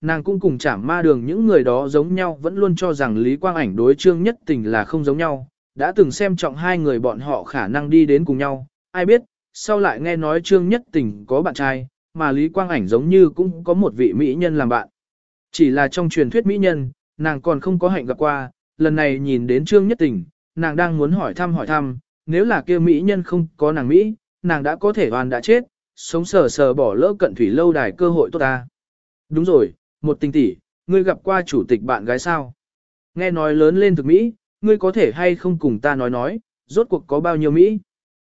nàng cũng cùng chảm ma đường những người đó giống nhau vẫn luôn cho rằng Lý Quang Ảnh đối Trương Nhất Tình là không giống nhau, đã từng xem trọng hai người bọn họ khả năng đi đến cùng nhau, ai biết, sau lại nghe nói Trương Nhất Tình có bạn trai, mà Lý Quang Ảnh giống như cũng có một vị mỹ nhân làm bạn. Chỉ là trong truyền thuyết mỹ nhân, nàng còn không có hạnh gặp qua, lần này nhìn đến Trương Nhất Tình, nàng đang muốn hỏi thăm hỏi thăm, nếu là kia mỹ nhân không có nàng mỹ, nàng đã có thể hoàn đã chết, sống sờ sờ bỏ lỡ cận thủy lâu đài cơ hội tốt ta. Đúng rồi, một tình tỷ, ngươi gặp qua chủ tịch bạn gái sao? Nghe nói lớn lên thực Mỹ, ngươi có thể hay không cùng ta nói nói, rốt cuộc có bao nhiêu Mỹ?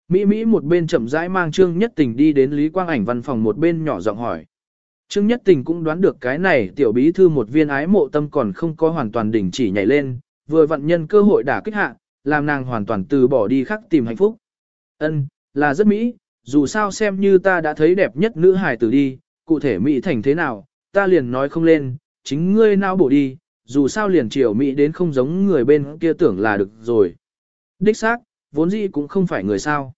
Mỹ Mỹ một bên chậm rãi mang Trương Nhất Tình đi đến Lý Quang Ảnh văn phòng một bên nhỏ giọng hỏi. Trương Nhất Tình cũng đoán được cái này tiểu bí thư một viên ái mộ tâm còn không có hoàn toàn đỉnh chỉ nhảy lên, vừa vận nhân cơ hội đả kích hạ, làm nàng hoàn toàn từ bỏ đi khắc tìm hạnh phúc. Ân, là rất Mỹ, dù sao xem như ta đã thấy đẹp nhất nữ hài tử đi, cụ thể Mỹ thành thế nào, ta liền nói không lên, chính ngươi nào bổ đi, dù sao liền chiều Mỹ đến không giống người bên kia tưởng là được rồi. Đích xác, vốn dĩ cũng không phải người sao.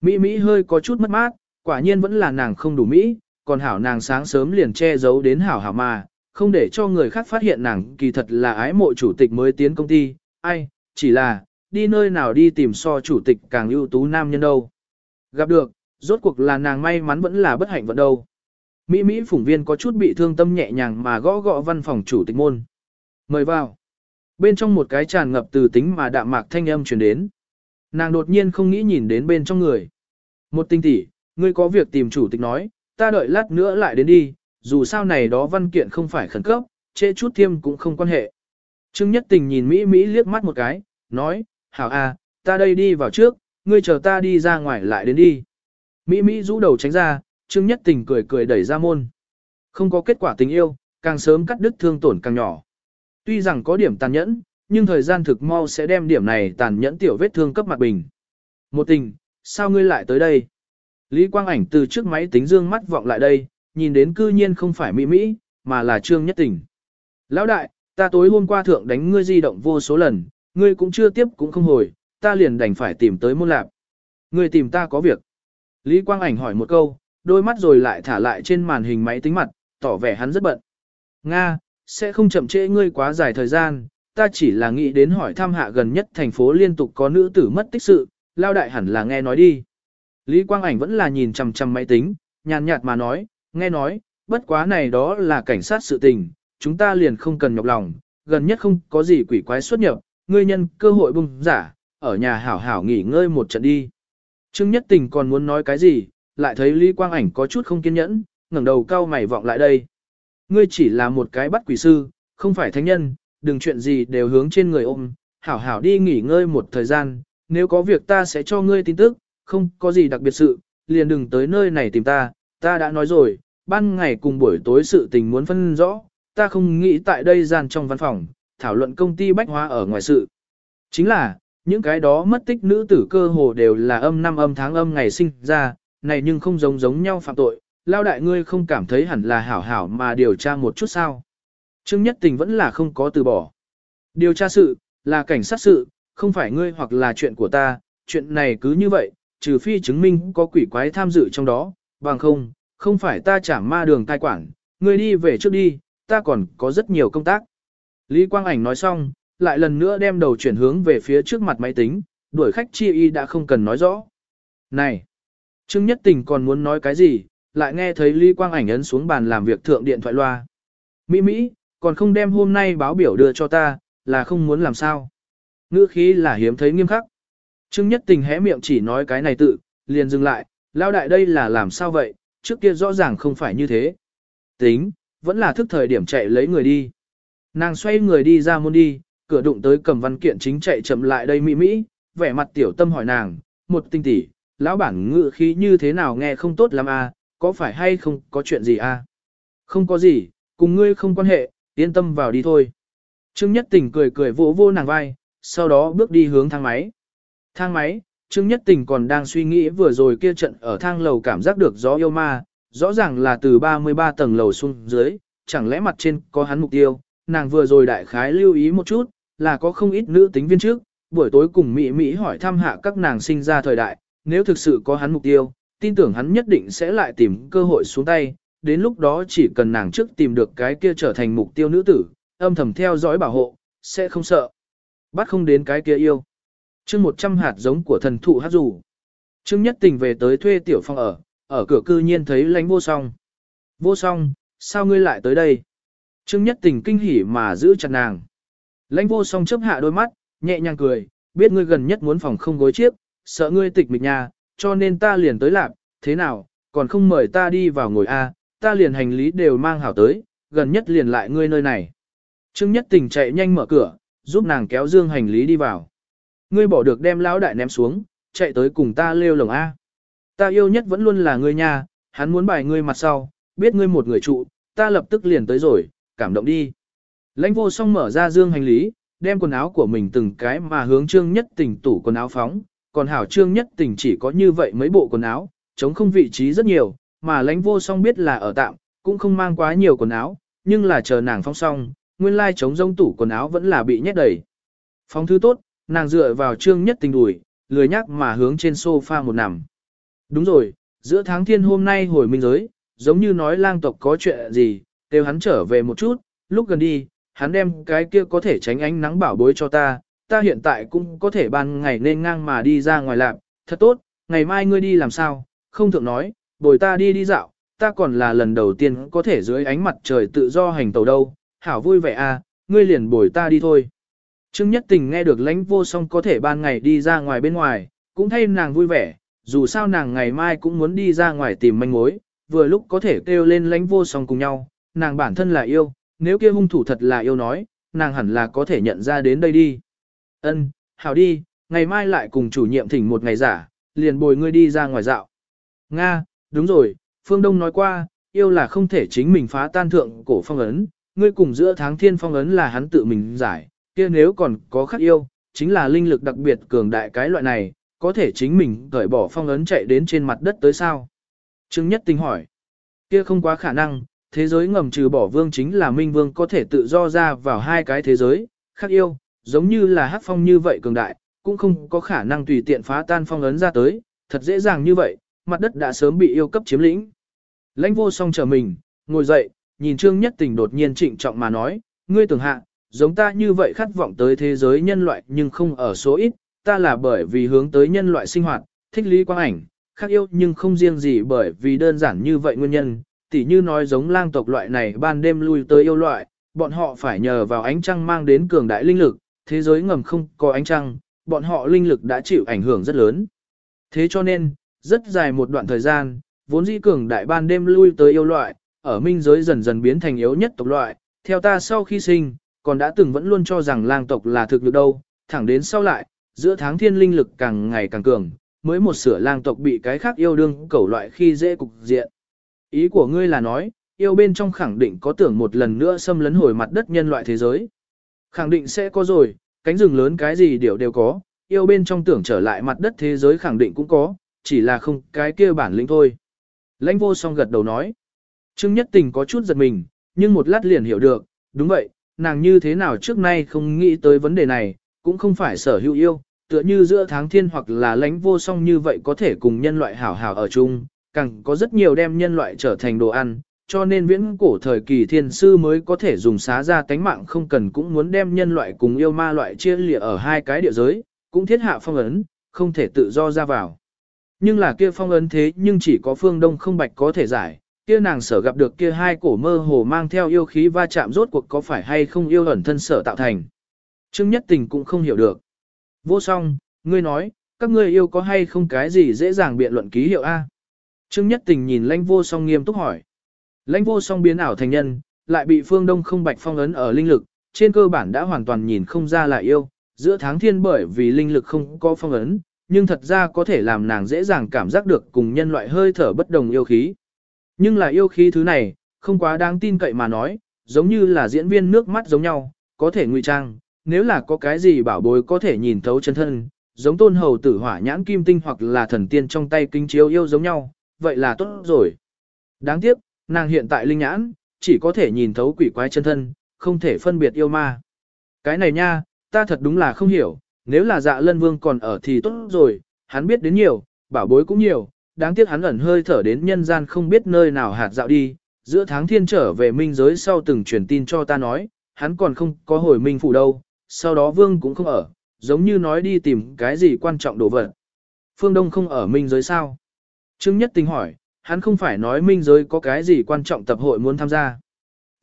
Mỹ Mỹ hơi có chút mất mát, quả nhiên vẫn là nàng không đủ Mỹ, còn hảo nàng sáng sớm liền che giấu đến hảo hảo mà, không để cho người khác phát hiện nàng kỳ thật là ái mộ chủ tịch mới tiến công ty, ai, chỉ là, đi nơi nào đi tìm so chủ tịch càng ưu tú nam nhân đâu. Gặp được, rốt cuộc là nàng may mắn vẫn là bất hạnh vẫn đâu. Mỹ Mỹ phủng viên có chút bị thương tâm nhẹ nhàng mà gõ gõ văn phòng chủ tịch môn. Mời vào. Bên trong một cái tràn ngập từ tính mà đạm mạc thanh âm truyền đến. Nàng đột nhiên không nghĩ nhìn đến bên trong người. Một tinh tỷ, ngươi có việc tìm chủ tịch nói, ta đợi lát nữa lại đến đi, dù sao này đó văn kiện không phải khẩn cấp, trễ chút thiêm cũng không quan hệ. Trương Nhất Tình nhìn Mỹ Mỹ liếc mắt một cái, nói, hảo à, ta đây đi vào trước, ngươi chờ ta đi ra ngoài lại đến đi. Mỹ Mỹ rũ đầu tránh ra, Trương Nhất Tình cười cười đẩy ra môn. Không có kết quả tình yêu, càng sớm cắt đứt thương tổn càng nhỏ. Tuy rằng có điểm tàn nhẫn, nhưng thời gian thực mau sẽ đem điểm này tàn nhẫn tiểu vết thương cấp mặt bình. Một tình, sao ngươi lại tới đây? Lý Quang Ảnh từ trước máy tính dương mắt vọng lại đây, nhìn đến cư nhiên không phải Mỹ Mỹ, mà là Trương Nhất Tình. Lão đại, ta tối hôm qua thượng đánh ngươi di động vô số lần, ngươi cũng chưa tiếp cũng không hồi, ta liền đành phải tìm tới môn lạp. Ngươi tìm ta có việc. Lý Quang Ảnh hỏi một câu, đôi mắt rồi lại thả lại trên màn hình máy tính mặt, tỏ vẻ hắn rất bận. Nga, sẽ không chậm trễ ngươi quá dài thời gian, ta chỉ là nghĩ đến hỏi thăm hạ gần nhất thành phố liên tục có nữ tử mất tích sự, lao đại hẳn là nghe nói đi. Lý Quang Ảnh vẫn là nhìn chằm chằm máy tính, nhàn nhạt mà nói, nghe nói, bất quá này đó là cảnh sát sự tình, chúng ta liền không cần nhọc lòng, gần nhất không có gì quỷ quái xuất nhập, ngươi nhân cơ hội bùng giả, ở nhà hảo hảo nghỉ ngơi một trận đi. Trương Nhất Tình còn muốn nói cái gì, lại thấy Lý Quang Ảnh có chút không kiên nhẫn, ngẩng đầu cao mày vọng lại đây. Ngươi chỉ là một cái bắt quỷ sư, không phải thánh nhân, đừng chuyện gì đều hướng trên người ôm, hảo hảo đi nghỉ ngơi một thời gian, nếu có việc ta sẽ cho ngươi tin tức, không có gì đặc biệt sự, liền đừng tới nơi này tìm ta, ta đã nói rồi, ban ngày cùng buổi tối sự tình muốn phân rõ, ta không nghĩ tại đây gian trong văn phòng, thảo luận công ty bách hóa ở ngoài sự. Chính là, những cái đó mất tích nữ tử cơ hồ đều là âm năm âm tháng âm ngày sinh ra, này nhưng không giống giống nhau phạm tội, lao đại ngươi không cảm thấy hẳn là hảo hảo mà điều tra một chút sao. Trương Nhất Tình vẫn là không có từ bỏ. Điều tra sự, là cảnh sát sự, không phải ngươi hoặc là chuyện của ta, chuyện này cứ như vậy, trừ phi chứng minh có quỷ quái tham dự trong đó, bằng không, không phải ta trả ma đường cai quản, ngươi đi về trước đi, ta còn có rất nhiều công tác. Lý Quang Ảnh nói xong, lại lần nữa đem đầu chuyển hướng về phía trước mặt máy tính, đuổi khách chi y đã không cần nói rõ. Này! Trương Nhất Tình còn muốn nói cái gì, lại nghe thấy Lý Quang Ảnh ấn xuống bàn làm việc thượng điện thoại loa. Mỹ Mỹ, còn không đem hôm nay báo biểu đưa cho ta, là không muốn làm sao. Ngữ khí là hiếm thấy nghiêm khắc. Trương Nhất Tình hé miệng chỉ nói cái này tự, liền dừng lại, lao đại đây là làm sao vậy, trước kia rõ ràng không phải như thế. Tính, vẫn là thức thời điểm chạy lấy người đi. Nàng xoay người đi ra môn đi, cửa đụng tới cầm văn kiện chính chạy chậm lại đây mỹ mỹ, vẻ mặt tiểu tâm hỏi nàng, một tinh tỷ, lão bản ngự khí như thế nào nghe không tốt lắm à, có phải hay không có chuyện gì à? Không có gì, cùng ngươi không quan hệ, yên tâm vào đi thôi. Trương Nhất Tình cười cười vỗ vô nàng vai, sau đó bước đi hướng thang máy. Thang máy, Trương Nhất Tình còn đang suy nghĩ vừa rồi kia trận ở thang lầu cảm giác được gió yêu ma, rõ ràng là từ 33 tầng lầu xuống dưới, chẳng lẽ mặt trên có hắn mục tiêu, nàng vừa rồi đại khái lưu ý một chút, là có không ít nữ tính viên trước, buổi tối cùng Mỹ Mỹ hỏi thăm hạ các nàng sinh ra thời đại, nếu thực sự có hắn mục tiêu, tin tưởng hắn nhất định sẽ lại tìm cơ hội xuống tay, đến lúc đó chỉ cần nàng trước tìm được cái kia trở thành mục tiêu nữ tử, âm thầm theo dõi bảo hộ, sẽ không sợ. Bắt không đến cái kia yêu. chương 100 hạt giống của thần thụ hát dù. Trương Nhất Tình về tới thuê tiểu phong ở, ở cửa cư nhiên thấy lánh vô song. Vô song, sao ngươi lại tới đây? Trương Nhất Tình kinh hỉ mà giữ chặt nàng. Lãnh vô song chớp hạ đôi mắt, nhẹ nhàng cười, biết ngươi gần nhất muốn phòng không gối chiếc, sợ ngươi tịch mịch nha, cho nên ta liền tới lạp, thế nào, còn không mời ta đi vào ngồi A, ta liền hành lý đều mang hảo tới, gần nhất liền lại ngươi nơi này. Trương Nhất Tình chạy nhanh mở cửa, giúp nàng kéo dương hành lý đi vào. Ngươi bỏ được đem lão đại ném xuống, chạy tới cùng ta lêu lồng A. Ta yêu nhất vẫn luôn là ngươi nha, hắn muốn bài ngươi mặt sau, biết ngươi một người trụ, ta lập tức liền tới rồi, cảm động đi. Lãnh vô song mở ra dương hành lý, đem quần áo của mình từng cái mà hướng trương nhất tình tủ quần áo phóng, còn hảo trương nhất tình chỉ có như vậy mấy bộ quần áo, chống không vị trí rất nhiều, mà lãnh vô song biết là ở tạm, cũng không mang quá nhiều quần áo, nhưng là chờ nàng phóng xong, nguyên lai chống rông tủ quần áo vẫn là bị nhét đầy. Phóng thứ tốt, nàng dựa vào trương nhất tình đùi, lười nhắc mà hướng trên sofa một nằm. Đúng rồi, giữa tháng thiên hôm nay hồi minh giới, giống như nói lang tộc có chuyện gì, kêu hắn trở về một chút, lúc gần đi, hắn đem cái kia có thể tránh ánh nắng bảo bối cho ta, ta hiện tại cũng có thể ban ngày nên ngang mà đi ra ngoài làm, thật tốt, ngày mai ngươi đi làm sao, không thượng nói, bồi ta đi đi dạo, ta còn là lần đầu tiên có thể dưới ánh mặt trời tự do hành tàu đâu, hảo vui vẻ à, ngươi liền bồi ta đi thôi. Trương Nhất Tình nghe được lãnh vô song có thể ban ngày đi ra ngoài bên ngoài, cũng thay nàng vui vẻ, dù sao nàng ngày mai cũng muốn đi ra ngoài tìm manh mối, vừa lúc có thể kêu lên lãnh vô song cùng nhau, nàng bản thân là yêu, nếu kia hung thủ thật là yêu nói, nàng hẳn là có thể nhận ra đến đây đi. Ân, hảo đi, ngày mai lại cùng chủ nhiệm thỉnh một ngày giả, liền bồi ngươi đi ra ngoài dạo. Nga, đúng rồi, Phương Đông nói qua, yêu là không thể chính mình phá tan thượng cổ phong ấn, ngươi cùng giữa tháng thiên phong ấn là hắn tự mình giải, kia nếu còn có khắc yêu, chính là linh lực đặc biệt cường đại cái loại này, có thể chính mình cởi bỏ phong ấn chạy đến trên mặt đất tới sao? Trương Nhất Tinh hỏi, kia không quá khả năng, thế giới ngầm trừ bỏ vương chính là minh vương có thể tự do ra vào hai cái thế giới, khắc yêu, giống như là hắc phong như vậy cường đại, cũng không có khả năng tùy tiện phá tan phong ấn ra tới, thật dễ dàng như vậy, mặt đất đã sớm bị yêu cấp chiếm lĩnh. Lãnh vô song chờ mình, ngồi dậy, nhìn Trương Nhất Tình đột nhiên trịnh trọng mà nói, ngươi tưởng hạ, giống ta như vậy khát vọng tới thế giới nhân loại nhưng không ở số ít, ta là bởi vì hướng tới nhân loại sinh hoạt, thích lý quang ảnh, khác yêu nhưng không riêng gì bởi vì đơn giản như vậy nguyên nhân, tỉ như nói giống lang tộc loại này ban đêm lui tới yêu loại, bọn họ phải nhờ vào ánh trăng mang đến cường đại linh lực, thế giới ngầm không có ánh trăng, bọn họ linh lực đã chịu ảnh hưởng rất lớn. Thế cho nên, rất dài một đoạn thời gian, vốn dĩ cường đại ban đêm lui tới yêu loại, ở minh giới dần dần biến thành yếu nhất tộc loại, theo ta sau khi sinh, còn đã từng vẫn luôn cho rằng lang tộc là thực lực đâu, thẳng đến sau lại, giữa tháng thiên linh lực càng ngày càng cường, mới một sửa lang tộc bị cái khác yêu đương cẩu loại khi dễ cục diện. Ý của ngươi là nói, yêu bên trong khẳng định có tưởng một lần nữa xâm lấn hồi mặt đất nhân loại thế giới. Khẳng định sẽ có rồi, cánh rừng lớn cái gì đều đều có, yêu bên trong tưởng trở lại mặt đất thế giới khẳng định cũng có, chỉ là không cái kia bản lĩnh thôi. Lãnh vô song gật đầu nói. Trương Nhất Tình có chút giật mình, nhưng một lát liền hiểu được, đúng vậy, nàng như thế nào trước nay không nghĩ tới vấn đề này, cũng không phải sở hữu yêu, tựa như giữa tháng thiên hoặc là lãnh vô song như vậy có thể cùng nhân loại hảo hảo ở chung, càng có rất nhiều đem nhân loại trở thành đồ ăn, cho nên viễn cổ thời kỳ thiên sư mới có thể dùng xá ra tánh mạng không cần cũng muốn đem nhân loại cùng yêu ma loại chia lìa ở hai cái địa giới, cũng thiết hạ phong ấn, không thể tự do ra vào. Nhưng là kia phong ấn thế nhưng chỉ có phương đông không bạch có thể giải, kia nàng sở gặp được kia hai cổ mơ hồ mang theo yêu khí va chạm rốt cuộc có phải hay không yêu ẩn thân sở tạo thành. Trương Nhất Tình cũng không hiểu được. Vô song, ngươi nói, các ngươi yêu có hay không cái gì dễ dàng biện luận ký hiệu A. Trương Nhất Tình nhìn lãnh vô song nghiêm túc hỏi. Lãnh vô song biến ảo thành nhân, lại bị phương đông không bạch phong ấn ở linh lực, trên cơ bản đã hoàn toàn nhìn không ra là yêu, giữa tháng thiên bởi vì linh lực không có phong ấn, nhưng thật ra có thể làm nàng dễ dàng cảm giác được cùng nhân loại hơi thở bất đồng yêu khí. Nhưng là yêu khí thứ này, không quá đáng tin cậy mà nói, giống như là diễn viên nước mắt giống nhau, có thể ngụy trang, nếu là có cái gì bảo bối có thể nhìn thấu chân thân, giống tôn hầu tử hỏa nhãn kim tinh hoặc là thần tiên trong tay kinh chiếu yêu giống nhau, vậy là tốt rồi. Đáng tiếc, nàng hiện tại linh nhãn, chỉ có thể nhìn thấu quỷ quái chân thân, không thể phân biệt yêu ma. Cái này nha, ta thật đúng là không hiểu, nếu là dạ lân vương còn ở thì tốt rồi, hắn biết đến nhiều, bảo bối cũng nhiều, đáng tiếc hắn ẩn hơi thở đến nhân gian không biết nơi nào hạt dạo đi, giữa tháng thiên trở về minh giới sau từng truyền tin cho ta nói, hắn còn không có hồi minh phủ đâu, sau đó vương cũng không ở, giống như nói đi tìm cái gì quan trọng đồ vật. Phương Đông không ở minh giới sao? Trương Nhất Tình hỏi, hắn không phải nói minh giới có cái gì quan trọng tập hội muốn tham gia.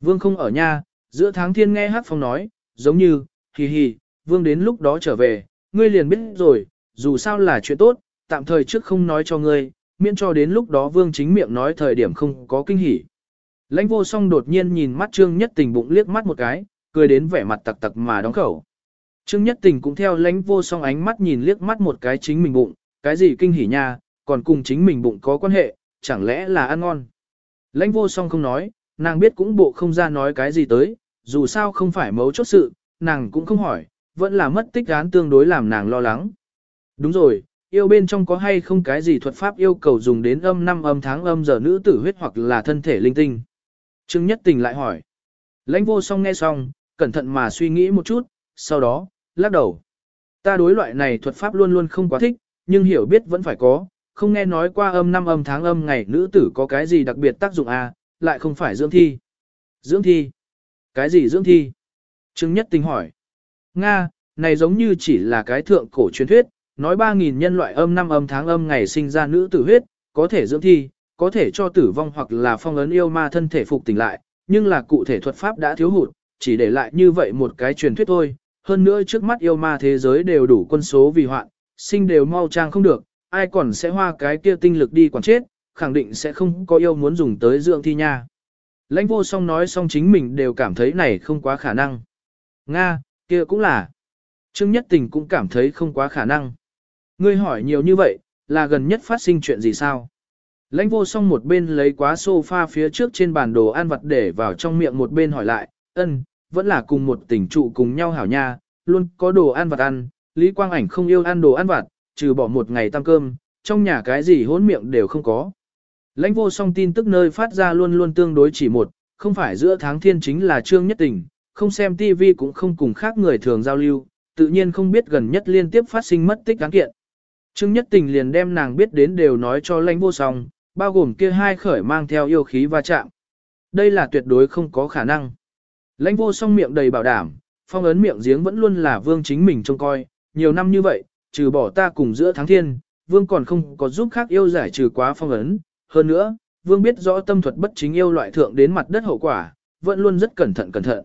Vương không ở nhà, giữa tháng thiên nghe hát phong nói, giống như, hì hì, vương đến lúc đó trở về, ngươi liền biết rồi, dù sao là chuyện tốt, tạm thời trước không nói cho ngươi, miễn cho đến lúc đó vương chính miệng nói thời điểm không có kinh hỉ. Lãnh vô song đột nhiên nhìn mắt trương nhất tình bụng liếc mắt một cái, cười đến vẻ mặt tặc tặc mà đóng khẩu. Trương nhất tình cũng theo lãnh vô song ánh mắt nhìn liếc mắt một cái chính mình bụng, cái gì kinh hỉ nha, còn cùng chính mình bụng có quan hệ, chẳng lẽ là ăn ngon. Lãnh vô song không nói, nàng biết cũng bộ không ra nói cái gì tới, dù sao không phải mấu chốt sự, nàng cũng không hỏi, vẫn là mất tích án tương đối làm nàng lo lắng. Đúng rồi, yêu bên trong có hay không cái gì thuật pháp yêu cầu dùng đến âm năm âm tháng âm giờ nữ tử huyết hoặc là thân thể linh tinh. Trương Nhất Tình lại hỏi. Lãnh vô song nghe xong, cẩn thận mà suy nghĩ một chút, sau đó, lắc đầu. Ta đối loại này thuật pháp luôn luôn không quá thích, nhưng hiểu biết vẫn phải có, không nghe nói qua âm năm âm tháng âm ngày nữ tử có cái gì đặc biệt tác dụng à, lại không phải dưỡng thi. Dưỡng thi? Cái gì dưỡng thi? Trương Nhất Tình hỏi. Nga, này giống như chỉ là cái thượng cổ truyền thuyết, nói 3.000 nhân loại âm năm âm tháng âm ngày sinh ra nữ tử huyết, có thể dưỡng thi, có thể cho tử vong hoặc là phong ấn yêu ma thân thể phục tỉnh lại, nhưng là cụ thể thuật pháp đã thiếu hụt, chỉ để lại như vậy một cái truyền thuyết thôi. Hơn nữa trước mắt yêu ma thế giới đều đủ quân số vì hoạn, sinh đều mau trang không được, ai còn sẽ hoa cái kia tinh lực đi quản chết, khẳng định sẽ không có yêu muốn dùng tới dưỡng thi nha. Lãnh vô song nói xong chính mình đều cảm thấy này không quá khả năng. Nga, kia cũng là. Trương Nhất Tình cũng cảm thấy không quá khả năng. Ngươi hỏi nhiều như vậy, là gần nhất phát sinh chuyện gì sao? Lãnh vô song một bên lấy quá sofa phía trước trên bàn đồ ăn vặt để vào trong miệng một bên hỏi lại, ân, vẫn là cùng một tỉnh trụ cùng nhau hảo nha, luôn có đồ ăn vặt ăn, Lý Quang Ảnh không yêu ăn đồ ăn vặt, trừ bỏ một ngày tăng cơm, trong nhà cái gì hỗn miệng đều không có. Lãnh vô song tin tức nơi phát ra luôn luôn tương đối chỉ một, không phải giữa tháng thiên chính là trương nhất tình, không xem TV cũng không cùng khác người thường giao lưu, tự nhiên không biết gần nhất liên tiếp phát sinh mất tích án kiện. Trương nhất tình liền đem nàng biết đến đều nói cho lãnh vô song, bao gồm kia hai khởi mang theo yêu khí va chạm. Đây là tuyệt đối không có khả năng. Lãnh vô song miệng đầy bảo đảm, phong ấn miệng giếng vẫn luôn là vương chính mình trông coi, nhiều năm như vậy, trừ bỏ ta cùng giữa tháng thiên, vương còn không có giúp khác yêu giải trừ quá phong ấn. Hơn nữa, vương biết rõ tâm thuật bất chính yêu loại thượng đến mặt đất hậu quả, vẫn luôn rất cẩn thận cẩn thận.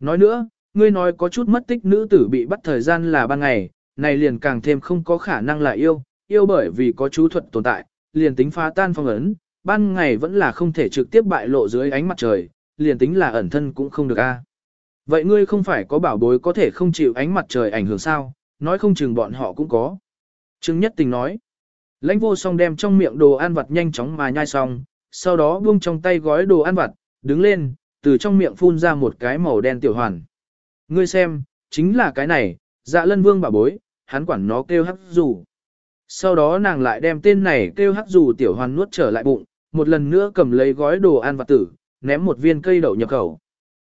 Nói nữa, ngươi nói có chút mất tích nữ tử bị bắt thời gian là ban ngày, này liền càng thêm không có khả năng là yêu, yêu bởi vì có chú thuật tồn tại, liền tính phá tan phong ấn, ban ngày vẫn là không thể trực tiếp bại lộ dưới ánh mặt trời, liền tính là ẩn thân cũng không được a. Vậy ngươi không phải có bảo bối có thể không chịu ánh mặt trời ảnh hưởng sao, nói không chừng bọn họ cũng có. Trương Nhất Tình nói, lãnh vô song đem trong miệng đồ ăn vặt nhanh chóng mà nhai xong, sau đó buông trong tay gói đồ ăn vặt, đứng lên, từ trong miệng phun ra một cái màu đen tiểu hoàn. Ngươi xem, chính là cái này, dạ lân vương bà bối, hắn quản nó kêu hắc dù. Sau đó nàng lại đem tên này kêu hắc dù tiểu hoàn nuốt trở lại bụng, một lần nữa cầm lấy gói đồ ăn vặt tử, ném một viên cây đậu nhập khẩu.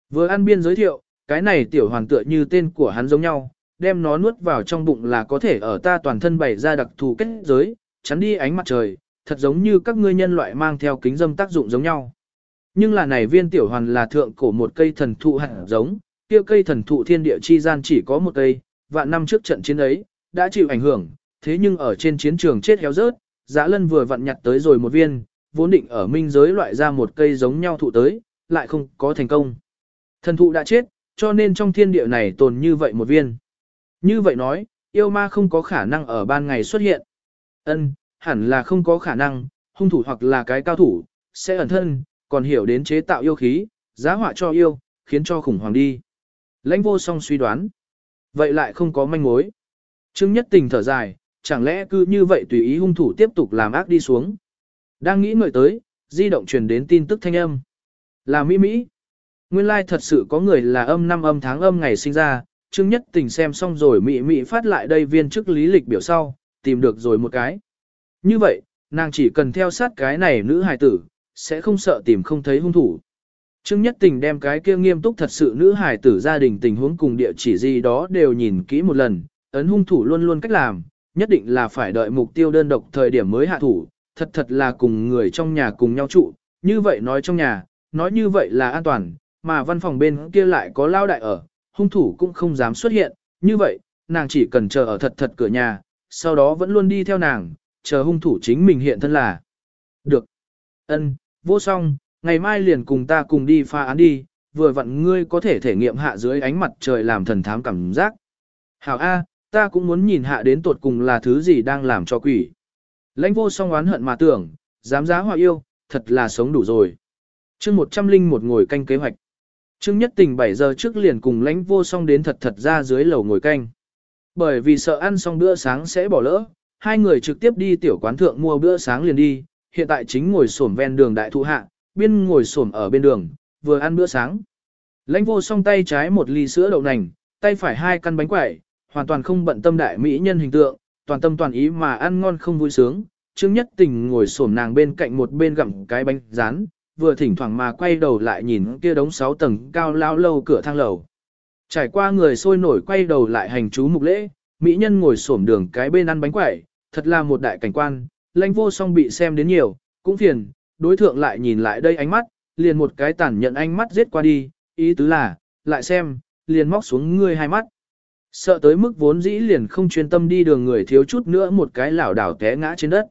Vừa ăn biên giới thiệu, cái này tiểu hoàn tựa như tên của hắn giống nhau, đem nó nuốt vào trong bụng là có thể ở ta toàn thân bày ra đặc thù kết giới, chắn đi ánh mặt trời, thật giống như các ngươi nhân loại mang theo kính dâm tác dụng giống nhau. Nhưng là này viên tiểu hoàn là thượng cổ một cây thần thụ hạt giống, kia cây thần thụ thiên địa chi gian chỉ có một cây, vạn năm trước trận chiến ấy, đã chịu ảnh hưởng, thế nhưng ở trên chiến trường chết héo rớt, giã lân vừa vặn nhặt tới rồi một viên, vốn định ở minh giới loại ra một cây giống nhau thụ tới, lại không có thành công. Thần thụ đã chết, cho nên trong thiên địa này tồn như vậy một viên. Như vậy nói, yêu ma không có khả năng ở ban ngày xuất hiện. Ân, hẳn là không có khả năng, hung thủ hoặc là cái cao thủ, sẽ ẩn thân, còn hiểu đến chế tạo yêu khí, giá họa cho yêu, khiến cho khủng hoảng đi. Lãnh vô song suy đoán. Vậy lại không có manh mối. Trương nhất tình thở dài, chẳng lẽ cứ như vậy tùy ý hung thủ tiếp tục làm ác đi xuống. Đang nghĩ ngợi tới, di động truyền đến tin tức thanh âm. Là Mỹ Mỹ. Nguyên lai like thật sự có người là âm năm âm tháng âm ngày sinh ra, Trương Nhất Tình xem xong rồi mị mị phát lại đây viên chức lý lịch biểu sau, tìm được rồi một cái. Như vậy, nàng chỉ cần theo sát cái này nữ hài tử, sẽ không sợ tìm không thấy hung thủ. Trương Nhất Tình đem cái kia nghiêm túc thật sự nữ hài tử gia đình tình huống cùng địa chỉ gì đó đều nhìn kỹ một lần, ấn hung thủ luôn luôn cách làm, nhất định là phải đợi mục tiêu đơn độc thời điểm mới hạ thủ, thật thật là cùng người trong nhà cùng nhau trụ, như vậy nói trong nhà, nói như vậy là an toàn, mà văn phòng bên kia lại có lao đại ở, hung thủ cũng không dám xuất hiện, như vậy, nàng chỉ cần chờ ở thật thật cửa nhà, sau đó vẫn luôn đi theo nàng, chờ hung thủ chính mình hiện thân là. Được. Ân, vô song, ngày mai liền cùng ta cùng đi pha án đi, vừa vặn ngươi có thể thể nghiệm hạ dưới ánh mặt trời làm thần thám cảm giác. Hảo A, ta cũng muốn nhìn hạ đến tột cùng là thứ gì đang làm cho quỷ. Lãnh vô song oán hận mà tưởng, dám giá hòa yêu, thật là sống đủ rồi. chương một trăm linh một ngồi canh kế hoạch. Trương Nhất Tình 7 giờ trước liền cùng lãnh vô song đến thật thật ra dưới lầu ngồi canh. Bởi vì sợ ăn xong bữa sáng sẽ bỏ lỡ, hai người trực tiếp đi tiểu quán thượng mua bữa sáng liền đi, hiện tại chính ngồi xổm ven đường đại thụ hạ, biên ngồi xổm ở bên đường, vừa ăn bữa sáng. Lãnh vô song tay trái một ly sữa đậu nành, tay phải hai căn bánh quẩy, hoàn toàn không bận tâm đại mỹ nhân hình tượng, toàn tâm toàn ý mà ăn ngon không vui sướng. Trương Nhất Tình ngồi xổm nàng bên cạnh một bên gặm cái bánh rán, vừa thỉnh thoảng mà quay đầu lại nhìn kia đống sáu tầng cao lao lâu cửa thang lầu. Trải qua người sôi nổi quay đầu lại hành chú mục lễ, mỹ nhân ngồi xổm đường cái bên ăn bánh quẩy, thật là một đại cảnh quan, lãnh vô song bị xem đến nhiều, cũng phiền, đối thượng lại nhìn lại đây ánh mắt, liền một cái tản nhận ánh mắt giết qua đi, ý tứ là, lại xem, liền móc xuống ngươi hai mắt. Sợ tới mức vốn dĩ liền không chuyên tâm đi đường người thiếu chút nữa một cái lảo đảo té ngã trên đất.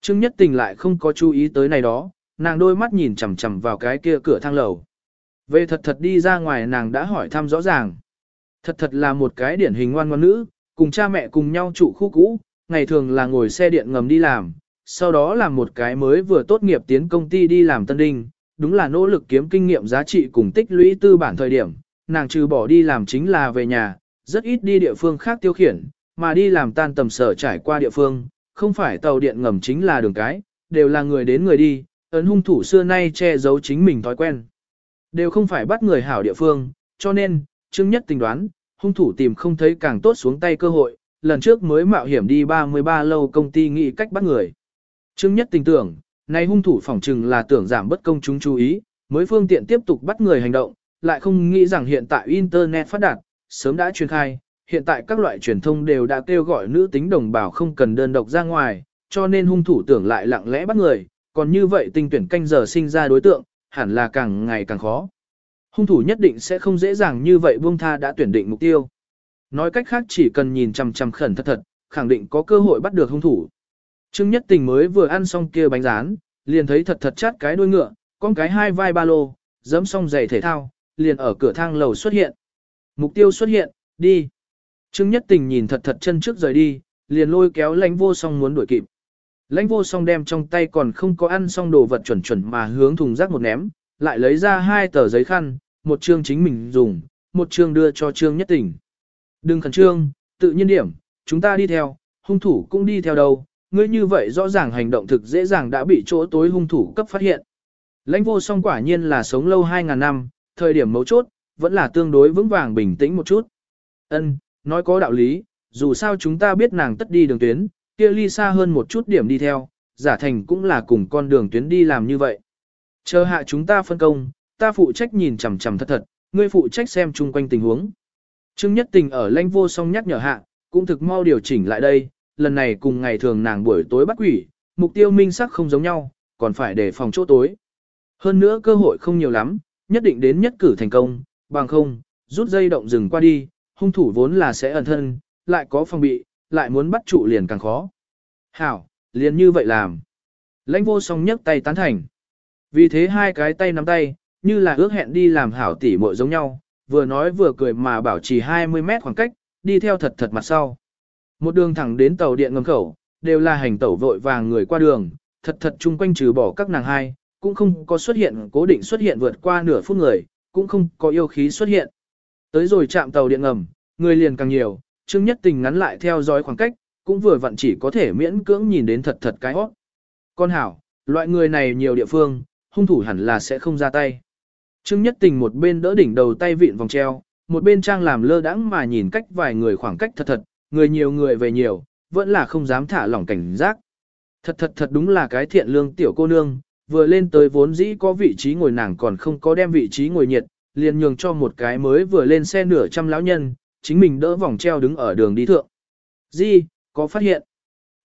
Trương Nhất Tình lại không có chú ý tới này đó, nàng đôi mắt nhìn chằm chằm vào cái kia cửa thang lầu. Về thật thật đi ra ngoài nàng đã hỏi thăm rõ ràng. Thật thật là một cái điển hình ngoan ngoan nữ, cùng cha mẹ cùng nhau trụ khu cũ, ngày thường là ngồi xe điện ngầm đi làm, sau đó là một cái mới vừa tốt nghiệp tiến công ty đi làm tân đinh, đúng là nỗ lực kiếm kinh nghiệm giá trị cùng tích lũy tư bản thời điểm, nàng trừ bỏ đi làm chính là về nhà, rất ít đi địa phương khác tiêu khiển, mà đi làm tan tầm sở trải qua địa phương, không phải tàu điện ngầm chính là đường cái, đều là người đến người đi, ấn hung thủ xưa nay che giấu chính mình thói quen. Đều không phải bắt người hảo địa phương, cho nên, Trương Nhất tình đoán, hung thủ tìm không thấy càng tốt xuống tay cơ hội, lần trước mới mạo hiểm đi 33 lâu công ty nghĩ cách bắt người. Trương Nhất tình tưởng, nay hung thủ phỏng chừng là tưởng giảm bất công chúng chú ý, mới phương tiện tiếp tục bắt người hành động, lại không nghĩ rằng hiện tại Internet phát đạt, sớm đã truyền khai, hiện tại các loại truyền thông đều đã kêu gọi nữ tính đồng bào không cần đơn độc ra ngoài, cho nên hung thủ tưởng lại lặng lẽ bắt người, còn như vậy tinh tuyển canh giờ sinh ra đối tượng, hẳn là càng ngày càng khó. Hung thủ nhất định sẽ không dễ dàng như vậy buông tha đã tuyển định mục tiêu. Nói cách khác chỉ cần nhìn chằm chằm khẩn thật thật, khẳng định có cơ hội bắt được hung thủ. Trương Nhất Tình mới vừa ăn xong kia bánh rán, liền thấy thật thật chát cái đuôi ngựa, con cái hai vai ba lô, dẫm xong giày thể thao, liền ở cửa thang lầu xuất hiện. Mục tiêu xuất hiện, đi. Trương Nhất Tình nhìn thật thật chân trước rời đi, liền lôi kéo lãnh vô song muốn đuổi kịp. Lãnh vô song đem trong tay còn không có ăn xong đồ vật chuẩn chuẩn mà hướng thùng rác một ném, lại lấy ra hai tờ giấy khăn, một chương chính mình dùng, một chương đưa cho Trương Nhất tỉnh. Đừng khẩn trương, tự nhiên điểm, chúng ta đi theo, hung thủ cũng đi theo đâu, ngươi như vậy rõ ràng hành động thực dễ dàng đã bị chỗ tối hung thủ cấp phát hiện. Lãnh vô song quả nhiên là sống lâu 2.000 năm, thời điểm mấu chốt, vẫn là tương đối vững vàng bình tĩnh một chút. Ân, nói có đạo lý, dù sao chúng ta biết nàng tất đi đường tuyến, kia ly xa hơn một chút điểm đi theo, giả thành cũng là cùng con đường tuyến đi làm như vậy. Chờ hạ chúng ta phân công, ta phụ trách nhìn chằm chằm thật thật, ngươi phụ trách xem chung quanh tình huống. Trương Nhất Tình ở lãnh vô song nhắc nhở hạ, cũng thực mau điều chỉnh lại đây, lần này cùng ngày thường nàng buổi tối bắt quỷ, mục tiêu minh sắc không giống nhau, còn phải để phòng chỗ tối. Hơn nữa cơ hội không nhiều lắm, nhất định đến nhất cử thành công, bằng không, rút dây động rừng qua đi, hung thủ vốn là sẽ ẩn thân, lại có phòng bị, lại muốn bắt trụ liền càng khó. Hảo, liền như vậy làm. Lãnh vô song nhấc tay tán thành. Vì thế hai cái tay nắm tay, như là ước hẹn đi làm hảo tỉ muội giống nhau, vừa nói vừa cười mà bảo trì 20 mét khoảng cách, đi theo thật thật mặt sau. Một đường thẳng đến tàu điện ngầm khẩu, đều là hành tẩu vội vàng người qua đường, thật thật chung quanh trừ bỏ các nàng hai, cũng không có xuất hiện cố định xuất hiện vượt qua nửa phút người, cũng không có yêu khí xuất hiện. Tới rồi chạm tàu điện ngầm, người liền càng nhiều, Trương Nhất Tình ngắn lại theo dõi khoảng cách, cũng vừa vặn chỉ có thể miễn cưỡng nhìn đến thật thật cái hót. Con hảo, loại người này nhiều địa phương, hung thủ hẳn là sẽ không ra tay. Trương Nhất Tình một bên đỡ đỉnh đầu tay vịn vòng treo, một bên trang làm lơ đãng mà nhìn cách vài người khoảng cách thật thật, người nhiều người về nhiều, vẫn là không dám thả lỏng cảnh giác. Thật thật thật đúng là cái thiện lương tiểu cô nương, vừa lên tới vốn dĩ có vị trí ngồi nàng còn không có đem vị trí ngồi nhiệt, liền nhường cho một cái mới vừa lên xe nửa trăm lão nhân, chính mình đỡ vòng treo đứng ở đường đi thượng. Di, có phát hiện.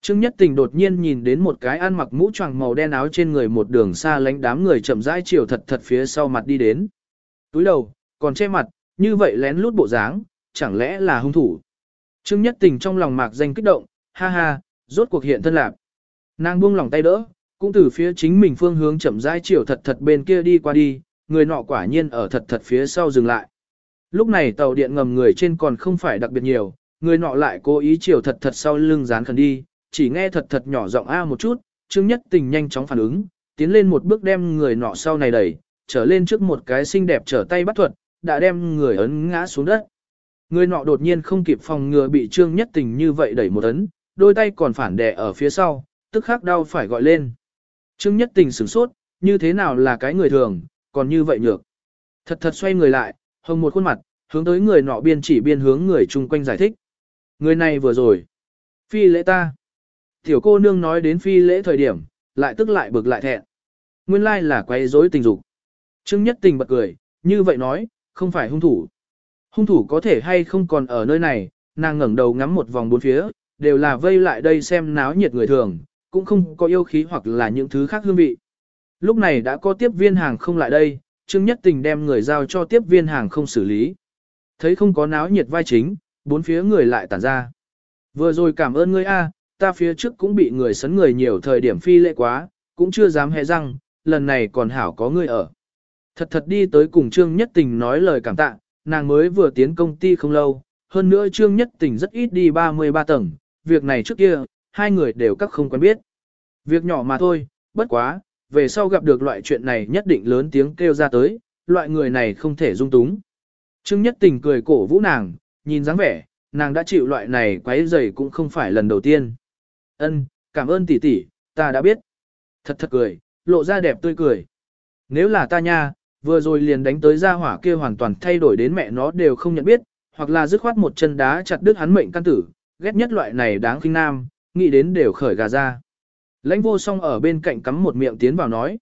Trương Nhất Tình đột nhiên nhìn đến một cái ăn mặc mũ choàng màu đen áo trên người một đường xa lánh đám người chậm rãi chiều thật thật phía sau mặt đi đến. Túi đầu, còn che mặt, như vậy lén lút bộ dáng, chẳng lẽ là hung thủ. Trương Nhất Tình trong lòng mạc danh kích động, ha ha, rốt cuộc hiện thân lạc. Nàng buông lòng tay đỡ, cũng từ phía chính mình phương hướng chậm rãi chiều thật thật bên kia đi qua đi, người nọ quả nhiên ở thật thật phía sau dừng lại. Lúc này tàu điện ngầm người trên còn không phải đặc biệt nhiều, người nọ lại cố ý chiều thật thật sau lưng dán khẩn đi, chỉ nghe thật thật nhỏ giọng a một chút, Trương Nhất Tình nhanh chóng phản ứng, tiến lên một bước đem người nọ sau này đẩy, trở lên trước một cái xinh đẹp trở tay bắt thuật, đã đem người ấn ngã xuống đất. Người nọ đột nhiên không kịp phòng ngừa bị Trương Nhất Tình như vậy đẩy một ấn, đôi tay còn phản đè ở phía sau, tức khắc đau phải gọi lên. Trương Nhất Tình sửng sốt, như thế nào là cái người thường, còn như vậy nhược. Thật thật xoay người lại, hồng một khuôn mặt, hướng tới người nọ biên chỉ biên hướng người chung quanh giải thích. Người này vừa rồi. Phi lễ ta. Tiểu cô nương nói đến phi lễ thời điểm, lại tức lại bực lại thẹn. Nguyên lai là quay rối tình dục. Trương Nhất Tình bật cười, như vậy nói, không phải hung thủ. Hung thủ có thể hay không còn ở nơi này, nàng ngẩng đầu ngắm một vòng bốn phía, đều là vây lại đây xem náo nhiệt người thường, cũng không có yêu khí hoặc là những thứ khác hương vị. Lúc này đã có tiếp viên hàng không lại đây, Trương Nhất Tình đem người giao cho tiếp viên hàng không xử lý. Thấy không có náo nhiệt vai chính, bốn phía người lại tản ra. Vừa rồi cảm ơn ngươi a, ta phía trước cũng bị người sấn người nhiều thời điểm phi lệ quá, cũng chưa dám hé răng, lần này còn hảo có ngươi ở. Thật thật đi tới cùng Trương Nhất Tình nói lời cảm tạ, nàng mới vừa tiến công ty không lâu, hơn nữa Trương Nhất Tình rất ít đi 33 tầng, việc này trước kia, hai người đều các không quen biết. Việc nhỏ mà thôi, bất quá, về sau gặp được loại chuyện này nhất định lớn tiếng kêu ra tới, loại người này không thể dung túng. Trương Nhất Tình cười cổ vũ nàng, nhìn dáng vẻ, nàng đã chịu loại này quấy rầy cũng không phải lần đầu tiên. Ân, cảm ơn tỷ tỷ, ta đã biết. Thật thật cười, lộ ra đẹp tươi cười. Nếu là ta nha, vừa rồi liền đánh tới gia hỏa kia hoàn toàn thay đổi đến mẹ nó đều không nhận biết, hoặc là dứt khoát một chân đá chặt đứt hắn mệnh căn tử, ghét nhất loại này đáng khinh nam, nghĩ đến đều khởi gà ra. Lãnh vô song ở bên cạnh cắm một miệng tiến vào nói.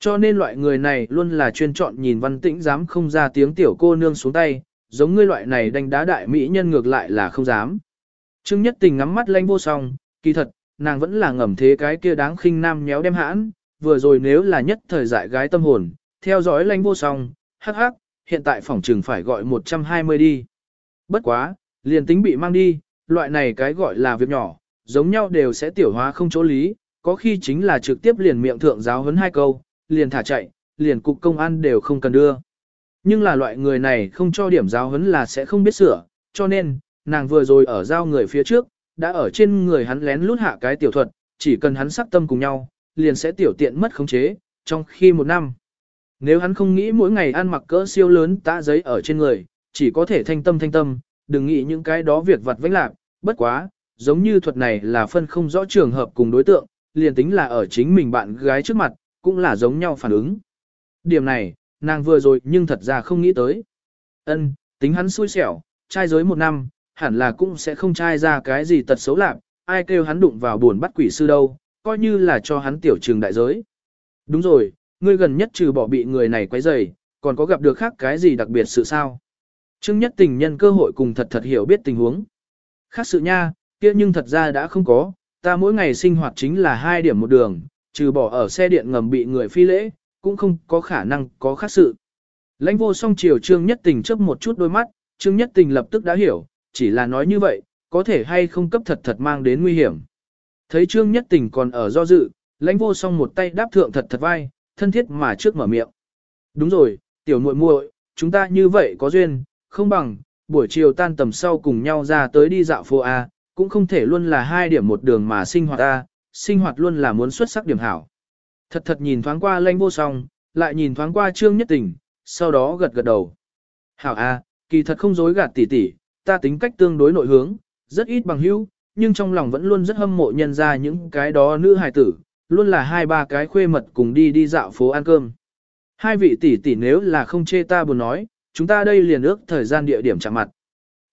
Cho nên loại người này luôn là chuyên chọn nhìn văn tĩnh dám không ra tiếng tiểu cô nương xuống tay, giống ngươi loại này đánh đá đại mỹ nhân ngược lại là không dám. Trương Nhất Tình ngắm mắt lãnh vô song, kỳ thật, nàng vẫn là ngầm thế cái kia đáng khinh nam nhéo đem hãn, vừa rồi nếu là nhất thời dại gái tâm hồn, theo dõi lãnh vô song, hắc hắc, hiện tại phòng trừng phải gọi 120 đi. Bất quá, liền tính bị mang đi, loại này cái gọi là việc nhỏ, giống nhau đều sẽ tiểu hóa không chỗ lý, có khi chính là trực tiếp liền miệng thượng giáo huấn hai câu, liền thả chạy, liền cục công an đều không cần đưa. Nhưng là loại người này không cho điểm giáo huấn là sẽ không biết sửa, cho nên, nàng vừa rồi ở giao người phía trước, đã ở trên người hắn lén lút hạ cái tiểu thuật, chỉ cần hắn sắc tâm cùng nhau, liền sẽ tiểu tiện mất khống chế, trong khi một năm. Nếu hắn không nghĩ mỗi ngày ăn mặc cỡ siêu lớn tã giấy ở trên người, chỉ có thể thanh tâm thanh tâm, đừng nghĩ những cái đó việc vặt vãnh lạc, bất quá, giống như thuật này là phân không rõ trường hợp cùng đối tượng, liền tính là ở chính mình bạn gái trước mặt, cũng là giống nhau phản ứng. Điểm này, nàng vừa rồi nhưng thật ra không nghĩ tới. Ân, tính hắn xui xẻo, trai giới một năm, hẳn là cũng sẽ không trai ra cái gì tật xấu lạc, ai kêu hắn đụng vào buồn bắt quỷ sư đâu, coi như là cho hắn tiểu trường đại giới. Đúng rồi, ngươi gần nhất trừ bỏ bị người này quấy rầy, còn có gặp được khác cái gì đặc biệt sự sao? Trương nhất tình nhân cơ hội cùng thật thật hiểu biết tình huống. Khác sự nha, kia nhưng thật ra đã không có, ta mỗi ngày sinh hoạt chính là hai điểm một đường, trừ bỏ ở xe điện ngầm bị người phi lễ, cũng không có khả năng có khác sự. Lãnh vô song chiều Trương Nhất Tình chớp một chút đôi mắt, Trương Nhất Tình lập tức đã hiểu, chỉ là nói như vậy, có thể hay không cấp thật thật mang đến nguy hiểm. Thấy Trương Nhất Tình còn ở do dự, lãnh vô song một tay đáp thượng thật thật vai, thân thiết mà trước mở miệng. Đúng rồi, tiểu muội muội, chúng ta như vậy có duyên, không bằng, buổi chiều tan tầm sau cùng nhau ra tới đi dạo phố A, cũng không thể luôn là hai điểm một đường mà sinh hoạt A, sinh hoạt luôn là muốn xuất sắc điểm hảo. Thật thật nhìn thoáng qua lãnh vô song, lại nhìn thoáng qua trương nhất tình, sau đó gật gật đầu. Hảo A, kỳ thật không dối gạt tỉ tỉ, ta tính cách tương đối nội hướng, rất ít bằng hữu, nhưng trong lòng vẫn luôn rất hâm mộ nhân ra những cái đó nữ hài tử, luôn là hai ba cái khuê mật cùng đi đi dạo phố ăn cơm. Hai vị tỷ tỷ nếu là không chê ta buồn nói, chúng ta đây liền ước thời gian địa điểm chạm mặt.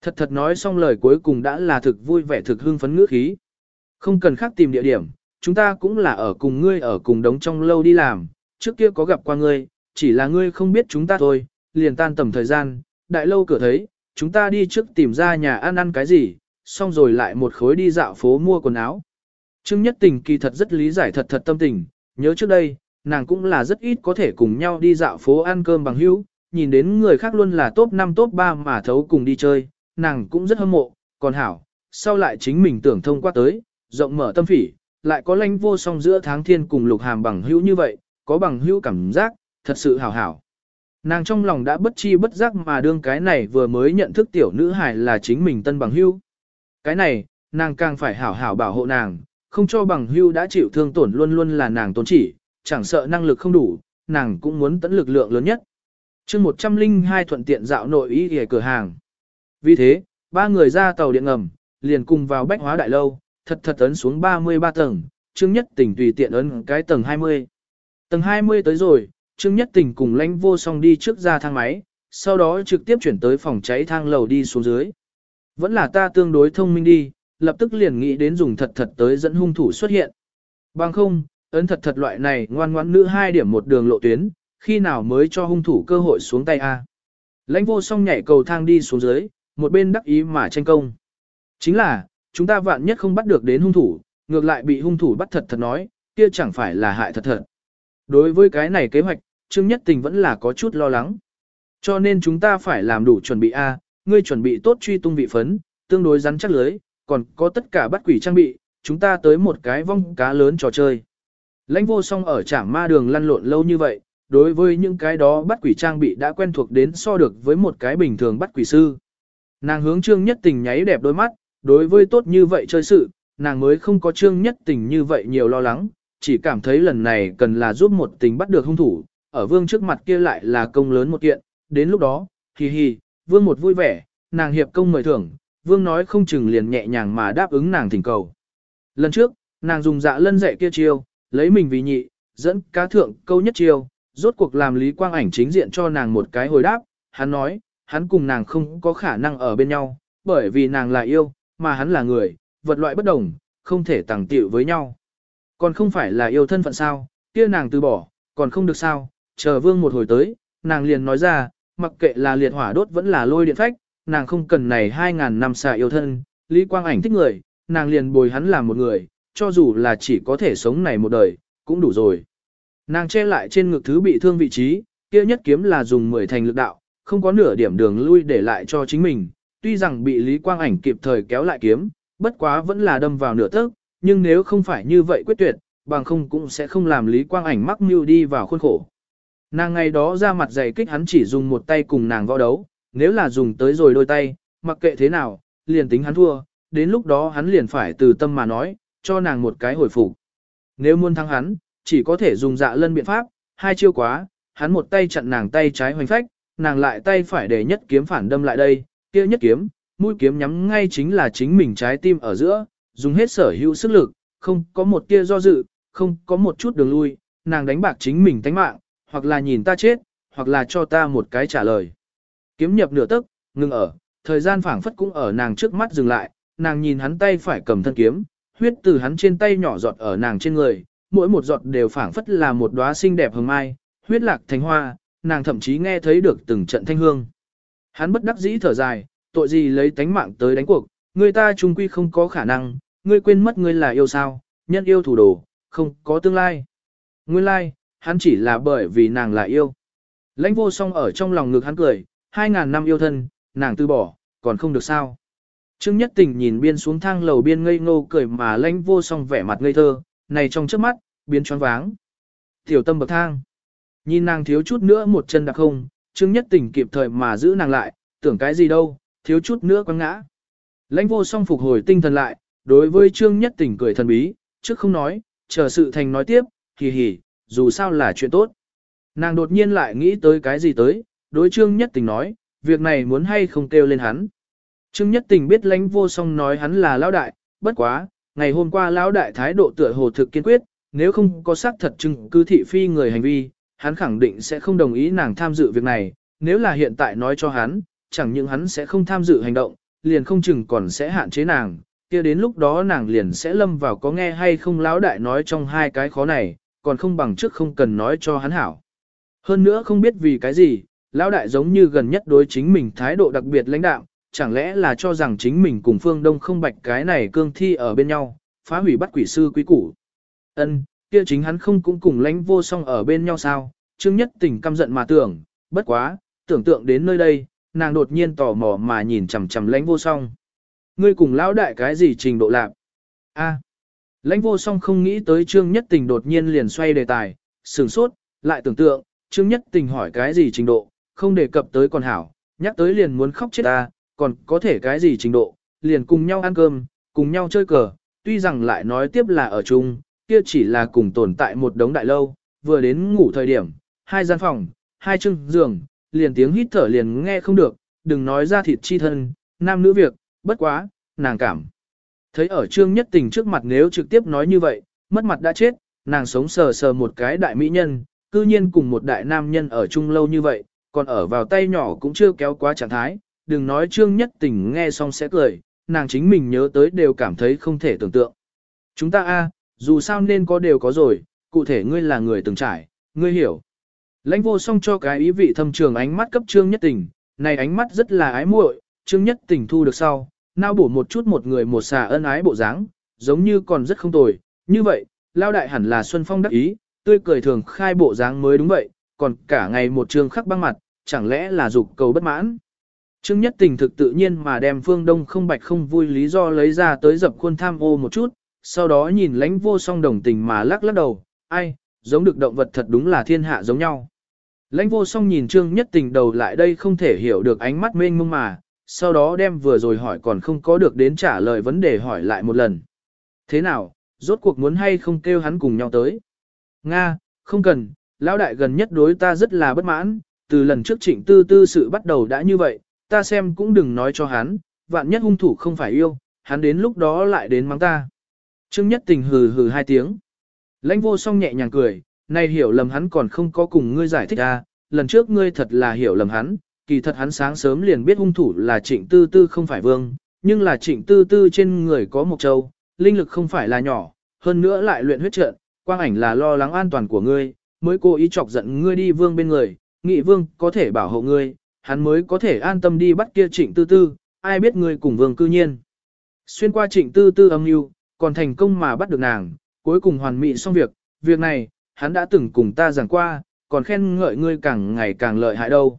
Thật thật nói xong lời cuối cùng đã là thực vui vẻ thực hưng phấn ngữ khí. Không cần khác tìm địa điểm, chúng ta cũng là ở cùng ngươi ở cùng đống trong lâu đi làm, trước kia có gặp qua ngươi, chỉ là ngươi không biết chúng ta thôi, liền tan tầm thời gian, đại lâu cửa thấy, chúng ta đi trước tìm ra nhà ăn ăn cái gì, xong rồi lại một khối đi dạo phố mua quần áo. Trương Nhất Tình kỳ thật rất lý giải thật thật tâm tình, nhớ trước đây, nàng cũng là rất ít có thể cùng nhau đi dạo phố ăn cơm bằng hữu, nhìn đến người khác luôn là top 5 top 3 mà thấu cùng đi chơi, nàng cũng rất hâm mộ, còn hảo, sau lại chính mình tưởng thông qua tới, rộng mở tâm phỉ, lại có lãnh vô song giữa tháng thiên cùng lục hàm bằng hữu như vậy, có bằng hữu cảm giác, thật sự hảo hảo. Nàng trong lòng đã bất chi bất giác mà đương cái này vừa mới nhận thức tiểu nữ hài là chính mình tân bằng hữu. Cái này, nàng càng phải hảo hảo bảo hộ nàng, không cho bằng hữu đã chịu thương tổn luôn luôn là nàng tốn chỉ, chẳng sợ năng lực không đủ, nàng cũng muốn tận lực lượng lớn nhất. chương 102 thuận tiện dạo nội ý ở cửa hàng. Vì thế, ba người ra tàu điện ngầm, liền cùng vào bách hóa đại lâu, thật thật ấn xuống 33 tầng, Trương Nhất Tình tùy tiện ấn cái tầng 20. Tầng 20 tới rồi, Trương Nhất Tình cùng lãnh vô song đi trước ra thang máy, sau đó trực tiếp chuyển tới phòng cháy thang lầu đi xuống dưới. Vẫn là ta tương đối thông minh đi, lập tức liền nghĩ đến dùng thật thật tới dẫn hung thủ xuất hiện. Bằng không, ấn thật thật loại này ngoan ngoãn nữ hai điểm một đường lộ tuyến, khi nào mới cho hung thủ cơ hội xuống tay a? Lãnh vô song nhảy cầu thang đi xuống dưới, một bên đắc ý mà tranh công. Chính là, chúng ta vạn nhất không bắt được đến hung thủ, ngược lại bị hung thủ bắt thật thật nói, kia chẳng phải là hại thật thật. Đối với cái này kế hoạch, Trương Nhất Tình vẫn là có chút lo lắng. Cho nên chúng ta phải làm đủ chuẩn bị A, ngươi chuẩn bị tốt truy tung vị phấn, tương đối rắn chắc lưới, còn có tất cả bắt quỷ trang bị, chúng ta tới một cái vong cá lớn trò chơi. Lãnh vô song ở trảng ma đường lăn lộn lâu như vậy, đối với những cái đó bắt quỷ trang bị đã quen thuộc đến so được với một cái bình thường bắt quỷ sư. Nàng hướng trương nhất tình nháy đẹp đôi mắt, đối với tốt như vậy chơi sự, nàng mới không có trương nhất tình như vậy nhiều lo lắng, chỉ cảm thấy lần này cần là giúp một tình bắt được hung thủ, ở vương trước mặt kia lại là công lớn một kiện, đến lúc đó, hì hì, vương một vui vẻ, nàng hiệp công mời thưởng, vương nói không chừng liền nhẹ nhàng mà đáp ứng nàng thỉnh cầu. Lần trước, nàng dùng dạ lân dạy kia chiêu, lấy mình vì nhị, dẫn cá thượng câu nhất chiêu, rốt cuộc làm Lý Quang Ảnh chính diện cho nàng một cái hồi đáp, hắn nói, hắn cùng nàng không có khả năng ở bên nhau, bởi vì nàng là yêu, mà hắn là người, vật loại bất đồng, không thể tàng tiệu với nhau. Còn không phải là yêu thân phận sao, kia nàng từ bỏ, còn không được sao, chờ vương một hồi tới, nàng liền nói ra, mặc kệ là liệt hỏa đốt vẫn là lôi điện phách, nàng không cần này 2.000 năm xa yêu thân, Lý Quang Ảnh thích người, nàng liền bồi hắn làm một người, cho dù là chỉ có thể sống này một đời, cũng đủ rồi. Nàng che lại trên ngực thứ bị thương vị trí, kia nhất kiếm là dùng 10 thành lực đạo, không có nửa điểm đường lui để lại cho chính mình, tuy rằng bị Lý Quang Ảnh kịp thời kéo lại kiếm, bất quá vẫn là đâm vào nửa tấc, nhưng nếu không phải như vậy quyết tuyệt, bằng không cũng sẽ không làm Lý Quang Ảnh mắc mưu đi vào khuôn khổ. Nàng ngày đó ra mặt dày kích hắn chỉ dùng một tay cùng nàng võ đấu, nếu là dùng tới rồi đôi tay, mặc kệ thế nào, liền tính hắn thua, đến lúc đó hắn liền phải từ tâm mà nói, cho nàng một cái hồi phục. Nếu muốn thắng hắn, chỉ có thể dùng dạ lân biện pháp, hai chiêu quá, hắn một tay chặn nàng tay trái hoành phách, nàng lại tay phải để nhất kiếm phản đâm lại đây, kia nhất kiếm, mũi kiếm nhắm ngay chính là chính mình trái tim ở giữa, dùng hết sở hữu sức lực, không có một tia do dự, không có một chút đường lui, nàng đánh bạc chính mình tánh mạng, hoặc là nhìn ta chết, hoặc là cho ta một cái trả lời. Kiếm nhập nửa tức, ngừng ở, thời gian phảng phất cũng ở nàng trước mắt dừng lại, nàng nhìn hắn tay phải cầm thân kiếm, huyết từ hắn trên tay nhỏ giọt ở nàng trên người, mỗi một giọt đều phảng phất là một đóa xinh đẹp hồng mai, huyết lạc thành hoa, nàng thậm chí nghe thấy được từng trận thanh hương. Hắn bất đắc dĩ thở dài, tội gì lấy tánh mạng tới đánh cuộc, người ta trung quy không có khả năng, ngươi quên mất ngươi là yêu sao, nhân yêu thủ đồ, không có tương lai. Nguyên lai, hắn chỉ là bởi vì nàng là yêu. Lãnh vô song ở trong lòng ngực hắn cười, hai ngàn năm yêu thân, nàng từ bỏ, còn không được sao. Trương Nhất Tình nhìn biên xuống thang lầu biên ngây ngô cười mà lãnh vô song vẻ mặt ngây thơ, này trong trước mắt, biến choáng váng. Tiểu tâm bậc thang. Nhìn nàng thiếu chút nữa một chân đặc không, Trương Nhất Tình kịp thời mà giữ nàng lại, tưởng cái gì đâu, thiếu chút nữa quăng ngã. Lãnh vô song phục hồi tinh thần lại, đối với Trương Nhất Tình cười thần bí, trước không nói, chờ sự thành nói tiếp, hì hì, dù sao là chuyện tốt. Nàng đột nhiên lại nghĩ tới cái gì tới, đối Trương Nhất Tình nói, việc này muốn hay không kêu lên hắn. Trương Nhất Tình biết lãnh vô song nói hắn là lão đại, bất quá, ngày hôm qua lão đại thái độ tựa hồ thực kiên quyết, nếu không có xác thật chứng cứ thị phi người hành vi, hắn khẳng định sẽ không đồng ý nàng tham dự việc này, nếu là hiện tại nói cho hắn, chẳng những hắn sẽ không tham dự hành động, liền không chừng còn sẽ hạn chế nàng, kia đến lúc đó nàng liền sẽ lâm vào có nghe hay không lão đại nói trong hai cái khó này, còn không bằng trước không cần nói cho hắn hảo. Hơn nữa không biết vì cái gì, lão đại giống như gần nhất đối chính mình thái độ đặc biệt lãnh đạo, chẳng lẽ là cho rằng chính mình cùng phương đông không bạch cái này cương thi ở bên nhau, phá hủy bắt quỷ sư quý củ. Ân, kia chính hắn không cũng cùng lãnh vô song ở bên nhau sao, Trương Nhất Tình căm giận mà tưởng, bất quá, tưởng tượng đến nơi đây, nàng đột nhiên tò mò mà nhìn chằm chằm lãnh vô song. Ngươi cùng lão đại cái gì trình độ lạc? A. Lãnh vô song không nghĩ tới Trương Nhất Tình đột nhiên liền xoay đề tài, sửng sốt, lại tưởng tượng, Trương Nhất Tình hỏi cái gì trình độ, không đề cập tới còn hảo, nhắc tới liền muốn khóc chết ta, còn có thể cái gì trình độ, liền cùng nhau ăn cơm, cùng nhau chơi cờ, tuy rằng lại nói tiếp là ở chung, kia chỉ là cùng tồn tại một đống đại lâu, vừa đến ngủ thời điểm, hai gian phòng, hai chân giường, liền tiếng hít thở liền nghe không được, đừng nói ra thịt chi thân, nam nữ việc, bất quá, nàng cảm. Thấy ở trương nhất tình trước mặt nếu trực tiếp nói như vậy, mất mặt đã chết, nàng sống sờ sờ một cái đại mỹ nhân, cư nhiên cùng một đại nam nhân ở chung lâu như vậy, còn ở vào tay nhỏ cũng chưa kéo quá trạng thái, đừng nói trương nhất tình nghe xong sẽ cười, nàng chính mình nhớ tới đều cảm thấy không thể tưởng tượng. Chúng ta a, dù sao nên có đều có rồi, cụ thể ngươi là người từng trải, ngươi hiểu. Lãnh vô song cho cái ý vị thâm trường ánh mắt cấp trương nhất tình, này ánh mắt rất là ái muội, trương nhất tình thu được sau, nao bổ một chút một người một xà ân ái bộ dáng, giống như còn rất không tồi, như vậy, lao đại hẳn là Xuân Phong đắc ý, tươi cười thường khai bộ dáng mới đúng vậy, còn cả ngày một trương khắc băng mặt, chẳng lẽ là dục cầu bất mãn. Trương Nhất Tình thực tự nhiên mà đem Phương Đông không bạch không vui lý do lấy ra tới dập khuôn tham ô một chút, sau đó nhìn lãnh vô song đồng tình mà lắc lắc đầu, ai, giống được động vật thật đúng là thiên hạ giống nhau. Lãnh vô song nhìn Trương Nhất Tình đầu lại đây không thể hiểu được ánh mắt mênh mông mà, sau đó đem vừa rồi hỏi còn không có được đến trả lời vấn đề hỏi lại một lần. Thế nào, rốt cuộc muốn hay không kêu hắn cùng nhau tới? Nga, không cần, lão đại gần nhất đối ta rất là bất mãn, từ lần trước trịnh tư tư sự bắt đầu đã như vậy, ta xem cũng đừng nói cho hắn, vạn nhất hung thủ không phải yêu, hắn đến lúc đó lại đến mắng ta. Trương Nhất Tình hừ hừ hai tiếng. Lãnh vô song nhẹ nhàng cười, nay hiểu lầm hắn còn không có cùng ngươi giải thích à, lần trước ngươi thật là hiểu lầm hắn, kỳ thật hắn sáng sớm liền biết hung thủ là trịnh tư tư không phải vương, nhưng là trịnh tư tư trên người có một châu, linh lực không phải là nhỏ, hơn nữa lại luyện huyết trận, quang ảnh là lo lắng an toàn của ngươi, mới cố ý chọc giận ngươi đi vương bên người, nghị vương có thể bảo hộ ngươi, hắn mới có thể an tâm đi bắt kia trịnh tư tư, ai biết ngươi cùng vương cư nhiên. Xuyên qua trịnh tư tư âm mưu còn thành công mà bắt được nàng, cuối cùng hoàn mỹ xong việc, việc này, hắn đã từng cùng ta giảng qua, còn khen ngợi ngươi càng ngày càng lợi hại đâu.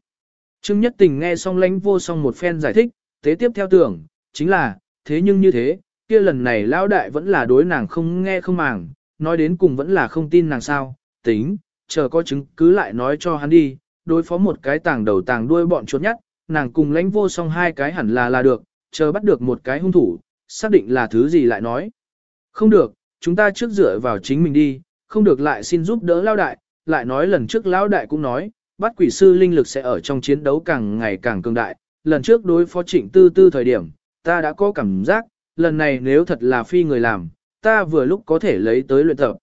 Trương Nhất Tình nghe xong lãnh vô song một phen giải thích, thế tiếp theo tưởng, chính là, thế nhưng như thế, kia lần này lão đại vẫn là đối nàng không nghe không màng, nói đến cùng vẫn là không tin nàng sao, tính, chờ có chứng cứ lại nói cho hắn đi, đối phó một cái tàng đầu tàng đuôi bọn chuột nhắt, nàng cùng lãnh vô song hai cái hẳn là là được, chờ bắt được một cái hung thủ, xác định là thứ gì lại nói. Không được, chúng ta trước dựa vào chính mình đi, không được lại xin giúp đỡ lao đại, lại nói lần trước lao đại cũng nói, bắt quỷ sư linh lực sẽ ở trong chiến đấu càng ngày càng cường đại, lần trước đối phó trịnh tư tư thời điểm, ta đã có cảm giác, lần này nếu thật là phi người làm, ta vừa lúc có thể lấy tới luyện tập.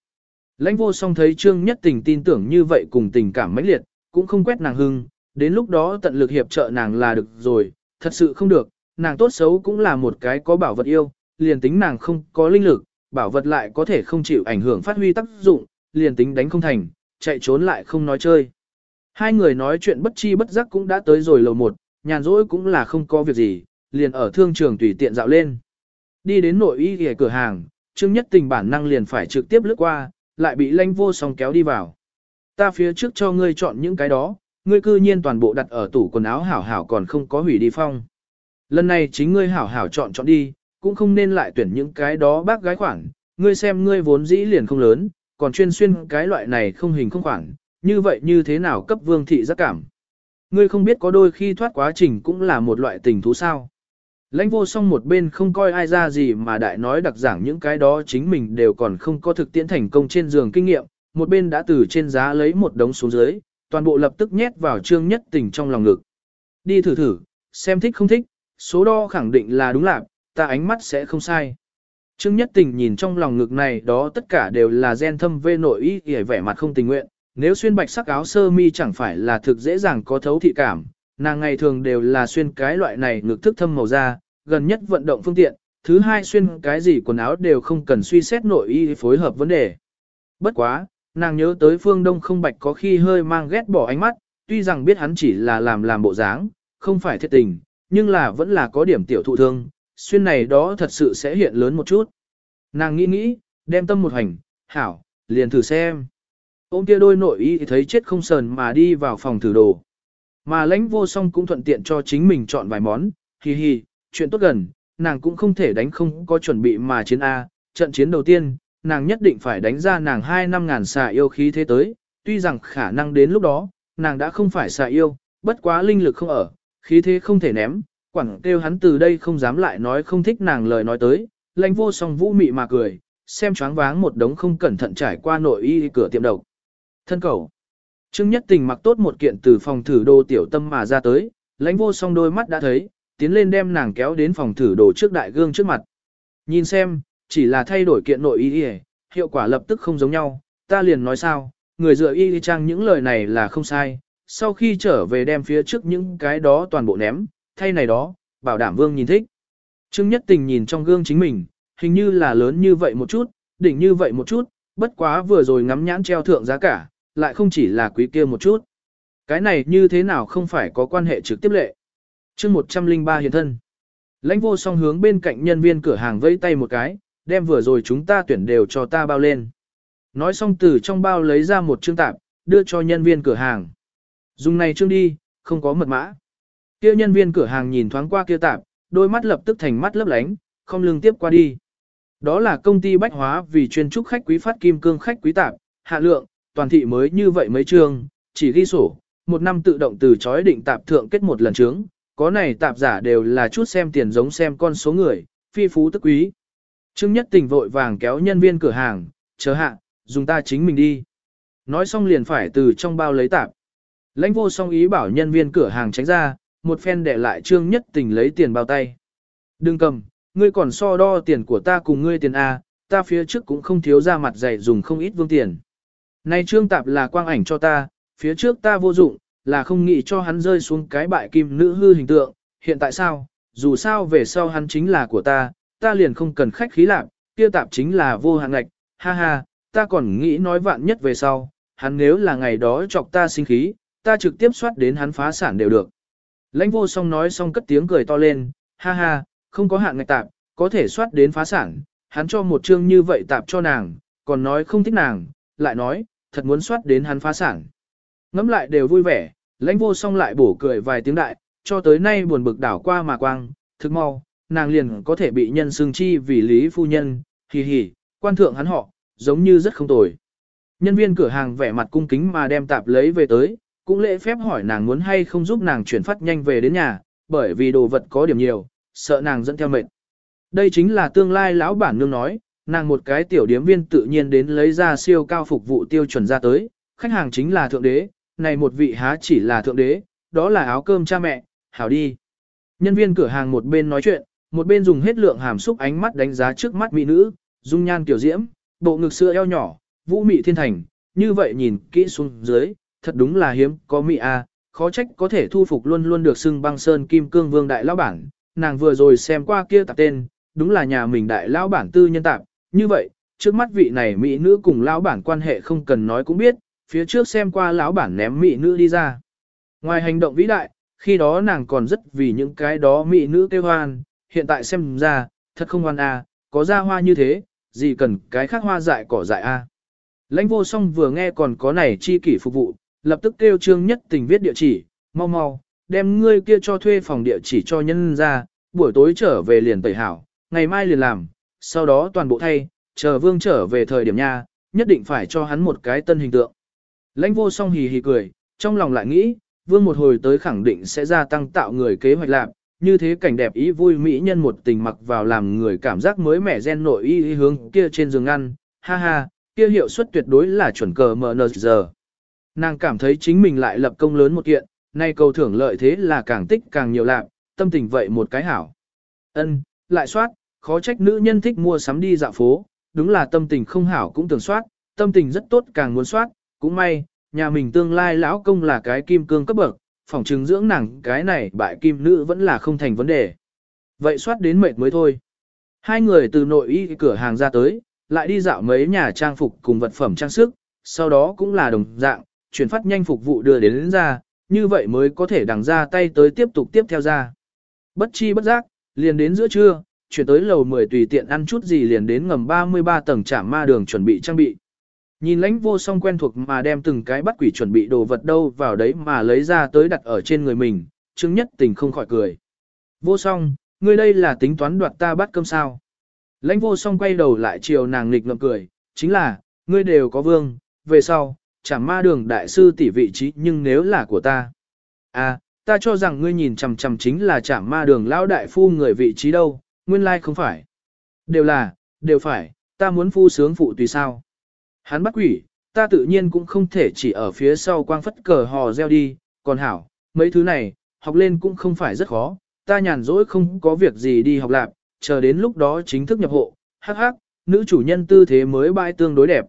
Lãnh vô song thấy trương nhất tình tin tưởng như vậy cùng tình cảm mãnh liệt, cũng không quét nàng hưng, đến lúc đó tận lực hiệp trợ nàng là được rồi, thật sự không được, nàng tốt xấu cũng là một cái có bảo vật yêu, liền tính nàng không có linh lực, bảo vật lại có thể không chịu ảnh hưởng phát huy tác dụng, liền tính đánh không thành, chạy trốn lại không nói chơi. Hai người nói chuyện bất chi bất giác cũng đã tới rồi lầu một, nhàn rỗi cũng là không có việc gì, liền ở thương trường tùy tiện dạo lên. Đi đến nội y ghề cửa hàng, Trương Nhất Tình bản năng liền phải trực tiếp lướt qua, lại bị lanh vô song kéo đi vào. Ta phía trước cho ngươi chọn những cái đó, ngươi cư nhiên toàn bộ đặt ở tủ quần áo hảo hảo còn không có hủy đi phong. Lần này chính ngươi hảo hảo chọn chọn đi, cũng không nên lại tuyển những cái đó bác gái khoản, ngươi xem ngươi vốn dĩ liền không lớn, còn chuyên xuyên cái loại này không hình không khoản, như vậy như thế nào cấp vương thị giác cảm. Ngươi không biết có đôi khi thoát quá trình cũng là một loại tình thú sao. Lãnh vô song một bên không coi ai ra gì mà đại nói đặc giảng những cái đó chính mình đều còn không có thực tiễn thành công trên giường kinh nghiệm, một bên đã từ trên giá lấy một đống xuống dưới, toàn bộ lập tức nhét vào trương nhất tình trong lòng ngực. Đi thử thử, xem thích không thích, số đo khẳng định là đúng lạc, ta ánh mắt sẽ không sai. Trương Nhất Tình nhìn trong lòng ngực này đó tất cả đều là gen thâm vê nội ý kể vẻ mặt không tình nguyện, nếu xuyên bạch sắc áo sơ mi chẳng phải là thực dễ dàng có thấu thị cảm, nàng ngày thường đều là xuyên cái loại này ngực thức thâm màu da, gần nhất vận động phương tiện, thứ hai xuyên cái gì quần áo đều không cần suy xét nội y phối hợp vấn đề. Bất quá, nàng nhớ tới phương đông không bạch có khi hơi mang ghét bỏ ánh mắt, tuy rằng biết hắn chỉ là làm làm bộ dáng, không phải thiệt tình, nhưng là vẫn là có điểm tiểu thụ thương, xuyên này đó thật sự sẽ hiện lớn một chút. Nàng nghĩ nghĩ, đem tâm một hành, hảo, liền thử xem. Ôm kia đôi nội y thấy chết không sờn mà đi vào phòng thử đồ. Mà lãnh vô song cũng thuận tiện cho chính mình chọn vài món, hi hi, chuyện tốt gần, nàng cũng không thể đánh không có chuẩn bị mà chiến A, trận chiến đầu tiên, nàng nhất định phải đánh ra nàng hai năm ngàn xà yêu khí thế tới, tuy rằng khả năng đến lúc đó, nàng đã không phải xà yêu, bất quá linh lực không ở, khí thế không thể ném, quẳng kêu hắn từ đây không dám lại nói không thích nàng lời nói tới, lãnh vô song vũ mị mà cười, xem choáng váng một đống không cẩn thận trải qua nội y cửa tiệm độc. Thân cầu. Trương Nhất Tình mặc tốt một kiện từ phòng thử đồ tiểu tâm mà ra tới, lãnh vô song đôi mắt đã thấy, tiến lên đem nàng kéo đến phòng thử đồ trước đại gương trước mặt. Nhìn xem, chỉ là thay đổi kiện nội y hiệu quả lập tức không giống nhau, ta liền nói sao, người dựa y trang những lời này là không sai, sau khi trở về đem phía trước những cái đó toàn bộ ném, thay này đó, bảo đảm vương nhìn thích. Trương Nhất Tình nhìn trong gương chính mình, hình như là lớn như vậy một chút, đỉnh như vậy một chút, bất quá vừa rồi ngắm nhãn treo thượng giá cả, lại không chỉ là quý kia một chút. Cái này như thế nào không phải có quan hệ trực tiếp lệ. chương 103 hiện thân. Lãnh vô song hướng bên cạnh nhân viên cửa hàng vẫy tay một cái, đem vừa rồi chúng ta tuyển đều cho ta bao lên. Nói xong từ trong bao lấy ra một chương tạp, đưa cho nhân viên cửa hàng. Dùng này chương đi, không có mật mã. Kia nhân viên cửa hàng nhìn thoáng qua kia tạp, đôi mắt lập tức thành mắt lấp lánh, không lưng tiếp qua đi. Đó là công ty bách hóa vì chuyên trúc khách quý phát kim cương khách quý tạp, hạ lượng, toàn thị mới như vậy mấy trường, chỉ ghi sổ, một năm tự động từ chói định tạp thượng kết một lần trướng, có này tạp giả đều là chút xem tiền giống xem con số người, phi phú tức quý. Trương Nhất Tình vội vàng kéo nhân viên cửa hàng, chờ hạ, dùng ta chính mình đi. Nói xong liền phải từ trong bao lấy tạp. Lãnh vô song ý bảo nhân viên cửa hàng tránh ra, một phen để lại Trương Nhất Tình lấy tiền bao tay. Đừng cầm, ngươi còn so đo tiền của ta cùng ngươi tiền A, ta phía trước cũng không thiếu ra mặt dày dùng không ít vương tiền. Này Trương Tạp là quang ảnh cho ta, phía trước ta vô dụng, là không nghĩ cho hắn rơi xuống cái bại kim nữ hư hình tượng, hiện tại sao, dù sao về sau hắn chính là của ta, ta liền không cần khách khí lạc, kia tạp chính là vô hạn ngạch, ha ha, ta còn nghĩ nói vạn nhất về sau, hắn nếu là ngày đó chọc ta sinh khí, ta trực tiếp soát đến hắn phá sản đều được. Lãnh vô song nói xong cất tiếng cười to lên, ha ha, không có hạn ngạch tạp, có thể soát đến phá sản, hắn cho một chương như vậy tạp cho nàng, còn nói không thích nàng, lại nói, thật muốn soát đến hắn phá sản. Ngắm lại đều vui vẻ, lãnh vô song lại bổ cười vài tiếng đại, cho tới nay buồn bực đảo qua mà quang, thức mau, nàng liền có thể bị nhân xương chi vì lý phu nhân, hì hì, quan thượng hắn họ, giống như rất không tồi. Nhân viên cửa hàng vẻ mặt cung kính mà đem tạp lấy về tới, cũng lễ phép hỏi nàng muốn hay không giúp nàng chuyển phát nhanh về đến nhà, bởi vì đồ vật có điểm nhiều, sợ nàng dẫn theo mệt. Đây chính là tương lai lão bản nương nói, nàng một cái tiểu điếm viên tự nhiên đến lấy ra siêu cao phục vụ tiêu chuẩn ra tới, khách hàng chính là thượng đế, này một vị há chỉ là thượng đế, đó là áo cơm cha mẹ, hảo đi. Nhân viên cửa hàng một bên nói chuyện, một bên dùng hết lượng hàm xúc ánh mắt đánh giá trước mắt mỹ nữ, dung nhan tiểu diễm, bộ ngực sữa eo nhỏ, vũ mị thiên thành, như vậy nhìn kỹ xuống dưới, thật đúng là hiếm, có mỹ a, khó trách có thể thu phục luôn luôn được xưng băng sơn kim cương vương đại lão bản, nàng vừa rồi xem qua kia tạp tên, đúng là nhà mình đại lão bản tư nhân tạp, như vậy, trước mắt vị này mỹ nữ cùng lão bản quan hệ không cần nói cũng biết, phía trước xem qua lão bản ném mỹ nữ đi ra. Ngoài hành động vĩ đại, khi đó nàng còn rất vì những cái đó mỹ nữ kêu hoan, hiện tại xem ra, thật không hoan a, có ra hoa như thế, gì cần cái khác hoa dại cỏ dại a. Lãnh vô song vừa nghe còn có này chi kỷ phục vụ, lập tức kêu trương nhất tình viết địa chỉ, mau mau, đem ngươi kia cho thuê phòng địa chỉ cho nhân ra, buổi tối trở về liền tẩy hảo, ngày mai liền làm, sau đó toàn bộ thay, chờ vương trở về thời điểm nha, nhất định phải cho hắn một cái tân hình tượng. Lãnh vô song hì hì cười, trong lòng lại nghĩ, vương một hồi tới khẳng định sẽ gia tăng tạo người kế hoạch lạc, như thế cảnh đẹp ý vui mỹ nhân một tình mặc vào làm người cảm giác mới mẻ gen nội y hướng kia trên giường ăn, ha ha, kia hiệu suất tuyệt đối là chuẩn cờ mở giờ. Nàng cảm thấy chính mình lại lập công lớn một kiện, nay cầu thưởng lợi thế là càng tích càng nhiều lạc, tâm tình vậy một cái hảo. Ân, lại soát, khó trách nữ nhân thích mua sắm đi dạo phố, đúng là tâm tình không hảo cũng tưởng soát, tâm tình rất tốt càng muốn soát, cũng may, nhà mình tương lai lão công là cái kim cương cấp bậc, phòng trứng dưỡng nàng cái này bại kim nữ vẫn là không thành vấn đề. Vậy soát đến mệt mới thôi. Hai người từ nội y cửa hàng ra tới, lại đi dạo mấy nhà trang phục cùng vật phẩm trang sức, sau đó cũng là đồng dạng, chuyển phát nhanh phục vụ đưa đến, đến ra, như vậy mới có thể đằng ra tay tới tiếp tục tiếp theo ra. Bất chi bất giác, liền đến giữa trưa, chuyển tới lầu 10 tùy tiện ăn chút gì liền đến ngầm 33 tầng trạm ma đường chuẩn bị trang bị. Nhìn lãnh vô song quen thuộc mà đem từng cái bắt quỷ chuẩn bị đồ vật đâu vào đấy mà lấy ra tới đặt ở trên người mình, chứng Nhất Tình không khỏi cười. Vô song, ngươi đây là tính toán đoạt ta bắt cơm sao. Lãnh vô song quay đầu lại chiều nàng nghịch ngậm cười, chính là, ngươi đều có vương, về sau, chẳng ma đường đại sư tỷ vị trí nhưng nếu là của ta. À, ta cho rằng ngươi nhìn chằm chằm chính là chạm ma đường lão đại phu người vị trí đâu, nguyên lai không phải. Đều là, đều phải, ta muốn phu sướng phụ tùy sao. Hắn bắt quỷ, ta tự nhiên cũng không thể chỉ ở phía sau quang phất cờ hò reo đi, còn hảo, mấy thứ này, học lên cũng không phải rất khó, ta nhàn rỗi không có việc gì đi học lạp chờ đến lúc đó chính thức nhập hộ, hắc hắc, nữ chủ nhân tư thế mới bãi tương đối đẹp.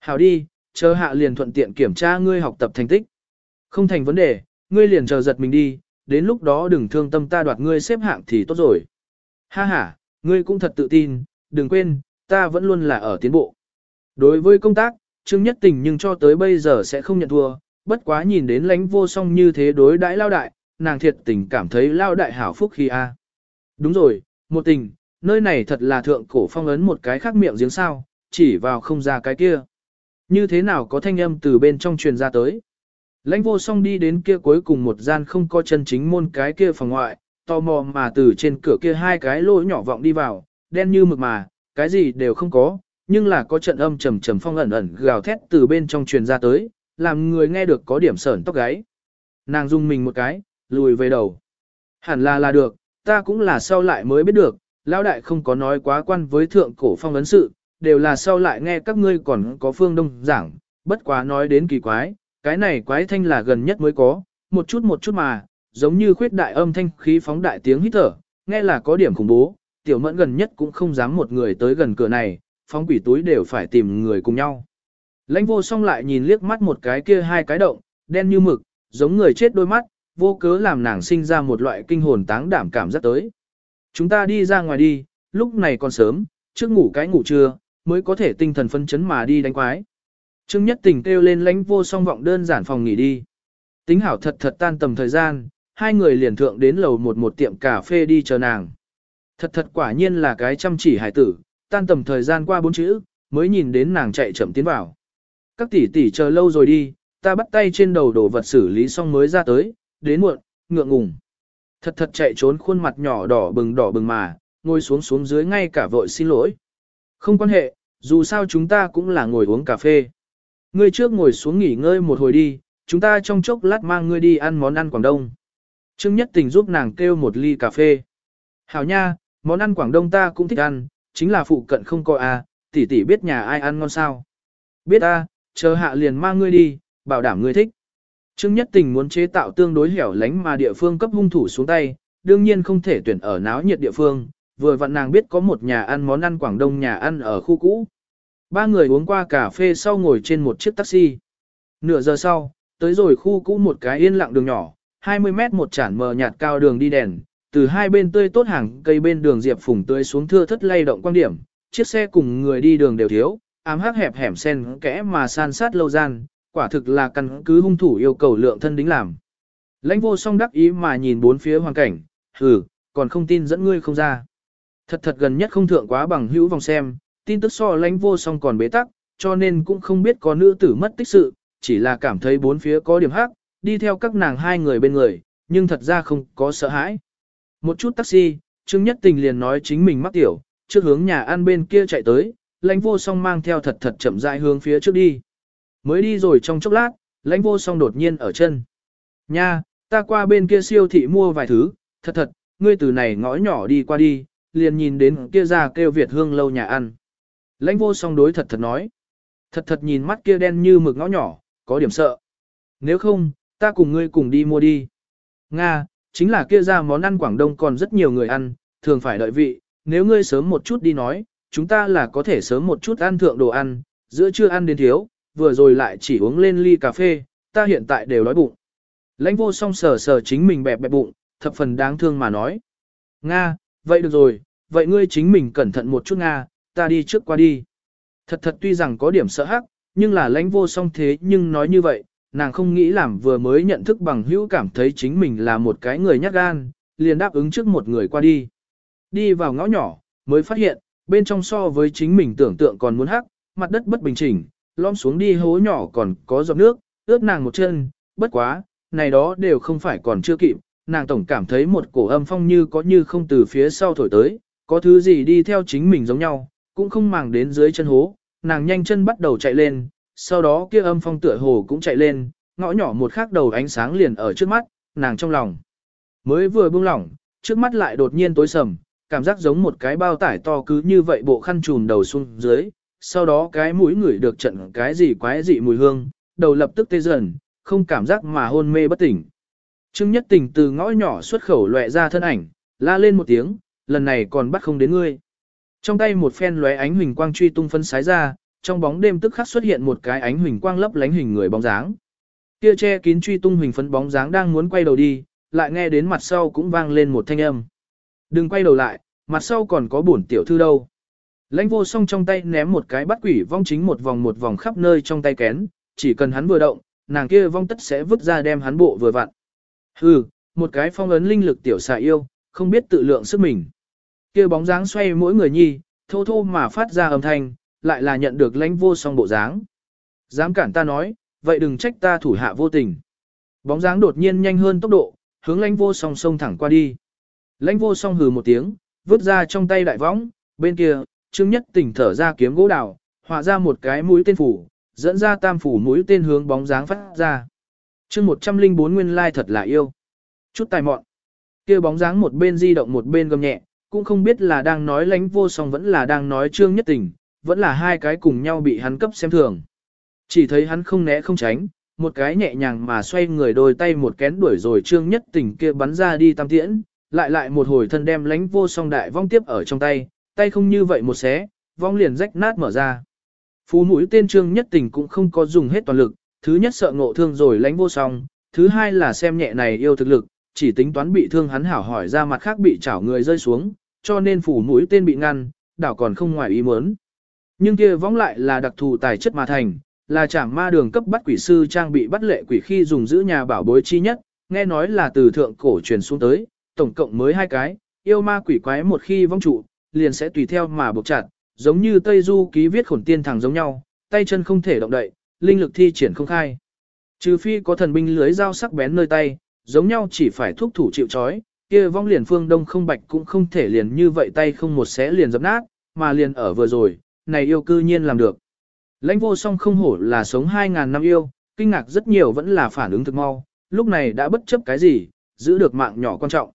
Hảo đi, chờ hạ liền thuận tiện kiểm tra ngươi học tập thành tích. Không thành vấn đề, ngươi liền chờ giật mình đi, đến lúc đó đừng thương tâm ta đoạt ngươi xếp hạng thì tốt rồi. Ha ha, ngươi cũng thật tự tin, đừng quên, ta vẫn luôn là ở tiến bộ. Đối với công tác, Trương Nhất Tình nhưng cho tới bây giờ sẽ không nhận thua, bất quá nhìn đến lãnh vô song như thế đối đãi lao đại, nàng thiệt tình cảm thấy lao đại hảo phúc khi a. Đúng rồi, một tình, nơi này thật là thượng cổ phong ấn một cái khác miệng giếng sao, chỉ vào không ra cái kia. Như thế nào có thanh âm từ bên trong truyền ra tới. Lãnh vô song đi đến kia cuối cùng một gian không có chân chính môn cái kia phòng ngoại, tò mò mà từ trên cửa kia hai cái lỗ nhỏ vọng đi vào, đen như mực mà, cái gì đều không có, nhưng là có trận âm trầm trầm phong ẩn ẩn gào thét từ bên trong truyền ra tới, làm người nghe được có điểm sởn tóc gáy. Nàng dung mình một cái, lùi về đầu. Hẳn là là được, ta cũng là sau lại mới biết được, lão đại không có nói quá quan với thượng cổ phong ấn sự, đều là sau lại nghe các ngươi còn có phương đông giảng, bất quá nói đến kỳ quái, cái này quái thanh là gần nhất mới có, một chút một chút mà, giống như khuyết đại âm thanh khí phóng đại tiếng hít thở, nghe là có điểm khủng bố, tiểu mẫn gần nhất cũng không dám một người tới gần cửa này, phóng quỷ túi đều phải tìm người cùng nhau. Lãnh vô song lại nhìn liếc mắt một cái kia hai cái động, đen như mực, giống người chết đôi mắt, vô cớ làm nàng sinh ra một loại kinh hồn táng đảm cảm rất tới. Chúng ta đi ra ngoài đi, lúc này còn sớm, trước ngủ cái ngủ trưa, mới có thể tinh thần phân chấn mà đi đánh quái. Trương Nhất Tình kêu lên lãnh vô song vọng đơn giản phòng nghỉ đi. Tính hảo thật thật tan tầm thời gian, hai người liền thượng đến lầu một một tiệm cà phê đi chờ nàng. Thật thật quả nhiên là cái chăm chỉ hải tử, tan tầm thời gian qua bốn chữ, mới nhìn đến nàng chạy chậm tiến vào. Các tỷ tỷ chờ lâu rồi đi, ta bắt tay trên đầu đồ vật xử lý xong mới ra tới, đến muộn, ngượng ngùng. Thật thật chạy trốn khuôn mặt nhỏ đỏ bừng đỏ bừng mà, ngồi xuống xuống dưới ngay cả vội xin lỗi. Không quan hệ, dù sao chúng ta cũng là ngồi uống cà phê. Ngươi trước ngồi xuống nghỉ ngơi một hồi đi, chúng ta trong chốc lát mang ngươi đi ăn món ăn Quảng Đông. Trương Nhất Tình giúp nàng kêu một ly cà phê. Hảo nha, món ăn Quảng Đông ta cũng thích ăn, chính là phụ cận không có à, tỷ tỷ biết nhà ai ăn ngon sao. Biết à? chờ hạ liền mang ngươi đi, bảo đảm ngươi thích. Trương Nhất Tình muốn chế tạo tương đối hẻo lánh mà địa phương cấp hung thủ xuống tay, đương nhiên không thể tuyển ở náo nhiệt địa phương, vừa vặn nàng biết có một nhà ăn món ăn Quảng Đông nhà ăn ở khu cũ. Ba người uống qua cà phê sau ngồi trên một chiếc taxi. Nửa giờ sau, tới rồi khu cũ một cái yên lặng đường nhỏ, 20 mét một chản mờ nhạt cao đường đi đèn, từ hai bên tươi tốt hàng cây bên đường diệp phùng tươi xuống thưa thất lay động quan điểm, chiếc xe cùng người đi đường đều thiếu, ám hắc hẹp hẻm sen kẽ mà san sát lâu gian, quả thực là căn cứ hung thủ yêu cầu lượng thân đính làm. Lãnh vô song đắc ý mà nhìn bốn phía hoàn cảnh, hừ, còn không tin dẫn ngươi không ra. Thật thật gần nhất không thượng quá bằng hữu vòng xem, tin tức so lãnh vô song còn bế tắc, cho nên cũng không biết có nữ tử mất tích sự, chỉ là cảm thấy bốn phía có điểm hắc, đi theo các nàng hai người bên người, nhưng thật ra không có sợ hãi. Một chút taxi, Trương Nhất Tình liền nói chính mình mắc tiểu, trước hướng nhà ăn bên kia chạy tới, lãnh vô song mang theo thật thật chậm rãi hướng phía trước đi. Mới đi rồi trong chốc lát, lãnh vô song đột nhiên ở chân. Nha, ta qua bên kia siêu thị mua vài thứ, thật thật, ngươi từ này ngõ nhỏ đi qua đi, liền nhìn đến kia ra kêu Việt hương lâu nhà ăn. Lãnh vô song đối thật thật nói. Thật thật nhìn mắt kia đen như mực ngõ nhỏ, có điểm sợ. Nếu không, ta cùng ngươi cùng đi mua đi. Nga, chính là kia ra món ăn Quảng Đông còn rất nhiều người ăn, thường phải đợi vị, nếu ngươi sớm một chút đi nói, chúng ta là có thể sớm một chút ăn thượng đồ ăn, giữa trưa ăn đến thiếu, vừa rồi lại chỉ uống lên ly cà phê, ta hiện tại đều đói bụng. Lãnh vô song sờ sờ chính mình bẹp bẹp bụng, thập phần đáng thương mà nói. Nga, vậy được rồi, vậy ngươi chính mình cẩn thận một chút Nga, ta đi trước qua đi. Thật thật tuy rằng có điểm sợ hắc, nhưng là lãnh vô song thế nhưng nói như vậy, nàng không nghĩ làm vừa mới nhận thức bằng hữu cảm thấy chính mình là một cái người nhát gan, liền đáp ứng trước một người qua đi. đi vào ngõ nhỏ, mới phát hiện, bên trong so với chính mình tưởng tượng còn muốn hắc, mặt đất bất bình chỉnh, lom xuống đi hố nhỏ còn có giọt nước, ướt nàng một chân, bất quá, này đó đều không phải còn chưa kịp, nàng tổng cảm thấy một cổ âm phong như có như không từ phía sau thổi tới, có thứ gì đi theo chính mình giống nhau, cũng không màng đến dưới chân hố, nàng nhanh chân bắt đầu chạy lên, sau đó kia âm phong tựa hồ cũng chạy lên, ngõ nhỏ một khắc đầu ánh sáng liền ở trước mắt, nàng trong lòng. Mới vừa buông lỏng, trước mắt lại đột nhiên tối sầm, cảm giác giống một cái bao tải to cứ như vậy bộ khăn trùm đầu xuống dưới, sau đó cái mũi ngửi được trận cái gì quái dị mùi hương, đầu lập tức tê dần, không cảm giác mà hôn mê bất tỉnh. Trương Nhất Tình từ ngõ nhỏ xuất khẩu lóe ra thân ảnh, la lên một tiếng, lần này còn bắt không đến ngươi. Trong tay một phen lóe ánh huỳnh quang truy tung phân sái ra, trong bóng đêm tức khắc xuất hiện một cái ánh huỳnh quang lấp lánh hình người bóng dáng. Kia che kín truy tung huỳnh phấn bóng dáng đang muốn quay đầu đi, lại nghe đến mặt sau cũng vang lên một thanh âm. Đừng quay đầu lại, mặt sau còn có bổn tiểu thư đâu. Lãnh vô song trong tay ném một cái bắt quỷ vong chính một vòng một vòng khắp nơi trong tay kén, chỉ cần hắn vừa động, nàng kia vong tất sẽ vứt ra đem hắn bộ vừa vặn. Hừ, một cái phong ấn linh lực tiểu xà yêu, không biết tự lượng sức mình. Kia bóng dáng xoay mỗi người nhi, thô thô mà phát ra âm thanh, lại là nhận được lãnh vô song bộ dáng. Dám cản ta nói, vậy đừng trách ta thủ hạ vô tình. Bóng dáng đột nhiên nhanh hơn tốc độ, hướng lãnh vô song sông thẳng qua đi. Lãnh vô song hừ một tiếng, vứt ra trong tay đại võng, bên kia, Trương Nhất Tỉnh thở ra kiếm gỗ đào, họa ra một cái mũi tên phủ, dẫn ra tam phủ mũi tên hướng bóng dáng phát ra. Chương 104 nguyên lai thật là yêu. Chút tài mọn. Kia bóng dáng một bên di động một bên gầm nhẹ, cũng không biết là đang nói lánh vô song vẫn là đang nói Trương Nhất tình, vẫn là hai cái cùng nhau bị hắn cấp xem thường. Chỉ thấy hắn không né không tránh, một cái nhẹ nhàng mà xoay người đôi tay một kén đuổi rồi Trương Nhất tình kia bắn ra đi tam tiễn, lại lại một hồi thân đem lánh vô song đại vong tiếp ở trong tay, tay không như vậy một xé, vong liền rách nát mở ra. Phú mũi tên trương nhất tình cũng không có dùng hết toàn lực, thứ nhất sợ ngộ thương rồi lánh vô song, thứ hai là xem nhẹ này yêu thực lực, chỉ tính toán bị thương hắn hảo hỏi ra mặt khác bị chảo người rơi xuống, cho nên phủ mũi tên bị ngăn, đảo còn không ngoài ý muốn. Nhưng kia vong lại là đặc thù tài chất mà thành, là chảm ma đường cấp bắt quỷ sư trang bị bắt lệ quỷ khi dùng giữ nhà bảo bối chi nhất, nghe nói là từ thượng cổ truyền xuống tới, tổng cộng mới hai cái, yêu ma quỷ quái một khi vong trụ, liền sẽ tùy theo mà buộc chặt, giống như Tây Du ký viết khổn tiên thẳng giống nhau, tay chân không thể động đậy, linh lực thi triển không khai. Trừ phi có thần binh lưới dao sắc bén nơi tay, giống nhau chỉ phải thúc thủ chịu chói, kia vong liền phương đông không bạch cũng không thể liền như vậy tay không một xé liền dập nát, mà liền ở vừa rồi, này yêu cư nhiên làm được. Lãnh vô song không hổ là sống 2.000 năm yêu, kinh ngạc rất nhiều vẫn là phản ứng thực mau, lúc này đã bất chấp cái gì, giữ được mạng nhỏ quan trọng.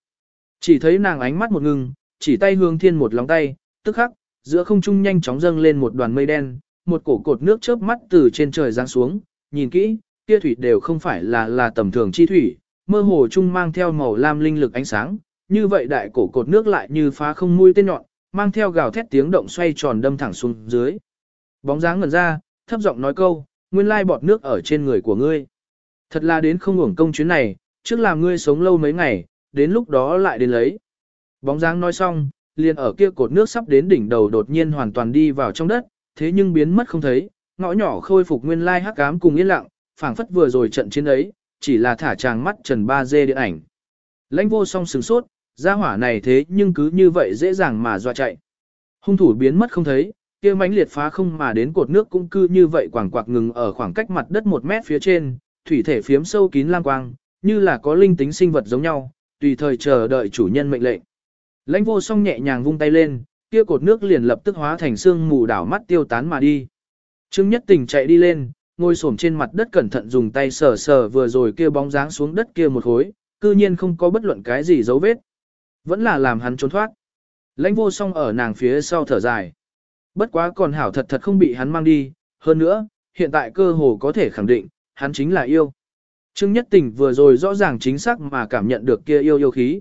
Chỉ thấy nàng ánh mắt một ngưng, chỉ tay hướng thiên một lòng tay, tức khắc, giữa không trung nhanh chóng dâng lên một đoàn mây đen, một cổ cột nước chớp mắt từ trên trời giáng xuống, nhìn kỹ, kia thủy đều không phải là là tầm thường chi thủy, mơ hồ trung mang theo màu lam linh lực ánh sáng, như vậy đại cổ cột nước lại như phá không mũi tên nhọn, mang theo gào thét tiếng động xoay tròn đâm thẳng xuống dưới. Bóng dáng ngẩn ra, thấp giọng nói câu, nguyên lai bọt nước ở trên người của ngươi. Thật là đến không hưởng công chuyến này, trước làm ngươi sống lâu mấy ngày, đến lúc đó lại đến lấy. Bóng dáng nói xong, liền ở kia cột nước sắp đến đỉnh đầu đột nhiên hoàn toàn đi vào trong đất, thế nhưng biến mất không thấy, ngõ nhỏ khôi phục nguyên lai hắc ám cùng yên lặng, phảng phất vừa rồi trận chiến ấy, chỉ là thả tràng mắt Trần Ba Dê điện ảnh. Lãnh vô song sửng sốt, gia hỏa này thế nhưng cứ như vậy dễ dàng mà dọa chạy. Hung thủ biến mất không thấy, kia mãnh liệt phá không mà đến cột nước cũng cứ như vậy quảng quạc ngừng ở khoảng cách mặt đất một mét phía trên, thủy thể phiếm sâu kín lang quang, như là có linh tính sinh vật giống nhau, tùy thời chờ đợi chủ nhân mệnh lệnh. Lãnh vô song nhẹ nhàng vung tay lên, kia cột nước liền lập tức hóa thành xương mù đảo mắt tiêu tán mà đi. Trương Nhất Tình chạy đi lên, ngồi xổm trên mặt đất cẩn thận dùng tay sờ sờ vừa rồi kia bóng dáng xuống đất kia một khối, cư nhiên không có bất luận cái gì dấu vết. Vẫn là làm hắn trốn thoát. Lãnh vô song ở nàng phía sau thở dài. Bất quá còn hảo thật thật không bị hắn mang đi, hơn nữa, hiện tại cơ hồ có thể khẳng định, hắn chính là yêu. Trương Nhất Tình vừa rồi rõ ràng chính xác mà cảm nhận được kia yêu yêu khí.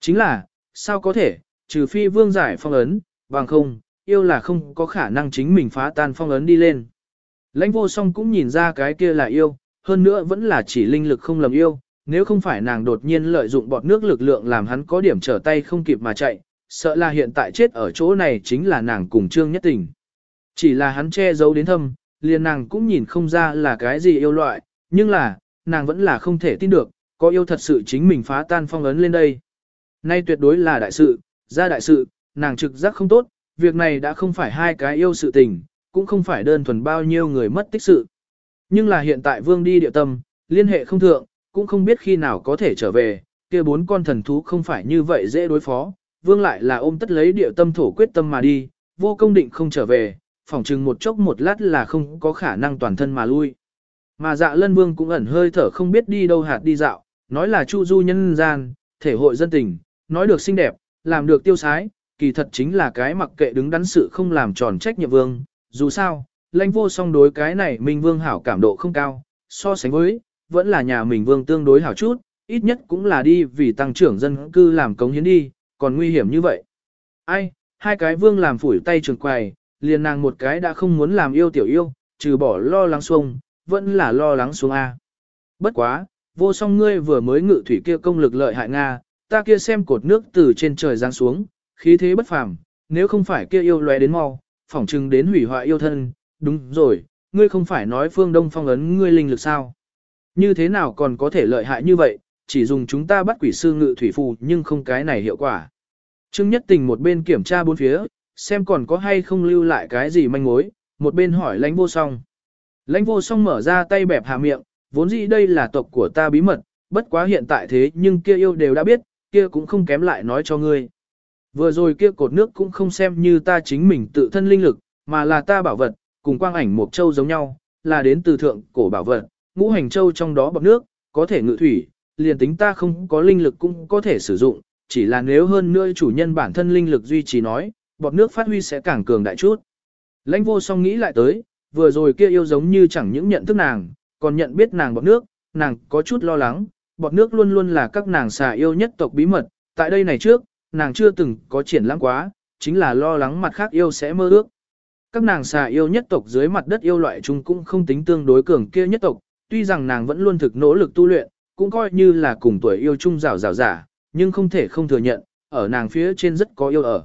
Chính là, sao có thể, trừ phi vương giải phong ấn, bằng không, yêu là không có khả năng chính mình phá tan phong ấn đi lên. Lãnh vô song cũng nhìn ra cái kia là yêu, hơn nữa vẫn là chỉ linh lực không lầm yêu, nếu không phải nàng đột nhiên lợi dụng bọt nước lực lượng làm hắn có điểm trở tay không kịp mà chạy, sợ là hiện tại chết ở chỗ này chính là nàng cùng trương nhất tình. Chỉ là hắn che giấu đến thâm, liền nàng cũng nhìn không ra là cái gì yêu loại, nhưng là, nàng vẫn là không thể tin được, có yêu thật sự chính mình phá tan phong ấn lên đây. Nay tuyệt đối là đại sự, ra đại sự, nàng trực giác không tốt, việc này đã không phải hai cái yêu sự tình, cũng không phải đơn thuần bao nhiêu người mất tích sự. Nhưng là hiện tại vương đi địa tâm, liên hệ không thượng, cũng không biết khi nào có thể trở về, kia bốn con thần thú không phải như vậy dễ đối phó, vương lại là ôm tất lấy địa tâm thổ quyết tâm mà đi, vô công định không trở về, phỏng chừng một chốc một lát là không có khả năng toàn thân mà lui. Mà dạ lân vương cũng ẩn hơi thở không biết đi đâu hạt đi dạo, nói là chu du nhân gian, thể hội dân tình, nói được xinh đẹp, làm được tiêu sái, kỳ thật chính là cái mặc kệ đứng đắn sự không làm tròn trách nhiệm vương. Dù sao, lãnh vô song đối cái này minh vương hảo cảm độ không cao, so sánh với, vẫn là nhà mình vương tương đối hảo chút, ít nhất cũng là đi vì tăng trưởng dân cư làm cống hiến đi, còn nguy hiểm như vậy. Ai, hai cái vương làm phủi tay trường quài, liền nàng một cái đã không muốn làm yêu tiểu yêu, trừ bỏ lo lắng xuông, vẫn là lo lắng xuống A. Bất quá, vô song ngươi vừa mới ngự thủy kia công lực lợi hại Nga, ta kia xem cột nước từ trên trời giáng xuống, khí thế bất phàm, nếu không phải kia yêu lóe đến mau, phỏng chừng đến hủy hoại yêu thân, đúng rồi, ngươi không phải nói phương đông phong ấn ngươi linh lực sao. Như thế nào còn có thể lợi hại như vậy, chỉ dùng chúng ta bắt quỷ sư ngự thủy phù nhưng không cái này hiệu quả. Trương Nhất Tình một bên kiểm tra bốn phía, xem còn có hay không lưu lại cái gì manh mối, một bên hỏi lãnh vô song. Lãnh vô song mở ra tay bẹp hạ miệng, vốn dĩ đây là tộc của ta bí mật, bất quá hiện tại thế nhưng kia yêu đều đã biết, kia cũng không kém lại nói cho ngươi. Vừa rồi kia cột nước cũng không xem như ta chính mình tự thân linh lực, mà là ta bảo vật, cùng quang ảnh một châu giống nhau, là đến từ thượng cổ bảo vật, ngũ hành châu trong đó bọc nước, có thể ngự thủy, liền tính ta không có linh lực cũng có thể sử dụng, chỉ là nếu hơn nữa chủ nhân bản thân linh lực duy trì nói, bọt nước phát huy sẽ càng cường đại chút. Lãnh vô song nghĩ lại tới, vừa rồi kia yêu giống như chẳng những nhận thức nàng, còn nhận biết nàng bọt nước, nàng có chút lo lắng, bọt nước luôn luôn là các nàng xà yêu nhất tộc bí mật, tại đây này trước, nàng chưa từng có triển lãng quá, chính là lo lắng mặt khác yêu sẽ mơ ước. Các nàng xà yêu nhất tộc dưới mặt đất yêu loại chúng cũng không tính tương đối cường kia nhất tộc, tuy rằng nàng vẫn luôn thực nỗ lực tu luyện, cũng coi như là cùng tuổi yêu chung rào rào giả, nhưng không thể không thừa nhận, ở nàng phía trên rất có yêu ở.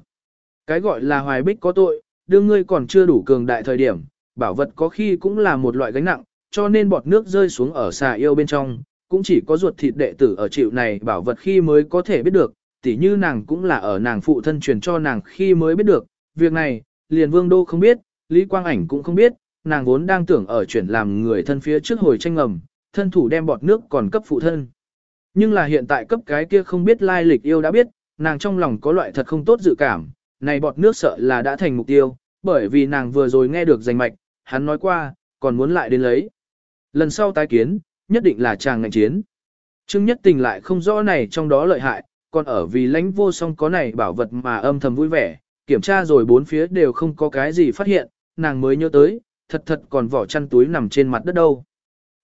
Cái gọi là hoài bích có tội, đương ngươi còn chưa đủ cường đại thời điểm, bảo vật có khi cũng là một loại gánh nặng, cho nên bọt nước rơi xuống ở xà yêu bên trong, cũng chỉ có ruột thịt đệ tử ở chịu này bảo vật khi mới có thể biết được, tỉ như nàng cũng là ở nàng phụ thân truyền cho nàng khi mới biết được, việc này, liền vương đô không biết, Lý Quang Ảnh cũng không biết, nàng vốn đang tưởng ở chuyển làm người thân phía trước hồi tranh ngầm, thân thủ đem bọt nước còn cấp phụ thân. Nhưng là hiện tại cấp cái kia không biết lai lịch yêu đã biết, nàng trong lòng có loại thật không tốt dự cảm, này bọt nước sợ là đã thành mục tiêu, bởi vì nàng vừa rồi nghe được danh mạch, hắn nói qua, còn muốn lại đến lấy. Lần sau tái kiến, nhất định là chàng ngạnh chiến. Trương Nhất Tình lại không rõ này trong đó lợi hại, còn ở vì lãnh vô song có này bảo vật mà âm thầm vui vẻ, kiểm tra rồi bốn phía đều không có cái gì phát hiện, nàng mới nhớ tới, thật thật còn vỏ chăn túi nằm trên mặt đất đâu.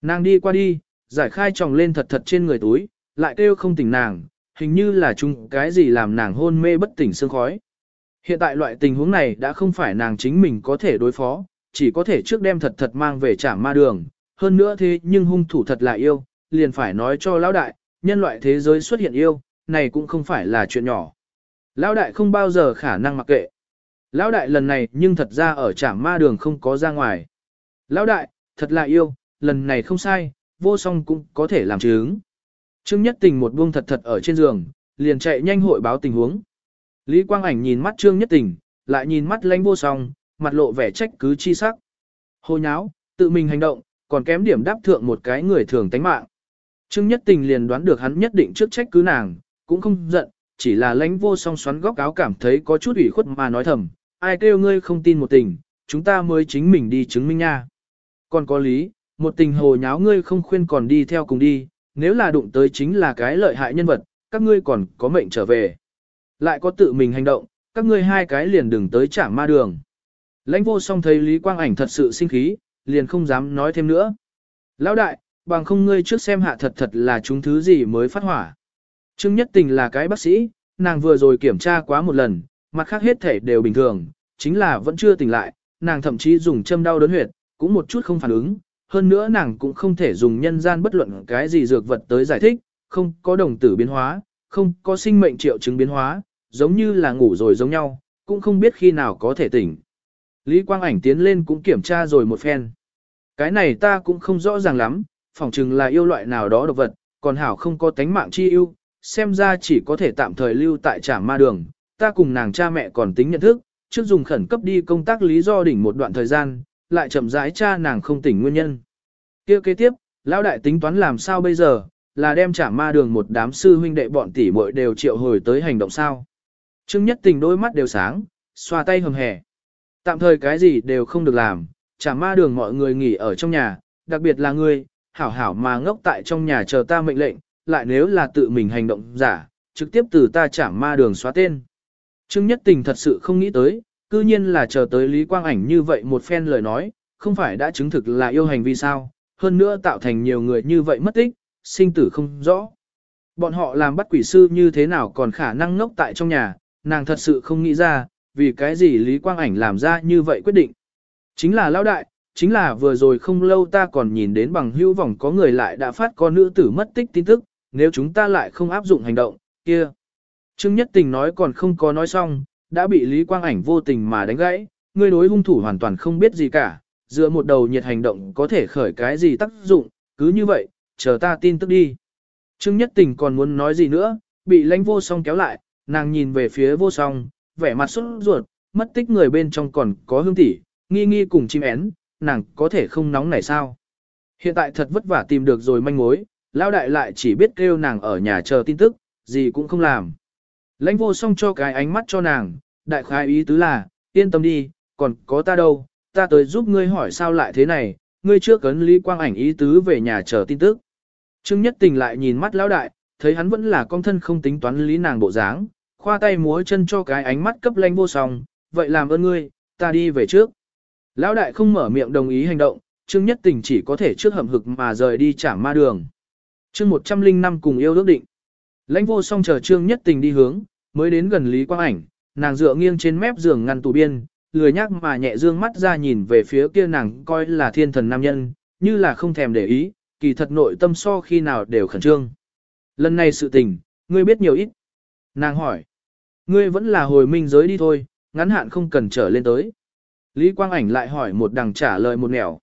Nàng đi qua đi, giải khai tròng lên thật thật trên người túi, lại kêu không tỉnh nàng, hình như là chung cái gì làm nàng hôn mê bất tỉnh sương khói. Hiện tại loại tình huống này đã không phải nàng chính mình có thể đối phó, chỉ có thể trước đem thật thật mang về trả ma đường. Hơn nữa thế nhưng hung thủ thật là yêu, liền phải nói cho lão đại, nhân loại thế giới xuất hiện yêu, này cũng không phải là chuyện nhỏ. Lão đại không bao giờ khả năng mặc kệ. Lão đại lần này nhưng thật ra ở trảm ma đường không có ra ngoài. Lão đại, thật là yêu, lần này không sai, vô song cũng có thể làm chứng. Trương Nhất Tình một buông thật thật ở trên giường, liền chạy nhanh hội báo tình huống. Lý Quang Ảnh nhìn mắt Trương Nhất Tình, lại nhìn mắt lãnh vô song, mặt lộ vẻ trách cứ chi sắc. Hồ nháo, tự mình hành động, còn kém điểm đáp thượng một cái người thường tánh mạng. Trương Nhất Tình liền đoán được hắn nhất định trước trách cứ nàng, cũng không giận, chỉ là lãnh vô song xoắn góc áo cảm thấy có chút ủy khuất mà nói thầm, ai kêu ngươi không tin một tình, chúng ta mới chính mình đi chứng minh nha. Còn có lý, một tình hồ nháo ngươi không khuyên còn đi theo cùng đi, nếu là đụng tới chính là cái lợi hại nhân vật, các ngươi còn có mệnh trở về. Lại có tự mình hành động, các ngươi hai cái liền đừng tới trả ma đường. Lãnh vô song thấy Lý Quang Ảnh thật sự sinh khí, liền không dám nói thêm nữa. Lão đại, bằng không ngươi trước xem hạ thật thật là chúng thứ gì mới phát hỏa. Trương Nhất Tình là cái bác sĩ, nàng vừa rồi kiểm tra quá một lần, mặt khác hết thể đều bình thường, chính là vẫn chưa tỉnh lại, nàng thậm chí dùng châm đau đớn huyệt, cũng một chút không phản ứng, hơn nữa nàng cũng không thể dùng nhân gian bất luận cái gì dược vật tới giải thích, không có đồng tử biến hóa, không có sinh mệnh triệu chứng biến hóa, giống như là ngủ rồi giống nhau, cũng không biết khi nào có thể tỉnh. Lý Quang Ảnh tiến lên cũng kiểm tra rồi một phen. Cái này ta cũng không rõ ràng lắm, phỏng chừng là yêu loại nào đó độc vật, còn hảo không có tánh mạng chi yêu, xem ra chỉ có thể tạm thời lưu tại trảm ma đường, ta cùng nàng cha mẹ còn tính nhận thức, trước dùng khẩn cấp đi công tác lý do đỉnh một đoạn thời gian, lại chậm rãi cha nàng không tỉnh nguyên nhân. Kia kế tiếp, lão đại tính toán làm sao bây giờ, là đem trả ma đường một đám sư huynh đệ bọn tỷ muội đều triệu hồi tới hành động sao. Trương Nhất Tình đôi mắt đều sáng, xoa tay hầm hẻ. Tạm thời cái gì đều không được làm, trả ma đường mọi người nghỉ ở trong nhà, đặc biệt là ngươi, hảo hảo mà ngốc tại trong nhà chờ ta mệnh lệnh, lại nếu là tự mình hành động giả, trực tiếp từ ta trả ma đường xóa tên. Trương Nhất Tình thật sự không nghĩ tới, cư nhiên là chờ tới Lý Quang Ảnh như vậy một phen lời nói, không phải đã chứng thực là yêu hành vi sao, hơn nữa tạo thành nhiều người như vậy mất tích, sinh tử không rõ. Bọn họ làm bắt quỷ sư như thế nào còn khả năng ngốc tại trong nhà, nàng thật sự không nghĩ ra, vì cái gì Lý Quang Ảnh làm ra như vậy quyết định. Chính là lão đại, chính là vừa rồi không lâu ta còn nhìn đến bằng hữu vòng có người lại đã phát con nữ tử mất tích tin tức, nếu chúng ta lại không áp dụng hành động, kia. Trương Nhất Tình nói còn không có nói xong, đã bị Lý Quang Ảnh vô tình mà đánh gãy, người đối hung thủ hoàn toàn không biết gì cả, dựa một đầu nhiệt hành động có thể khởi cái gì tác dụng, cứ như vậy, chờ ta tin tức đi. Trương Nhất Tình còn muốn nói gì nữa, bị lãnh vô song kéo lại, nàng nhìn về phía vô song, vẻ mặt xuất ruột, mất tích người bên trong còn có hương tỷ, nghi nghi cùng chim én, nàng có thể không nóng này sao. Hiện tại thật vất vả tìm được rồi manh mối, lão đại lại chỉ biết kêu nàng ở nhà chờ tin tức, gì cũng không làm. Lãnh vô song cho cái ánh mắt cho nàng, đại khái ý tứ là, yên tâm đi, còn có ta đâu, ta tới giúp ngươi hỏi sao lại thế này, ngươi trước cấn Lý Quang ảnh ý tứ về nhà chờ tin tức. Trương Nhất Tình lại nhìn mắt lão đại, thấy hắn vẫn là con thân không tính toán lý nàng bộ dáng, khoa tay múa chân cho cái ánh mắt cấp lãnh vô song, vậy làm ơn ngươi, ta đi về trước. Lão đại không mở miệng đồng ý hành động, Trương Nhất Tình chỉ có thể trước hầm hực mà rời đi trả ma đường. Trương 105 cùng yêu ước định. Lãnh vô song chờ Trương Nhất Tình đi hướng, mới đến gần Lý Quang Ảnh, nàng dựa nghiêng trên mép giường ngăn tủ biên, lười nhác mà nhẹ dương mắt ra nhìn về phía kia nàng coi là thiên thần nam nhân, như là không thèm để ý, kỳ thật nội tâm so khi nào đều khẩn trương. Lần này sự tình, ngươi biết nhiều ít. Nàng hỏi, ngươi vẫn là hồi minh giới đi thôi, ngắn hạn không cần trở lên tới. Lý Quang Ảnh lại hỏi một đằng trả lời một nẻo.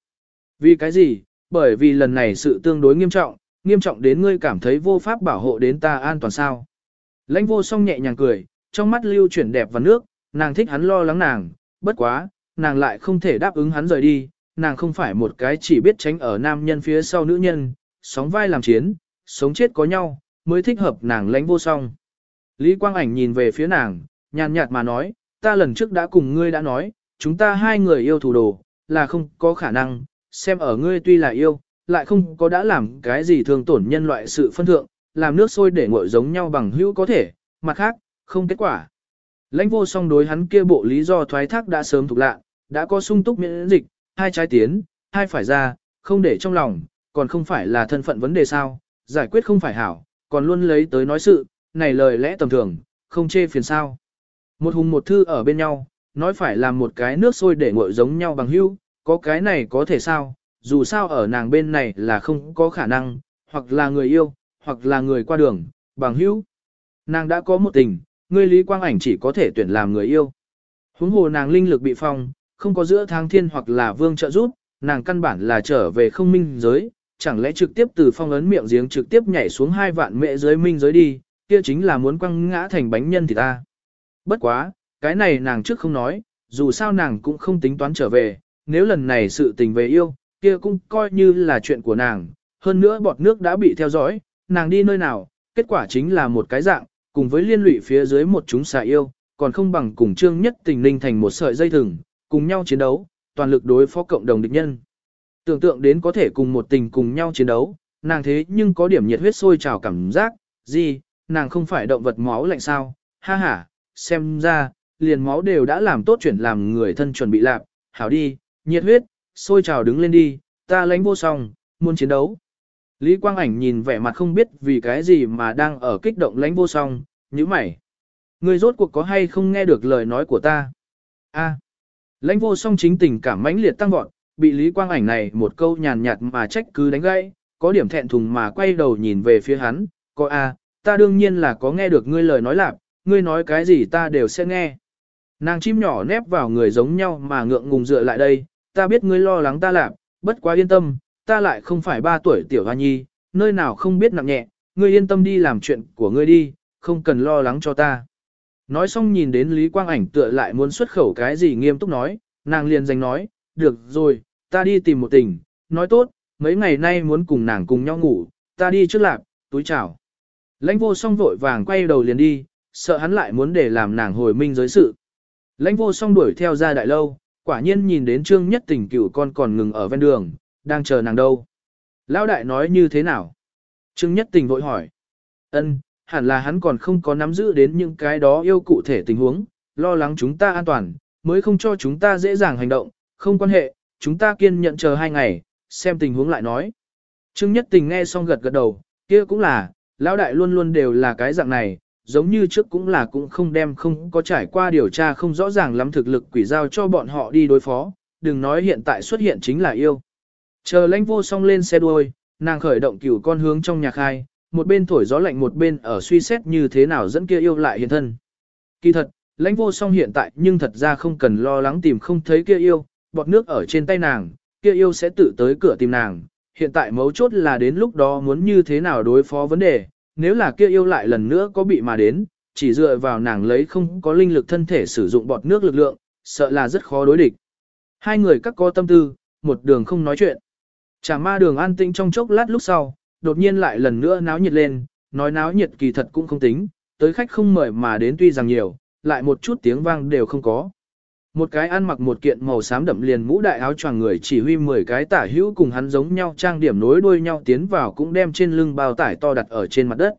Vì cái gì? Bởi vì lần này sự tương đối nghiêm trọng, nghiêm trọng đến ngươi cảm thấy vô pháp bảo hộ đến ta an toàn sao. Lãnh vô song nhẹ nhàng cười, trong mắt lưu chuyển đẹp và nước, nàng thích hắn lo lắng nàng, bất quá, nàng lại không thể đáp ứng hắn rời đi, nàng không phải một cái chỉ biết tránh ở nam nhân phía sau nữ nhân, sóng vai làm chiến, sống chết có nhau, mới thích hợp nàng lãnh vô song. Lý Quang Ảnh nhìn về phía nàng, nhàn nhạt mà nói, ta lần trước đã cùng ngươi đã nói, chúng ta hai người yêu thủ đồ, là không có khả năng, xem ở ngươi tuy là yêu, lại không có đã làm cái gì thương tổn nhân loại sự phân thượng, làm nước sôi để nguội giống nhau bằng hữu có thể, mặt khác, không kết quả. Lãnh vô song đối hắn kia bộ lý do thoái thác đã sớm thuộc lạ, đã có sung túc miễn dịch, hai trái tiến, hai phải ra, không để trong lòng, còn không phải là thân phận vấn đề sao, giải quyết không phải hảo, còn luôn lấy tới nói sự, này lời lẽ tầm thường, không chê phiền sao. Một hùng một thư ở bên nhau, nói phải làm một cái nước sôi để nguội giống nhau bằng hữu, có cái này có thể sao, dù sao ở nàng bên này là không có khả năng, hoặc là người yêu, hoặc là người qua đường, bằng hữu. Nàng đã có một tình, người Lý Quang Ảnh chỉ có thể tuyển làm người yêu. Huống hồ nàng linh lực bị phong, không có giữa tháng thiên hoặc là vương trợ giúp, nàng căn bản là trở về không minh giới, chẳng lẽ trực tiếp từ phong ấn miệng giếng trực tiếp nhảy xuống hai vạn mẹ giới minh giới đi, kia chính là muốn quăng ngã thành bánh nhân thì ta. Bất quá, cái này nàng trước không nói, dù sao nàng cũng không tính toán trở về, nếu lần này sự tình về yêu, kia cũng coi như là chuyện của nàng, hơn nữa bọt nước đã bị theo dõi, nàng đi nơi nào, kết quả chính là một cái dạng, cùng với liên lụy phía dưới một chúng xà yêu, còn không bằng cùng trương nhất tình linh thành một sợi dây thừng, cùng nhau chiến đấu, toàn lực đối phó cộng đồng địch nhân. Tưởng tượng đến có thể cùng một tình cùng nhau chiến đấu, nàng thế nhưng có điểm nhiệt huyết sôi trào cảm giác, gì, nàng không phải động vật máu lạnh sao, ha ha, xem ra, liền máu đều đã làm tốt chuyển làm người thân chuẩn bị lạp, hảo đi, nhiệt huyết, sôi trào đứng lên đi, ta lãnh vô song, muốn chiến đấu. Lý Quang Ảnh nhìn vẻ mặt không biết vì cái gì mà đang ở kích động lãnh vô song, như mày. Người rốt cuộc có hay không nghe được lời nói của ta? A. Lãnh vô song chính tình cảm mãnh liệt tăng vọt, bị Lý Quang Ảnh này một câu nhàn nhạt mà trách cứ đánh gãy, có điểm thẹn thùng mà quay đầu nhìn về phía hắn, có a, ta đương nhiên là có nghe được ngươi lời nói lạc, ngươi nói cái gì ta đều sẽ nghe. Nàng chim nhỏ nép vào người giống nhau mà ngượng ngùng dựa lại đây, ta biết ngươi lo lắng ta lạc, bất quá yên tâm, ta lại không phải ba tuổi tiểu hoa nhi, nơi nào không biết nặng nhẹ, ngươi yên tâm đi làm chuyện của ngươi đi, không cần lo lắng cho ta. Nói xong nhìn đến Lý Quang Ảnh tựa lại muốn xuất khẩu cái gì nghiêm túc nói, nàng liền giành nói, được rồi, ta đi tìm một tình, nói tốt, mấy ngày nay muốn cùng nàng cùng nhau ngủ, ta đi trước lạc, túi chào. Lãnh vô song vội vàng quay đầu liền đi, sợ hắn lại muốn để làm nàng hồi minh giới sự. Lãnh vô song đuổi theo ra đại lâu, quả nhiên nhìn đến trương nhất tình cựu con còn ngừng ở ven đường, đang chờ nàng đâu. Lão đại nói như thế nào? Trương nhất tình vội hỏi. Ân, hẳn là hắn còn không có nắm giữ đến những cái đó yêu cụ thể tình huống, lo lắng chúng ta an toàn, mới không cho chúng ta dễ dàng hành động, không quan hệ, chúng ta kiên nhận chờ hai ngày, xem tình huống lại nói. Trương Nhất Tình nghe xong gật gật đầu, kia cũng là, lão đại luôn luôn đều là cái dạng này, giống như trước cũng là cũng không đem không có trải qua điều tra không rõ ràng lắm thực lực quỷ giao cho bọn họ đi đối phó, đừng nói hiện tại xuất hiện chính là yêu. Chờ lãnh vô song lên xe đuôi, nàng khởi động cửu con hướng trong nhà khai, một bên thổi gió lạnh một bên ở suy xét như thế nào dẫn kia yêu lại hiện thân. Kỳ thật, lãnh vô song hiện tại nhưng thật ra không cần lo lắng tìm không thấy kia yêu, bọt nước ở trên tay nàng, kia yêu sẽ tự tới cửa tìm nàng. Hiện tại mấu chốt là đến lúc đó muốn như thế nào đối phó vấn đề, nếu là kia yêu lại lần nữa có bị mà đến, chỉ dựa vào nàng lấy không có linh lực thân thể sử dụng bọt nước lực lượng, sợ là rất khó đối địch. Hai người các có tâm tư, một đường không nói chuyện. Chả ma đường an tĩnh trong chốc lát lúc sau, đột nhiên lại lần nữa náo nhiệt lên, nói náo nhiệt kỳ thật cũng không tính, tới khách không mời mà đến tuy rằng nhiều, lại một chút tiếng vang đều không có. Một cái ăn mặc một kiện màu xám đậm liền mũ đại áo choàng người chỉ huy 10 cái tả hữu cùng hắn giống nhau trang điểm nối đuôi nhau tiến vào cũng đem trên lưng bao tải to đặt ở trên mặt đất.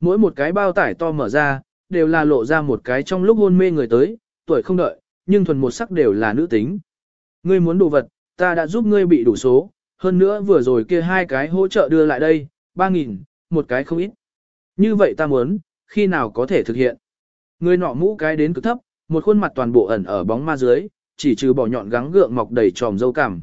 Mỗi một cái bao tải to mở ra, đều là lộ ra một cái trong lúc hôn mê người tới, tuổi không đợi, nhưng thuần một sắc đều là nữ tính. Ngươi muốn đồ vật, ta đã giúp ngươi bị đủ số, hơn nữa vừa rồi kia hai cái hỗ trợ đưa lại đây, 3.000, một cái không ít. Như vậy ta muốn, khi nào có thể thực hiện. Người nọ mũ cái đến cực thấp, một khuôn mặt toàn bộ ẩn ở bóng ma dưới, chỉ trừ bỏ nhọn gắng gượng mọc đầy tròm dâu cảm.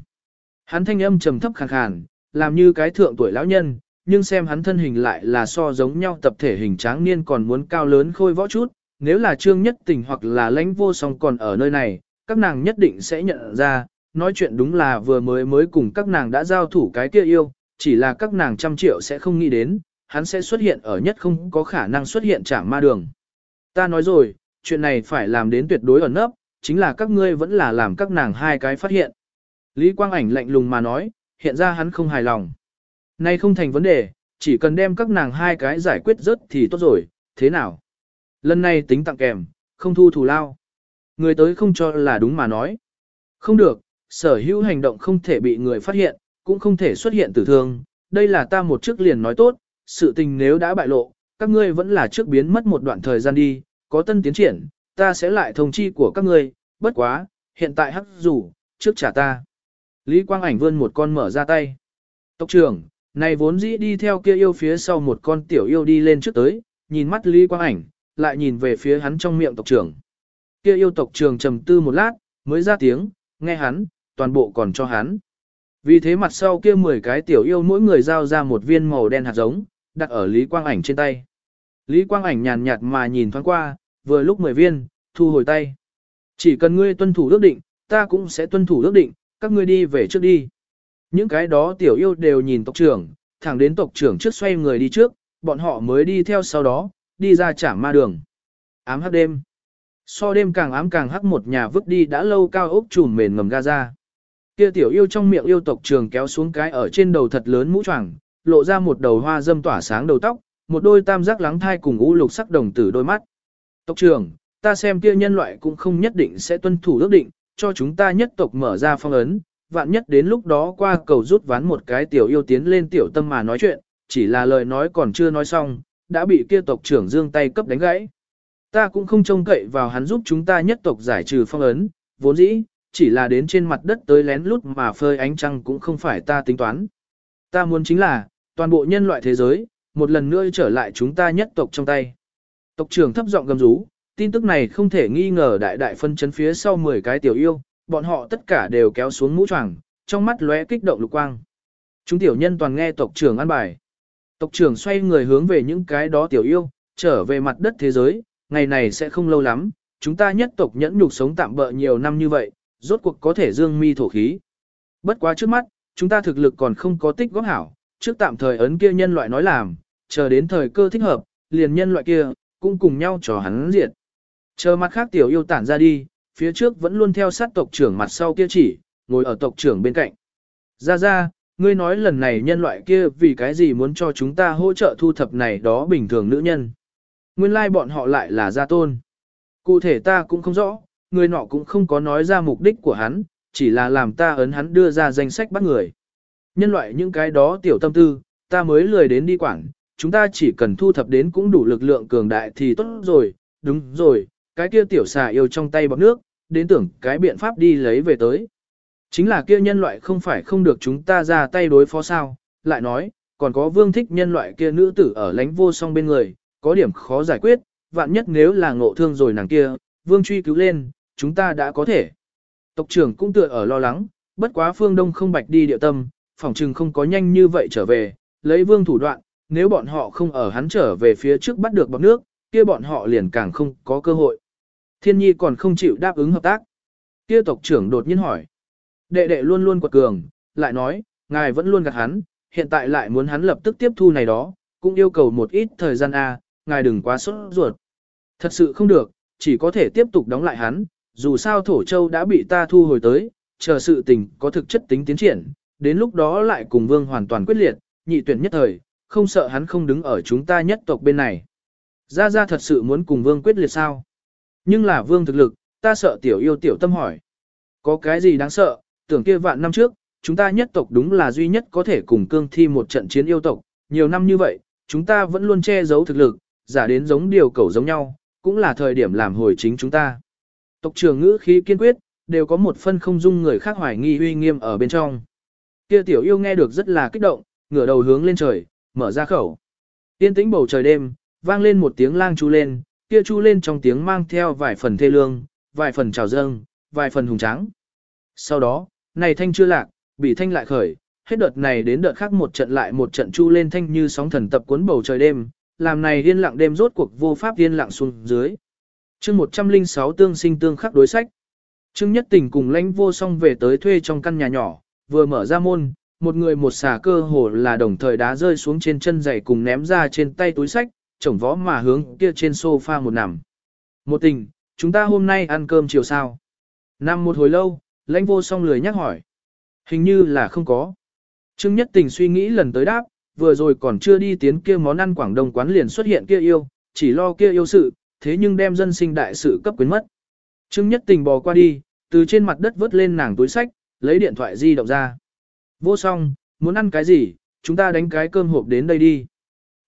Hắn thanh âm trầm thấp khàn khàn, làm như cái thượng tuổi lão nhân, nhưng xem hắn thân hình lại là so giống nhau tập thể hình tráng niên còn muốn cao lớn khôi võ chút, nếu là trương nhất tình hoặc là lãnh vô song còn ở nơi này, các nàng nhất định sẽ nhận ra, nói chuyện đúng là vừa mới mới cùng các nàng đã giao thủ cái kia yêu, chỉ là các nàng trăm triệu sẽ không nghĩ đến, hắn sẽ xuất hiện ở nhất không có khả năng xuất hiện trả ma đường. Ta nói rồi, chuyện này phải làm đến tuyệt đối ẩn nấp, chính là các ngươi vẫn là làm các nàng hai cái phát hiện. Lý Quang Ảnh lạnh lùng mà nói, hiện ra hắn không hài lòng. Nay không thành vấn đề, chỉ cần đem các nàng hai cái giải quyết rớt thì tốt rồi, thế nào? Lần này tính tặng kèm, không thu thù lao. Người tới không cho là đúng mà nói. Không được, sở hữu hành động không thể bị người phát hiện, cũng không thể xuất hiện tử thương. Đây là ta một trước liền nói tốt, sự tình nếu đã bại lộ, các ngươi vẫn là trước biến mất một đoạn thời gian đi, có tân tiến triển, ta sẽ lại thông chi của các ngươi, bất quá, hiện tại hắc rủ, trước trả ta. Lý Quang Ảnh vươn một con mở ra tay. Tộc trưởng, này vốn dĩ đi theo kia yêu phía sau một con tiểu yêu đi lên trước tới, nhìn mắt Lý Quang Ảnh, lại nhìn về phía hắn trong miệng tộc trưởng. Kia yêu tộc trưởng trầm tư một lát, mới ra tiếng, nghe hắn, toàn bộ còn cho hắn. Vì thế mặt sau kia 10 cái tiểu yêu mỗi người giao ra một viên màu đen hạt giống, đặt ở Lý Quang Ảnh trên tay. Lý Quang Ảnh nhàn nhạt mà nhìn thoáng qua, vừa lúc 10 viên, thu hồi tay. Chỉ cần ngươi tuân thủ ước định, ta cũng sẽ tuân thủ ước định, các ngươi đi về trước đi. Những cái đó tiểu yêu đều nhìn tộc trưởng, thẳng đến tộc trưởng trước xoay người đi trước, bọn họ mới đi theo sau đó, đi ra trả ma đường. Ám hắc đêm. So đêm càng ám càng hắc một nhà vứt đi đã lâu cao ốc trùm mền ngầm Gaza. Kia tiểu yêu trong miệng yêu tộc trường kéo xuống cái ở trên đầu thật lớn mũ choàng, lộ ra một đầu hoa dâm tỏa sáng đầu tóc, một đôi tam giác lắng thai cùng u lục sắc đồng tử đôi mắt. Tộc trưởng, ta xem kia nhân loại cũng không nhất định sẽ tuân thủ ước định, cho chúng ta nhất tộc mở ra phong ấn, vạn nhất đến lúc đó qua cầu rút ván một cái tiểu yêu tiến lên tiểu tâm mà nói chuyện, chỉ là lời nói còn chưa nói xong, đã bị kia tộc trưởng dương tay cấp đánh gãy. Ta cũng không trông cậy vào hắn giúp chúng ta nhất tộc giải trừ phong ấn, vốn dĩ, chỉ là đến trên mặt đất tới lén lút mà phơi ánh trăng cũng không phải ta tính toán. Ta muốn chính là, toàn bộ nhân loại thế giới, một lần nữa trở lại chúng ta nhất tộc trong tay. Tộc trưởng thấp giọng gầm rú, tin tức này không thể nghi ngờ đại đại phân chấn phía sau 10 cái tiểu yêu, bọn họ tất cả đều kéo xuống mũ choàng, trong mắt lóe kích động lục quang. Chúng tiểu nhân toàn nghe tộc trưởng an bài. Tộc trưởng xoay người hướng về những cái đó tiểu yêu, trở về mặt đất thế giới, ngày này sẽ không lâu lắm, chúng ta nhất tộc nhẫn nhục sống tạm bỡ nhiều năm như vậy, rốt cuộc có thể dương mi thổ khí. Bất quá trước mắt, chúng ta thực lực còn không có tích góp hảo, trước tạm thời ấn kia nhân loại nói làm, chờ đến thời cơ thích hợp, liền nhân loại kia, cũng cùng nhau cho hắn diệt. Chờ mặt khác tiểu yêu tản ra đi, phía trước vẫn luôn theo sát tộc trưởng mặt sau kia chỉ, ngồi ở tộc trưởng bên cạnh. Ra ra, ngươi nói lần này nhân loại kia vì cái gì muốn cho chúng ta hỗ trợ thu thập này đó bình thường nữ nhân. Nguyên lai like bọn họ lại là gia tôn. Cụ thể ta cũng không rõ, người nọ cũng không có nói ra mục đích của hắn, chỉ là làm ta ấn hắn đưa ra danh sách bắt người. Nhân loại những cái đó tiểu tâm tư, ta mới lười đến đi quảng, chúng ta chỉ cần thu thập đến cũng đủ lực lượng cường đại thì tốt rồi, đúng rồi, cái kia tiểu xà yêu trong tay bọc nước, đến tưởng cái biện pháp đi lấy về tới. Chính là kia nhân loại không phải không được chúng ta ra tay đối phó sao, lại nói, còn có vương thích nhân loại kia nữ tử ở lánh vô song bên người, có điểm khó giải quyết, vạn nhất nếu là ngộ thương rồi nàng kia, vương truy cứu lên, chúng ta đã có thể. Tộc trưởng cũng tựa ở lo lắng, bất quá phương đông không bạch đi địa tâm, phỏng chừng không có nhanh như vậy trở về, lấy vương thủ đoạn, nếu bọn họ không ở hắn trở về phía trước bắt được bọc nước, kia bọn họ liền càng không có cơ hội. Thiên nhi còn không chịu đáp ứng hợp tác. Kia tộc trưởng đột nhiên hỏi. Đệ đệ luôn luôn quật cường, lại nói, ngài vẫn luôn gạt hắn, hiện tại lại muốn hắn lập tức tiếp thu này đó, cũng yêu cầu một ít thời gian A, ngài đừng quá sốt ruột. Thật sự không được, chỉ có thể tiếp tục đóng lại hắn, dù sao thổ châu đã bị ta thu hồi tới, chờ sự tình có thực chất tính tiến triển, đến lúc đó lại cùng vương hoàn toàn quyết liệt, nhị tuyển nhất thời, không sợ hắn không đứng ở chúng ta nhất tộc bên này. Gia Gia thật sự muốn cùng vương quyết liệt sao? Nhưng là vương thực lực, ta sợ tiểu yêu tiểu tâm hỏi. Có cái gì đáng sợ, tưởng kia vạn năm trước, chúng ta nhất tộc đúng là duy nhất có thể cùng cương thi một trận chiến yêu tộc, nhiều năm như vậy, chúng ta vẫn luôn che giấu thực lực, giả đến giống điều cầu giống nhau, cũng là thời điểm làm hồi chính chúng ta. Tộc trưởng ngữ khí kiên quyết, đều có một phân không dung người khác hoài nghi uy nghiêm ở bên trong. Kia tiểu yêu nghe được rất là kích động, ngửa đầu hướng lên trời, mở ra khẩu. Tiên tĩnh bầu trời đêm, vang lên một tiếng lang chu lên, kia chu lên trong tiếng mang theo vài phần thê lương, vài phần trào dâng, vài phần hùng tráng. Sau đó, này thanh chưa lạc, bị thanh lại khởi, hết đợt này đến đợt khác một trận lại một trận chu lên thanh như sóng thần tập cuốn bầu trời đêm, làm này yên lặng đêm rốt cuộc vô pháp yên lặng xuống dưới. chương 106 tương sinh tương khắc đối sách. Trương Nhất Tình cùng lãnh vô song về tới thuê trong căn nhà nhỏ, vừa mở ra môn, một người một xà cơ hồ là đồng thời đá rơi xuống trên chân giày cùng ném ra trên tay túi sách, chổng võ mà hướng kia trên sofa một nằm. Một tình, chúng ta hôm nay ăn cơm chiều sao? Nằm một hồi lâu, lãnh vô song lười nhắc hỏi. Hình như là không có. Trương Nhất Tình suy nghĩ lần tới đáp, vừa rồi còn chưa đi tiến kia món ăn Quảng Đông quán liền xuất hiện kia yêu, chỉ lo kia yêu sự, thế nhưng đem dân sinh đại sự cấp quyến mất. Trương Nhất Tình bò qua đi, từ trên mặt đất vớt lên nàng túi sách, lấy điện thoại di động ra. Vô song, muốn ăn cái gì, chúng ta đánh cái cơm hộp đến đây đi.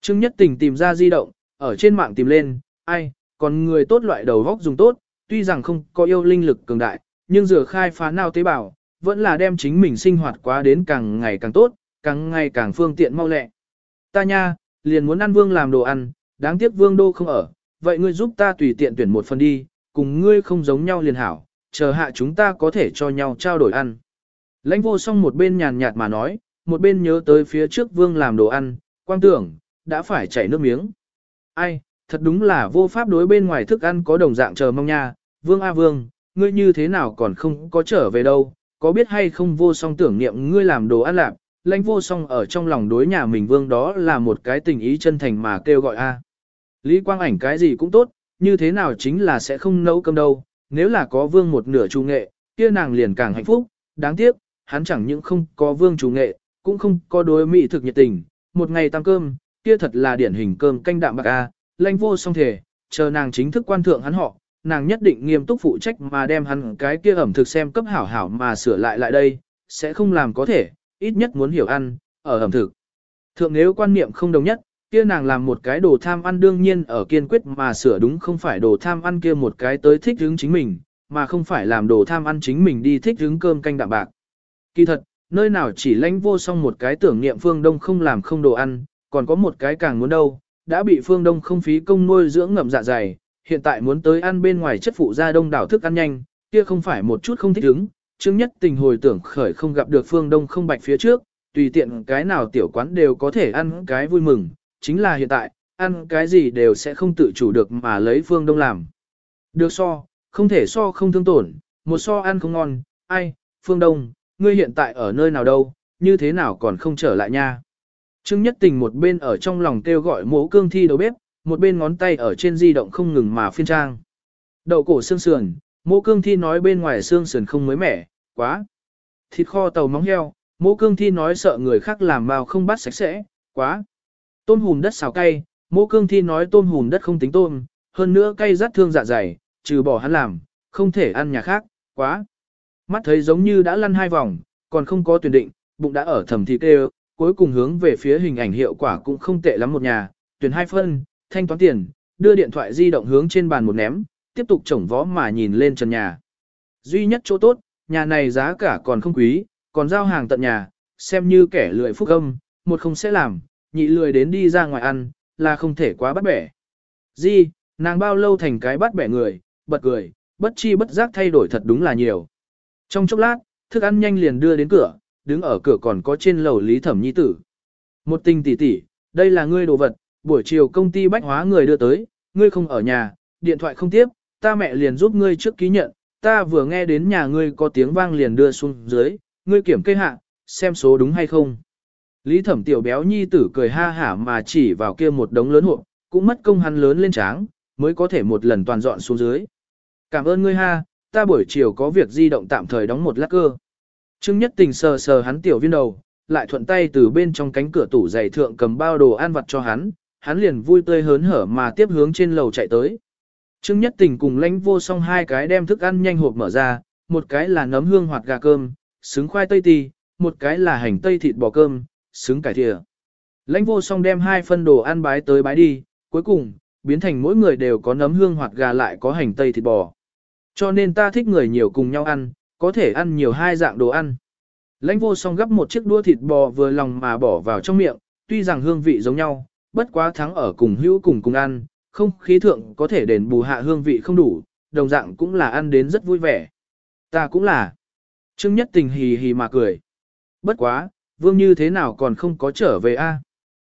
Trương Nhất Tình tìm ra di động, ở trên mạng tìm lên, ai, còn người tốt loại đầu góc dùng tốt, tuy rằng không có yêu linh lực cường đại, nhưng dựa khai phá nào tế bào, vẫn là đem chính mình sinh hoạt quá đến càng ngày càng tốt, càng ngày càng phương tiện mau lẹ. Ta nha, liền muốn ăn vương làm đồ ăn, đáng tiếc vương đô không ở, vậy ngươi giúp ta tùy tiện tuyển một phần đi, cùng ngươi không giống nhau liền hảo, chờ hạ chúng ta có thể cho nhau trao đổi ăn. Lãnh vô song một bên nhàn nhạt mà nói, một bên nhớ tới phía trước vương làm đồ ăn, quang tưởng, đã phải chảy nước miếng. Ai, thật đúng là vô pháp đối bên ngoài thức ăn có đồng dạng chờ mong nha, vương a vương, ngươi như thế nào còn không có trở về đâu, có biết hay không vô song tưởng niệm ngươi làm đồ ăn lạc, lãnh vô song ở trong lòng đối nhà mình vương đó là một cái tình ý chân thành mà kêu gọi a. Lý Quang ảnh cái gì cũng tốt, như thế nào chính là sẽ không nấu cơm đâu, nếu là có vương một nửa trung nghệ, kia nàng liền càng hạnh phúc, đáng tiếc, hắn chẳng những không có vương chủ nghệ, cũng không có đối mỹ thực nhiệt tình, một ngày tăng cơm, kia thật là điển hình cơm canh đạm bạc a, lãnh vô song thể, chờ nàng chính thức quan thượng hắn họ, nàng nhất định nghiêm túc phụ trách mà đem hắn cái kia ẩm thực xem cấp hảo hảo mà sửa lại lại đây, sẽ không làm có thể, ít nhất muốn hiểu ăn, ở ẩm thực. Thượng nếu quan niệm không đồng nhất, kia nàng làm một cái đồ tham ăn đương nhiên ở kiên quyết mà sửa đúng không phải đồ tham ăn kia một cái tới thích hướng chính mình, mà không phải làm đồ tham ăn chính mình đi thích hướng cơm canh đạm bạc. Kỳ thật, nơi nào chỉ lãnh vô song một cái tưởng niệm phương đông không làm không đồ ăn, còn có một cái càng muốn đâu, đã bị phương đông không phí công nuôi dưỡng ngậm dạ dày, hiện tại muốn tới ăn bên ngoài chất phụ ra đông đảo thức ăn nhanh, kia không phải một chút không thích ứng, chứng nhất tình hồi tưởng khởi không gặp được phương đông không bạch phía trước, tùy tiện cái nào tiểu quán đều có thể ăn cái vui mừng, chính là hiện tại, ăn cái gì đều sẽ không tự chủ được mà lấy phương đông làm. Được so, không thể so không thương tổn, một so ăn không ngon, ai, phương đông, ngươi hiện tại ở nơi nào đâu, như thế nào còn không trở lại nha. Trương Nhất Tình một bên ở trong lòng kêu gọi mố cương thi đầu bếp, một bên ngón tay ở trên di động không ngừng mà phiên trang. Đậu cổ xương sườn, mố cương thi nói bên ngoài xương sườn không mới mẻ, quá. Thịt kho tàu móng heo, mố cương thi nói sợ người khác làm bao không bắt sạch sẽ, quá. Tôm hùm đất xào cay, mố cương thi nói tôm hùm đất không tính tôm, hơn nữa cay rát thương dạ dày, trừ bỏ hắn làm, không thể ăn nhà khác, quá. Mắt thấy giống như đã lăn hai vòng, còn không có tuyển định, bụng đã ở thầm thịt kêu, cuối cùng hướng về phía hình ảnh hiệu quả cũng không tệ lắm một nhà, tuyển hai phân, thanh toán tiền, đưa điện thoại di động hướng trên bàn một ném, tiếp tục chổng vó mà nhìn lên trần nhà. Duy nhất chỗ tốt, nhà này giá cả còn không quý, còn giao hàng tận nhà, xem như kẻ lười phúc âm, một không sẽ làm, nhị lười đến đi ra ngoài ăn, là không thể quá bắt bẻ. Di, nàng bao lâu thành cái bắt bẻ người, bật cười, bất chi bất giác thay đổi thật đúng là nhiều. Trong chốc lát, thức ăn nhanh liền đưa đến cửa, đứng ở cửa còn có trên lầu lý thẩm nhi tử. Một tình tỷ tỷ, đây là ngươi đồ vật, buổi chiều công ty bách hóa người đưa tới, ngươi không ở nhà, điện thoại không tiếp, ta mẹ liền giúp ngươi trước ký nhận, ta vừa nghe đến nhà ngươi có tiếng vang liền đưa xuống dưới, ngươi kiểm kê hạ, xem số đúng hay không. Lý thẩm tiểu béo nhi tử cười ha hả mà chỉ vào kia một đống lớn hộp, cũng mất công hắn lớn lên tráng, mới có thể một lần toàn dọn xuống dưới. Cảm ơn ngươi ha, ta buổi chiều có việc di động tạm thời đóng một lát cơ. Trương Nhất Tình sờ sờ hắn tiểu viên đầu, lại thuận tay từ bên trong cánh cửa tủ giày thượng cầm bao đồ ăn vặt cho hắn, hắn liền vui tươi hớn hở mà tiếp hướng trên lầu chạy tới. Trương Nhất Tình cùng lãnh vô song hai cái đem thức ăn nhanh hộp mở ra, một cái là nấm hương hoạt gà cơm, xứng khoai tây tì, một cái là hành tây thịt bò cơm, xứng cải thìa. Lãnh vô song đem hai phân đồ ăn bái tới bái đi, cuối cùng, biến thành mỗi người đều có nấm hương hoạt gà lại có hành tây thịt bò. Cho nên ta thích người nhiều cùng nhau ăn, có thể ăn nhiều hai dạng đồ ăn. Lãnh vô song gấp một chiếc đũa thịt bò vừa lòng mà bỏ vào trong miệng, tuy rằng hương vị giống nhau, bất quá thắng ở cùng hữu cùng cùng ăn, không khí thượng có thể đền bù hạ hương vị không đủ, đồng dạng cũng là ăn đến rất vui vẻ. Ta cũng là. Trương Nhất Tình hì hì mà cười. Bất quá, vương như thế nào còn không có trở về a? À?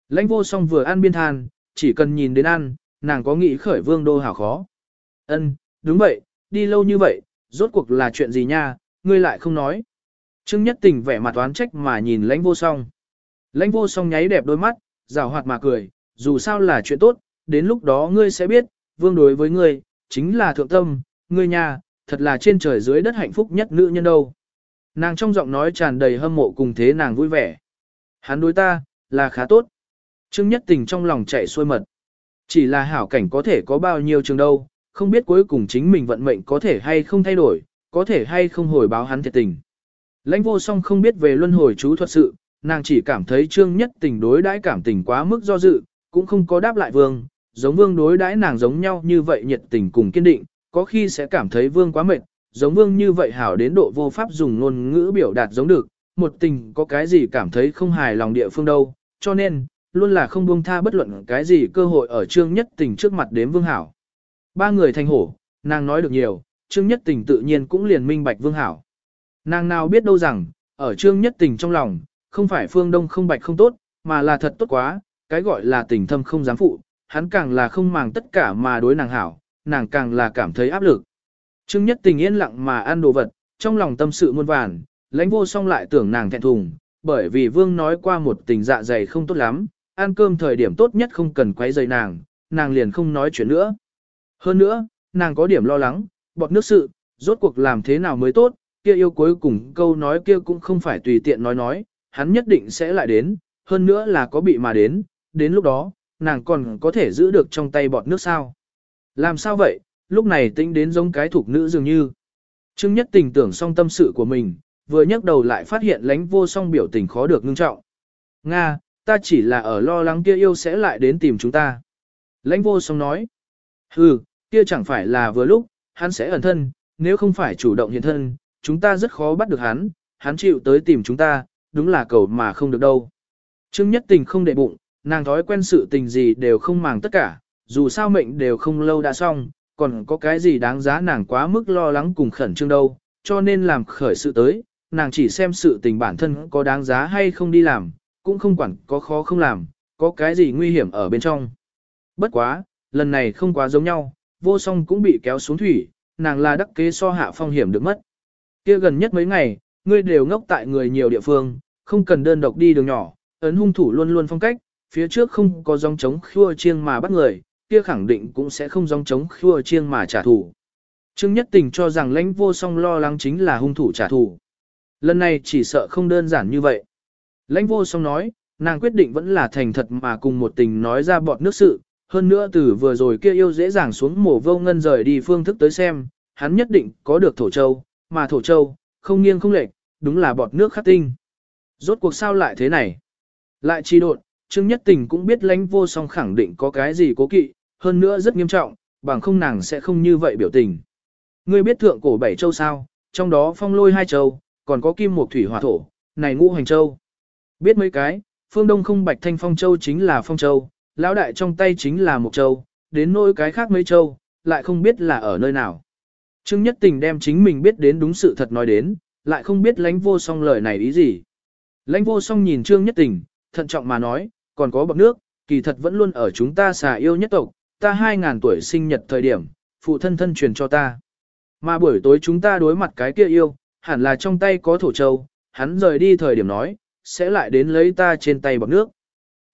Lãnh vô song vừa ăn biên than, chỉ cần nhìn đến ăn, nàng có nghĩ khởi vương đô hảo khó. Ân, đúng vậy, đi lâu như vậy, rốt cuộc là chuyện gì nha, ngươi lại không nói. Trương Nhất Tình vẻ mặt oán trách mà nhìn lãnh vô song. Lãnh vô song nháy đẹp đôi mắt, rào hoạt mà cười, dù sao là chuyện tốt, đến lúc đó ngươi sẽ biết, vương đối với ngươi, chính là thượng tâm, ngươi nha, thật là trên trời dưới đất hạnh phúc nhất nữ nhân đâu. Nàng trong giọng nói tràn đầy hâm mộ cùng thế nàng vui vẻ. Hắn đối ta, là khá tốt. Trương Nhất Tình trong lòng chạy xuôi mật. Chỉ là hảo cảnh có thể có bao nhiêu trường đâu, không biết cuối cùng chính mình vận mệnh có thể hay không thay đổi, có thể hay không hồi báo hắn thiệt tình. Lãnh vô song không biết về luân hồi chú thuật sự, nàng chỉ cảm thấy trương nhất tình đối đãi cảm tình quá mức do dự, cũng không có đáp lại vương, giống vương đối đãi nàng giống nhau như vậy nhiệt tình cùng kiên định, có khi sẽ cảm thấy vương quá mệt, giống vương như vậy hảo đến độ vô pháp dùng ngôn ngữ biểu đạt giống được, một tình có cái gì cảm thấy không hài lòng địa phương đâu, cho nên, luôn là không buông tha bất luận cái gì cơ hội ở trương nhất tình trước mặt đếm vương hảo. Ba người thành hổ, nàng nói được nhiều, trương nhất tình tự nhiên cũng liền minh bạch vương hảo. Nàng nào biết đâu rằng, ở trương nhất tình trong lòng, không phải phương đông không bạch không tốt, mà là thật tốt quá, cái gọi là tình thâm không dám phụ, hắn càng là không màng tất cả mà đối nàng hảo, nàng càng là cảm thấy áp lực. Trương nhất tình yên lặng mà ăn đồ vật, trong lòng tâm sự muôn vàn, lãnh vô song lại tưởng nàng thẹn thùng, bởi vì vương nói qua một tình dạ dày không tốt lắm, ăn cơm thời điểm tốt nhất không cần quấy rầy nàng, nàng liền không nói chuyện nữa. Hơn nữa, nàng có điểm lo lắng, bọt nước sự, rốt cuộc làm thế nào mới tốt, kia yêu cuối cùng câu nói kia cũng không phải tùy tiện nói nói, hắn nhất định sẽ lại đến, hơn nữa là có bị mà đến, đến lúc đó, nàng còn có thể giữ được trong tay bọt nước sao. Làm sao vậy, lúc này tính đến giống cái thuộc nữ dường như. Trương nhất tình tưởng xong tâm sự của mình, vừa nhấc đầu lại phát hiện lánh vô song biểu tình khó được ngưng trọng. Nga, ta chỉ là ở lo lắng kia yêu sẽ lại đến tìm chúng ta. Lãnh vô song nói. Hừ, kia chẳng phải là vừa lúc, hắn sẽ ẩn thân, nếu không phải chủ động hiện thân, chúng ta rất khó bắt được hắn, hắn chịu tới tìm chúng ta, đúng là cầu mà không được đâu. Trương Nhất Tình không để bụng, nàng thói quen sự tình gì đều không màng tất cả, dù sao mệnh đều không lâu đã xong, còn có cái gì đáng giá nàng quá mức lo lắng cùng khẩn trương đâu, cho nên làm khởi sự tới, nàng chỉ xem sự tình bản thân có đáng giá hay không đi làm, cũng không quản có khó không làm, có cái gì nguy hiểm ở bên trong. Bất quá, lần này không quá giống nhau, vô song cũng bị kéo xuống thủy, nàng là đắc kế so hạ phong hiểm được mất. Kia gần nhất mấy ngày, ngươi đều ngốc tại người nhiều địa phương, không cần đơn độc đi đường nhỏ, ấn hung thủ luôn luôn phong cách, phía trước không có dòng chống khua chiêng mà bắt người, kia khẳng định cũng sẽ không dòng chống khua chiêng mà trả thù. Trương Nhất Tình cho rằng lãnh vô song lo lắng chính là hung thủ trả thù. Lần này chỉ sợ không đơn giản như vậy. Lãnh vô song nói, nàng quyết định vẫn là thành thật mà cùng một tình nói ra bọn nước sự, hơn nữa từ vừa rồi kia yêu dễ dàng xuống mổ vô ngân rời đi phương thức tới xem, hắn nhất định có được thổ châu, mà thổ châu, không nghiêng không lệch, đúng là bọt nước khắc tinh. Rốt cuộc sao lại thế này? Lại chi đột, Trương Nhất Tình cũng biết lãnh vô song khẳng định có cái gì cố kỵ, hơn nữa rất nghiêm trọng, bằng không nàng sẽ không như vậy biểu tình. Ngươi biết thượng cổ bảy châu sao, trong đó phong lôi hai châu, còn có kim mộc thủy hỏa thổ, này ngũ hành châu. Biết mấy cái, phương đông không bạch thanh phong châu chính là phong châu, lão đại trong tay chính là một châu, đến nỗi cái khác mấy châu, lại không biết là ở nơi nào. Trương Nhất Tình đem chính mình biết đến đúng sự thật nói đến, lại không biết lãnh vô song lời này ý gì. Lãnh vô song nhìn Trương Nhất Tình, thận trọng mà nói, còn có bậc nước, kỳ thật vẫn luôn ở chúng ta xà yêu nhất tộc, ta 2.000 tuổi sinh nhật thời điểm, phụ thân thân truyền cho ta. Mà buổi tối chúng ta đối mặt cái kia yêu, hẳn là trong tay có thổ châu, hắn rời đi thời điểm nói, sẽ lại đến lấy ta trên tay bọc nước.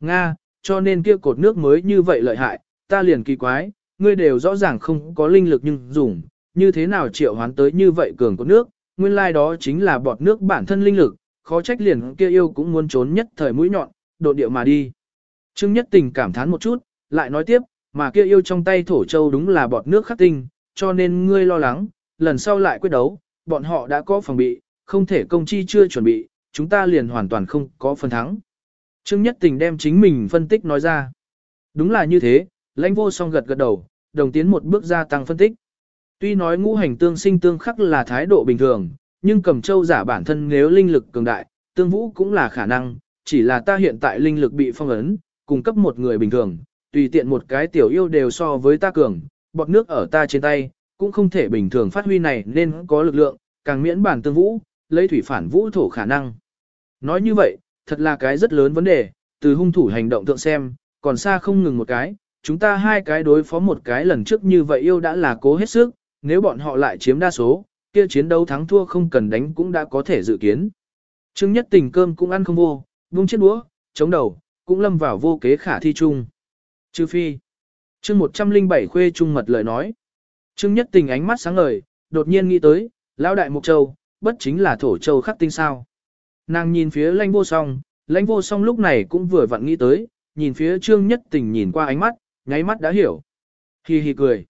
Nga, cho nên kia cột nước mới như vậy lợi hại, ta liền kỳ quái, ngươi đều rõ ràng không có linh lực nhưng dùng, như thế nào triệu hoán tới như vậy cường cột nước, nguyên lai like đó chính là bọt nước bản thân linh lực, khó trách liền kia yêu cũng muốn trốn nhất thời mũi nhọn, độ địa mà đi. Trương Nhất Tình cảm thán một chút, lại nói tiếp, mà kia yêu trong tay thổ châu đúng là bọt nước khắc tinh, cho nên ngươi lo lắng, lần sau lại quyết đấu, bọn họ đã có phòng bị, không thể công chi chưa chuẩn bị, chúng ta liền hoàn toàn không có phần thắng. Trương Nhất Tình đem chính mình phân tích nói ra. Đúng là như thế, lãnh vô song gật gật đầu, đồng tiến một bước gia tăng phân tích. Tuy nói ngũ hành tương sinh tương khắc là thái độ bình thường, nhưng cầm châu giả bản thân nếu linh lực cường đại, tương vũ cũng là khả năng, chỉ là ta hiện tại linh lực bị phong ấn, cung cấp một người bình thường, tùy tiện một cái tiểu yêu đều so với ta cường, bọt nước ở ta trên tay, cũng không thể bình thường phát huy này nên có lực lượng, càng miễn bản tương vũ, lấy thủy phản vũ thổ khả năng. Nói như vậy, thật là cái rất lớn vấn đề, từ hung thủ hành động thượng xem, còn xa không ngừng một cái, chúng ta hai cái đối phó một cái lần trước như vậy yêu đã là cố hết sức, nếu bọn họ lại chiếm đa số, kia chiến đấu thắng thua không cần đánh cũng đã có thể dự kiến. Trương nhất tình cơm cũng ăn không vô, buông chiếc đũa, chống đầu, cũng lâm vào vô kế khả thi chung. Trừ phi. Chương 107 khuê trung mật lời nói. Trương nhất tình ánh mắt sáng ngời, đột nhiên nghĩ tới, lão đại mục châu, bất chính là thổ châu khắc tinh sao. Nàng nhìn phía lãnh vô song, lãnh vô song lúc này cũng vừa vặn nghĩ tới, nhìn phía trương nhất tình nhìn qua ánh mắt, nháy mắt đã hiểu. Hi hi cười.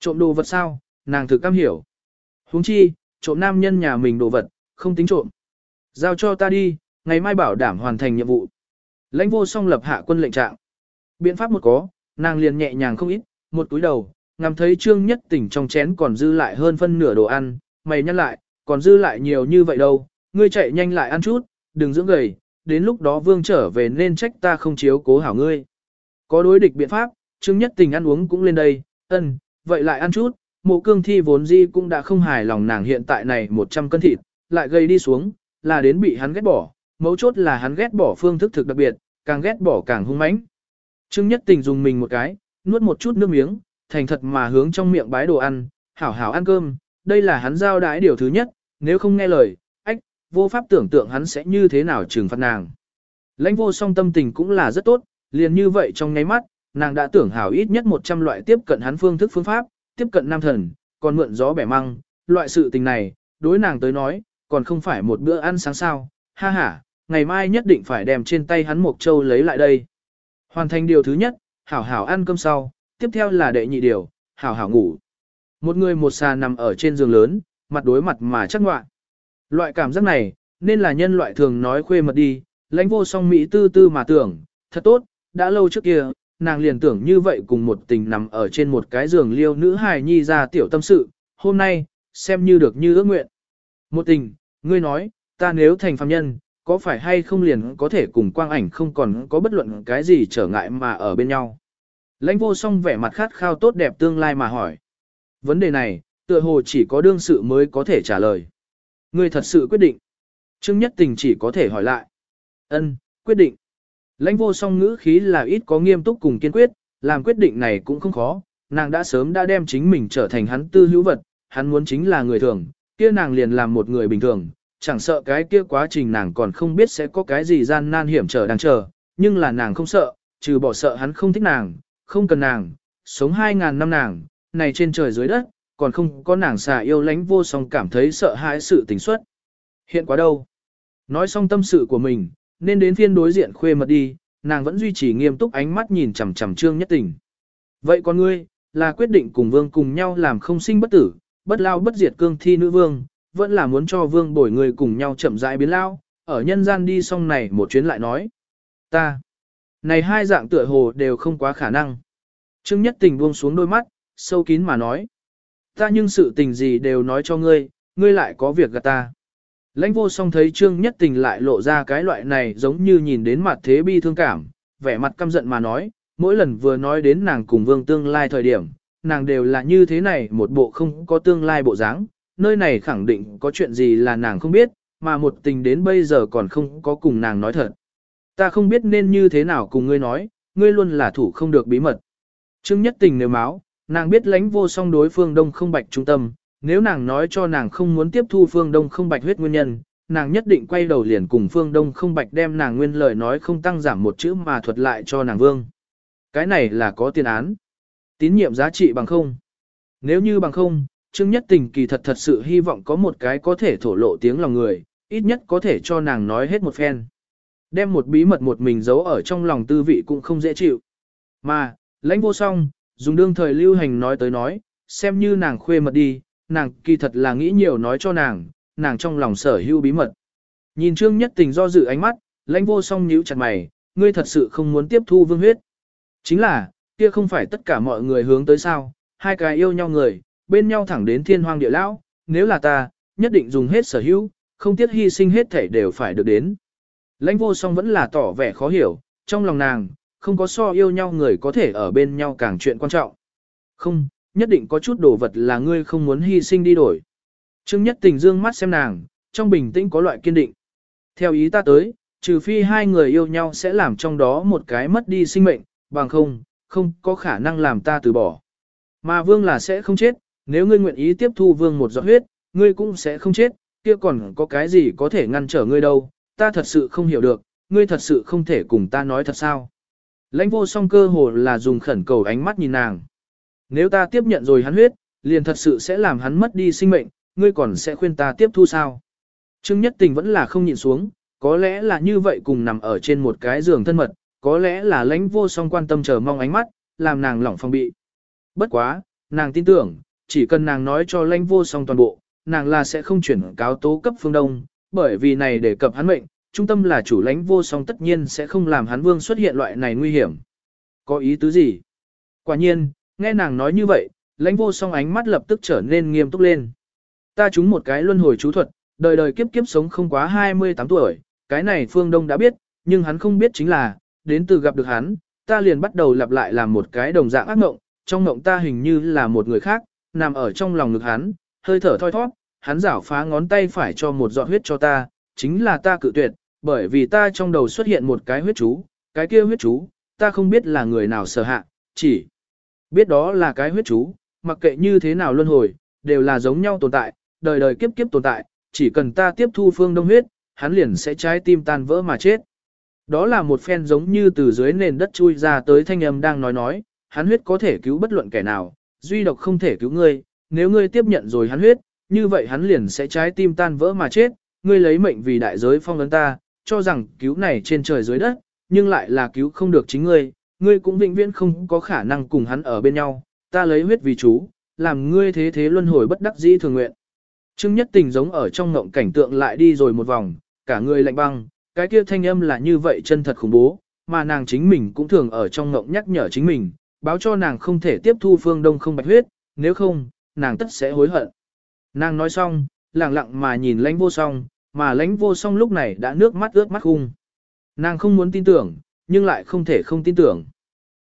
Trộm đồ vật sao, nàng thực cam hiểu. huống chi, trộm nam nhân nhà mình đồ vật, không tính trộm. Giao cho ta đi, ngày mai bảo đảm hoàn thành nhiệm vụ. Lãnh vô song lập hạ quân lệnh trạng. Biện pháp một có, nàng liền nhẹ nhàng không ít, một túi đầu, ngắm thấy trương nhất tỉnh trong chén còn dư lại hơn phân nửa đồ ăn, mày nhắc lại, còn dư lại nhiều như vậy đâu, ngươi chạy nhanh lại ăn chút, đừng dưỡng gầy, đến lúc đó vương trở về nên trách ta không chiếu cố hảo ngươi. Có đối địch biện pháp, trương nhất tình ăn uống cũng lên đây, ân, vậy lại ăn chút, mộ cương thi vốn di cũng đã không hài lòng nàng hiện tại này 100 cân thịt, lại gây đi xuống, là đến bị hắn ghét bỏ, mấu chốt là hắn ghét bỏ phương thức thực đặc biệt, càng ghét bỏ càng hung mãnh. Trương Nhất Tình dùng mình một cái, nuốt một chút nước miếng, thành thật mà hướng trong miệng bái đồ ăn, hảo hảo ăn cơm, đây là hắn giao đái điều thứ nhất, nếu không nghe lời, vô pháp tưởng tượng hắn sẽ như thế nào trừng phạt nàng. Lãnh vô song tâm tình cũng là rất tốt, liền như vậy trong nháy mắt, nàng đã tưởng hảo ít nhất 100 loại tiếp cận hắn phương thức phương pháp, tiếp cận nam thần, còn mượn gió bẻ măng, loại sự tình này, đối nàng tới nói, còn không phải một bữa ăn sáng sao, ha ha, ngày mai nhất định phải đem trên tay hắn một Châu lấy lại đây. Hoàn thành điều thứ nhất, hảo hảo ăn cơm sau, tiếp theo là đệ nhị điều, hảo hảo ngủ. Một người một xà nằm ở trên giường lớn, mặt đối mặt mà chắc ngoạn. Loại cảm giác này, nên là nhân loại thường nói khuê mật đi, lãnh vô song Mỹ tư tư mà tưởng, thật tốt, đã lâu trước kia, nàng liền tưởng như vậy cùng một tình nằm ở trên một cái giường liêu nữ hài nhi ra tiểu tâm sự, hôm nay, xem như được như ước nguyện. Một tình, ngươi nói, ta nếu thành phàm nhân, có phải hay không liền có thể cùng quang ảnh không còn có bất luận cái gì trở ngại mà ở bên nhau. Lãnh vô song vẻ mặt khát khao tốt đẹp tương lai mà hỏi. Vấn đề này, tựa hồ chỉ có đương sự mới có thể trả lời. Ngươi thật sự quyết định. Trương Nhất Tình chỉ có thể hỏi lại. Ân, quyết định. Lãnh vô song ngữ khí là ít có nghiêm túc cùng kiên quyết, làm quyết định này cũng không khó, nàng đã sớm đã đem chính mình trở thành hắn tư hữu vật, hắn muốn chính là người thường, kia nàng liền làm một người bình thường, chẳng sợ cái kia quá trình nàng còn không biết sẽ có cái gì gian nan hiểm trở đang chờ, nhưng là nàng không sợ, trừ bỏ sợ hắn không thích nàng, không cần nàng, sống hai ngàn năm nàng, này trên trời dưới đất, còn không có nàng xà yêu lánh vô song cảm thấy sợ hãi sự tình xuất. Hiện quá đâu? Nói xong tâm sự của mình, nên đến phiên đối diện khuê mật đi, nàng vẫn duy trì nghiêm túc ánh mắt nhìn chằm chằm trương nhất tình. Vậy con ngươi, là quyết định cùng vương cùng nhau làm không sinh bất tử, bất lao bất diệt cương thi nữ vương, vẫn là muốn cho vương bồi người cùng nhau chậm rãi biến lao, ở nhân gian đi xong này một chuyến lại nói. Ta, này hai dạng tựa hồ đều không quá khả năng. Trương Nhất Tình buông xuống đôi mắt, sâu kín mà nói. Ta nhưng sự tình gì đều nói cho ngươi, ngươi lại có việc gạt ta. Lãnh vô song thấy Trương Nhất Tình lại lộ ra cái loại này giống như nhìn đến mặt thế bi thương cảm, vẻ mặt căm giận mà nói, mỗi lần vừa nói đến nàng cùng vương tương lai thời điểm, nàng đều là như thế này một bộ không có tương lai bộ dáng, nơi này khẳng định có chuyện gì là nàng không biết, mà một tình đến bây giờ còn không có cùng nàng nói thật. Ta không biết nên như thế nào cùng ngươi nói, ngươi luôn là thủ không được bí mật. Trương nhất tình nếu máu, nàng biết lãnh vô song đối phương đông không bạch trung tâm, nếu nàng nói cho nàng không muốn tiếp thu phương đông không bạch huyết nguyên nhân, nàng nhất định quay đầu liền cùng phương đông không bạch đem nàng nguyên lời nói không tăng giảm một chữ mà thuật lại cho nàng vương. Cái này là có tiền án. Tín nhiệm giá trị bằng không. Nếu như bằng không, Trương Nhất Tình kỳ thật thật sự hy vọng có một cái có thể thổ lộ tiếng lòng người, ít nhất có thể cho nàng nói hết một phen. Đem một bí mật một mình giấu ở trong lòng tư vị cũng không dễ chịu. Mà, lãnh vô song, dùng đương thời lưu hành nói tới nói, xem như nàng khuê mật đi, nàng kỳ thật là nghĩ nhiều nói cho nàng, nàng trong lòng sở hữu bí mật. Nhìn Trương Nhất Tình do dự ánh mắt, lãnh vô song nhíu chặt mày, ngươi thật sự không muốn tiếp thu vương huyết. Chính là, kia không phải tất cả mọi người hướng tới sao, hai cái yêu nhau người, bên nhau thẳng đến thiên hoang địa lão, nếu là ta, nhất định dùng hết sở hữu, không tiếc hy sinh hết thể đều phải được đến. Lãnh vô song vẫn là tỏ vẻ khó hiểu, trong lòng nàng, không có so yêu nhau người có thể ở bên nhau càng chuyện quan trọng. Không, nhất định có chút đồ vật là ngươi không muốn hy sinh đi đổi. Trương Nhất Tình dương mắt xem nàng, trong bình tĩnh có loại kiên định. Theo ý ta tới, trừ phi hai người yêu nhau sẽ làm trong đó một cái mất đi sinh mệnh, bằng không, không có khả năng làm ta từ bỏ. Mà vương là sẽ không chết, nếu ngươi nguyện ý tiếp thu vương một giọt huyết, ngươi cũng sẽ không chết, kia còn có cái gì có thể ngăn trở ngươi đâu, ta thật sự không hiểu được, ngươi thật sự không thể cùng ta nói thật sao. Lãnh vô song cơ hồ là dùng khẩn cầu ánh mắt nhìn nàng. Nếu ta tiếp nhận rồi hắn huyết, liền thật sự sẽ làm hắn mất đi sinh mệnh, ngươi còn sẽ khuyên ta tiếp thu sao. Trương Nhất Tình vẫn là không nhịn xuống, có lẽ là như vậy cùng nằm ở trên một cái giường thân mật, có lẽ là lãnh vô song quan tâm chờ mong ánh mắt, làm nàng lỏng phong bị. Bất quá, nàng tin tưởng, chỉ cần nàng nói cho lãnh vô song toàn bộ, nàng là sẽ không chuyển cáo tố cấp phương đông, bởi vì này để cập hắn mệnh, trung tâm là chủ lãnh vô song tất nhiên sẽ không làm hắn vương xuất hiện loại này nguy hiểm. Có ý tứ gì? Quả nhiên, nghe nàng nói như vậy, lãnh vô song ánh mắt lập tức trở nên nghiêm túc lên. Ta trúng một cái luân hồi chú thuật, đời đời kiếp kiếp sống không quá 28 tuổi, cái này phương đông đã biết, nhưng hắn không biết chính là, đến từ gặp được hắn, ta liền bắt đầu lặp lại làm một cái đồng dạng ác mộng, trong mộng ta hình như là một người khác, nằm ở trong lòng ngực hắn, hơi thở thoi thoát, hắn rảo phá ngón tay phải cho một giọt huyết cho ta, chính là ta cự tuyệt, bởi vì ta trong đầu xuất hiện một cái huyết chú, cái kia huyết chú, ta không biết là người nào sở hạ, chỉ biết đó là cái huyết chú, mặc kệ như thế nào luân hồi, đều là giống nhau tồn tại, đời đời kiếp kiếp tồn tại, chỉ cần ta tiếp thu phương đông huyết, hắn liền sẽ trái tim tan vỡ mà chết. Đó là một phen giống như từ dưới nền đất chui ra tới thanh âm đang nói nói, hắn huyết có thể cứu bất luận kẻ nào, duy độc không thể cứu ngươi, nếu ngươi tiếp nhận rồi hắn huyết, như vậy hắn liền sẽ trái tim tan vỡ mà chết, ngươi lấy mệnh vì đại giới phong ấn ta, cho rằng cứu này trên trời dưới đất, nhưng lại là cứu không được chính ngươi, ngươi cũng vĩnh viễn không có khả năng cùng hắn ở bên nhau, ta lấy huyết vì chú, làm ngươi thế thế luân hồi bất đắc dĩ thường nguyện. Trương Nhất Tình giống ở trong ngộng cảnh tượng lại đi rồi một vòng, cả người lạnh băng, cái kia thanh âm là như vậy chân thật khủng bố, mà nàng chính mình cũng thường ở trong ngộng nhắc nhở chính mình, báo cho nàng không thể tiếp thu phương đông không bạch huyết, nếu không, nàng tất sẽ hối hận. Nàng nói xong, lặng lặng mà nhìn lãnh vô song, mà lãnh vô song lúc này đã nước mắt ướt mắt khung. Nàng không muốn tin tưởng, nhưng lại không thể không tin tưởng.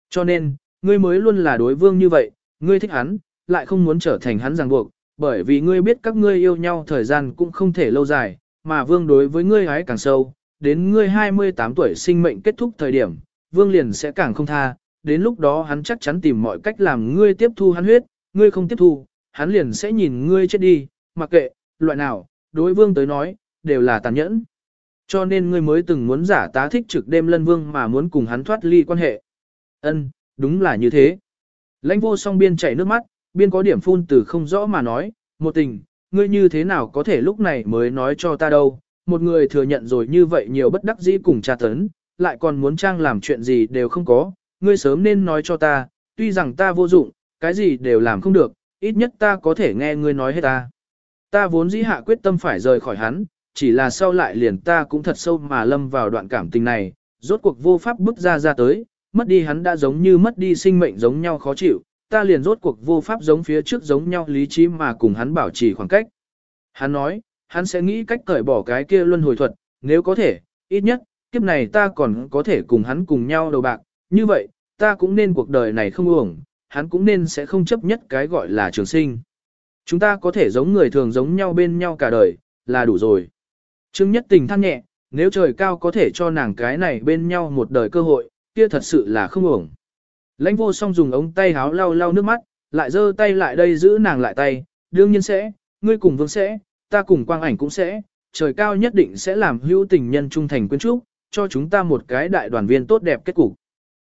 Cho nên, ngươi mới luôn là đối vương như vậy, ngươi thích hắn, lại không muốn trở thành hắn ràng buộc, bởi vì ngươi biết các ngươi yêu nhau thời gian cũng không thể lâu dài, mà vương đối với ngươi hái càng sâu, đến ngươi 28 tuổi sinh mệnh kết thúc thời điểm, vương liền sẽ càng không tha, đến lúc đó hắn chắc chắn tìm mọi cách làm ngươi tiếp thu hắn huyết, ngươi không tiếp thu, hắn liền sẽ nhìn ngươi chết đi, mặc kệ, loại nào, đối vương tới nói, đều là tàn nhẫn. Cho nên ngươi mới từng muốn giả tá thích trực đêm lân vương mà muốn cùng hắn thoát ly quan hệ. Ân, đúng là như thế. Lãnh vô song biên chảy nước mắt, biên có điểm phun từ không rõ mà nói, một tình, ngươi như thế nào có thể lúc này mới nói cho ta đâu, một người thừa nhận rồi như vậy nhiều bất đắc dĩ cùng tra tấn, lại còn muốn trang làm chuyện gì đều không có, ngươi sớm nên nói cho ta, tuy rằng ta vô dụng, cái gì đều làm không được, ít nhất ta có thể nghe ngươi nói hết ta. Ta vốn dĩ hạ quyết tâm phải rời khỏi hắn, chỉ là sau lại liền ta cũng thật sâu mà lâm vào đoạn cảm tình này, rốt cuộc vô pháp bước ra ra tới, mất đi hắn đã giống như mất đi sinh mệnh giống nhau khó chịu, ta liền rốt cuộc vô pháp giống phía trước giống nhau lý trí mà cùng hắn bảo trì khoảng cách. Hắn nói, hắn sẽ nghĩ cách cởi bỏ cái kia luân hồi thuật, nếu có thể, ít nhất, kiếp này ta còn có thể cùng hắn cùng nhau đầu bạc, như vậy, ta cũng nên cuộc đời này không uổng, hắn cũng nên sẽ không chấp nhất cái gọi là trường sinh. Chúng ta có thể giống người thường giống nhau bên nhau cả đời, là đủ rồi. Trương Nhất Tình than nhẹ, nếu trời cao có thể cho nàng cái này bên nhau một đời cơ hội, kia thật sự là không ổng. Lãnh vô song dùng ống tay háo lau lau nước mắt, lại giơ tay lại đây giữ nàng lại tay, đương nhiên sẽ, ngươi cùng vương sẽ, ta cùng quang ảnh cũng sẽ, trời cao nhất định sẽ làm hữu tình nhân trung thành quyến trúc, cho chúng ta một cái đại đoàn viên tốt đẹp kết cục.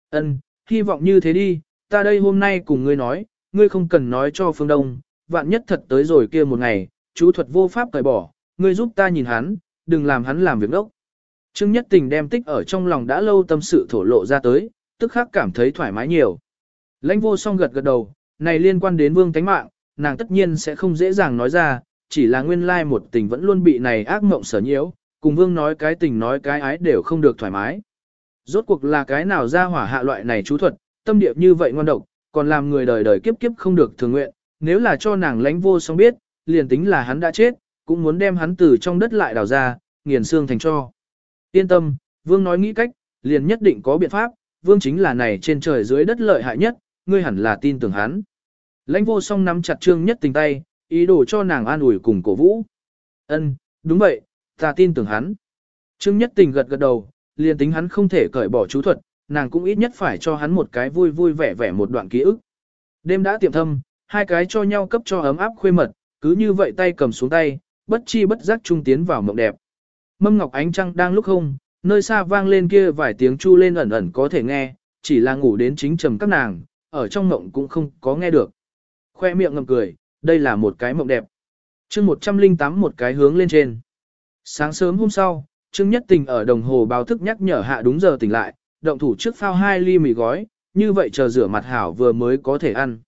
Ân, hy vọng như thế đi, ta đây hôm nay cùng ngươi nói, ngươi không cần nói cho phương đông, vạn nhất thật tới rồi kia một ngày, chú thuật vô pháp cởi bỏ, ngươi giúp ta nhìn hắn, đừng làm hắn làm việc đốc. Trương Nhất Tình đem tích ở trong lòng đã lâu tâm sự thổ lộ ra tới, tức khắc cảm thấy thoải mái nhiều. Lãnh vô song gật gật đầu, này liên quan đến vương tánh mạng, nàng tất nhiên sẽ không dễ dàng nói ra, chỉ là nguyên lai một tình vẫn luôn bị này ác mộng sở nhiễu, cùng vương nói cái tình nói cái ái đều không được thoải mái. Rốt cuộc là cái nào ra hỏa hạ loại này chú thuật, tâm địa như vậy ngon độc, còn làm người đời đời kiếp kiếp không được thường nguyện, nếu là cho nàng lãnh vô song biết, liền tính là hắn đã chết, cũng muốn đem hắn từ trong đất lại đào ra, nghiền xương thành cho. Yên tâm, vương nói nghĩ cách, liền nhất định có biện pháp, vương chính là này trên trời dưới đất lợi hại nhất, ngươi hẳn là tin tưởng hắn. Lãnh vô song nắm chặt trương nhất tình tay, ý đồ cho nàng an ủi cùng cổ vũ. Ân, đúng vậy, ta tin tưởng hắn. Trương nhất tình gật gật đầu, liền tính hắn không thể cởi bỏ chú thuật, nàng cũng ít nhất phải cho hắn một cái vui vui vẻ vẻ một đoạn ký ức. Đêm đã tiệm thâm, hai cái cho nhau cấp cho ấm áp khuê mật, cứ như vậy tay cầm xuống tay, bất chi bất giác trung tiến vào mộng đẹp. Mâm ngọc ánh trăng đang lúc không, nơi xa vang lên kia vài tiếng chu lên ẩn ẩn có thể nghe, chỉ là ngủ đến chính trầm các nàng, ở trong mộng cũng không có nghe được. Khoe miệng ngầm cười, đây là một cái mộng đẹp. chương 108 một cái hướng lên trên. Sáng sớm hôm sau, Trương Nhất Tình ở đồng hồ báo thức nhắc nhở hạ đúng giờ tỉnh lại, động thủ trước phao hai ly mì gói, như vậy chờ rửa mặt hảo vừa mới có thể ăn.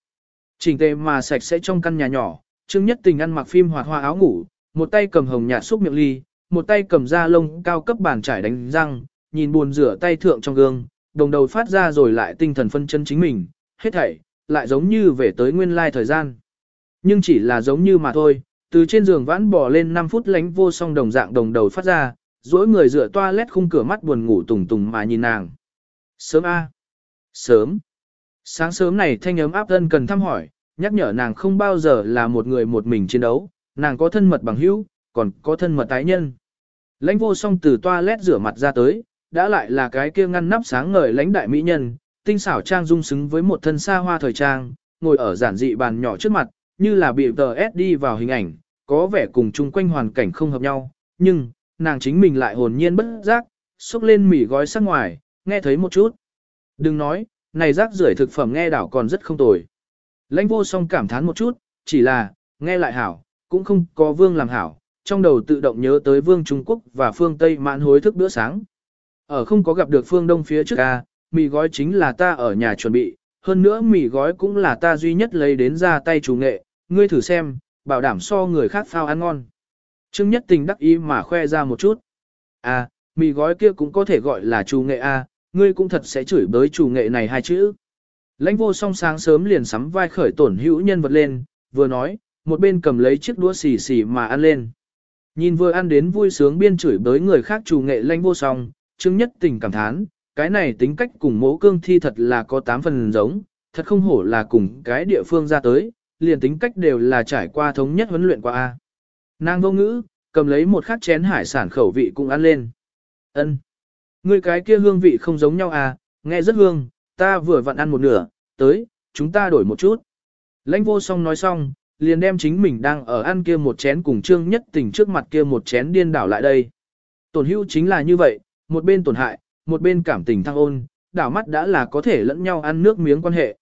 Trình tề mà sạch sẽ trong căn nhà nhỏ, Trương Nhất Tình ăn mặc phim hoạt hoa áo ngủ, một tay cầm hồng nhạt xúc miệng ly, một tay cầm da lông cao cấp bàn trải đánh răng, nhìn buồn rửa tay thượng trong gương, đồng đầu phát ra rồi lại tinh thần phân chân chính mình, hết thảy, lại giống như về tới nguyên lai thời gian. Nhưng chỉ là giống như mà thôi, từ trên giường vãn bò lên 5 phút lánh vô song đồng dạng đồng đầu phát ra, dối người dựa toilet khung cửa mắt buồn ngủ tùng tùng mà nhìn nàng. Sớm A. Sớm. Sáng sớm này thanh ấm áp thân cần thăm hỏi, nhắc nhở nàng không bao giờ là một người một mình chiến đấu, nàng có thân mật bằng hữu, còn có thân mật tái nhân. Lãnh vô song từ toilet rửa mặt ra tới, đã lại là cái kia ngăn nắp sáng ngời lãnh đại mỹ nhân, tinh xảo trang dung xứng với một thân xa hoa thời trang, ngồi ở giản dị bàn nhỏ trước mặt, như là bị tờ S đi vào hình ảnh, có vẻ cùng chung quanh hoàn cảnh không hợp nhau, nhưng, nàng chính mình lại hồn nhiên bất giác, xúc lên mỉ gói sắc ngoài, nghe thấy một chút. Đừng nói, này rác rưởi thực phẩm nghe đảo còn rất không tồi. Lãnh vô song cảm thán một chút, chỉ là, nghe lại hảo, cũng không có vương làm hảo, trong đầu tự động nhớ tới vương Trung Quốc và phương Tây mãn hối thức bữa sáng. Ở không có gặp được phương Đông phía trước ca, mì gói chính là ta ở nhà chuẩn bị, hơn nữa mì gói cũng là ta duy nhất lấy đến ra tay chủ nghệ, ngươi thử xem, bảo đảm so người khác phao ăn ngon. Trương Nhất Tình đắc ý mà khoe ra một chút. À, mì gói kia cũng có thể gọi là chủ nghệ A, ngươi cũng thật sẽ chửi bới chủ nghệ này hai chữ. Lãnh vô song sáng sớm liền sắm vai khởi tổn hữu nhân vật lên, vừa nói, một bên cầm lấy chiếc đũa xì xì mà ăn lên. Nhìn vừa ăn đến vui sướng biên chửi bới người khác chủ nghệ lãnh vô song, chứng Nhất Tình cảm thán, cái này tính cách cùng mẫu cương thi thật là có tám phần giống, thật không hổ là cùng cái địa phương ra tới, liền tính cách đều là trải qua thống nhất huấn luyện qua A. Nàng vô ngữ, cầm lấy một khát chén hải sản khẩu vị cũng ăn lên. ân Người cái kia hương vị không giống nhau à, nghe rất hương, ta vừa vặn ăn một nửa, tới, chúng ta đổi một chút. Lãnh vô song nói xong, liền đem chính mình đang ở ăn kia một chén cùng trương nhất tình trước mặt kia một chén điên đảo lại đây. Tổn hữu chính là như vậy, một bên tổn hại, một bên cảm tình thăng ôn, đảo mắt đã là có thể lẫn nhau ăn nước miếng quan hệ.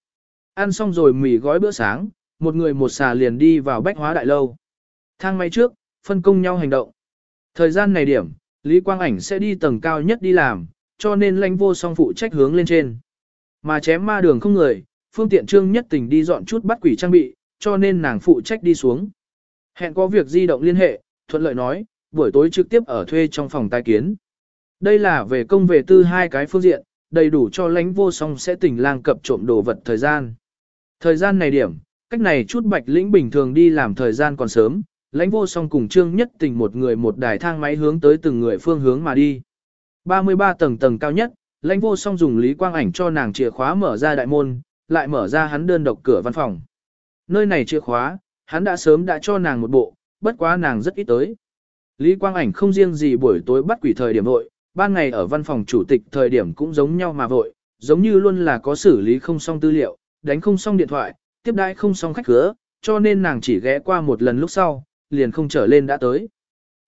Ăn xong rồi mì gói bữa sáng, một người một xà liền đi vào bách hóa đại lâu. Thang máy trước, phân công nhau hành động. Thời gian này điểm, Lý Quang Ảnh sẽ đi tầng cao nhất đi làm, cho nên lãnh vô song phụ trách hướng lên trên. Mà chém ma đường không người, phương tiện trương nhất tình đi dọn chút bắt quỷ trang bị, cho nên nàng phụ trách đi xuống. Hẹn có việc di động liên hệ, thuận lợi nói, buổi tối trực tiếp ở thuê trong phòng tai kiến. Đây là về công về tư hai cái phương diện, đầy đủ cho lãnh vô song sẽ tỉnh lang cập trộm đồ vật thời gian. Thời gian này điểm, cách này chút bạch lĩnh bình thường đi làm thời gian còn sớm, lãnh vô song cùng trương nhất tình một người một đài thang máy hướng tới từng người phương hướng mà đi. 33 tầng tầng cao nhất, lãnh vô song dùng lý quang ảnh cho nàng chìa khóa mở ra đại môn, lại mở ra hắn đơn độc cửa văn phòng. Nơi này chìa khóa, hắn đã sớm đã cho nàng một bộ, bất quá nàng rất ít tới. Lý quang ảnh không riêng gì buổi tối bắt quỷ thời điểm vội, ban ngày ở văn phòng chủ tịch thời điểm cũng giống nhau mà vội, giống như luôn là có xử lý không xong tư liệu, đánh không xong điện thoại, tiếp đãi không xong khách cửa, cho nên nàng chỉ ghé qua một lần lúc sau, liền không trở lên đã tới.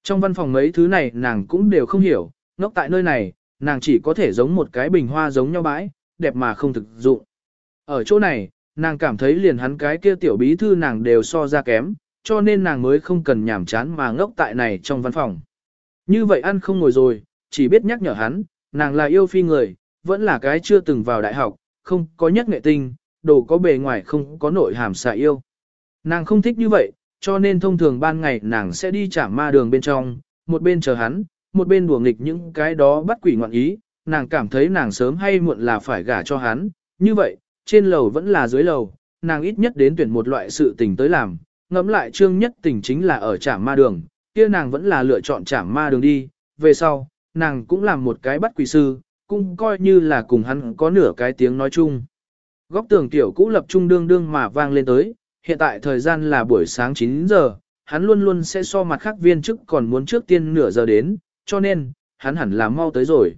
Trong văn phòng mấy thứ này nàng cũng đều không hiểu, ngốc tại nơi này, nàng chỉ có thể giống một cái bình hoa giống nhau bãi, đẹp mà không thực dụng. Ở chỗ này, nàng cảm thấy liền hắn cái kia tiểu bí thư nàng đều so ra kém, cho nên nàng mới không cần nhảm chán mà ngốc tại này trong văn phòng. Như vậy ăn không ngồi rồi, chỉ biết nhắc nhở hắn, nàng là yêu phi người, vẫn là cái chưa từng vào đại học, không có nhất nghệ tinh, đồ có bề ngoài không có nội hàm xạ yêu. Nàng không thích như vậy, cho nên thông thường ban ngày nàng sẽ đi trả ma đường bên trong, một bên chờ hắn, một bên đùa nghịch những cái đó bắt quỷ ngoạn ý, nàng cảm thấy nàng sớm hay muộn là phải gả cho hắn, như vậy, trên lầu vẫn là dưới lầu, nàng ít nhất đến tuyển một loại sự tình tới làm, ngẫm lại trương nhất tình chính là ở trạm ma đường, kia nàng vẫn là lựa chọn trạm ma đường đi, về sau, nàng cũng làm một cái bắt quỷ sư, cũng coi như là cùng hắn có nửa cái tiếng nói chung. Góc tường tiểu cũ lập trung đương đương mà vang lên tới, hiện tại thời gian là buổi sáng 9 giờ, hắn luôn luôn sẽ so mặt khác viên chức còn muốn trước tiên nửa giờ đến, cho nên, hắn hẳn là mau tới rồi.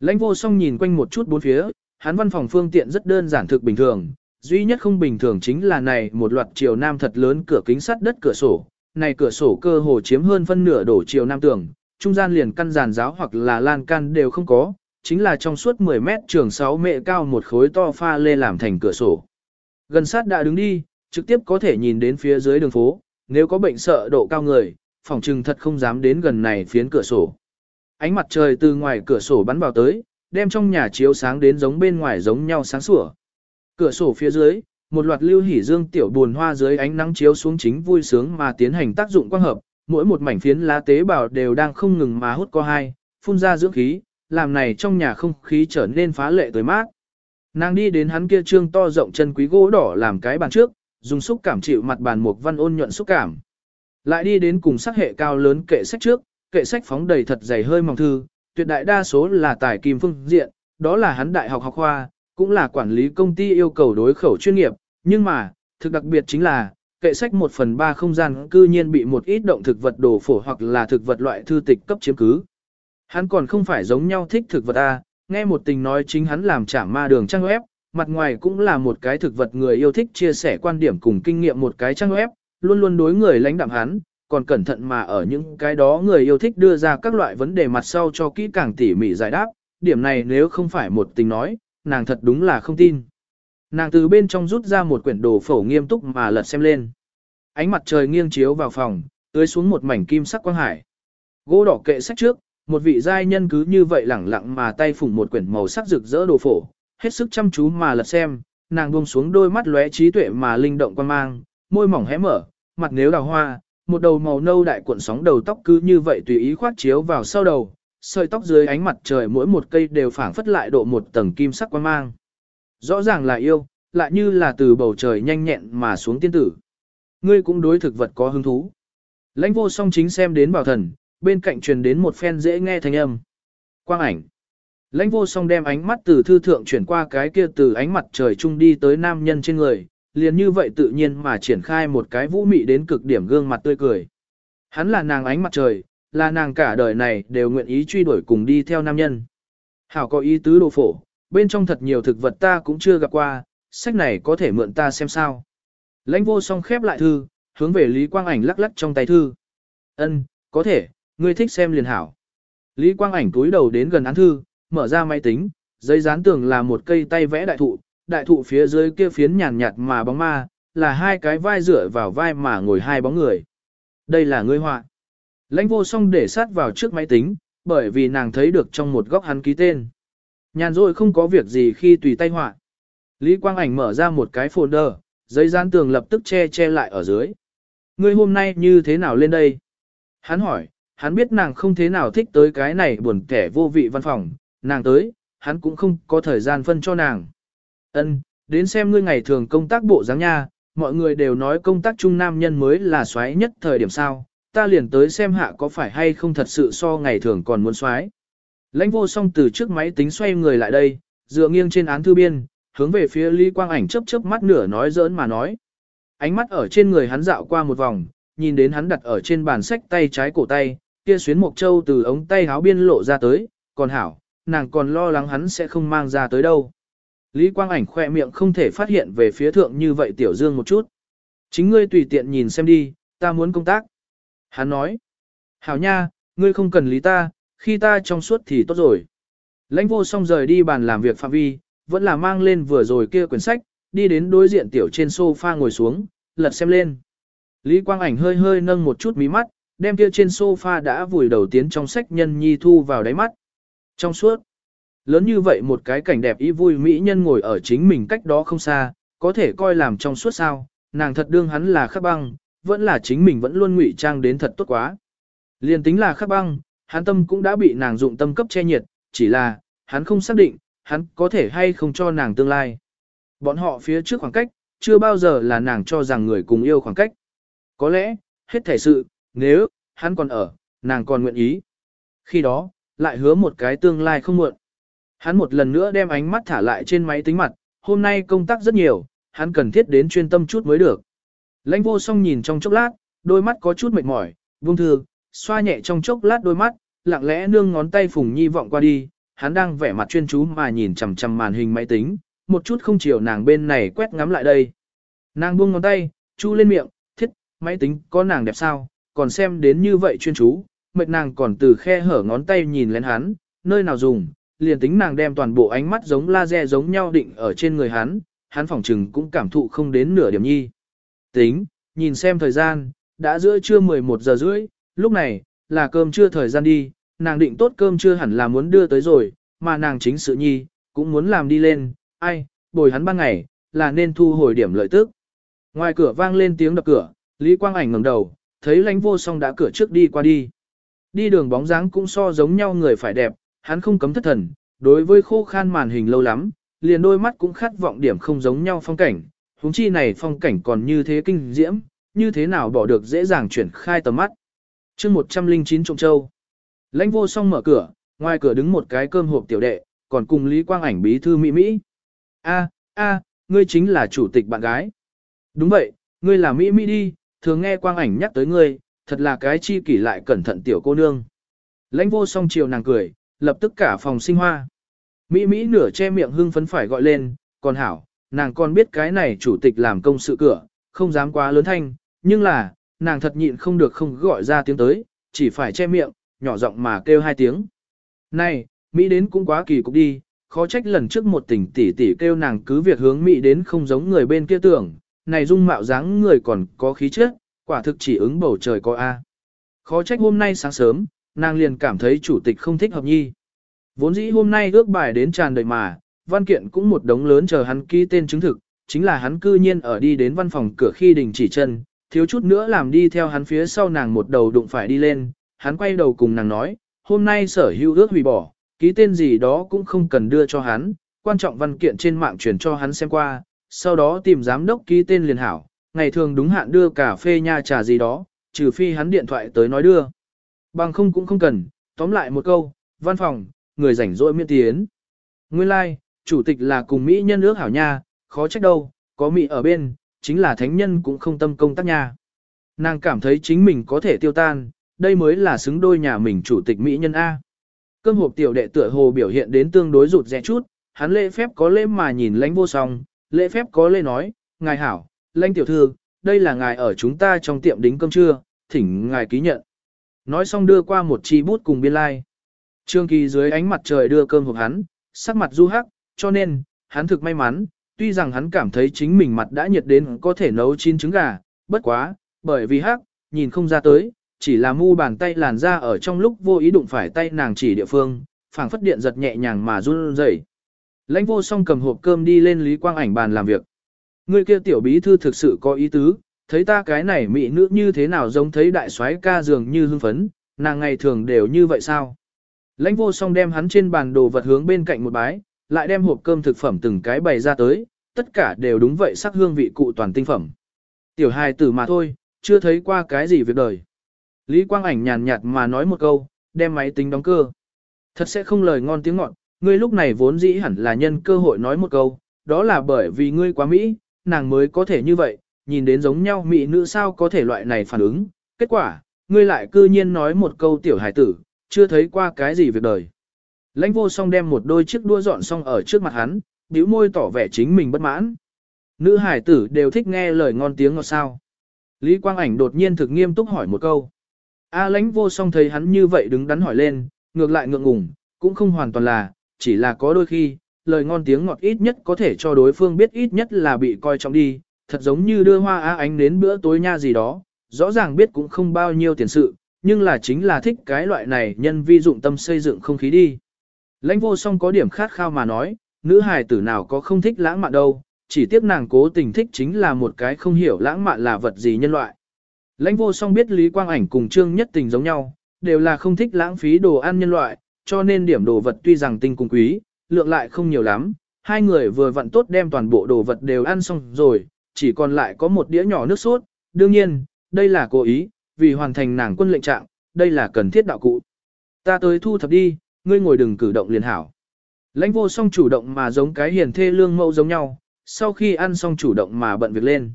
Lãnh vô song nhìn quanh một chút bốn phía, hắn văn phòng phương tiện rất đơn giản thực bình thường, duy nhất không bình thường chính là này một loạt chiều nam thật lớn cửa kính sắt đất cửa sổ, này cửa sổ cơ hồ chiếm hơn phân nửa đổ chiều nam tường, trung gian liền căn giàn giáo hoặc là lan can đều không có, chính là trong suốt 10 mét trường 6 mệ cao một khối to pha lê làm thành cửa sổ. Gần sát đã đứng đi, trực tiếp có thể nhìn đến phía dưới đường phố, nếu có bệnh sợ độ cao người, phòng trừng thật không dám đến gần này phiến cửa sổ. Ánh mặt trời từ ngoài cửa sổ bắn vào tới, đem trong nhà chiếu sáng đến giống bên ngoài giống nhau sáng sủa. Cửa sổ phía dưới, một loạt lưu hỉ dương tiểu buồn hoa dưới ánh nắng chiếu xuống chính vui sướng mà tiến hành tác dụng quang hợp, mỗi một mảnh phiến lá tế bào đều đang không ngừng mà hút co hai, phun ra dưỡng khí, làm này trong nhà không khí trở nên phá lệ tới mát. Nàng đi đến hắn kia trương to rộng chân quý gỗ đỏ làm cái bàn trước, dùng xúc cảm chịu mặt bàn một văn ôn nhuận xúc cảm. Lại đi đến cùng sắc hệ cao lớn kệ sách trước, kệ sách phóng đầy thật dày hơi mỏng thư, tuyệt đại đa số là tài kim phương diện, đó là hắn đại học học khoa, cũng là quản lý công ty yêu cầu đối khẩu chuyên nghiệp, nhưng mà, thực đặc biệt chính là, kệ sách một phần ba không gian cư nhiên bị một ít động thực vật đồ phổ hoặc là thực vật loại thư tịch cấp chiếm cứ. Hắn còn không phải giống nhau thích thực vật A, nghe một tình nói chính hắn làm trả ma đường trang web, mặt ngoài cũng là một cái thực vật người yêu thích chia sẻ quan điểm cùng kinh nghiệm một cái trang web, luôn luôn đối người lãnh đạm hắn, còn cẩn thận mà ở những cái đó người yêu thích đưa ra các loại vấn đề mặt sau cho kỹ càng tỉ mỉ giải đáp, điểm này nếu không phải một tình nói, nàng thật đúng là không tin. Nàng từ bên trong rút ra một quyển đồ phổ nghiêm túc mà lật xem lên. Ánh mặt trời nghiêng chiếu vào phòng, tưới xuống một mảnh kim sắc quang hải. Gỗ đỏ kệ sách trước, một vị giai nhân cứ như vậy lẳng lặng mà tay phủng một quyển màu sắc rực rỡ đồ phổ, hết sức chăm chú mà lật xem, nàng buông xuống đôi mắt lóe trí tuệ mà linh động quan mang, môi mỏng hé mở, mặt nếu đào hoa, một đầu màu nâu đại cuộn sóng đầu tóc cứ như vậy tùy ý khoát chiếu vào sau đầu, sợi tóc dưới ánh mặt trời mỗi một cây đều phảng phất lại độ một tầng kim sắc quan mang. Rõ ràng là yêu, lại như là từ bầu trời nhanh nhẹn mà xuống tiên tử. Ngươi cũng đối thực vật có hứng thú. Lãnh vô song chính xem đến bảo thần, bên cạnh truyền đến một phen dễ nghe thanh âm. Quang ảnh. Lãnh vô song đem ánh mắt từ thư thượng chuyển qua cái kia từ ánh mặt trời trung đi tới nam nhân trên người, liền như vậy tự nhiên mà triển khai một cái vũ mị đến cực điểm gương mặt tươi cười. Hắn là nàng ánh mặt trời, là nàng cả đời này đều nguyện ý truy đuổi cùng đi theo nam nhân. Hảo có ý tứ đồ phổ, bên trong thật nhiều thực vật ta cũng chưa gặp qua, sách này có thể mượn ta xem sao. Lãnh vô song khép lại thư, hướng về Lý Quang Ảnh lắc lắc trong tay thư. Ân, có thể, ngươi thích xem liền hảo. Lý Quang Ảnh túi đầu đến gần án thư, mở ra máy tính, giấy dán tường là một cây tay vẽ đại thụ, đại thụ phía dưới kia phiến nhàn nhạt mà bóng ma, là hai cái vai dựa vào vai mà ngồi hai bóng người. Đây là người họa. Lãnh vô song để sát vào trước máy tính, bởi vì nàng thấy được trong một góc hắn ký tên. Nhàn rồi không có việc gì khi tùy tay họa. Lý Quang Ảnh mở ra một cái folder, giấy dán tường lập tức che che lại ở dưới. Ngươi hôm nay như thế nào lên đây? Hắn hỏi, hắn biết nàng không thế nào thích tới cái này buồn kẻ vô vị văn phòng, nàng tới, hắn cũng không có thời gian phân cho nàng. Ân, đến xem ngươi ngày thường công tác bộ dáng nha, mọi người đều nói công tác trung nam nhân mới là xoáy nhất thời điểm sao, ta liền tới xem hạ có phải hay không thật sự so ngày thường còn muốn xoáy. Lãnh vô song từ trước máy tính xoay người lại đây, dựa nghiêng trên án thư biên, hướng về phía Lý Quang Ảnh chớp chớp mắt nửa nói giỡn mà nói. Ánh mắt ở trên người hắn dạo qua một vòng, nhìn đến hắn đặt ở trên bàn sách tay trái cổ tay, kia xuyến mộc châu từ ống tay háo biên lộ ra tới, còn hảo, nàng còn lo lắng hắn sẽ không mang ra tới đâu. Lý Quang Ảnh khoe miệng không thể phát hiện về phía thượng như vậy Tiểu Dương một chút. Chính ngươi tùy tiện nhìn xem đi, ta muốn công tác. Hắn nói, hảo nha, ngươi không cần lý ta, khi ta trong suốt thì tốt rồi. Lãnh vô song rời đi bàn làm việc phạm vi, vẫn là mang lên vừa rồi kia quyển sách, đi đến đối diện tiểu trên sofa ngồi xuống, lật xem lên. Lý Quang Ảnh hơi hơi nâng một chút mí mắt, đem kia trên sofa đã vùi đầu tiến trong sách nhân nhi thu vào đáy mắt. Trong suốt, lớn như vậy một cái cảnh đẹp ý vui mỹ nhân ngồi ở chính mình cách đó không xa, có thể coi làm trong suốt sao, nàng thật đương hắn là khắc băng, vẫn là chính mình vẫn luôn ngụy trang đến thật tốt quá. Liên tính là khắc băng, hắn tâm cũng đã bị nàng dụng tâm cấp che nhiệt, chỉ là, hắn không xác định, hắn có thể hay không cho nàng tương lai. Bọn họ phía trước khoảng cách, chưa bao giờ là nàng cho rằng người cùng yêu khoảng cách. Có lẽ, hết thể sự, nếu, hắn còn ở, nàng còn nguyện ý. Khi đó, lại hứa một cái tương lai không muộn. Hắn một lần nữa đem ánh mắt thả lại trên máy tính mặt, hôm nay công tác rất nhiều, hắn cần thiết đến chuyên tâm chút mới được. Lãnh vô song nhìn trong chốc lát, đôi mắt có chút mệt mỏi, buông thư, xoa nhẹ trong chốc lát đôi mắt, lặng lẽ nương ngón tay phùng nhi vọng qua đi, hắn đang vẻ mặt chuyên chú mà nhìn chằm chằm màn hình máy tính, một chút không chiều nàng bên này quét ngắm lại đây. Nàng buông ngón tay, chu lên miệng, thiết, máy tính có nàng đẹp sao, còn xem đến như vậy chuyên chú, mệt nàng còn từ khe hở ngón tay nhìn lên hắn, nơi nào dùng, liền tính nàng đem toàn bộ ánh mắt giống laser giống nhau định ở trên người hắn, hắn phỏng chừng cũng cảm thụ không đến nửa điểm nhi. Tính, nhìn xem thời gian, đã giữa trưa 11 giờ rưỡi, lúc này, là cơm trưa thời gian đi, nàng định tốt cơm trưa hẳn là muốn đưa tới rồi, mà nàng chính sự nhi, cũng muốn làm đi lên, ai, bồi hắn ban ngày, là nên thu hồi điểm lợi tức. Ngoài cửa vang lên tiếng đập cửa, Lý Quang Ảnh ngẩng đầu, thấy lãnh vô song đã cửa trước đi qua đi. Đi đường bóng dáng cũng so giống nhau người phải đẹp, hắn không cấm thất thần, đối với khô khan màn hình lâu lắm, liền đôi mắt cũng khát vọng điểm không giống nhau phong cảnh, huống chi này phong cảnh còn như thế kinh diễm, như thế nào bỏ được dễ dàng chuyển khai tầm mắt. chương 109 Trộm Châu Lãnh vô song mở cửa, ngoài cửa đứng một cái cơm hộp tiểu đệ, còn cùng Lý Quang ảnh bí thư Mỹ Mỹ. A, a, ngươi chính là chủ tịch bạn gái. Đúng vậy, ngươi là Mỹ Mỹ đi, thường nghe Quang ảnh nhắc tới ngươi, thật là cái chi kỷ lại cẩn thận tiểu cô nương. Lãnh vô song chiều nàng cười, lập tức cả phòng sinh hoa. Mỹ Mỹ nửa che miệng hưng phấn phải gọi lên, còn hảo, nàng còn biết cái này chủ tịch làm công sự cửa, không dám quá lớn thanh, nhưng là, nàng thật nhịn không được không gọi ra tiếng tới, chỉ phải che miệng, nhỏ giọng mà kêu hai tiếng. Này, Mỹ đến cũng quá kỳ cục đi, khó trách lần trước một tỉnh tỷ tỷ kêu nàng cứ việc hướng Mỹ đến không giống người bên kia tưởng, này dung mạo dáng người còn có khí chất, quả thực chỉ ứng bầu trời có A. Khó trách hôm nay sáng sớm, nàng liền cảm thấy chủ tịch không thích hợp nhi. Vốn dĩ hôm nay ước bài đến tràn đầy mà, văn kiện cũng một đống lớn chờ hắn ký tên chứng thực, chính là hắn cư nhiên ở đi đến văn phòng cửa khi đình chỉ chân, thiếu chút nữa làm đi theo hắn phía sau nàng một đầu đụng phải đi lên, hắn quay đầu cùng nàng nói, hôm nay sở hữu ước hủy bỏ, ký tên gì đó cũng không cần đưa cho hắn, quan trọng văn kiện trên mạng truyền cho hắn xem qua, sau đó tìm giám đốc ký tên liền hảo, ngày thường đúng hạn đưa cà phê nha trà gì đó, trừ phi hắn điện thoại tới nói đưa. Bằng không cũng không cần, tóm lại một câu, văn phòng, người rảnh rỗi miễn tiến. Nguyên lai, like, chủ tịch là cùng Mỹ nhân ước hảo nha, khó trách đâu, có Mỹ ở bên, chính là thánh nhân cũng không tâm công tác nha. Nàng cảm thấy chính mình có thể tiêu tan, đây mới là xứng đôi nhà mình chủ tịch Mỹ nhân A. Cơm hộp tiểu đệ tựa hồ biểu hiện đến tương đối rụt rẽ chút, hắn lễ phép có lễ mà nhìn lãnh vô song, lễ phép có lễ nói, ngài hảo, lãnh tiểu thư, đây là ngài ở chúng ta trong tiệm đính cơm trưa, thỉnh ngài ký nhận. Nói xong đưa qua một chi bút cùng biên lai. Like. Trương Kỳ dưới ánh mặt trời đưa cơm hộp hắn, sắc mặt du hắc, cho nên, hắn thực may mắn, tuy rằng hắn cảm thấy chính mình mặt đã nhiệt đến có thể nấu chín trứng gà, bất quá, bởi vì hắc, nhìn không ra tới, chỉ là mu bàn tay làn ra ở trong lúc vô ý đụng phải tay nàng chỉ địa phương, phảng phất điện giật nhẹ nhàng mà run rẩy. Lãnh vô song cầm hộp cơm đi lên Lý Quang ảnh bàn làm việc. Người kia tiểu bí thư thực sự có ý tứ, thấy ta cái này mỹ nữ như thế nào giống thấy đại soái ca dường như hưng phấn, nàng ngày thường đều như vậy sao? Lãnh vô song đem hắn trên bàn đồ vật hướng bên cạnh một bái, lại đem hộp cơm thực phẩm từng cái bày ra tới, tất cả đều đúng vậy sắc hương vị cụ toàn tinh phẩm. Tiểu hài tử mà thôi, chưa thấy qua cái gì việc đời. Lý Quang ảnh nhàn nhạt mà nói một câu, đem máy tính đóng cơ. Thật sẽ không lời ngon tiếng ngọt, ngươi lúc này vốn dĩ hẳn là nhân cơ hội nói một câu, đó là bởi vì ngươi quá Mỹ, nàng mới có thể như vậy, nhìn đến giống nhau Mỹ nữ sao có thể loại này phản ứng. Kết quả, ngươi lại cư nhiên nói một câu tiểu hài tử, chưa thấy qua cái gì việc đời. Lãnh vô song đem một đôi chiếc đua dọn xong ở trước mặt hắn, bĩu môi tỏ vẻ chính mình bất mãn. Nữ hải tử đều thích nghe lời ngon tiếng ngọt sao. Lý Quang Ảnh đột nhiên thực nghiêm túc hỏi một câu. A lãnh vô song thấy hắn như vậy đứng đắn hỏi lên, ngược lại ngượng ngùng, cũng không hoàn toàn là, chỉ là có đôi khi, lời ngon tiếng ngọt ít nhất có thể cho đối phương biết ít nhất là bị coi trọng đi, thật giống như đưa hoa á ánh đến bữa tối nha gì đó, rõ ràng biết cũng không bao nhiêu tiền sự, nhưng là chính là thích cái loại này nhân vi dụng tâm xây dựng không khí đi. Lãnh vô song có điểm khát khao mà nói, nữ hài tử nào có không thích lãng mạn đâu, chỉ tiếc nàng cố tình thích chính là một cái không hiểu lãng mạn là vật gì nhân loại. Lãnh vô song biết Lý Quang Ảnh cùng Trương Nhất Tình giống nhau, đều là không thích lãng phí đồ ăn nhân loại, cho nên điểm đồ vật tuy rằng tinh cùng quý, lượng lại không nhiều lắm. Hai người vừa vặn tốt đem toàn bộ đồ vật đều ăn xong rồi, chỉ còn lại có một đĩa nhỏ nước sốt. Đương nhiên, đây là cố ý, vì hoàn thành nàng quân lệnh trạng, đây là cần thiết đạo cụ. Ta tới thu thập đi, ngươi ngồi đừng cử động liền hảo. Lãnh vô song chủ động mà giống cái hiền thê lương mẫu giống nhau, sau khi ăn xong chủ động mà bận việc lên.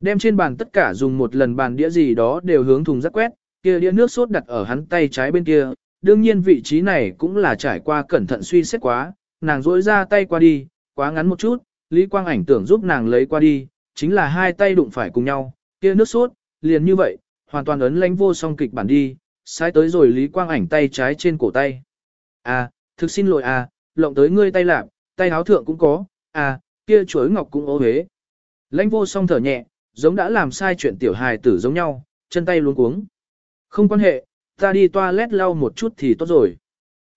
Đem trên bàn tất cả dùng một lần bàn đĩa gì đó đều hướng thùng rác quét, kia đĩa nước sốt đặt ở hắn tay trái bên kia, đương nhiên vị trí này cũng là trải qua cẩn thận suy xét quá, nàng rỗi ra tay qua đi, quá ngắn một chút, Lý Quang ảnh tưởng giúp nàng lấy qua đi, chính là hai tay đụng phải cùng nhau, kia nước sốt, liền như vậy, hoàn toàn ấn lãnh vô song kịch bản đi, sai tới rồi Lý Quang ảnh tay trái trên cổ tay. À, thực xin lỗi à, lộng tới ngươi tay lạp, tay áo thượng cũng có, à, kia chuối ngọc cũng ố hế. Lãnh vô song thở nhẹ, giống đã làm sai chuyện tiểu hài tử giống nhau, chân tay luống cuống. Không quan hệ, ta đi toilet lau một chút thì tốt rồi.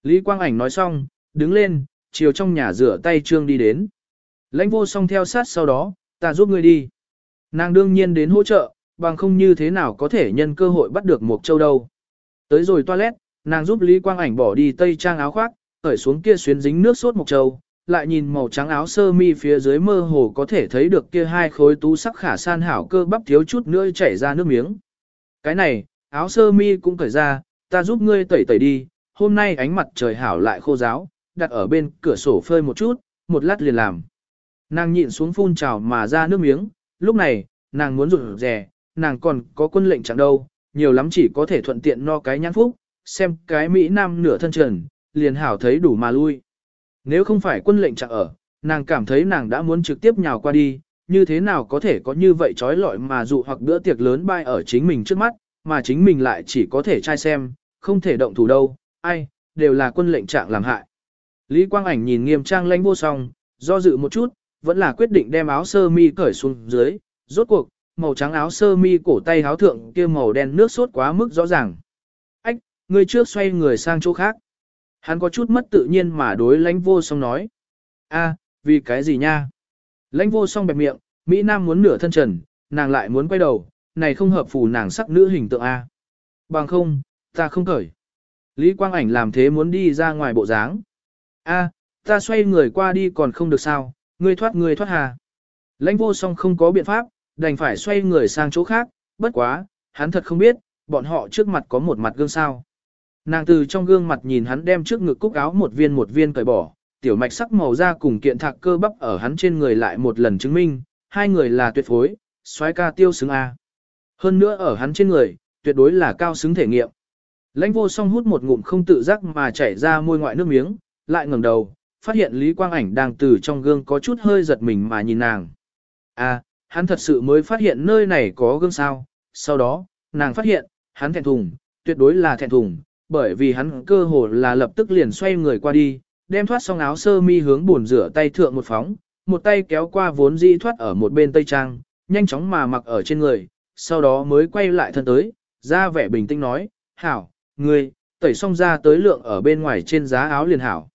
Lý Quang Ảnh nói xong, đứng lên, chiều trong nhà rửa tay trương đi đến. Lãnh vô song theo sát sau đó, ta giúp ngươi đi. Nàng đương nhiên đến hỗ trợ, bằng không như thế nào có thể nhân cơ hội bắt được một châu đâu. Tới rồi toilet, nàng giúp Lý Quang Ảnh bỏ đi tây trang áo khoác, cởi xuống kia xuyến dính nước sốt một châu, lại nhìn màu trắng áo sơ mi phía dưới mơ hồ có thể thấy được kia hai khối tú sắc khả san hảo cơ bắp thiếu chút nữa chảy ra nước miếng. Cái này, áo sơ mi cũng cởi ra, ta giúp ngươi tẩy tẩy đi, hôm nay ánh mặt trời hảo lại khô giáo, đặt ở bên cửa sổ phơi một chút, một lát liền làm. Nàng nhịn xuống phun trào mà ra nước miếng, lúc này, nàng muốn rụt rè, nàng còn có quân lệnh chẳng đâu, nhiều lắm chỉ có thể thuận tiện no cái nhãn phúc, xem cái Mỹ Nam nửa thân trần, liền hảo thấy đủ mà lui. Nếu không phải quân lệnh chẳng ở, nàng cảm thấy nàng đã muốn trực tiếp nhào qua đi, như thế nào có thể có như vậy trói lọi mà dụ hoặc bữa tiệc lớn bay ở chính mình trước mắt, mà chính mình lại chỉ có thể trai xem, không thể động thủ đâu, ai, đều là quân lệnh trạng làm hại. Lý Quang Ảnh nhìn nghiêm trang lãnh vô song, do dự một chút, vẫn là quyết định đem áo sơ mi cởi xuống dưới, rốt cuộc, màu trắng áo sơ mi cổ tay áo thượng kia màu đen nước sốt quá mức rõ ràng. Ách, người trước xoay người sang chỗ khác. Hắn có chút mất tự nhiên mà đối lãnh vô song nói. a vì cái gì nha? Lãnh vô song bẹp miệng, Mỹ Nam muốn nửa thân trần, nàng lại muốn quay đầu, này không hợp phù nàng sắc nữ hình tượng A. Bằng không, ta không cởi. Lý Quang Ảnh làm thế muốn đi ra ngoài bộ dáng. A, ta xoay người qua đi còn không được sao, ngươi thoát ngươi thoát hà. Lãnh vô song không có biện pháp, đành phải xoay người sang chỗ khác, bất quá, hắn thật không biết, bọn họ trước mặt có một mặt gương sao. Nàng từ trong gương mặt nhìn hắn đem trước ngực cúc áo một viên một viên cởi bỏ, tiểu mạch sắc màu da cùng kiện thạc cơ bắp ở hắn trên người lại một lần chứng minh, hai người là tuyệt phối, xoái ca tiêu xứng A. Hơn nữa ở hắn trên người, tuyệt đối là cao xứng thể nghiệm. Lãnh vô song hút một ngụm không tự giác mà chảy ra môi ngoại nước miếng, lại ngẩng đầu, phát hiện Lý Quang Ảnh đang từ trong gương có chút hơi giật mình mà nhìn nàng. À, hắn thật sự mới phát hiện nơi này có gương sao. Sau đó, nàng phát hiện, hắn thẹn thùng, tuyệt đối là thẹn thùng, bởi vì hắn cơ hồ là lập tức liền xoay người qua đi, đem thoát xong áo sơ mi hướng buồn rửa tay thượng một phóng, một tay kéo qua vốn dĩ thoát ở một bên tây trang, nhanh chóng mà mặc ở trên người, sau đó mới quay lại thân tới, ra vẻ bình tĩnh nói, hảo, ngươi, tẩy xong ra tới lượng ở bên ngoài trên giá áo liền hảo.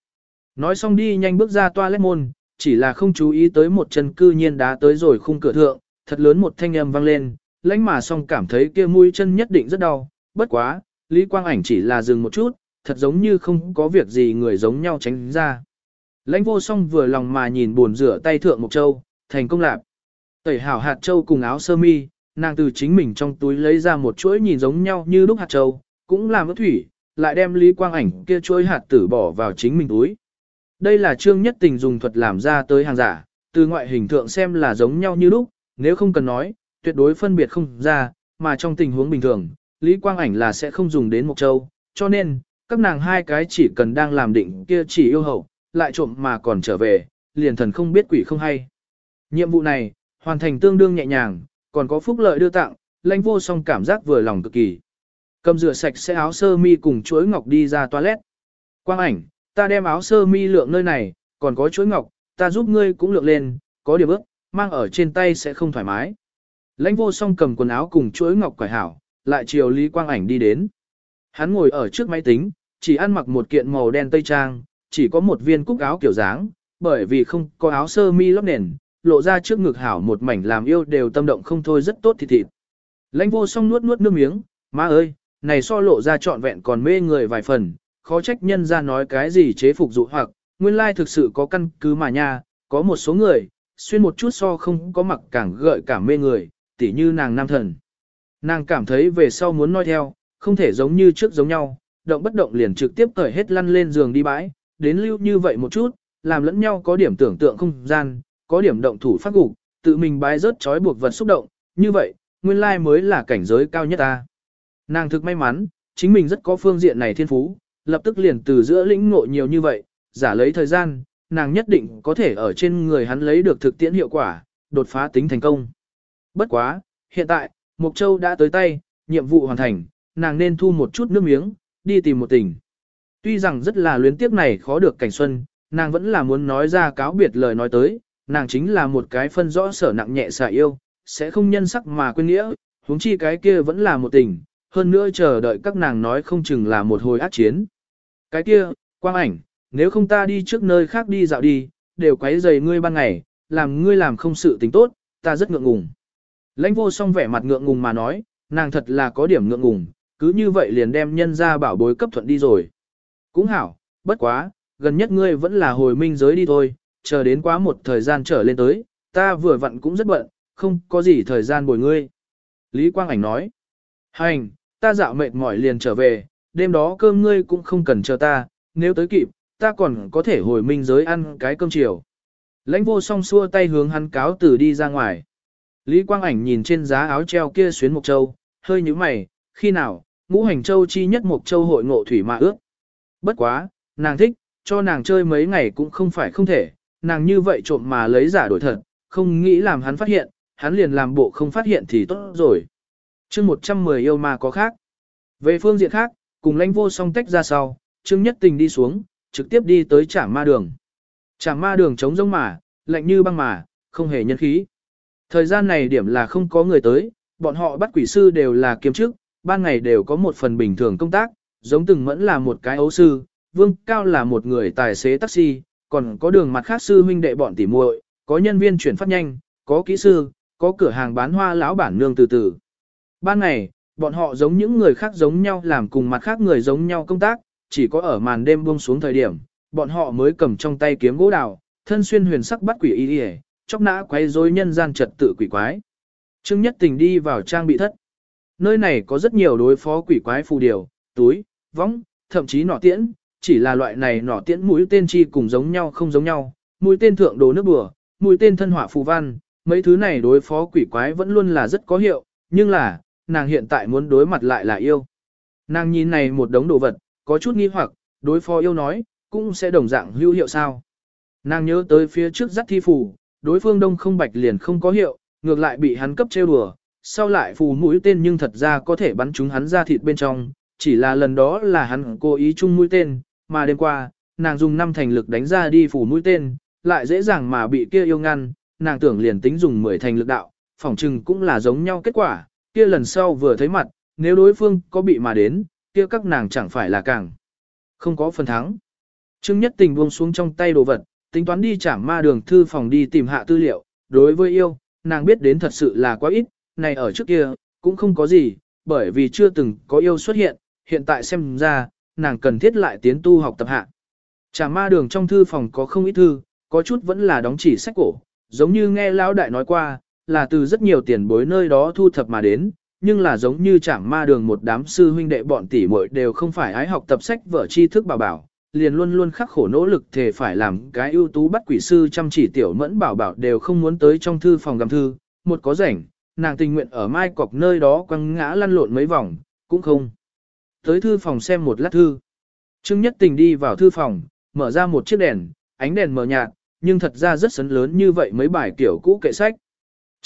Nói xong đi nhanh bước ra toilet môn, chỉ là không chú ý tới một chân cư nhiên đá tới rồi khung cửa thượng, thật lớn một thanh âm vang lên, lãnh mà xong cảm thấy kia mũi chân nhất định rất đau, bất quá, Lý Quang Ảnh chỉ là dừng một chút, thật giống như không có việc gì người giống nhau tránh ra. Lãnh vô song vừa lòng mà nhìn buồn rửa tay thượng một châu, thành công lạp. Tẩy hảo hạt châu cùng áo sơ mi, nàng từ chính mình trong túi lấy ra một chuỗi nhìn giống nhau như lúc hạt châu, cũng làm ướt thủy, lại đem Lý Quang Ảnh kia chuỗi hạt tử bỏ vào chính mình túi. Đây là trương nhất tình dùng thuật làm ra tới hàng giả, từ ngoại hình thượng xem là giống nhau như lúc, nếu không cần nói, tuyệt đối phân biệt không ra, mà trong tình huống bình thường, Lý Quang Ảnh là sẽ không dùng đến Mộc Châu, cho nên, các nàng hai cái chỉ cần đang làm định kia chỉ yêu hậu, lại trộm mà còn trở về, liền thần không biết quỷ không hay. Nhiệm vụ này, hoàn thành tương đương nhẹ nhàng, còn có phúc lợi đưa tặng, lãnh vô song cảm giác vừa lòng cực kỳ. Cầm rửa sạch sẽ áo sơ mi cùng chuỗi ngọc đi ra toilet. Quang ảnh, ta đem áo sơ mi lượng nơi này, còn có chuỗi ngọc, ta giúp ngươi cũng lượng lên, có điều ước, mang ở trên tay sẽ không thoải mái. Lãnh vô song cầm quần áo cùng chuỗi ngọc quải hảo, lại chiều Lý Quang ảnh đi đến. Hắn ngồi ở trước máy tính, chỉ ăn mặc một kiện màu đen tây trang, chỉ có một viên cúc áo kiểu dáng, bởi vì không có áo sơ mi lót nền, lộ ra trước ngực hảo một mảnh làm yêu đều tâm động không thôi rất tốt thịt thịt. Lãnh vô song nuốt nuốt nước miếng, má ơi, này so lộ ra trọn vẹn còn mê người vài phần, khó trách nhân ra nói cái gì chế phục dụ hoặc, nguyên lai thực sự có căn cứ mà nha, có một số người, xuyên một chút so không có mặc càng gợi cảm mê người, tỉ như nàng nam thần. Nàng cảm thấy về sau muốn nói theo, không thể giống như trước giống nhau, động bất động liền trực tiếp cởi hết lăn lên giường đi bãi, đến lưu như vậy một chút, làm lẫn nhau có điểm tưởng tượng không gian, có điểm động thủ phát gục, tự mình bái rớt trói buộc vật xúc động, như vậy, nguyên lai mới là cảnh giới cao nhất ta. Nàng thực may mắn, chính mình rất có phương diện này thiên phú, lập tức liền từ giữa lĩnh ngộ nhiều như vậy, giả lấy thời gian, nàng nhất định có thể ở trên người hắn lấy được thực tiễn hiệu quả, đột phá tính thành công. Bất quá, hiện tại, Mộc Châu đã tới tay, nhiệm vụ hoàn thành, nàng nên thu một chút nước miếng, đi tìm một tình. Tuy rằng rất là luyến tiếc này khó được cảnh xuân, nàng vẫn là muốn nói ra cáo biệt lời nói tới, nàng chính là một cái phân rõ sở nặng nhẹ xả yêu, sẽ không nhân sắc mà quên nghĩa, huống chi cái kia vẫn là một tình, hơn nữa chờ đợi các nàng nói không chừng là một hồi ác chiến. Cái kia, quang ảnh, nếu không ta đi trước nơi khác đi dạo đi, đều quấy rầy ngươi ban ngày, làm ngươi làm không sự tình tốt, ta rất ngượng ngùng. Lãnh vô song vẻ mặt ngượng ngùng mà nói, nàng thật là có điểm ngượng ngùng, cứ như vậy liền đem nhân ra bảo bối cấp thuận đi rồi. Cũng hảo, bất quá, gần nhất ngươi vẫn là hồi minh giới đi thôi, chờ đến quá một thời gian trở lên tới, ta vừa vặn cũng rất bận, không có gì thời gian bồi ngươi. Lý Quang Ảnh nói, hành, ta dạo mệt mỏi liền trở về, đêm đó cơm ngươi cũng không cần chờ ta, nếu tới kịp, ta còn có thể hồi minh giới ăn cái cơm chiều. Lãnh vô song xua tay hướng hắn cáo từ đi ra ngoài. Lý Quang Ảnh nhìn trên giá áo treo kia xuyến Mộc Châu, hơi như mày, khi nào, ngũ hành châu chi nhất Mộc Châu hội ngộ thủy mà ước. Bất quá, nàng thích, cho nàng chơi mấy ngày cũng không phải không thể, nàng như vậy trộm mà lấy giả đổi thật, không nghĩ làm hắn phát hiện, hắn liền làm bộ không phát hiện thì tốt rồi. chương 110 yêu mà có khác. Về phương diện khác, cùng lãnh vô song tách ra sau, Trương Nhất Tình đi xuống, trực tiếp đi tới trảng ma đường. Trảng ma đường trống rỗng mà, lạnh như băng mà, không hề nhân khí. Thời gian này điểm là không có người tới, bọn họ bắt quỷ sư đều là kiếm chức, ban ngày đều có một phần bình thường công tác, giống từng mẫn là một cái ấu sư, vương cao là một người tài xế taxi, còn có đường mặt khác sư huynh đệ bọn tỉ muội, có nhân viên chuyển phát nhanh, có kỹ sư, có cửa hàng bán hoa lão bản nương từ từ. Ban ngày, bọn họ giống những người khác giống nhau làm cùng mặt khác người giống nhau công tác, chỉ có ở màn đêm buông xuống thời điểm, bọn họ mới cầm trong tay kiếm gỗ đào, thân xuyên huyền sắc bắt quỷ y đi chóc nã quay rối nhân gian trật tự quỷ quái. Trương Nhất Tình đi vào trang bị thất. Nơi này có rất nhiều đối phó quỷ quái phù điều, túi, võng, thậm chí nỏ tiễn, chỉ là loại này nỏ tiễn mũi tên chi cùng giống nhau không giống nhau, mũi tên thượng đồ nước bùa, mũi tên thân hỏa phù văn, mấy thứ này đối phó quỷ quái vẫn luôn là rất có hiệu, nhưng là, nàng hiện tại muốn đối mặt lại là yêu. Nàng nhìn này một đống đồ vật, có chút nghi hoặc, đối phó yêu nói, cũng sẽ đồng dạng hữu hiệu sao. Nàng nhớ tới phía trước dắt thi phù, đối phương đông không bạch liền không có hiệu, ngược lại bị hắn cấp trêu đùa, sau lại phù mũi tên nhưng thật ra có thể bắn chúng hắn ra thịt bên trong, chỉ là lần đó là hắn cố ý chung mũi tên, mà đêm qua, nàng dùng năm thành lực đánh ra đi phù mũi tên, lại dễ dàng mà bị kia yêu ngăn, nàng tưởng liền tính dùng mười thành lực đạo, phỏng chừng cũng là giống nhau kết quả, kia lần sau vừa thấy mặt, nếu đối phương có bị mà đến, kia các nàng chẳng phải là càng không có phần thắng. Trương Nhất Tình buông xuống trong tay đồ vật, tính toán đi trả ma đường thư phòng đi tìm hạ tư liệu, đối với yêu, nàng biết đến thật sự là quá ít, này ở trước kia, cũng không có gì, bởi vì chưa từng có yêu xuất hiện, hiện tại xem ra, nàng cần thiết lại tiến tu học tập hạ. Trả ma đường trong thư phòng có không ít thư, có chút vẫn là đóng chỉ sách cổ, giống như nghe lão đại nói qua, là từ rất nhiều tiền bối nơi đó thu thập mà đến, nhưng là giống như chẳng ma đường một đám sư huynh đệ bọn tỷ muội đều không phải ái học tập sách vở tri thức bảo bảo, liền luôn luôn khắc khổ nỗ lực thể phải làm cái ưu tú bắt quỷ sư chăm chỉ tiểu mẫn bảo bảo đều không muốn tới trong thư phòng gặm thư, một có rảnh, nàng tình nguyện ở mai cọc nơi đó quăng ngã lăn lộn mấy vòng, cũng không. Tới thư phòng xem một lát thư. Trương Nhất Tình đi vào thư phòng, mở ra một chiếc đèn, ánh đèn mờ nhạt, nhưng thật ra rất sấn lớn như vậy mấy bài kiểu cũ kệ sách.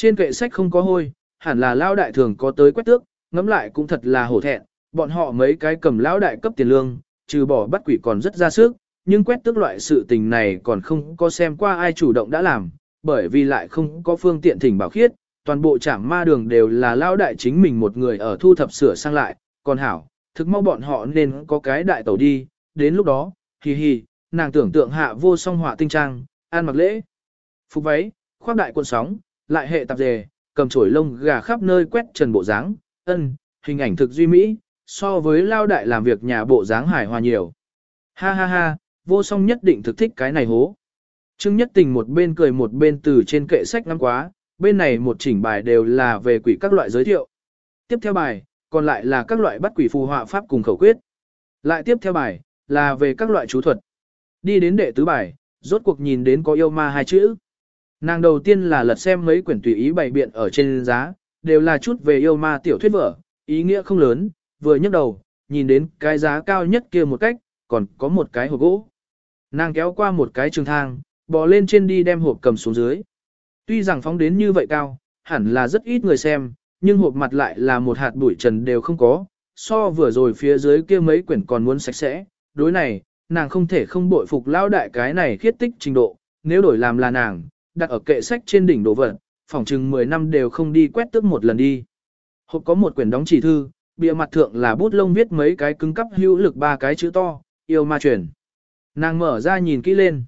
Trên kệ sách không có hôi, hẳn là lao đại thường có tới quét tước, ngắm lại cũng thật là hổ thẹn, bọn họ mấy cái cầm lão đại cấp tiền lương, trừ bỏ bắt quỷ còn rất ra sức, nhưng quét tước loại sự tình này còn không có xem qua ai chủ động đã làm, bởi vì lại không có phương tiện thỉnh bảo khiết, toàn bộ trạm ma đường đều là lao đại chính mình một người ở thu thập sửa sang lại, còn hảo, thực mau bọn họ nên có cái đại tẩu đi, đến lúc đó, hì hì, nàng tưởng tượng hạ vô song họa tinh trang, an mặc lễ, phục váy, khoác đại cuộn sóng, lại hệ tạp dề, cầm chổi lông gà khắp nơi quét trần bộ dáng, ân, hình ảnh thực duy mỹ, so với lao đại làm việc nhà bộ dáng hài hòa nhiều. Ha ha ha, vô song nhất định thực thích cái này hố. Trương Nhất Tình một bên cười một bên từ trên kệ sách ngắm quá, bên này một chỉnh bài đều là về quỷ các loại giới thiệu. Tiếp theo bài, còn lại là các loại bắt quỷ phù họa pháp cùng khẩu quyết. Lại tiếp theo bài, là về các loại chú thuật. Đi đến đệ tứ bài, rốt cuộc nhìn đến có yêu ma hai chữ. Nàng đầu tiên là lật xem mấy quyển tùy ý bày biện ở trên giá, đều là chút về yêu ma tiểu thuyết vở, ý nghĩa không lớn, vừa nhấc đầu, nhìn đến cái giá cao nhất kia một cách, còn có một cái hộp gỗ. Nàng kéo qua một cái trường thang, bò lên trên đi đem hộp cầm xuống dưới. Tuy rằng phóng đến như vậy cao, hẳn là rất ít người xem, nhưng hộp mặt lại là một hạt bụi trần đều không có, so vừa rồi phía dưới kia mấy quyển còn muốn sạch sẽ. Đối này, nàng không thể không bội phục lao đại cái này khiết tích trình độ, nếu đổi làm là nàng, đặt ở kệ sách trên đỉnh đồ vật, phòng chừng 10 năm đều không đi quét tước một lần đi. Hộp có một quyển đóng chỉ thư, bìa mặt thượng là bút lông viết mấy cái cứng cắp hữu lực ba cái chữ to, yêu ma truyền. Nàng mở ra nhìn kỹ lên.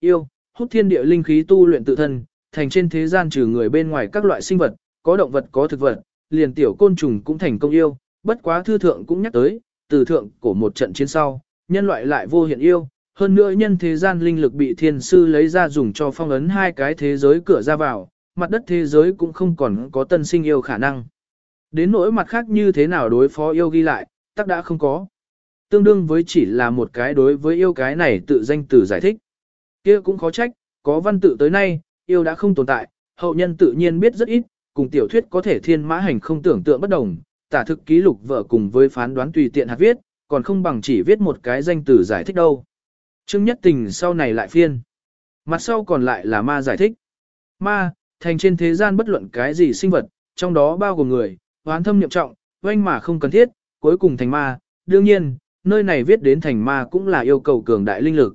Yêu, hút thiên địa linh khí tu luyện tự thân, thành trên thế gian trừ người bên ngoài các loại sinh vật, có động vật có thực vật, liền tiểu côn trùng cũng thành công yêu, bất quá thư thượng cũng nhắc tới, từ thượng của một trận chiến sau, nhân loại lại vô hiện yêu, hơn nữa nhân thế gian linh lực bị thiên sư lấy ra dùng cho phong ấn hai cái thế giới cửa ra vào, mặt đất thế giới cũng không còn có tân sinh yêu khả năng. Đến nỗi mặt khác như thế nào đối phó yêu ghi lại, tắc đã không có. Tương đương với chỉ là một cái đối với yêu cái này tự danh từ giải thích. kia cũng khó trách, có văn tự tới nay, yêu đã không tồn tại, hậu nhân tự nhiên biết rất ít, cùng tiểu thuyết có thể thiên mã hành không tưởng tượng bất đồng, tả thực ký lục vợ cùng với phán đoán tùy tiện hạt viết, còn không bằng chỉ viết một cái danh từ giải thích đâu. Trương Nhất Tình sau này lại phiên. Mặt sau còn lại là ma giải thích. Ma, thành trên thế gian bất luận cái gì sinh vật, trong đó bao gồm người, hoán thâm nhậm trọng, oanh mà không cần thiết, cuối cùng thành ma. Đương nhiên, nơi này viết đến thành ma cũng là yêu cầu cường đại linh lực.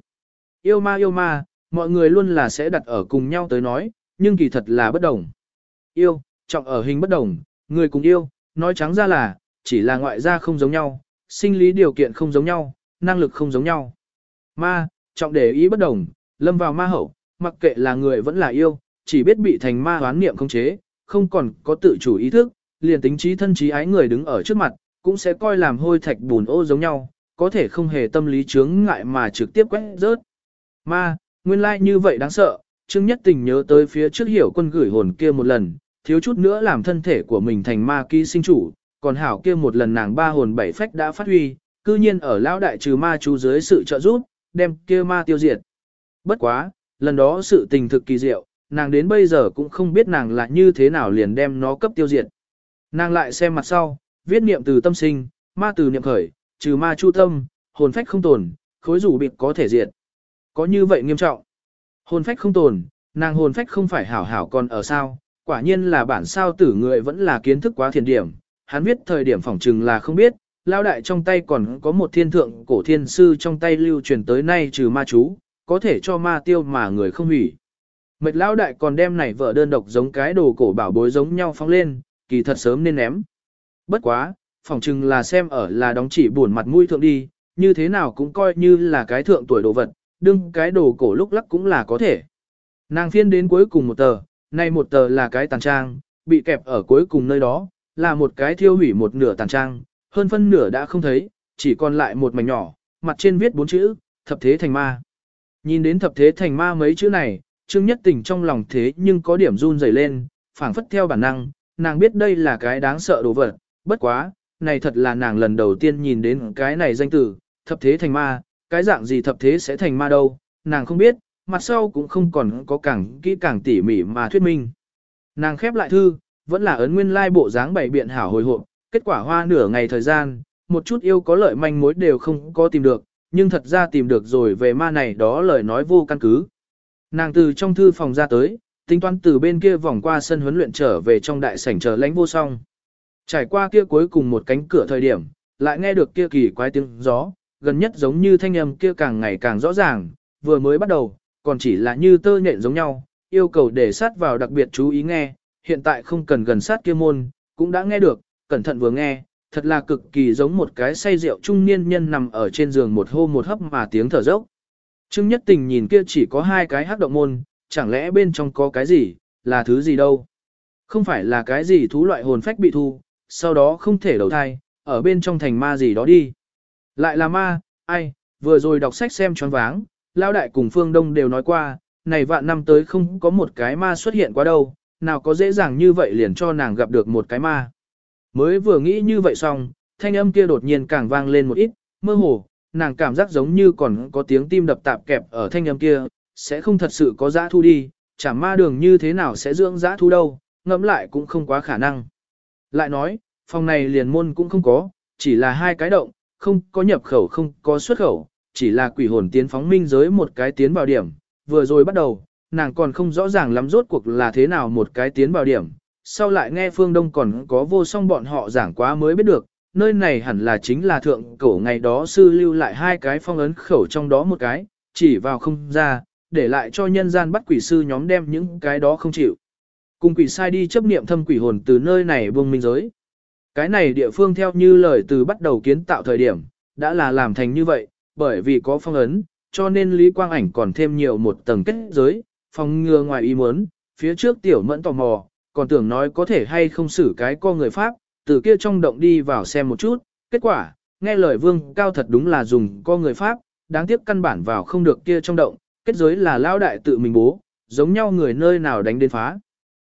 Yêu ma yêu ma, mọi người luôn là sẽ đặt ở cùng nhau tới nói, nhưng kỳ thật là bất đồng. Yêu, trọng ở hình bất đồng, người cùng yêu, nói trắng ra là, chỉ là ngoại gia không giống nhau, sinh lý điều kiện không giống nhau, năng lực không giống nhau. Ma, trọng để ý bất đồng, lâm vào ma hậu, mặc kệ là người vẫn là yêu, chỉ biết bị thành ma hoán niệm không chế, không còn có tự chủ ý thức, liền tính trí thân trí ái người đứng ở trước mặt, cũng sẽ coi làm hôi thạch bùn ô giống nhau, có thể không hề tâm lý chướng ngại mà trực tiếp quét rớt. Ma, nguyên lai like như vậy đáng sợ, Trương Nhất Tình nhớ tới phía trước hiểu quân gửi hồn kia một lần, thiếu chút nữa làm thân thể của mình thành ma ký sinh chủ, còn hảo kia một lần nàng ba hồn bảy phách đã phát huy, cư nhiên ở lão đại trừ ma chú dưới sự trợ giúp, đem kia ma tiêu diệt. Bất quá, lần đó sự tình thực kỳ diệu, nàng đến bây giờ cũng không biết nàng là như thế nào liền đem nó cấp tiêu diệt. Nàng lại xem mặt sau, viết niệm từ tâm sinh, ma từ niệm khởi, trừ ma chu tâm, hồn phách không tồn, khối rủ bịt có thể diệt. Có như vậy nghiêm trọng. Hồn phách không tồn, nàng hồn phách không phải hảo hảo còn ở sao, quả nhiên là bản sao tử người vẫn là kiến thức quá thiền điểm. Hắn viết thời điểm phỏng trừng là không biết, lao đại trong tay còn có một thiên thượng cổ thiên sư trong tay lưu truyền tới nay trừ ma chú, có thể cho ma tiêu mà người không hủy. Mệt lão đại còn đem này vợ đơn độc giống cái đồ cổ bảo bối giống nhau phóng lên, kỳ thật sớm nên ném. Bất quá, phỏng chừng là xem ở là đóng chỉ buồn mặt mũi thượng đi, như thế nào cũng coi như là cái thượng tuổi đồ vật, đương cái đồ cổ lúc lắc cũng là có thể. Nàng phiên đến cuối cùng một tờ, nay một tờ là cái tàn trang, bị kẹp ở cuối cùng nơi đó, là một cái thiêu hủy một nửa tàn trang, hơn phân nửa đã không thấy, chỉ còn lại một mảnh nhỏ, mặt trên viết bốn chữ, thập thế thành ma. Nhìn đến thập thế thành ma mấy chữ này, Trương Nhất Tình trong lòng thế nhưng có điểm run rẩy lên, phảng phất theo bản năng, nàng biết đây là cái đáng sợ đồ vật, bất quá, này thật là nàng lần đầu tiên nhìn đến cái này danh từ, thập thế thành ma, cái dạng gì thập thế sẽ thành ma đâu, nàng không biết, mặt sau cũng không còn có càng kỹ càng tỉ mỉ mà thuyết minh. Nàng khép lại thư, vẫn là ấn nguyên lai bộ dáng bảy biện hảo hồi hộp, kết quả hoa nửa ngày thời gian, một chút yêu có lợi manh mối đều không có tìm được, nhưng thật ra tìm được rồi về ma này đó lời nói vô căn cứ. Nàng từ trong thư phòng ra tới, tính toán từ bên kia vòng qua sân huấn luyện trở về trong đại sảnh chờ lãnh vô song. Trải qua kia cuối cùng một cánh cửa thời điểm, lại nghe được kia kỳ quái tiếng gió, gần nhất giống như thanh âm kia càng ngày càng rõ ràng, vừa mới bắt đầu, còn chỉ là như tơ nhện giống nhau, yêu cầu để sát vào đặc biệt chú ý nghe, hiện tại không cần gần sát kia môn, cũng đã nghe được, cẩn thận vừa nghe, thật là cực kỳ giống một cái say rượu trung niên nhân nằm ở trên giường một hô một hấp mà tiếng thở dốc. Trương Nhất Tình nhìn kia chỉ có hai cái hắc động môn, chẳng lẽ bên trong có cái gì, là thứ gì đâu. Không phải là cái gì thú loại hồn phách bị thu, sau đó không thể đầu thai, ở bên trong thành ma gì đó đi. Lại là ma, ai, vừa rồi đọc sách xem choáng váng, Lao Đại cùng Phương Đông đều nói qua, này vạn năm tới không có một cái ma xuất hiện qua đâu, nào có dễ dàng như vậy liền cho nàng gặp được một cái ma. Mới vừa nghĩ như vậy xong, thanh âm kia đột nhiên càng vang lên một ít, mơ hồ, nàng cảm giác giống như còn có tiếng tim đập tạp kẹp ở thanh âm kia, sẽ không thật sự có giã thu đi, chả ma đường như thế nào sẽ dưỡng giã thu đâu, ngẫm lại cũng không quá khả năng. Lại nói, phòng này liền môn cũng không có, chỉ là hai cái động, không có nhập khẩu không có xuất khẩu, chỉ là quỷ hồn tiến phóng minh giới một cái tiến vào điểm, vừa rồi bắt đầu, nàng còn không rõ ràng lắm rốt cuộc là thế nào một cái tiến vào điểm, sau lại nghe phương đông còn có vô song bọn họ giảng quá mới biết được, nơi này hẳn là chính là thượng cổ ngày đó sư lưu lại hai cái phong ấn khẩu trong đó một cái, chỉ vào không ra, để lại cho nhân gian bắt quỷ sư nhóm đem những cái đó không chịu. Cùng quỷ sai đi chấp niệm thâm quỷ hồn từ nơi này buông minh giới. Cái này địa phương theo như lời từ bắt đầu kiến tạo thời điểm, đã là làm thành như vậy, bởi vì có phong ấn, cho nên Lý Quang Ảnh còn thêm nhiều một tầng kết giới, phòng ngừa ngoài ý muốn, phía trước tiểu mẫn tò mò, còn tưởng nói có thể hay không xử cái co người Pháp, từ kia trong động đi vào xem một chút, kết quả, nghe lời vương cao thật đúng là dùng co người Pháp, đáng tiếc căn bản vào không được kia trong động, kết giới là lao đại tự mình bố, giống nhau người nơi nào đánh đến phá.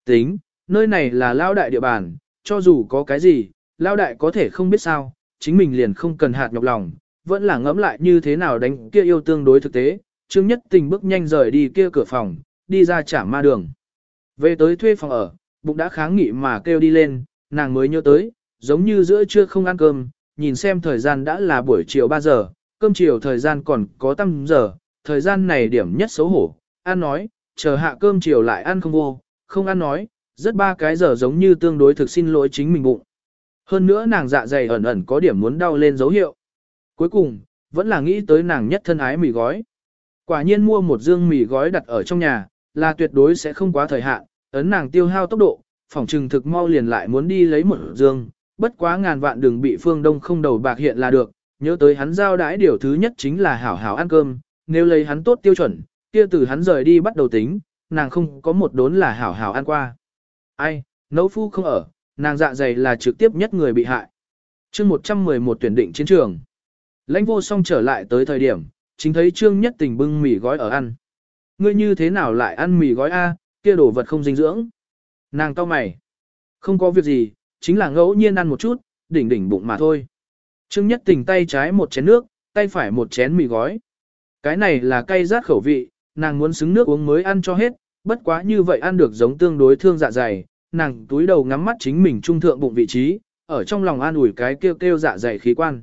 Tính, nơi này là lao đại địa bàn, cho dù có cái gì, lao đại có thể không biết sao, chính mình liền không cần hạt nhọc lòng, vẫn là ngẫm lại như thế nào đánh kia yêu tương đối thực tế, Trương Nhất Tình bước nhanh rời đi kia cửa phòng, đi ra trả ma đường. Về tới thuê phòng ở, bụng đã kháng nghị mà kêu đi lên, nàng mới nhớ tới, giống như giữa trưa không ăn cơm, nhìn xem thời gian đã là buổi chiều 3 giờ, cơm chiều thời gian còn có tăm giờ, thời gian này điểm nhất xấu hổ, ăn nói, chờ hạ cơm chiều lại ăn không vô, không ăn nói, rất ba cái giờ giống như tương đối thực xin lỗi chính mình bụng. Hơn nữa nàng dạ dày ẩn ẩn có điểm muốn đau lên dấu hiệu. Cuối cùng, vẫn là nghĩ tới nàng nhất thân ái mì gói. Quả nhiên mua một dương mì gói đặt ở trong nhà, là tuyệt đối sẽ không quá thời hạn, ấn nàng tiêu hao tốc độ, phòng trừng thực mau liền lại muốn đi lấy một dương, bất quá ngàn vạn đừng bị phương đông không đầu bạc hiện là được, nhớ tới hắn giao đãi điều thứ nhất chính là hảo hảo ăn cơm, nếu lấy hắn tốt tiêu chuẩn, kia từ hắn rời đi bắt đầu tính, nàng không có một đốn là hảo hảo ăn qua. Ai, nấu phu không ở, nàng dạ dày là trực tiếp nhất người bị hại. chương 111 tuyển định chiến trường. Lãnh vô song trở lại tới thời điểm, chính thấy trương nhất tình bưng mì gói ở ăn. Ngươi như thế nào lại ăn mì gói A, kia đồ vật không dinh dưỡng. Nàng cau mày. Không có việc gì, chính là ngẫu nhiên ăn một chút, đỉnh đỉnh bụng mà thôi. Trương nhất tình tay trái một chén nước, tay phải một chén mì gói. Cái này là cay rát khẩu vị, nàng muốn xứng nước uống mới ăn cho hết, bất quá như vậy ăn được giống tương đối thương dạ dày, nàng túi đầu ngắm mắt chính mình trung thượng bụng vị trí, ở trong lòng an ủi cái kêu kêu dạ dày khí quan.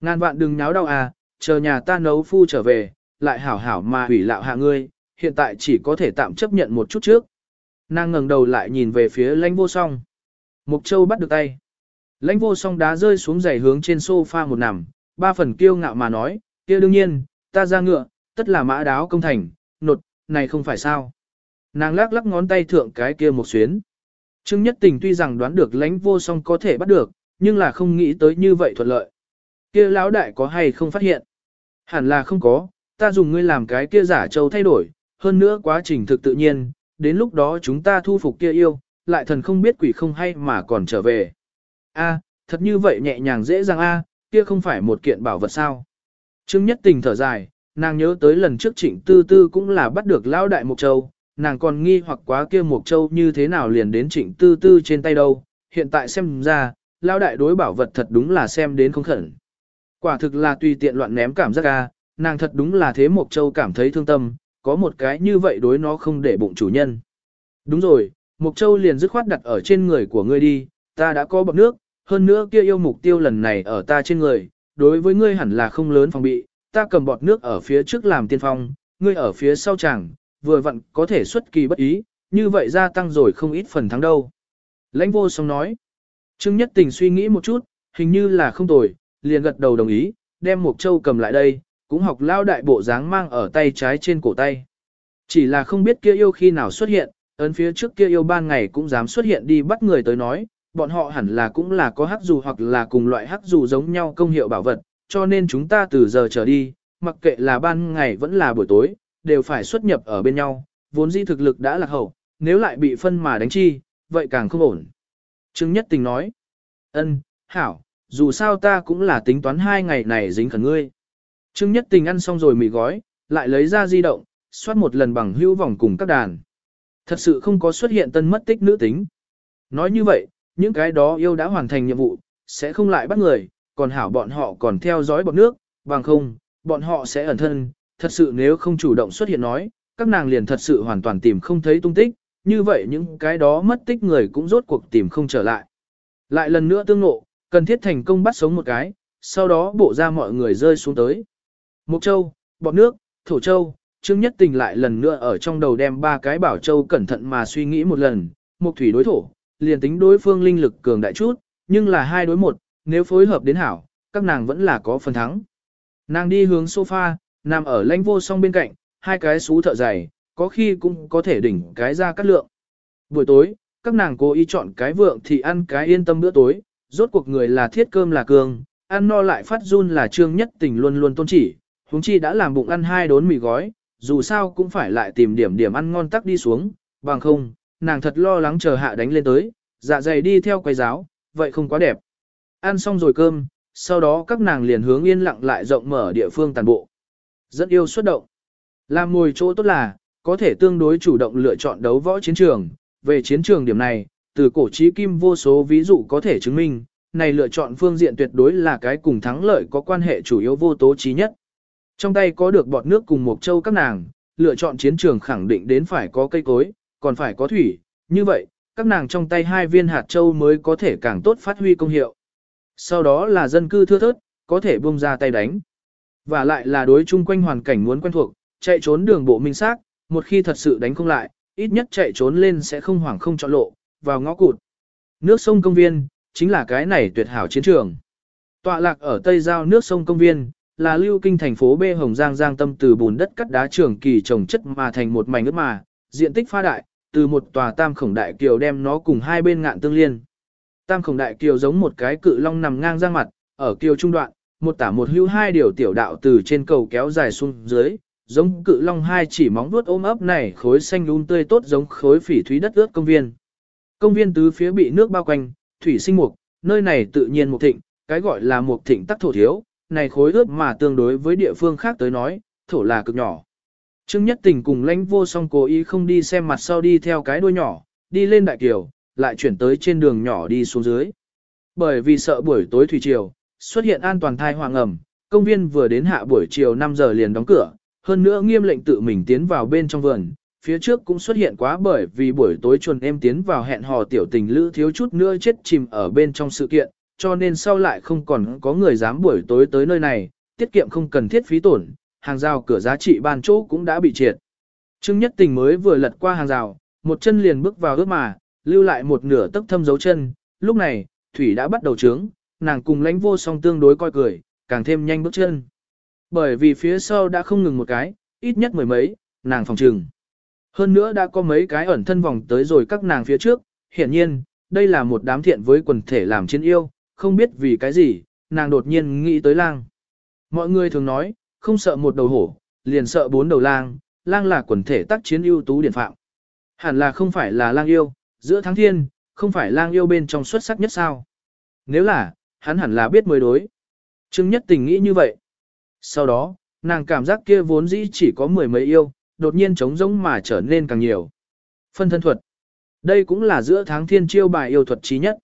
Ngàn vạn đừng nháo đau à, chờ nhà ta nấu phu trở về, lại hảo hảo mà hủy lạo hạ ngươi, hiện tại chỉ có thể tạm chấp nhận một chút trước. Nàng ngẩng đầu lại nhìn về phía lãnh vô song. Mục châu bắt được tay. Lãnh vô song đá rơi xuống giày hướng trên sofa một nằm, ba phần kiêu ngạo mà nói, kia đương nhiên, ta ra ngựa, tất là mã đáo công thành, nột, này không phải sao. Nàng lắc lắc ngón tay thượng cái kia một xuyến. Trương Nhất Tình tuy rằng đoán được lãnh vô song có thể bắt được, nhưng là không nghĩ tới như vậy thuận lợi. Kia lão đại có hay không phát hiện? Hẳn là không có, ta dùng ngươi làm cái kia giả châu thay đổi, hơn nữa quá trình thực tự nhiên, đến lúc đó chúng ta thu phục kia yêu, lại thần không biết quỷ không hay mà còn trở về. A, thật như vậy nhẹ nhàng dễ dàng a, kia không phải một kiện bảo vật sao. Trương Nhất Tình thở dài, nàng nhớ tới lần trước trịnh tư tư cũng là bắt được lão đại Mộc Châu, nàng còn nghi hoặc quá kia Mộc Châu như thế nào liền đến trịnh tư tư trên tay đâu, hiện tại xem ra, lão đại đối bảo vật thật đúng là xem đến không khẩn. Quả thực là tùy tiện loạn ném cảm giác a, nàng thật đúng là thế Mộc Châu cảm thấy thương tâm, có một cái như vậy đối nó không để bụng chủ nhân. Đúng rồi, Mục Châu liền dứt khoát đặt ở trên người của ngươi đi, ta đã có bọc nước, hơn nữa kia yêu mục tiêu lần này ở ta trên người, đối với ngươi hẳn là không lớn phòng bị, ta cầm bọt nước ở phía trước làm tiên phong, ngươi ở phía sau chẳng, vừa vặn có thể xuất kỳ bất ý, như vậy gia tăng rồi không ít phần thắng đâu. Lãnh vô song nói, Trương Nhất Tình suy nghĩ một chút, hình như là không tồi, liền gật đầu đồng ý, đem Mục Châu cầm lại đây, cũng học lao đại bộ dáng mang ở tay trái trên cổ tay. Chỉ là không biết kia yêu khi nào xuất hiện, ấn phía trước kia yêu ban ngày cũng dám xuất hiện đi bắt người tới nói, bọn họ hẳn là cũng là có hắc dù hoặc là cùng loại hắc dù giống nhau công hiệu bảo vật, cho nên chúng ta từ giờ trở đi, mặc kệ là ban ngày vẫn là buổi tối, đều phải xuất nhập ở bên nhau, vốn di thực lực đã lạc hậu, nếu lại bị phân mà đánh chi, vậy càng không ổn. Trương Nhất Tình nói, ân, hảo, dù sao ta cũng là tính toán hai ngày này dính khẩn ngươi. Trương Nhất Tình ăn xong rồi mì gói, lại lấy ra di động, xoát một lần bằng hữu vòng cùng các đàn. Thật sự không có xuất hiện tân mất tích nữ tính. Nói như vậy, những cái đó yêu đã hoàn thành nhiệm vụ, sẽ không lại bắt người, còn hảo bọn họ còn theo dõi bọn nước, bằng không, bọn họ sẽ ẩn thân, thật sự nếu không chủ động xuất hiện nói, các nàng liền thật sự hoàn toàn tìm không thấy tung tích, như vậy những cái đó mất tích người cũng rốt cuộc tìm không trở lại. Lại lần nữa tương ngộ, cần thiết thành công bắt sống một cái, sau đó bộ ra mọi người rơi xuống tới. Mộc châu, bọt nước, thổ châu, Trương Nhất Tình lại lần nữa ở trong đầu đem ba cái bảo châu cẩn thận mà suy nghĩ một lần, Mộc thủy đối thổ, liền tính đối phương linh lực cường đại chút, nhưng là hai đối một, nếu phối hợp đến hảo, các nàng vẫn là có phần thắng. Nàng đi hướng sofa, nằm ở lãnh vô song bên cạnh, hai cái xú thợ dày, có khi cũng có thể đỉnh cái ra cắt lượng. Buổi tối, các nàng cố ý chọn cái vượng thì ăn cái yên tâm bữa tối, rốt cuộc người là thiết cơm là cường, ăn no lại phát run là trương nhất tình luôn luôn tôn chỉ, huống chi đã làm bụng ăn hai đốn mì gói, dù sao cũng phải lại tìm điểm điểm ăn ngon tắc đi xuống, bằng không, nàng thật lo lắng chờ hạ đánh lên tới, dạ dày đi theo quay giáo, vậy không quá đẹp. Ăn xong rồi cơm, sau đó các nàng liền hướng yên lặng lại rộng mở địa phương tàn bộ. Rất yêu xuất động. Làm ngồi chỗ tốt là, có thể tương đối chủ động lựa chọn đấu võ chiến trường. Về chiến trường điểm này, từ cổ trí kim vô số ví dụ có thể chứng minh, này lựa chọn phương diện tuyệt đối là cái cùng thắng lợi có quan hệ chủ yếu vô tố trí nhất. Trong tay có được bọt nước cùng một châu các nàng, lựa chọn chiến trường khẳng định đến phải có cây cối, còn phải có thủy, như vậy, các nàng trong tay hai viên hạt châu mới có thể càng tốt phát huy công hiệu. Sau đó là dân cư thưa thớt, có thể buông ra tay đánh. Và lại là đối chung quanh hoàn cảnh muốn quen thuộc, chạy trốn đường bộ minh xác, một khi thật sự đánh không lại, ít nhất chạy trốn lên sẽ không hoảng không chọn lộ, vào ngõ cụt. Nước sông công viên, chính là cái này tuyệt hảo chiến trường. Tọa lạc ở tây giao nước sông công viên, là lưu kinh thành phố B Hồng Giang Giang tâm từ bùn đất cắt đá trường kỳ trồng chất mà thành một mảnh ướt mà, diện tích pha đại, từ một tòa tam khổng đại kiều đem nó cùng hai bên ngạn tương liên. Tam khổng đại kiều giống một cái cự long nằm ngang ra mặt, ở kiều trung đoạn, một tả một hưu hai điều tiểu đạo từ trên cầu kéo dài xuống dưới, giống cự long hai chỉ móng vuốt ôm ấp này khối xanh um tươi tốt giống khối phỉ thúy đất ướt công viên. Công viên tứ phía bị nước bao quanh, thủy sinh mục, nơi này tự nhiên mục thịnh, cái gọi là mục thịnh tắc thổ thiếu, này khối ướt mà tương đối với địa phương khác tới nói, thổ là cực nhỏ. Trương Nhất Tình cùng lãnh vô song cố ý không đi xem mặt sau đi theo cái đuôi nhỏ, đi lên đại kiều, lại chuyển tới trên đường nhỏ đi xuống dưới. Bởi vì sợ buổi tối thủy triều, xuất hiện an toàn thai hoàng ẩm, công viên vừa đến hạ buổi chiều 5 giờ liền đóng cửa, hơn nữa nghiêm lệnh tự mình tiến vào bên trong vườn, phía trước cũng xuất hiện quá bởi vì buổi tối chuồn em tiến vào hẹn hò tiểu tình lữ thiếu chút nữa chết chìm ở bên trong sự kiện, cho nên sau lại không còn có người dám buổi tối tới nơi này, tiết kiệm không cần thiết phí tổn, hàng rào cửa giá trị ban chỗ cũng đã bị triệt. Trương Nhất Tình mới vừa lật qua hàng rào, một chân liền bước vào ướp mà, lưu lại một nửa tấc thâm dấu chân, lúc này, thủy đã bắt đầu trướng, nàng cùng lãnh vô song tương đối coi cười, càng thêm nhanh bước chân. Bởi vì phía sau đã không ngừng một cái, ít nhất mười mấy, nàng phòng trừng. Hơn nữa đã có mấy cái ẩn thân vòng tới rồi các nàng phía trước, hiển nhiên, đây là một đám thiện với quần thể làm chiến yêu, không biết vì cái gì, nàng đột nhiên nghĩ tới lang. Mọi người thường nói, không sợ một đầu hổ, liền sợ bốn đầu lang, lang là quần thể tác chiến ưu tú điển phạm. Hẳn là không phải là lang yêu, giữa tháng thiên, không phải lang yêu bên trong xuất sắc nhất sao. Nếu là, hắn hẳn là biết mới đối. Trương Nhất Tình nghĩ như vậy. Sau đó, nàng cảm giác kia vốn dĩ chỉ có mười mấy yêu, đột nhiên trống rỗng mà trở nên càng nhiều. Phân thân thuật. Đây cũng là giữa tháng thiên chiêu bài yêu thuật trí nhất.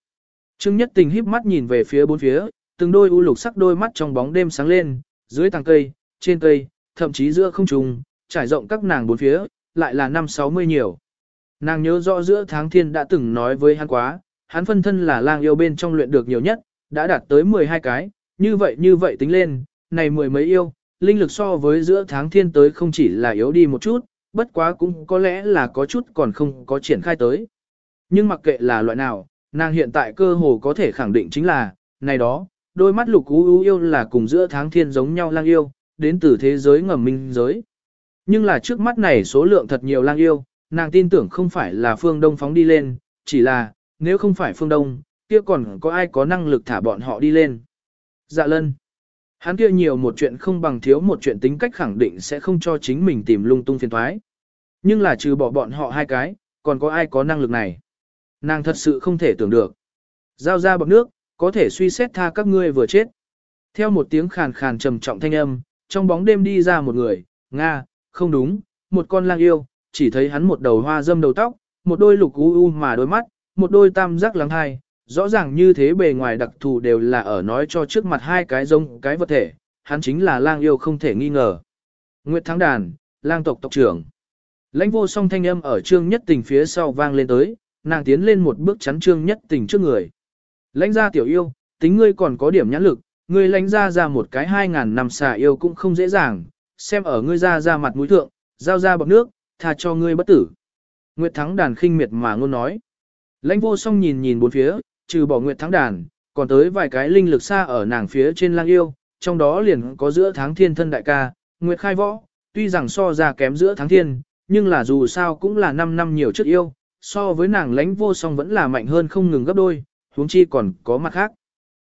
Trương Nhất Tình híp mắt nhìn về phía bốn phía, từng đôi u lục sắc đôi mắt trong bóng đêm sáng lên, dưới tàng cây, trên cây, thậm chí giữa không trung, trải rộng các nàng bốn phía, lại là năm sáu mươi nhiều. Nàng nhớ rõ giữa tháng thiên đã từng nói với hắn quá, hắn phân thân là lang yêu bên trong luyện được nhiều nhất, đã đạt tới 12 cái, như vậy như vậy tính lên, này mười mấy yêu, linh lực so với giữa tháng thiên tới không chỉ là yếu đi một chút, bất quá cũng có lẽ là có chút còn không có triển khai tới. Nhưng mặc kệ là loại nào, nàng hiện tại cơ hồ có thể khẳng định chính là, này đó, đôi mắt lục ú yêu là cùng giữa tháng thiên giống nhau lang yêu, đến từ thế giới ngầm minh giới. Nhưng là trước mắt này số lượng thật nhiều lang yêu, nàng tin tưởng không phải là phương đông phóng đi lên, chỉ là, nếu không phải phương đông, kia còn có ai có năng lực thả bọn họ đi lên. Dạ lân. Hắn kia nhiều một chuyện không bằng thiếu một chuyện tính cách khẳng định sẽ không cho chính mình tìm lung tung phiền thoái. Nhưng là trừ bỏ bọn họ hai cái, còn có ai có năng lực này. Nàng thật sự không thể tưởng được. Giao ra bọc nước, có thể suy xét tha các ngươi vừa chết. Theo một tiếng khàn khàn trầm trọng thanh âm, trong bóng đêm đi ra một người, Nga, không đúng, một con lang yêu, chỉ thấy hắn một đầu hoa dâm đầu tóc, một đôi lục u u mà đôi mắt, một đôi tam giác lắng hai, rõ ràng như thế bề ngoài đặc thù đều là ở nói cho trước mặt hai cái giống cái vật thể, hắn chính là lang yêu không thể nghi ngờ. Nguyệt Thắng Đàn, lang tộc tộc trưởng. Lãnh vô song thanh âm ở trương nhất tình phía sau vang lên tới, nàng tiến lên một bước chắn trương nhất tình trước người. Lãnh gia tiểu yêu, tính ngươi còn có điểm nhãn lực, ngươi lãnh ra ra một cái hai ngàn năm xà yêu cũng không dễ dàng, xem ở ngươi ra ra mặt mũi thượng, giao ra bọc nước, tha cho ngươi bất tử. Nguyệt Thắng Đàn khinh miệt mà ngôn nói. Lãnh vô song nhìn nhìn bốn phía, trừ bỏ Nguyệt Thắng Đàn, còn tới vài cái linh lực xa ở nàng phía trên lang yêu, trong đó liền có giữa tháng thiên thân đại ca, Nguyệt Khai Võ, tuy rằng so ra kém giữa tháng thiên, nhưng là dù sao cũng là 5 năm nhiều trước yêu, so với nàng lãnh vô song vẫn là mạnh hơn không ngừng gấp đôi, huống chi còn có mặt khác.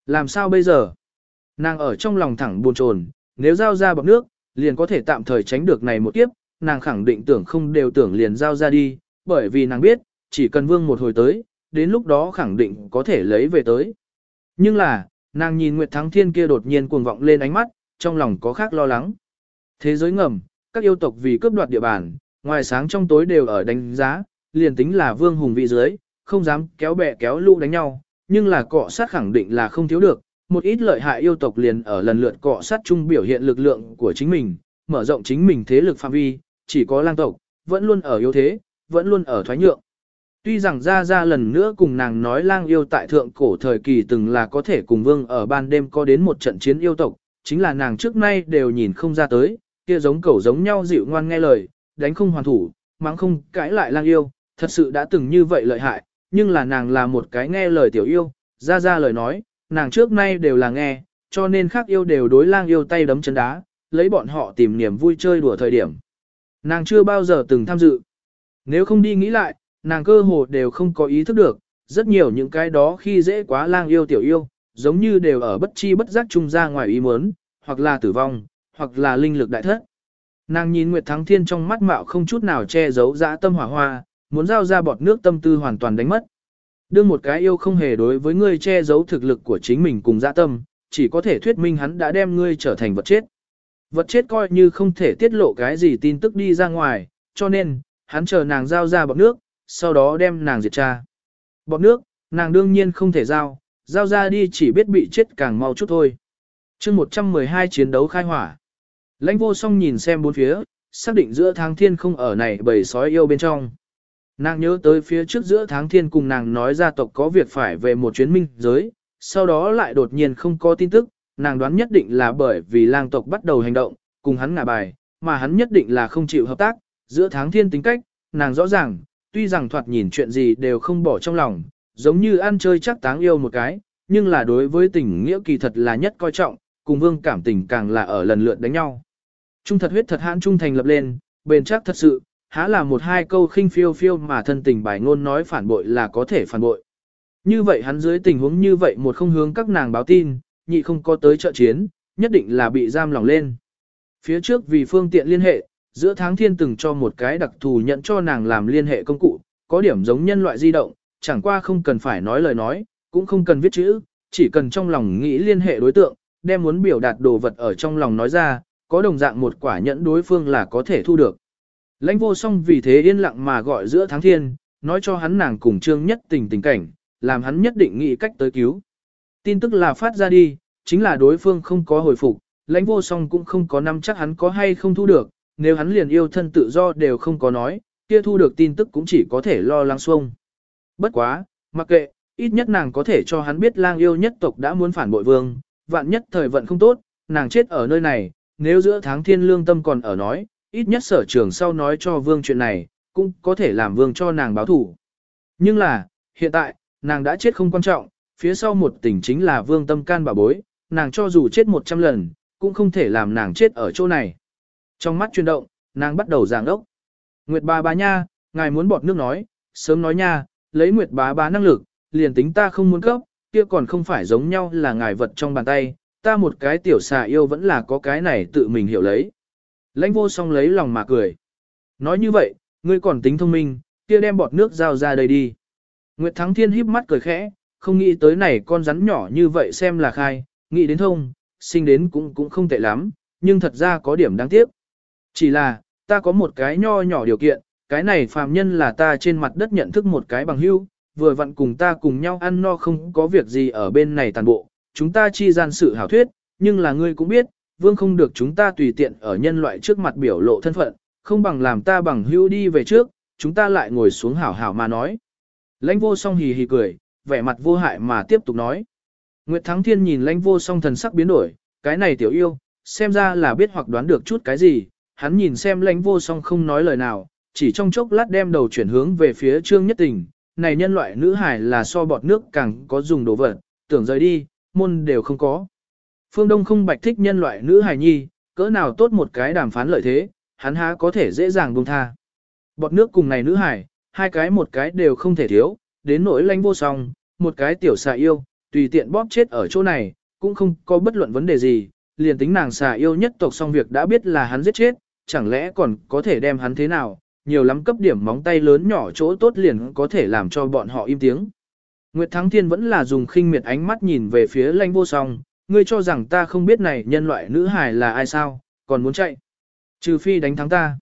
Làm sao bây giờ? Nàng ở trong lòng thẳng buồn chồn, nếu giao ra bọc nước, liền có thể tạm thời tránh được này một kiếp, nàng khẳng định tưởng không đều tưởng liền giao ra đi, bởi vì nàng biết, chỉ cần vương một hồi tới, đến lúc đó khẳng định có thể lấy về tới. Nhưng là, nàng nhìn Nguyệt Thắng Thiên kia đột nhiên cuồng vọng lên ánh mắt, trong lòng có khác lo lắng. Thế giới ngầm, các yêu tộc vì cướp đoạt địa bàn, ngoài sáng trong tối đều ở đánh giá, liền tính là vương hùng vị dưới, không dám kéo bè kéo lũ đánh nhau, nhưng là cọ sát khẳng định là không thiếu được. Một ít lợi hại yêu tộc liền ở lần lượt cọ sát chung biểu hiện lực lượng của chính mình, mở rộng chính mình thế lực phạm vi, chỉ có lang tộc, vẫn luôn ở yếu thế, vẫn luôn ở thoái nhượng. Tuy rằng ra ra lần nữa cùng nàng nói lang yêu tại thượng cổ thời kỳ từng là có thể cùng vương ở ban đêm có đến một trận chiến yêu tộc, chính là nàng trước nay đều nhìn không ra tới, kia giống cẩu giống nhau dịu ngoan nghe lời, đánh không hoàn thủ, mắng không cãi lại lang yêu, thật sự đã từng như vậy lợi hại, nhưng là nàng là một cái nghe lời tiểu yêu, ra ra lời nói, nàng trước nay đều là nghe, cho nên khác yêu đều đối lang yêu tay đấm chân đá, lấy bọn họ tìm niềm vui chơi đùa thời điểm. Nàng chưa bao giờ từng tham dự. Nếu không đi nghĩ lại, nàng cơ hồ đều không có ý thức được, rất nhiều những cái đó khi dễ quá lang yêu tiểu yêu, giống như đều ở bất chi bất giác trung ra ngoài ý muốn, hoặc là tử vong, hoặc là linh lực đại thất. Nàng nhìn Nguyệt Thắng Thiên trong mắt mạo không chút nào che giấu dã tâm hỏa hoa, muốn giao ra bọt nước tâm tư hoàn toàn đánh mất. Đương một cái yêu không hề đối với ngươi che giấu thực lực của chính mình cùng dạ tâm, chỉ có thể thuyết minh hắn đã đem ngươi trở thành vật chết. Vật chết coi như không thể tiết lộ cái gì tin tức đi ra ngoài, cho nên, hắn chờ nàng giao ra bọt nước, sau đó đem nàng diệt tra. Bọt nước, nàng đương nhiên không thể giao, giao ra đi chỉ biết bị chết càng mau chút thôi. chương 112 chiến đấu khai hỏa. Lãnh vô song nhìn xem bốn phía, xác định giữa tháng thiên không ở này bầy sói yêu bên trong. Nàng nhớ tới phía trước giữa tháng thiên cùng nàng nói gia tộc có việc phải về một chuyến minh giới, sau đó lại đột nhiên không có tin tức, nàng đoán nhất định là bởi vì lang tộc bắt đầu hành động, cùng hắn ngả bài, mà hắn nhất định là không chịu hợp tác, giữa tháng thiên tính cách, nàng rõ ràng, tuy rằng thoạt nhìn chuyện gì đều không bỏ trong lòng, giống như ăn chơi chắc táng yêu một cái, nhưng là đối với tình nghĩa kỳ thật là nhất coi trọng, cùng vương cảm tình càng là ở lần lượt đánh nhau. Trung thật huyết thật hãn trung thành lập lên, bền chắc thật sự, há là một hai câu khinh phiêu phiêu mà thân tình bài ngôn nói phản bội là có thể phản bội. Như vậy hắn dưới tình huống như vậy một không hướng các nàng báo tin, nhị không có tới trợ chiến, nhất định là bị giam lòng lên. Phía trước vì phương tiện liên hệ, giữa tháng thiên từng cho một cái đặc thù nhận cho nàng làm liên hệ công cụ, có điểm giống nhân loại di động, chẳng qua không cần phải nói lời nói, cũng không cần viết chữ, chỉ cần trong lòng nghĩ liên hệ đối tượng, đem muốn biểu đạt đồ vật ở trong lòng nói ra, có đồng dạng một quả nhẫn đối phương là có thể thu được. Lãnh vô song vì thế yên lặng mà gọi giữa tháng thiên, nói cho hắn nàng cùng trương nhất tình tình cảnh, làm hắn nhất định nghĩ cách tới cứu. Tin tức là phát ra đi, chính là đối phương không có hồi phục, lãnh vô song cũng không có nắm chắc hắn có hay không thu được, nếu hắn liền yêu thân tự do đều không có nói, kia thu được tin tức cũng chỉ có thể lo lắng xuông. Bất quá, mặc kệ, ít nhất nàng có thể cho hắn biết lang yêu nhất tộc đã muốn phản bội vương, vạn nhất thời vận không tốt, nàng chết ở nơi này, nếu giữa tháng thiên lương tâm còn ở nói, ít nhất sở trường sau nói cho vương chuyện này, cũng có thể làm vương cho nàng báo thủ. Nhưng là, hiện tại, nàng đã chết không quan trọng, phía sau một tình chính là vương tâm can bà bối, nàng cho dù chết 100 lần, cũng không thể làm nàng chết ở chỗ này. Trong mắt chuyển động, nàng bắt đầu giảng ốc. Nguyệt bà bà nha, ngài muốn bọt nước nói, sớm nói nha, lấy Nguyệt bá bá năng lực, liền tính ta không muốn cấp, kia còn không phải giống nhau là ngài vật trong bàn tay, ta một cái tiểu xà yêu vẫn là có cái này tự mình hiểu lấy. Lãnh vô song lấy lòng mà cười. Nói như vậy, ngươi còn tính thông minh, kia đem bọt nước giao ra đây đi. Nguyệt Thắng Thiên híp mắt cười khẽ, không nghĩ tới này con rắn nhỏ như vậy xem là khai, nghĩ đến thông, sinh đến cũng cũng không tệ lắm, nhưng thật ra có điểm đáng tiếc. Chỉ là, ta có một cái nho nhỏ điều kiện, cái này phàm nhân là ta trên mặt đất nhận thức một cái bằng hữu, vừa vặn cùng ta cùng nhau ăn no không có việc gì ở bên này toàn bộ, chúng ta chi gian sự hảo thuyết, nhưng là ngươi cũng biết, vương không được chúng ta tùy tiện ở nhân loại trước mặt biểu lộ thân phận, không bằng làm ta bằng hữu đi về trước, chúng ta lại ngồi xuống hảo hảo mà nói. Lãnh vô song hì hì cười, vẻ mặt vô hại mà tiếp tục nói. Nguyệt Thắng Thiên nhìn lãnh vô song thần sắc biến đổi, cái này tiểu yêu, xem ra là biết hoặc đoán được chút cái gì, hắn nhìn xem lãnh vô song không nói lời nào, chỉ trong chốc lát đem đầu chuyển hướng về phía trương nhất tình, này nhân loại nữ hải là so bọt nước càng có dùng đồ vật, tưởng rời đi, môn đều không có. Phương Đông không bạch thích nhân loại nữ hài nhi, cỡ nào tốt một cái đàm phán lợi thế, hắn há có thể dễ dàng buông tha. Bọt nước cùng này nữ hài, hai cái một cái đều không thể thiếu, đến nỗi lãnh vô song, một cái tiểu xà yêu, tùy tiện bóp chết ở chỗ này, cũng không có bất luận vấn đề gì, liền tính nàng xà yêu nhất tộc xong việc đã biết là hắn giết chết, chẳng lẽ còn có thể đem hắn thế nào, nhiều lắm cấp điểm móng tay lớn nhỏ chỗ tốt liền có thể làm cho bọn họ im tiếng. Nguyệt Thắng Thiên vẫn là dùng khinh miệt ánh mắt nhìn về phía lãnh vô song, ngươi cho rằng ta không biết này nhân loại nữ hài là ai sao, còn muốn chạy. Trừ phi đánh thắng ta.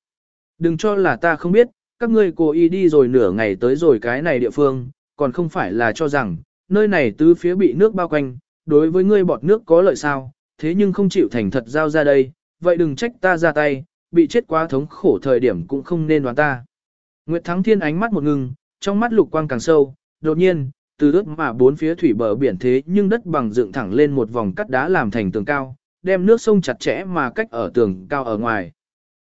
Đừng cho là ta không biết, các ngươi cố ý đi rồi nửa ngày tới rồi cái này địa phương, còn không phải là cho rằng, nơi này tứ phía bị nước bao quanh, đối với ngươi bọt nước có lợi sao, thế nhưng không chịu thành thật giao ra đây, vậy đừng trách ta ra tay, bị chết quá thống khổ thời điểm cũng không nên đoán ta. Nguyệt Thắng Thiên ánh mắt một ngừng, trong mắt lục quang càng sâu, đột nhiên, từ ướt mà bốn phía thủy bờ biển thế nhưng đất bằng dựng thẳng lên một vòng cắt đá làm thành tường cao, đem nước sông chặt chẽ mà cách ở tường cao ở ngoài.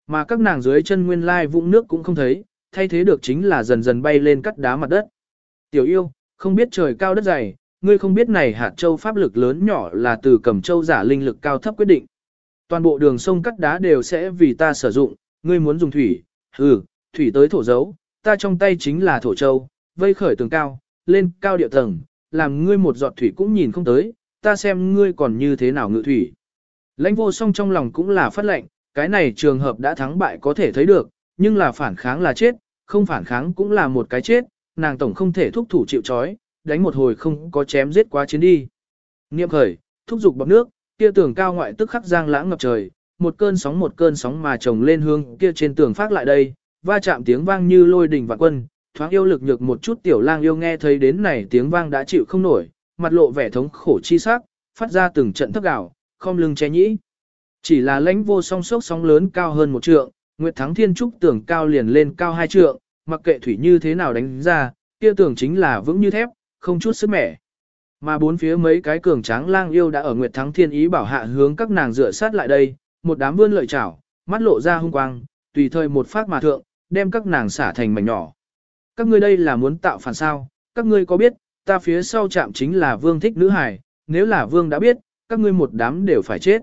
Mà các nàng dưới chân nguyên lai vũng nước cũng không thấy, thay thế được chính là dần dần bay lên cắt đá mặt đất. Tiểu yêu, không biết trời cao đất dày, ngươi không biết này hạt châu pháp lực lớn nhỏ là từ cầm châu giả linh lực cao thấp quyết định. Toàn bộ đường sông cắt đá đều sẽ vì ta sử dụng, ngươi muốn dùng thủy, ừ, thủy tới thổ dấu, ta trong tay chính là thổ châu, vây khởi tường cao, lên cao địa tầng, làm ngươi một giọt thủy cũng nhìn không tới, ta xem ngươi còn như thế nào ngự thủy. Lãnh vô song trong lòng cũng là phát lệnh, cái này trường hợp đã thắng bại có thể thấy được, nhưng là phản kháng là chết, không phản kháng cũng là một cái chết, nàng tổng không thể thúc thủ chịu chói, đánh một hồi không có chém giết quá chiến đi. Niệm khởi, thúc dục bọc nước, kia tường cao ngoại tức khắc giang lãng ngập trời, một cơn sóng một cơn sóng mà trồng lên hương kia trên tường phát lại đây, va chạm tiếng vang như lôi đình vạn quân, thoáng yêu lực nhược một chút tiểu lang yêu nghe thấy đến này tiếng vang đã chịu không nổi, mặt lộ vẻ thống khổ chi sắc, phát ra từng trận thấp gạo, không lưng che nhĩ. Chỉ là lãnh vô song sốc sóng lớn cao hơn một trượng, Nguyệt Thắng Thiên Trúc tưởng cao liền lên cao hai trượng, mặc kệ thủy như thế nào đánh ra, kia tưởng chính là vững như thép, không chút sức mẻ. Mà bốn phía mấy cái cường tráng lang yêu đã ở Nguyệt Thắng Thiên ý bảo hạ hướng các nàng dựa sát lại đây, một đám vươn lợi chảo, mắt lộ ra hung quang, tùy thời một phát mà thượng, đem các nàng xả thành mảnh nhỏ. Các ngươi đây là muốn tạo phản sao, các ngươi có biết, ta phía sau chạm chính là vương thích nữ hải, nếu là vương đã biết, các ngươi một đám đều phải chết.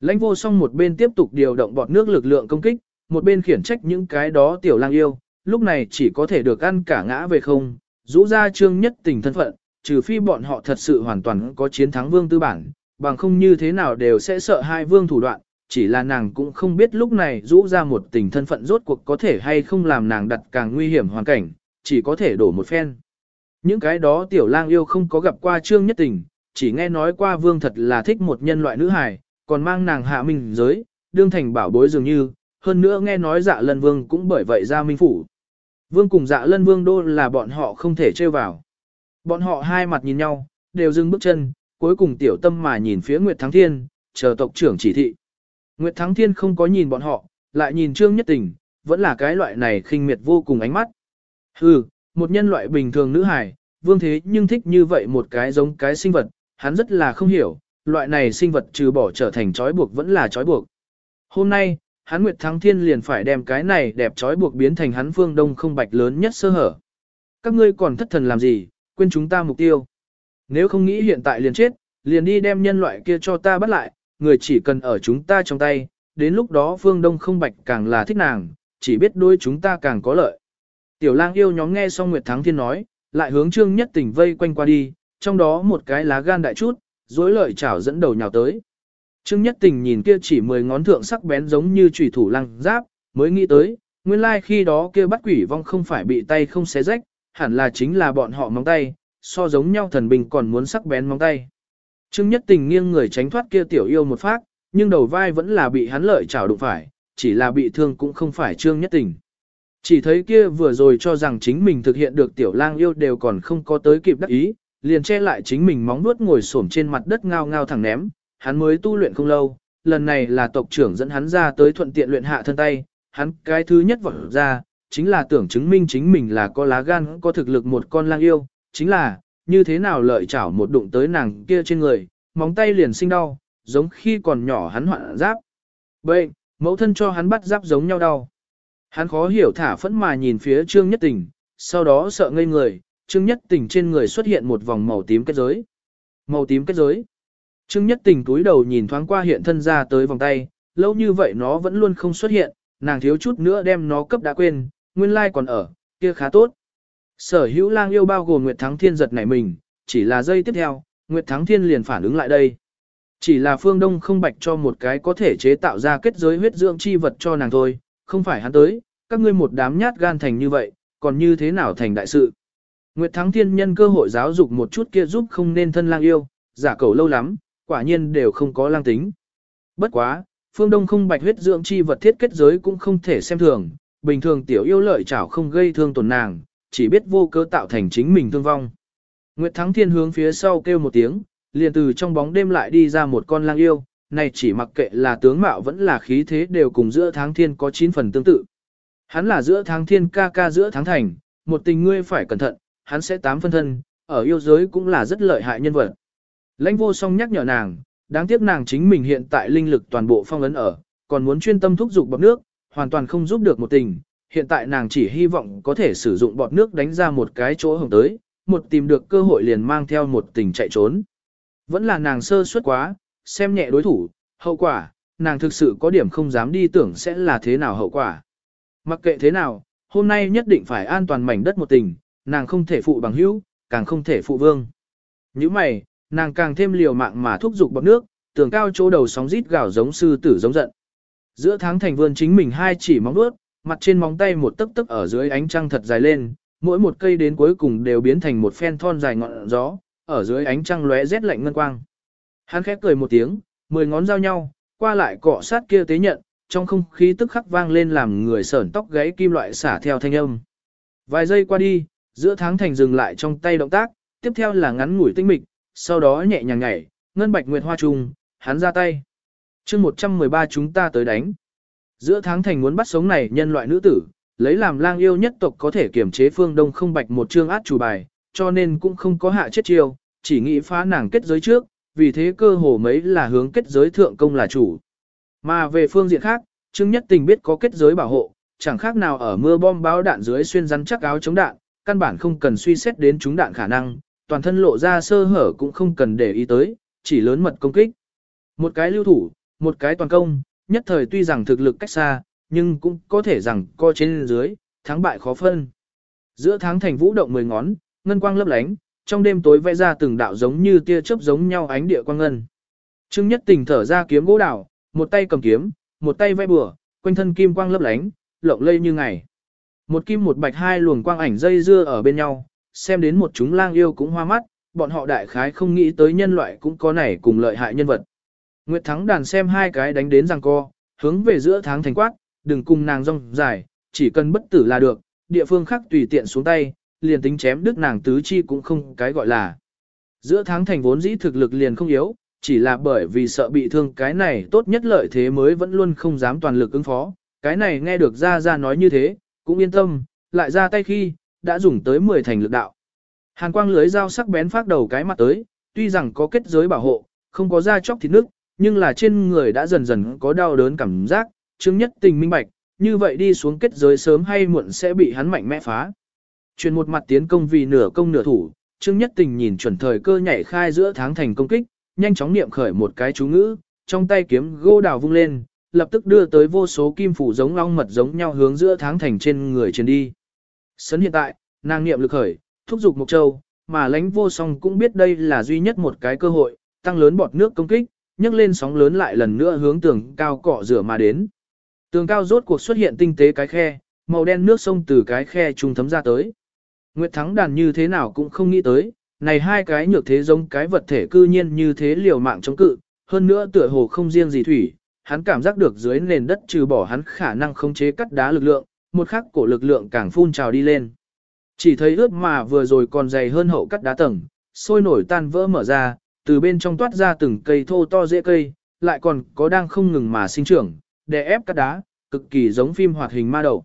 Lãnh vô song một bên tiếp tục điều động bọt nước lực lượng công kích, một bên khiển trách những cái đó tiểu lang yêu, lúc này chỉ có thể được ăn cả ngã về không, rũ ra trương nhất tình thân phận, trừ phi bọn họ thật sự hoàn toàn có chiến thắng vương tư bản, bằng không như thế nào đều sẽ sợ hai vương thủ đoạn, chỉ là nàng cũng không biết lúc này rũ ra một tình thân phận rốt cuộc có thể hay không làm nàng đặt càng nguy hiểm hoàn cảnh, chỉ có thể đổ một phen. Những cái đó tiểu lang yêu không có gặp qua trương nhất tình, chỉ nghe nói qua vương thật là thích một nhân loại nữ hài, còn mang nàng hạ minh giới, đương thành bảo bối dường như, hơn nữa nghe nói dạ lân vương cũng bởi vậy ra minh phủ. Vương cùng dạ lân vương đô là bọn họ không thể trêu vào. Bọn họ hai mặt nhìn nhau, đều dừng bước chân, cuối cùng tiểu tâm mà nhìn phía Nguyệt Thắng Thiên, chờ tộc trưởng chỉ thị. Nguyệt Thắng Thiên không có nhìn bọn họ, lại nhìn Trương Nhất Tình, vẫn là cái loại này khinh miệt vô cùng ánh mắt. Hừ, một nhân loại bình thường nữ hài, vương thế nhưng thích như vậy một cái giống cái sinh vật, hắn rất là không hiểu, loại này sinh vật trừ bỏ trở thành trói buộc vẫn là trói buộc. Hôm nay, hắn Nguyệt Thắng Thiên liền phải đem cái này đẹp trói buộc biến thành hắn phương đông không bạch lớn nhất sơ hở. Các ngươi còn thất thần làm gì, quên chúng ta mục tiêu. Nếu không nghĩ hiện tại liền chết, liền đi đem nhân loại kia cho ta bắt lại, người chỉ cần ở chúng ta trong tay, đến lúc đó phương đông không bạch càng là thích nàng, chỉ biết đôi chúng ta càng có lợi. Tiểu lang yêu nhóm nghe xong Nguyệt Thắng Thiên nói, lại hướng trương nhất tỉnh vây quanh qua đi, trong đó một cái lá gan đại chút, dối lợi chảo dẫn đầu nhào tới. Trương Nhất Tình nhìn kia chỉ mười ngón thượng sắc bén giống như chủy thủ lăng giáp, mới nghĩ tới, nguyên lai like khi đó kia bắt quỷ vong không phải bị tay không xé rách, hẳn là chính là bọn họ móng tay, so giống nhau thần bình còn muốn sắc bén móng tay. Trương Nhất Tình nghiêng người tránh thoát kia tiểu yêu một phát, nhưng đầu vai vẫn là bị hắn lợi chảo đụng phải, chỉ là bị thương cũng không phải Trương Nhất Tình. Chỉ thấy kia vừa rồi cho rằng chính mình thực hiện được tiểu lang yêu đều còn không có tới kịp đắc ý, liền che lại chính mình móng nuốt ngồi xổm trên mặt đất ngao ngao thẳng ném, hắn mới tu luyện không lâu, lần này là tộc trưởng dẫn hắn ra tới thuận tiện luyện hạ thân tay, hắn cái thứ nhất vọt ra, chính là tưởng chứng minh chính mình là có lá gan có thực lực một con lang yêu, chính là, như thế nào lợi chảo một đụng tới nàng kia trên người, móng tay liền sinh đau, giống khi còn nhỏ hắn hoạn giáp. Bệnh, mẫu thân cho hắn bắt giáp giống nhau đau. Hắn khó hiểu thả phẫn mà nhìn phía Trương Nhất Tình, sau đó sợ ngây người, Trương Nhất Tình trên người xuất hiện một vòng màu tím kết giới. Màu tím kết giới. Trương Nhất Tình túi đầu nhìn thoáng qua hiện thân ra tới vòng tay, lâu như vậy nó vẫn luôn không xuất hiện, nàng thiếu chút nữa đem nó cấp đã quên, nguyên lai like còn ở, kia khá tốt. Sở hữu lang yêu bao gồm Nguyệt Thắng Thiên giật nảy mình, chỉ là giây tiếp theo, Nguyệt Thắng Thiên liền phản ứng lại đây. Chỉ là phương đông không bạch cho một cái có thể chế tạo ra kết giới huyết dưỡng chi vật cho nàng thôi, không phải hắn tới, các ngươi một đám nhát gan thành như vậy, còn như thế nào thành đại sự. Nguyệt Thắng Thiên nhân cơ hội giáo dục một chút kia giúp không nên thân lang yêu, giả cầu lâu lắm, quả nhiên đều không có lang tính. Bất quá, phương đông không bạch huyết dưỡng chi vật thiết kết giới cũng không thể xem thường, bình thường tiểu yêu lợi chảo không gây thương tổn nàng, chỉ biết vô cớ tạo thành chính mình thương vong. Nguyệt Thắng Thiên hướng phía sau kêu một tiếng, liền từ trong bóng đêm lại đi ra một con lang yêu, này chỉ mặc kệ là tướng mạo vẫn là khí thế đều cùng giữa tháng thiên có 9 phần tương tự. Hắn là giữa tháng thiên ca ca giữa tháng thành, một tình ngươi phải cẩn thận, hắn sẽ tám phân thân, ở yêu giới cũng là rất lợi hại nhân vật. Lãnh vô song nhắc nhở nàng, đáng tiếc nàng chính mình hiện tại linh lực toàn bộ phong ấn ở, còn muốn chuyên tâm thúc dục bọt nước, hoàn toàn không giúp được một tình. Hiện tại nàng chỉ hy vọng có thể sử dụng bọt nước đánh ra một cái chỗ hồng tới, một tìm được cơ hội liền mang theo một tình chạy trốn. Vẫn là nàng sơ suất quá, xem nhẹ đối thủ, hậu quả, nàng thực sự có điểm không dám đi tưởng sẽ là thế nào hậu quả. Mặc kệ thế nào, hôm nay nhất định phải an toàn mảnh đất một tình, nàng không thể phụ bằng hữu, càng không thể phụ vương. Như mày, nàng càng thêm liều mạng mà thúc giục bọc nước, tường cao chỗ đầu sóng rít gào giống sư tử giống giận. Giữa tháng thành vươn chính mình hai chỉ móng đuốt, mặt trên móng tay một tấc tấc ở dưới ánh trăng thật dài lên, mỗi một cây đến cuối cùng đều biến thành một phen thon dài ngọn gió, ở dưới ánh trăng lóe rét lạnh ngân quang. Hắn khép cười một tiếng, mười ngón giao nhau, qua lại cọ sát kia tế nhận, trong không khí tức khắc vang lên làm người sởn tóc gáy kim loại xả theo thanh âm. Vài giây qua đi, giữa tháng thành dừng lại trong tay động tác, tiếp theo là ngắn ngủi tinh mịch, sau đó nhẹ nhàng nhảy, ngân bạch nguyệt hoa trùng, hắn ra tay. chương 113 chúng ta tới đánh. Giữa tháng thành muốn bắt sống này nhân loại nữ tử, lấy làm lang yêu nhất tộc có thể kiểm chế phương đông không bạch một chương át chủ bài, cho nên cũng không có hạ chết chiêu, chỉ nghĩ phá nàng kết giới trước, vì thế cơ hồ mấy là hướng kết giới thượng công là chủ. Mà về phương diện khác, Trương Nhất Tình biết có kết giới bảo hộ, chẳng khác nào ở mưa bom báo đạn dưới xuyên rắn chắc áo chống đạn, căn bản không cần suy xét đến chúng đạn khả năng, toàn thân lộ ra sơ hở cũng không cần để ý tới, chỉ lớn mật công kích. Một cái lưu thủ, một cái toàn công, nhất thời tuy rằng thực lực cách xa, nhưng cũng có thể rằng co trên dưới, thắng bại khó phân. Giữa tháng thành vũ động mười ngón, ngân quang lấp lánh, trong đêm tối vẽ ra từng đạo giống như tia chớp giống nhau ánh địa quang ngân. Trương Nhất Tình thở ra kiếm gỗ đảo, một tay cầm kiếm, một tay vẽ bừa, quanh thân kim quang lấp lánh, lộng lây như ngày. Một kim một bạch hai luồng quang ảnh dây dưa ở bên nhau, xem đến một chúng lang yêu cũng hoa mắt, bọn họ đại khái không nghĩ tới nhân loại cũng có này cùng lợi hại nhân vật. Nguyệt Thắng đàn xem hai cái đánh đến giằng co, hướng về giữa tháng thành quát, đừng cùng nàng rong dài, chỉ cần bất tử là được, địa phương khác tùy tiện xuống tay, liền tính chém đứt nàng tứ chi cũng không cái gọi là. Giữa tháng thành vốn dĩ thực lực liền không yếu, chỉ là bởi vì sợ bị thương cái này tốt nhất lợi thế mới vẫn luôn không dám toàn lực ứng phó. Cái này nghe được ra ra nói như thế, cũng yên tâm, lại ra tay khi, đã dùng tới 10 thành lực đạo. Hàn quang lưới dao sắc bén phát đầu cái mặt tới, tuy rằng có kết giới bảo hộ, không có da chóc thịt nước, nhưng là trên người đã dần dần có đau đớn cảm giác, chứng nhất tình minh bạch, như vậy đi xuống kết giới sớm hay muộn sẽ bị hắn mạnh mẽ phá. Chuyển một mặt tiến công vì nửa công nửa thủ, Trương Nhất Tình nhìn chuẩn thời cơ nhảy khai giữa tháng thành công kích, nhanh chóng niệm khởi một cái chú ngữ, trong tay kiếm gô đào vung lên, lập tức đưa tới vô số kim phủ giống long mật giống nhau hướng giữa tháng thành trên người trên đi. Sấn hiện tại, nàng niệm lực khởi, thúc giục Mộc Châu, mà lãnh vô song cũng biết đây là duy nhất một cái cơ hội, tăng lớn bọt nước công kích, nhấc lên sóng lớn lại lần nữa hướng tường cao cọ rửa mà đến. Tường cao rốt cuộc xuất hiện tinh tế cái khe, màu đen nước sông từ cái khe trung thấm ra tới. Nguyệt Thắng đàn như thế nào cũng không nghĩ tới, này hai cái nhược thế giống cái vật thể cư nhiên như thế liều mạng chống cự, hơn nữa tựa hồ không riêng gì thủy, hắn cảm giác được dưới nền đất trừ bỏ hắn khả năng khống chế cắt đá lực lượng, một khắc cổ lực lượng càng phun trào đi lên. Chỉ thấy ướt mà vừa rồi còn dày hơn hậu cắt đá tầng, sôi nổi tan vỡ mở ra, từ bên trong toát ra từng cây thô to dễ cây, lại còn có đang không ngừng mà sinh trưởng, đè ép cắt đá, cực kỳ giống phim hoạt hình ma đầu.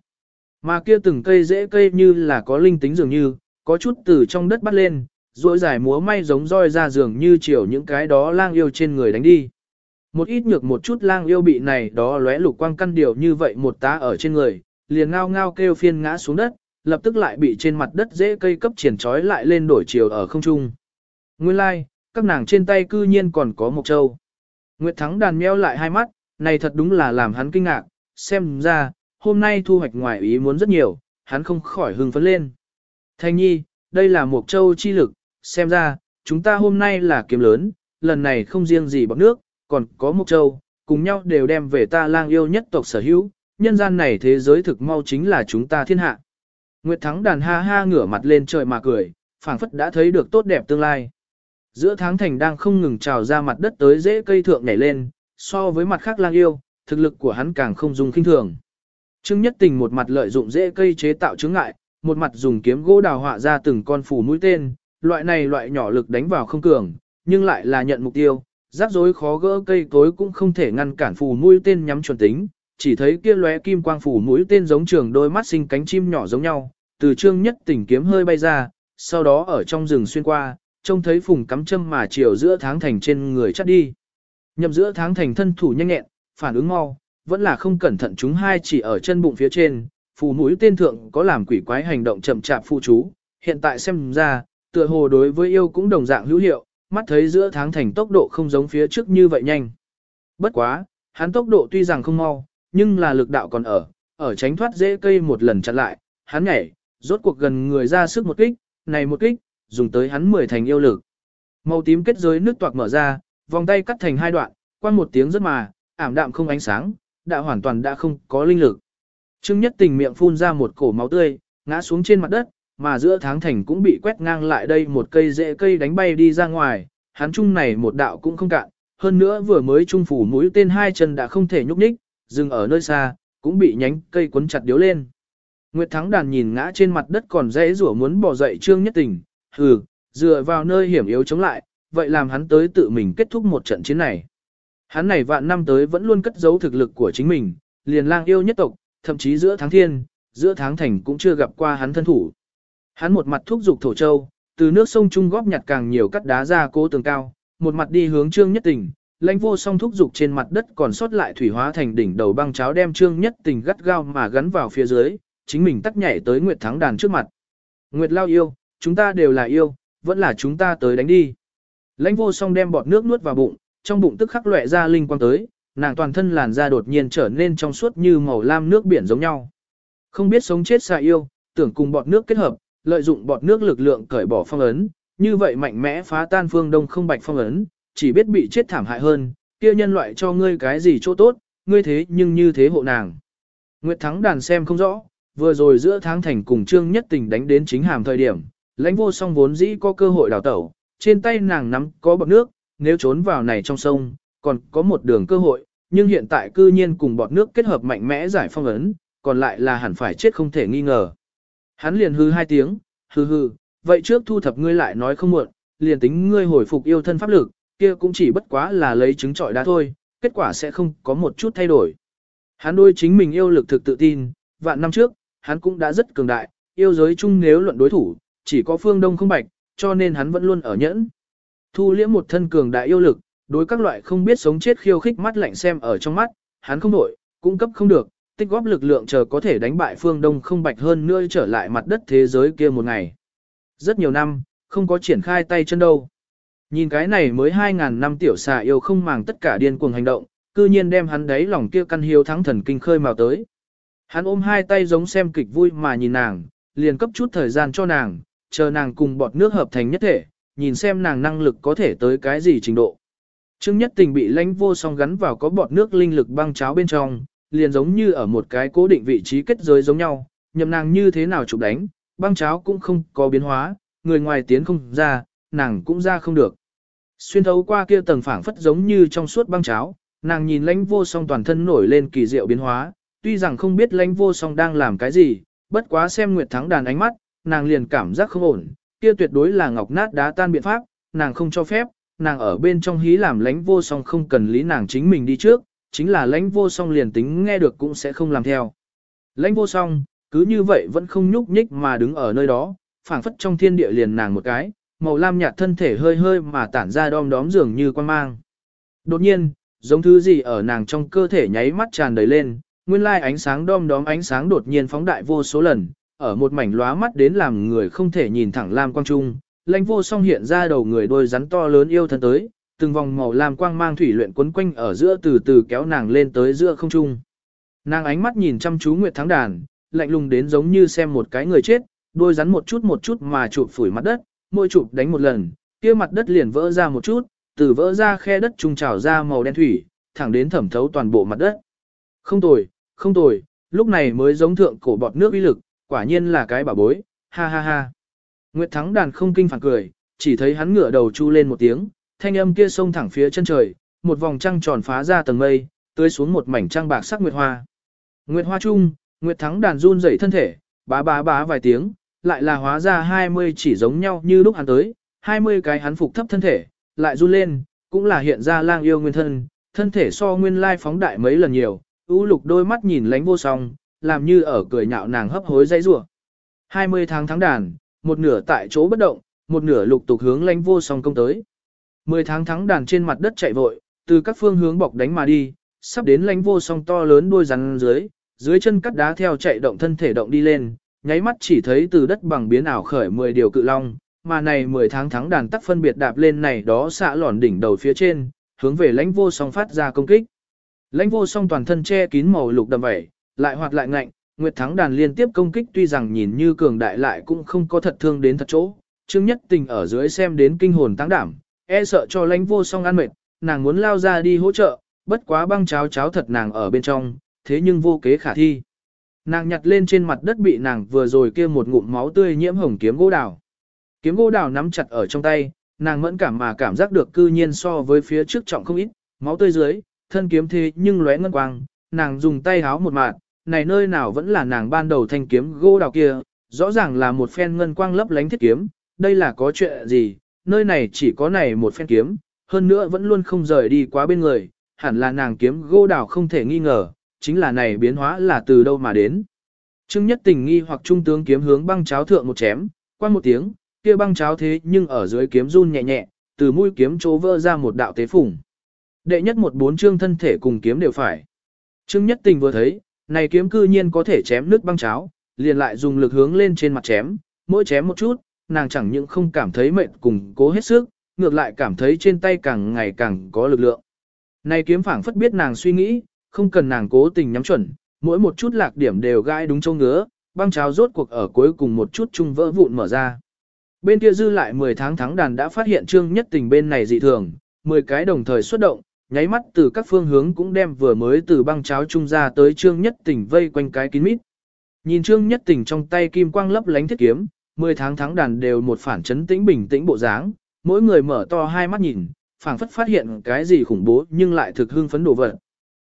Mà kia từng cây dễ cây như là có linh tính dường như, có chút từ trong đất bắt lên, rỗi dài múa may giống roi ra dường như chiều những cái đó lang yêu trên người đánh đi. Một ít nhược một chút lang yêu bị này đó lóe lục quang căn điều như vậy một tá ở trên người, liền ngao ngao kêu phiên ngã xuống đất, lập tức lại bị trên mặt đất dễ cây cấp triển trói lại lên đổi chiều ở không trung. Nguyên lai, like, các nàng trên tay cư nhiên còn có một châu. Nguyệt Thắng đàn meo lại hai mắt, này thật đúng là làm hắn kinh ngạc, xem ra, hôm nay thu hoạch ngoài ý muốn rất nhiều, hắn không khỏi hưng phấn lên. Thanh nhi, đây là một châu chi lực, xem ra, chúng ta hôm nay là kiếm lớn, lần này không riêng gì bọc nước, còn có một châu, cùng nhau đều đem về ta lang yêu nhất tộc sở hữu, nhân gian này thế giới thực mau chính là chúng ta thiên hạ. Nguyệt Thắng đàn ha ha ngửa mặt lên trời mà cười, phảng phất đã thấy được tốt đẹp tương lai. Giữa tháng thành đang không ngừng trào ra mặt đất tới dễ cây thượng nhảy lên, so với mặt khác lang yêu, thực lực của hắn càng không dùng kinh thường. Trương Nhất Tình một mặt lợi dụng dễ cây chế tạo chứng ngại, một mặt dùng kiếm gỗ đào họa ra từng con phủ mũi tên, loại này loại nhỏ lực đánh vào không cường, nhưng lại là nhận mục tiêu, rắc rối khó gỡ cây cối cũng không thể ngăn cản phủ mũi tên nhắm chuẩn tính, chỉ thấy kia lóe kim quang phủ mũi tên giống trường đôi mắt sinh cánh chim nhỏ giống nhau, từ Trương Nhất Tình kiếm hơi bay ra, sau đó ở trong rừng xuyên qua, trông thấy phùng cắm châm mà chiều giữa tháng thành trên người chắt đi. Nhậm giữa tháng thành thân thủ nhanh nhẹn, phản ứng mau, vẫn là không cẩn thận chúng hai chỉ ở chân bụng phía trên, phù mũi tên thượng có làm quỷ quái hành động chậm chạp phụ chú, hiện tại xem ra, tựa hồ đối với yêu cũng đồng dạng hữu hiệu, mắt thấy giữa tháng thành tốc độ không giống phía trước như vậy nhanh. Bất quá, hắn tốc độ tuy rằng không mau, nhưng là lực đạo còn ở, ở tránh thoát dễ cây một lần chặn lại, hắn nhảy, rốt cuộc gần người ra sức một kích, này một kích, dùng tới hắn mười thành yêu lực. Màu tím kết giới nước toạc mở ra, vòng tay cắt thành hai đoạn, quan một tiếng rất mà, ảm đạm không ánh sáng, đã hoàn toàn đã không có linh lực. Trương Nhất Tình miệng phun ra một cổ máu tươi, ngã xuống trên mặt đất, mà giữa tháng thành cũng bị quét ngang lại đây một cây rễ cây đánh bay đi ra ngoài, hắn chung này một đạo cũng không cạn, hơn nữa vừa mới trung phủ mũi tên hai chân đã không thể nhúc nhích, dừng ở nơi xa, cũng bị nhánh cây cuốn chặt điếu lên. Nguyệt Thắng đàn nhìn ngã trên mặt đất còn dễ rủa muốn bỏ dậy Trương Nhất Tình, hừ, dựa vào nơi hiểm yếu chống lại, vậy làm hắn tới tự mình kết thúc một trận chiến này. Hắn này vạn năm tới vẫn luôn cất giấu thực lực của chính mình, liền lang yêu nhất tộc, thậm chí giữa tháng thiên, giữa tháng thành cũng chưa gặp qua hắn thân thủ. Hắn một mặt thúc giục thổ châu, từ nước sông Trung góp nhặt càng nhiều cắt đá ra cố tường cao, một mặt đi hướng trương nhất tình, lãnh vô song thúc giục trên mặt đất còn sót lại thủy hóa thành đỉnh đầu băng cháo đem trương nhất tình gắt gao mà gắn vào phía dưới, chính mình tắt nhảy tới Nguyệt Thắng đàn trước mặt. Nguyệt lao yêu, chúng ta đều là yêu, vẫn là chúng ta tới đánh đi. Lãnh vô song đem bọt nước nuốt vào bụng, trong bụng tức khắc lệ ra linh quang tới, nàng toàn thân làn da đột nhiên trở nên trong suốt như màu lam nước biển giống nhau. Không biết sống chết xa yêu, tưởng cùng bọt nước kết hợp, lợi dụng bọt nước lực lượng cởi bỏ phong ấn, như vậy mạnh mẽ phá tan phương đông không bạch phong ấn, chỉ biết bị chết thảm hại hơn, kia nhân loại cho ngươi cái gì chỗ tốt, ngươi thế nhưng như thế hộ nàng. Nguyệt Thắng đàn xem không rõ, vừa rồi giữa tháng thành cùng Trương Nhất Tình đánh đến chính hàm thời điểm, lãnh vô song vốn dĩ có cơ hội đào tẩu, trên tay nàng nắm có bọt nước, nếu trốn vào này trong sông, còn có một đường cơ hội, nhưng hiện tại cư nhiên cùng bọt nước kết hợp mạnh mẽ giải phong ấn, còn lại là hẳn phải chết không thể nghi ngờ. Hắn liền hư hai tiếng, hư hư, vậy trước thu thập ngươi lại nói không muộn, liền tính ngươi hồi phục yêu thân pháp lực, kia cũng chỉ bất quá là lấy trứng trọi đá thôi, kết quả sẽ không có một chút thay đổi. Hắn đôi chính mình yêu lực thực tự tin, vạn năm trước, hắn cũng đã rất cường đại, yêu giới chung nếu luận đối thủ, chỉ có phương đông không bạch, cho nên hắn vẫn luôn ở nhẫn. Thu liễm một thân cường đại yêu lực, đối các loại không biết sống chết khiêu khích mắt lạnh xem ở trong mắt, hắn không nổi, cung cấp không được, tích góp lực lượng chờ có thể đánh bại phương đông không bạch hơn nữa trở lại mặt đất thế giới kia một ngày. Rất nhiều năm, không có triển khai tay chân đâu. Nhìn cái này mới 2.000 năm tiểu xà yêu không màng tất cả điên cuồng hành động, cư nhiên đem hắn đấy lòng kia căn hiếu thắng thần kinh khơi mào tới. Hắn ôm hai tay giống xem kịch vui mà nhìn nàng, liền cấp chút thời gian cho nàng, chờ nàng cùng bọt nước hợp thành nhất thể, nhìn xem nàng năng lực có thể tới cái gì trình độ. Trương Nhất Tình bị lãnh vô song gắn vào có bọt nước linh lực băng cháo bên trong, liền giống như ở một cái cố định vị trí kết giới giống nhau, nhậm nàng như thế nào chụp đánh, băng cháo cũng không có biến hóa, người ngoài tiến không ra, nàng cũng ra không được. Xuyên thấu qua kia tầng phảng phất giống như trong suốt băng cháo, nàng nhìn lãnh vô song toàn thân nổi lên kỳ diệu biến hóa, tuy rằng không biết lãnh vô song đang làm cái gì, bất quá xem Nguyệt Thắng đàn ánh mắt, nàng liền cảm giác không ổn, kia tuyệt đối là ngọc nát đá tan biện pháp, nàng không cho phép, nàng ở bên trong hí làm lãnh vô song không cần lý nàng chính mình đi trước, chính là lãnh vô song liền tính nghe được cũng sẽ không làm theo. Lãnh vô song, cứ như vậy vẫn không nhúc nhích mà đứng ở nơi đó, phảng phất trong thiên địa liền nàng một cái, màu lam nhạt thân thể hơi hơi mà tản ra đom đóm dường như quan mang. Đột nhiên, giống thứ gì ở nàng trong cơ thể nháy mắt tràn đầy lên, nguyên lai ánh sáng đom đóm ánh sáng đột nhiên phóng đại vô số lần, ở một mảnh lóa mắt đến làm người không thể nhìn thẳng lam quang trung, lãnh vô song hiện ra đầu người đôi rắn to lớn yêu thân tới, từng vòng màu lam quang mang thủy luyện quấn quanh ở giữa từ từ kéo nàng lên tới giữa không trung. Nàng ánh mắt nhìn chăm chú Nguyệt Thắng đàn, lạnh lùng đến giống như xem một cái người chết, đôi rắn một chút một chút mà chụp phủi mặt đất, môi chụp đánh một lần, kia mặt đất liền vỡ ra một chút, từ vỡ ra khe đất trung trào ra màu đen thủy, thẳng đến thẩm thấu toàn bộ mặt đất. Không tồi, không tồi, lúc này mới giống thượng cổ bọt nước uy lực, quả nhiên là cái bảo bối, ha ha ha. Nguyệt Thắng đàn không kinh phản cười, chỉ thấy hắn ngửa đầu chu lên một tiếng, thanh âm kia xông thẳng phía chân trời, một vòng trăng tròn phá ra tầng mây, tưới xuống một mảnh trăng bạc sắc nguyệt hoa. Nguyệt hoa chung, Nguyệt Thắng đàn run rẩy thân thể, bá bá bá vài tiếng, lại là hóa ra 20 chỉ giống nhau như lúc hắn tới, 20 cái hắn phục thấp thân thể, lại run lên, cũng là hiện ra lang yêu nguyên thân, thân thể so nguyên lai phóng đại mấy lần nhiều, ưu lục đôi mắt nhìn lánh vô song, làm như ở cười nhạo nàng hấp hối dây rủa. 20 tháng tháng đàn, một nửa tại chỗ bất động, một nửa lục tục hướng lãnh vô song công tới. 10 tháng thắng đàn trên mặt đất chạy vội, từ các phương hướng bọc đánh mà đi, sắp đến lãnh vô song to lớn đuôi rắn dưới, dưới chân cắt đá theo chạy động thân thể động đi lên, nháy mắt chỉ thấy từ đất bằng biến ảo khởi 10 điều cự long, mà này 10 tháng thắng đàn tắc phân biệt đạp lên này đó xạ lòn đỉnh đầu phía trên, hướng về lãnh vô song phát ra công kích. Lãnh vô song toàn thân che kín màu lục đầm vẩy, lại hoạt lại ngạnh, Nguyệt thắng đàn liên tiếp công kích tuy rằng nhìn như cường đại lại cũng không có thật thương đến thật chỗ. Trương Nhất Tình ở dưới xem đến kinh hồn tăng đảm, e sợ cho lãnh vô song ăn mệt, nàng muốn lao ra đi hỗ trợ, bất quá băng cháo cháo thật nàng ở bên trong, thế nhưng vô kế khả thi. Nàng nhặt lên trên mặt đất bị nàng vừa rồi kia một ngụm máu tươi nhiễm hồng kiếm gỗ đào. Kiếm gỗ đào nắm chặt ở trong tay, nàng mẫn cảm mà cảm giác được cư nhiên so với phía trước trọng không ít, máu tươi dưới, thân kiếm thế nhưng lóe ngân quang, nàng dùng tay háo một mạt, này nơi nào vẫn là nàng ban đầu thanh kiếm gỗ đào kia, rõ ràng là một phen ngân quang lấp lánh thiết kiếm, đây là có chuyện gì, nơi này chỉ có này một phen kiếm, hơn nữa vẫn luôn không rời đi quá bên người, hẳn là nàng kiếm gỗ đào không thể nghi ngờ, chính là này biến hóa là từ đâu mà đến. Trương nhất tình nghi hoặc trung tướng kiếm hướng băng cháo thượng một chém, qua một tiếng, kia băng cháo thế nhưng ở dưới kiếm run nhẹ nhẹ, từ mũi kiếm chỗ vỡ ra một đạo tế phủng. Đệ nhất một bốn trương thân thể cùng kiếm đều phải. Trương nhất tình vừa thấy, này kiếm cư nhiên có thể chém nước băng cháo, liền lại dùng lực hướng lên trên mặt chém, mỗi chém một chút, nàng chẳng những không cảm thấy mệt cùng cố hết sức, ngược lại cảm thấy trên tay càng ngày càng có lực lượng. Này kiếm phảng phất biết nàng suy nghĩ, không cần nàng cố tình nhắm chuẩn, mỗi một chút lạc điểm đều gai đúng châu ngứa, băng cháo rốt cuộc ở cuối cùng một chút chung vỡ vụn mở ra. Bên kia dư lại 10 tháng thắng đàn đã phát hiện trương nhất tình bên này dị thường, 10 cái đồng thời xuất động, nháy mắt từ các phương hướng cũng đem vừa mới từ băng cháo trung ra tới trương nhất tỉnh vây quanh cái kín mít. Nhìn trương nhất tỉnh trong tay kim quang lấp lánh thiết kiếm, 10 tháng thắng đàn đều một phản chấn tĩnh bình tĩnh bộ dáng, mỗi người mở to hai mắt nhìn, phảng phất phát hiện cái gì khủng bố nhưng lại thực hưng phấn đồ vật.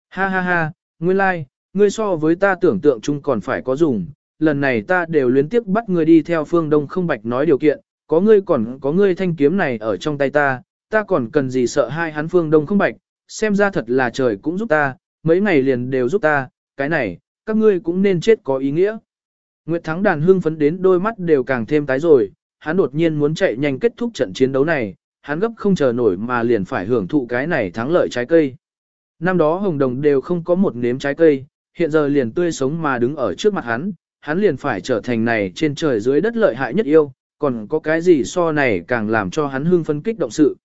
Ha ha ha, nguyên lai, like, ngươi so với ta tưởng tượng chung còn phải có dùng, lần này ta đều liên tiếp bắt ngươi đi theo phương đông không bạch nói điều kiện, có ngươi còn có ngươi thanh kiếm này ở trong tay ta, ta còn cần gì sợ hai hắn phương đông không bạch, xem ra thật là trời cũng giúp ta, mấy ngày liền đều giúp ta, cái này, các ngươi cũng nên chết có ý nghĩa. Nguyệt Thắng đàn hưng phấn đến đôi mắt đều càng thêm tái rồi, hắn đột nhiên muốn chạy nhanh kết thúc trận chiến đấu này, hắn gấp không chờ nổi mà liền phải hưởng thụ cái này thắng lợi trái cây. Năm đó hồng đồng đều không có một nếm trái cây, hiện giờ liền tươi sống mà đứng ở trước mặt hắn, hắn liền phải trở thành này trên trời dưới đất lợi hại nhất yêu, còn có cái gì so này càng làm cho hắn hưng phấn kích động sự.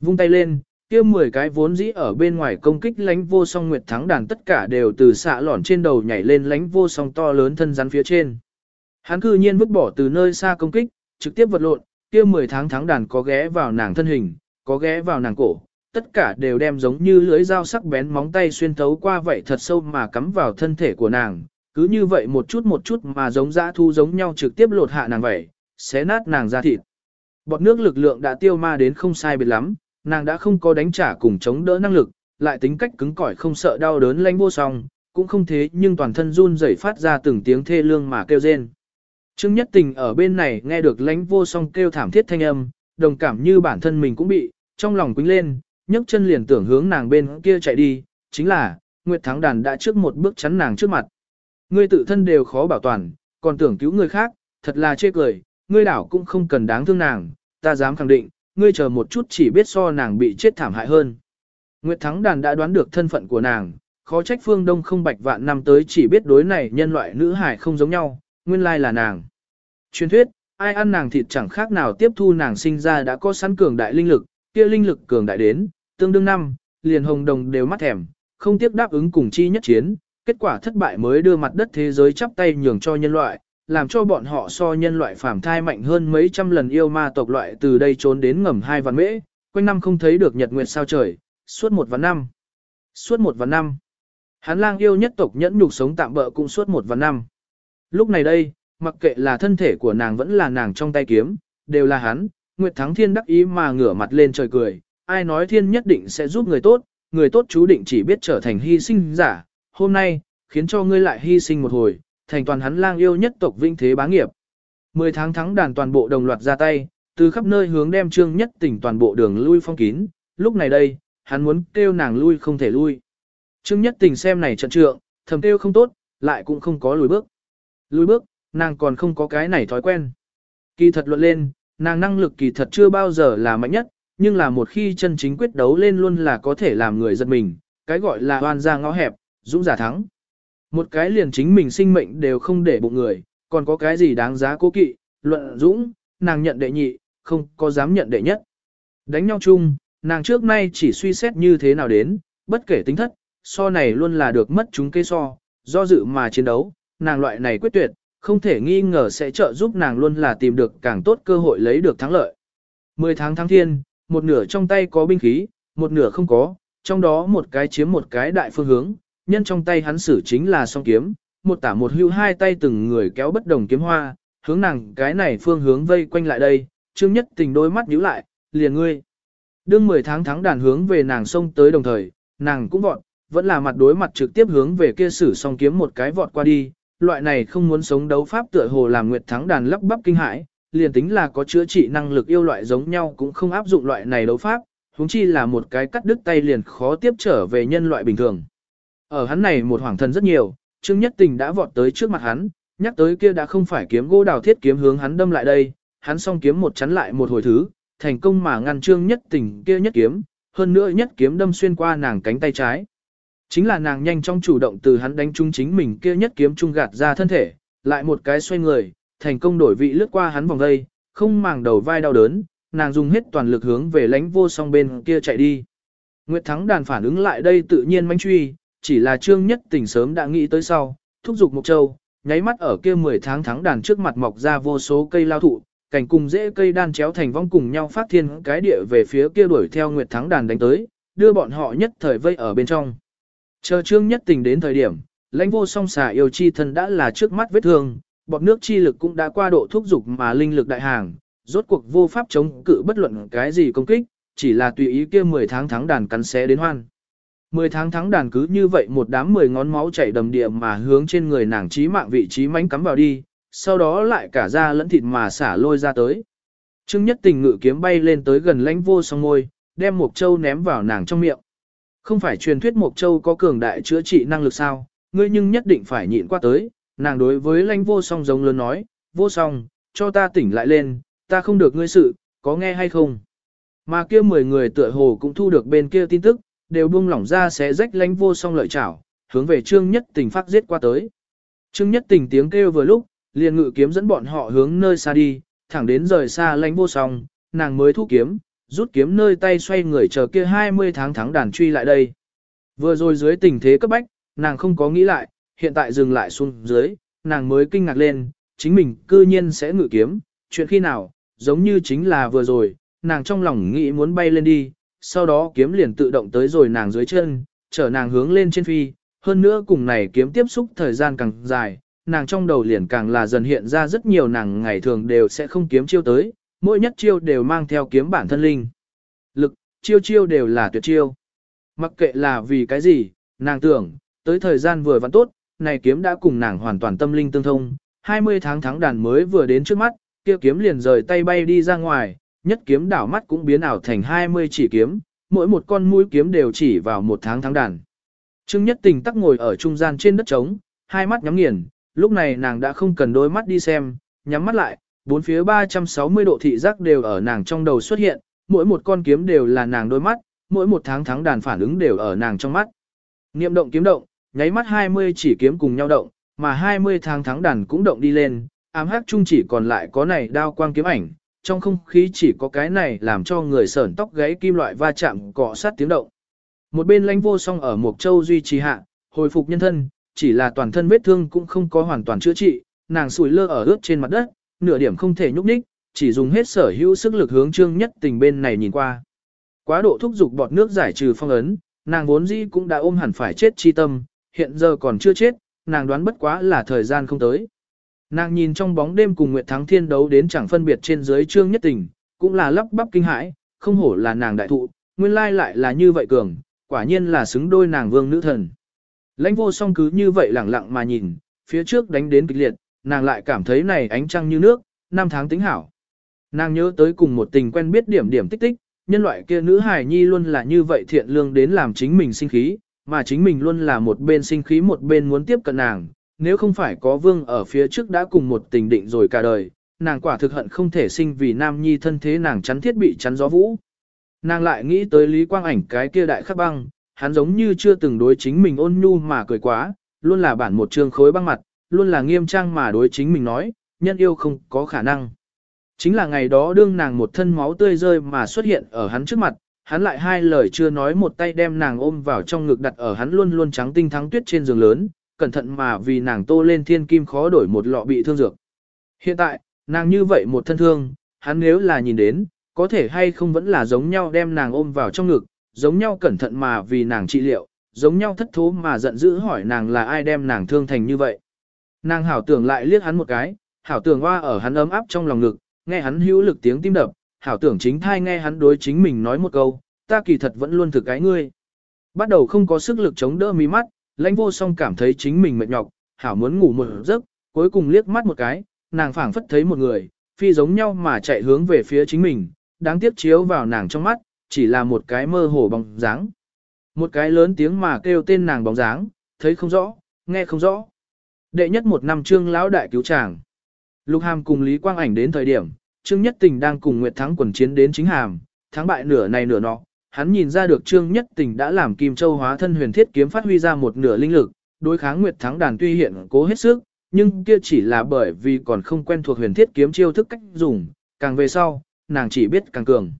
Vung tay lên, kia 10 cái vốn dĩ ở bên ngoài công kích lánh vô song nguyệt thắng đàn tất cả đều từ xạ lỏn trên đầu nhảy lên lánh vô song to lớn thân rắn phía trên. Hắn cư nhiên vứt bỏ từ nơi xa công kích, trực tiếp vật lộn, kia 10 tháng thắng đàn có ghé vào nàng thân hình, có ghé vào nàng cổ, tất cả đều đem giống như lưới dao sắc bén móng tay xuyên thấu qua vậy thật sâu mà cắm vào thân thể của nàng, cứ như vậy một chút một chút mà giống dã thu giống nhau trực tiếp lột hạ nàng vậy, xé nát nàng ra thịt. Bọt nước lực lượng đã tiêu ma đến không sai biệt lắm, nàng đã không có đánh trả cùng chống đỡ năng lực, lại tính cách cứng cỏi không sợ đau đớn lanh vô song, cũng không thế nhưng toàn thân run rẩy phát ra từng tiếng thê lương mà kêu rên. Trương Nhất Tình ở bên này nghe được lãnh vô song kêu thảm thiết thanh âm, đồng cảm như bản thân mình cũng bị, trong lòng quính lên, nhấc chân liền tưởng hướng nàng bên kia chạy đi, chính là, Nguyệt Thắng Đàn đã trước một bước chắn nàng trước mặt. Ngươi tự thân đều khó bảo toàn, còn tưởng cứu người khác, thật là chê cười, ngươi đảo cũng không cần đáng thương nàng, ta dám khẳng định, ngươi chờ một chút chỉ biết so nàng bị chết thảm hại hơn. Nguyệt Thắng Đàn đã đoán được thân phận của nàng, khó trách phương đông không bạch vạn năm tới chỉ biết đối này nhân loại nữ hải không giống nhau, nguyên lai là nàng. Truyền thuyết, ai ăn nàng thịt chẳng khác nào tiếp thu nàng sinh ra đã có sẵn cường đại linh lực, kia linh lực cường đại đến, tương đương năm, liền hồng đồng đều mắt thèm, không tiếc đáp ứng cùng chi nhất chiến, kết quả thất bại mới đưa mặt đất thế giới chắp tay nhường cho nhân loại, làm cho bọn họ so nhân loại phàm thai mạnh hơn mấy trăm lần yêu ma tộc loại từ đây trốn đến ngầm hai vạn mễ, quanh năm không thấy được nhật nguyệt sao trời, suốt một vạn năm. Suốt một vạn năm. Hắn lang yêu nhất tộc nhẫn nhục sống tạm bỡ cũng suốt một vạn năm. Lúc này đây, mặc kệ là thân thể của nàng vẫn là nàng trong tay kiếm, đều là hắn, Nguyệt Thắng Thiên đắc ý mà ngửa mặt lên trời cười, ai nói Thiên nhất định sẽ giúp người tốt, người tốt chú định chỉ biết trở thành hy sinh giả, hôm nay, khiến cho ngươi lại hy sinh một hồi, thành toàn hắn lang yêu nhất tộc vinh thế bá nghiệp. Mười tháng thắng đàn toàn bộ đồng loạt ra tay, từ khắp nơi hướng đem trương nhất tỉnh toàn bộ đường lui phong kín, lúc này đây, hắn muốn kêu nàng lui không thể lui. Trương nhất tình xem này trận trượng, thầm kêu không tốt, lại cũng không có lùi bước. Lùi bước, nàng còn không có cái này thói quen. Kỳ thật luận lên, nàng năng lực kỳ thật chưa bao giờ là mạnh nhất, nhưng là một khi chân chính quyết đấu lên luôn là có thể làm người giật mình, cái gọi là oan ra ngõ hẹp, dũng giả thắng. Một cái liền chính mình sinh mệnh đều không để bụng người, còn có cái gì đáng giá cố kỵ, luận dũng, nàng nhận đệ nhị, không có dám nhận đệ nhất. Đánh nhau chung, nàng trước nay chỉ suy xét như thế nào đến, bất kể tính thất, so này luôn là được mất chúng cây so, do dự mà chiến đấu, nàng loại này quyết tuyệt, không thể nghi ngờ sẽ trợ giúp nàng luôn là tìm được càng tốt cơ hội lấy được thắng lợi. Mười tháng tháng thiên, một nửa trong tay có binh khí, một nửa không có, trong đó một cái chiếm một cái đại phương hướng, nhân trong tay hắn sử chính là song kiếm, một tả một hưu hai tay từng người kéo bất đồng kiếm hoa, hướng nàng cái này phương hướng vây quanh lại đây, trương nhất tình đôi mắt nhíu lại, liền ngươi. Đương 10 tháng thắng đàn hướng về nàng xông tới đồng thời, nàng cũng vọt, vẫn là mặt đối mặt trực tiếp hướng về kia sử song kiếm một cái vọt qua đi, loại này không muốn sống đấu pháp tựa hồ làm nguyệt thắng đàn lắp bắp kinh hãi, liền tính là có chữa trị năng lực yêu loại giống nhau cũng không áp dụng loại này đấu pháp, huống chi là một cái cắt đứt tay liền khó tiếp trở về nhân loại bình thường. Ở hắn này một hoàng thần rất nhiều, Trương Nhất Tình đã vọt tới trước mặt hắn, nhắc tới kia đã không phải kiếm gỗ đào thiết kiếm hướng hắn đâm lại đây, hắn song kiếm một chắn lại một hồi thứ, thành công mà ngăn Trương Nhất Tình kia nhất kiếm, hơn nữa nhất kiếm đâm xuyên qua nàng cánh tay trái. Chính là nàng nhanh chóng chủ động từ hắn đánh trúng chính mình kia nhất kiếm trung gạt ra thân thể, lại một cái xoay người, thành công đổi vị lướt qua hắn vòng dây, không màng đầu vai đau đớn, nàng dùng hết toàn lực hướng về lánh vô song bên kia chạy đi. Nguyệt Thắng đàn phản ứng lại đây tự nhiên manh truy, chỉ là Trương Nhất Tình sớm đã nghĩ tới sau, thúc giục Mộc Châu, nháy mắt ở kia 10 tháng thắng đàn trước mặt mọc ra vô số cây lao thụ, cảnh cùng dễ cây đan chéo thành vong cùng nhau phát thiên cái địa về phía kia đuổi theo Nguyệt Thắng đàn đánh tới, đưa bọn họ nhất thời vây ở bên trong. Chờ Trương Nhất Tình đến thời điểm, lãnh vô song xà yêu chi thân đã là trước mắt vết thương, bọt nước chi lực cũng đã qua độ thúc dục mà linh lực đại hàng, rốt cuộc vô pháp chống cự bất luận cái gì công kích, chỉ là tùy ý kia 10 tháng thắng đàn cắn xé đến hoan. 10 tháng thắng đàn cứ như vậy một đám 10 ngón máu chảy đầm địa mà hướng trên người nàng trí mạng vị trí mánh cắm vào đi, sau đó lại cả da lẫn thịt mà xả lôi ra tới. Trương Nhất Tình ngự kiếm bay lên tới gần lãnh vô song ngôi, đem một châu ném vào nàng trong miệng. Không phải truyền thuyết Mộc Châu có cường đại chữa trị năng lực sao, ngươi nhưng nhất định phải nhịn qua tới, nàng đối với lãnh vô song giống lớn nói, vô song, cho ta tỉnh lại lên, ta không được ngươi sự, có nghe hay không? Mà kia 10 người tựa hồ cũng thu được bên kia tin tức, đều buông lỏng ra sẽ rách lánh vô song lợi chảo, hướng về trương nhất tình phát giết qua tới. Trương nhất tình tiếng kêu vừa lúc, liền ngự kiếm dẫn bọn họ hướng nơi xa đi, thẳng đến rời xa lánh vô song, nàng mới thu kiếm, rút kiếm nơi tay xoay người chờ kia 20 tháng tháng đàn truy lại đây. Vừa rồi dưới tình thế cấp bách, nàng không có nghĩ lại, hiện tại dừng lại xuống dưới, nàng mới kinh ngạc lên, chính mình cư nhiên sẽ ngự kiếm, chuyện khi nào, giống như chính là vừa rồi, nàng trong lòng nghĩ muốn bay lên đi, sau đó kiếm liền tự động tới rồi nàng dưới chân, chở nàng hướng lên trên phi, hơn nữa cùng này kiếm tiếp xúc thời gian càng dài, nàng trong đầu liền càng là dần hiện ra rất nhiều nàng ngày thường đều sẽ không kiếm chiêu tới, mỗi nhất chiêu đều mang theo kiếm bản thân linh. Lực, chiêu chiêu đều là tuyệt chiêu. Mặc kệ là vì cái gì, nàng tưởng, tới thời gian vừa vặn tốt, này kiếm đã cùng nàng hoàn toàn tâm linh tương thông, 20 tháng tháng đàn mới vừa đến trước mắt, kia kiếm liền rời tay bay đi ra ngoài, nhất kiếm đảo mắt cũng biến ảo thành 20 chỉ kiếm, mỗi một con mũi kiếm đều chỉ vào một tháng tháng đàn. Trương Nhất Tình tắc ngồi ở trung gian trên đất trống, hai mắt nhắm nghiền, lúc này nàng đã không cần đôi mắt đi xem, nhắm mắt lại, bốn phía 360 độ thị giác đều ở nàng trong đầu xuất hiện, mỗi một con kiếm đều là nàng đôi mắt, mỗi một tháng tháng đàn phản ứng đều ở nàng trong mắt. Niệm động kiếm động, nháy mắt 20 chỉ kiếm cùng nhau động, mà 20 tháng tháng đàn cũng động đi lên, ám hắc trung chỉ còn lại có này đao quang kiếm ảnh, trong không khí chỉ có cái này làm cho người sởn tóc gáy kim loại va chạm cọ sát tiếng động. Một bên lãnh vô song ở Mộc Châu duy trì hạ, hồi phục nhân thân, chỉ là toàn thân vết thương cũng không có hoàn toàn chữa trị, nàng sủi lơ ở ướt trên mặt đất, nửa điểm không thể nhúc nhích, chỉ dùng hết sở hữu sức lực hướng trương nhất tình bên này nhìn qua. Quá độ thúc giục bọt nước giải trừ phong ấn, nàng vốn dĩ cũng đã ôm hẳn phải chết chi tâm, hiện giờ còn chưa chết, nàng đoán bất quá là thời gian không tới. Nàng nhìn trong bóng đêm cùng Nguyệt Thắng Thiên đấu đến chẳng phân biệt trên dưới trương nhất tình, cũng là lắp bắp kinh hãi, không hổ là nàng đại thụ, nguyên lai lại là như vậy cường, quả nhiên là xứng đôi nàng vương nữ thần. Lãnh vô song cứ như vậy lẳng lặng mà nhìn, phía trước đánh đến kịch liệt, nàng lại cảm thấy này ánh trăng như nước, năm tháng tính hảo. Nàng nhớ tới cùng một tình quen biết điểm điểm tích tích, nhân loại kia nữ hài nhi luôn là như vậy thiện lương đến làm chính mình sinh khí, mà chính mình luôn là một bên sinh khí một bên muốn tiếp cận nàng, nếu không phải có vương ở phía trước đã cùng một tình định rồi cả đời, nàng quả thực hận không thể sinh vì nam nhi thân thế nàng chắn thiết bị chắn gió vũ. Nàng lại nghĩ tới Lý Quang Ảnh cái kia đại khắc băng, hắn giống như chưa từng đối chính mình ôn nhu mà cười quá, luôn là bản một trường khối băng mặt, luôn là nghiêm trang mà đối chính mình nói, nhân yêu không có khả năng. Chính là ngày đó đương nàng một thân máu tươi rơi mà xuất hiện ở hắn trước mặt, hắn lại hai lời chưa nói một tay đem nàng ôm vào trong ngực đặt ở hắn luôn luôn trắng tinh thắng tuyết trên giường lớn, cẩn thận mà vì nàng tô lên thiên kim khó đổi một lọ bị thương dược. Hiện tại, nàng như vậy một thân thương, hắn nếu là nhìn đến, có thể hay không vẫn là giống nhau đem nàng ôm vào trong ngực, giống nhau cẩn thận mà vì nàng trị liệu, giống nhau thất thố mà giận dữ hỏi nàng là ai đem nàng thương thành như vậy. Nàng hảo tưởng lại liếc hắn một cái, hảo tưởng hoa ở hắn ấm áp trong lòng ngực, nghe hắn hữu lực tiếng tim đập, hảo tưởng chính thai nghe hắn đối chính mình nói một câu, ta kỳ thật vẫn luôn thực cái ngươi. Bắt đầu không có sức lực chống đỡ mi mắt, lãnh vô song cảm thấy chính mình mệt nhọc, hảo muốn ngủ một giấc, cuối cùng liếc mắt một cái, nàng phảng phất thấy một người, phi giống nhau mà chạy hướng về phía chính mình, đáng tiếc chiếu vào nàng trong mắt, chỉ là một cái mơ hồ bóng dáng. Một cái lớn tiếng mà kêu tên nàng bóng dáng, thấy không rõ, nghe không rõ. Đệ nhất một năm trương lão đại cứu chàng. Lục Hàm cùng Lý Quang Ảnh đến thời điểm, Trương Nhất Tình đang cùng Nguyệt Thắng quần chiến đến chính hàm, thắng bại nửa này nửa nọ. Hắn nhìn ra được Trương Nhất Tình đã làm Kim Châu hóa thân huyền thiết kiếm phát huy ra một nửa linh lực, đối kháng Nguyệt Thắng đàn tuy hiện cố hết sức, nhưng kia chỉ là bởi vì còn không quen thuộc huyền thiết kiếm chiêu thức cách dùng, càng về sau, nàng chỉ biết càng cường.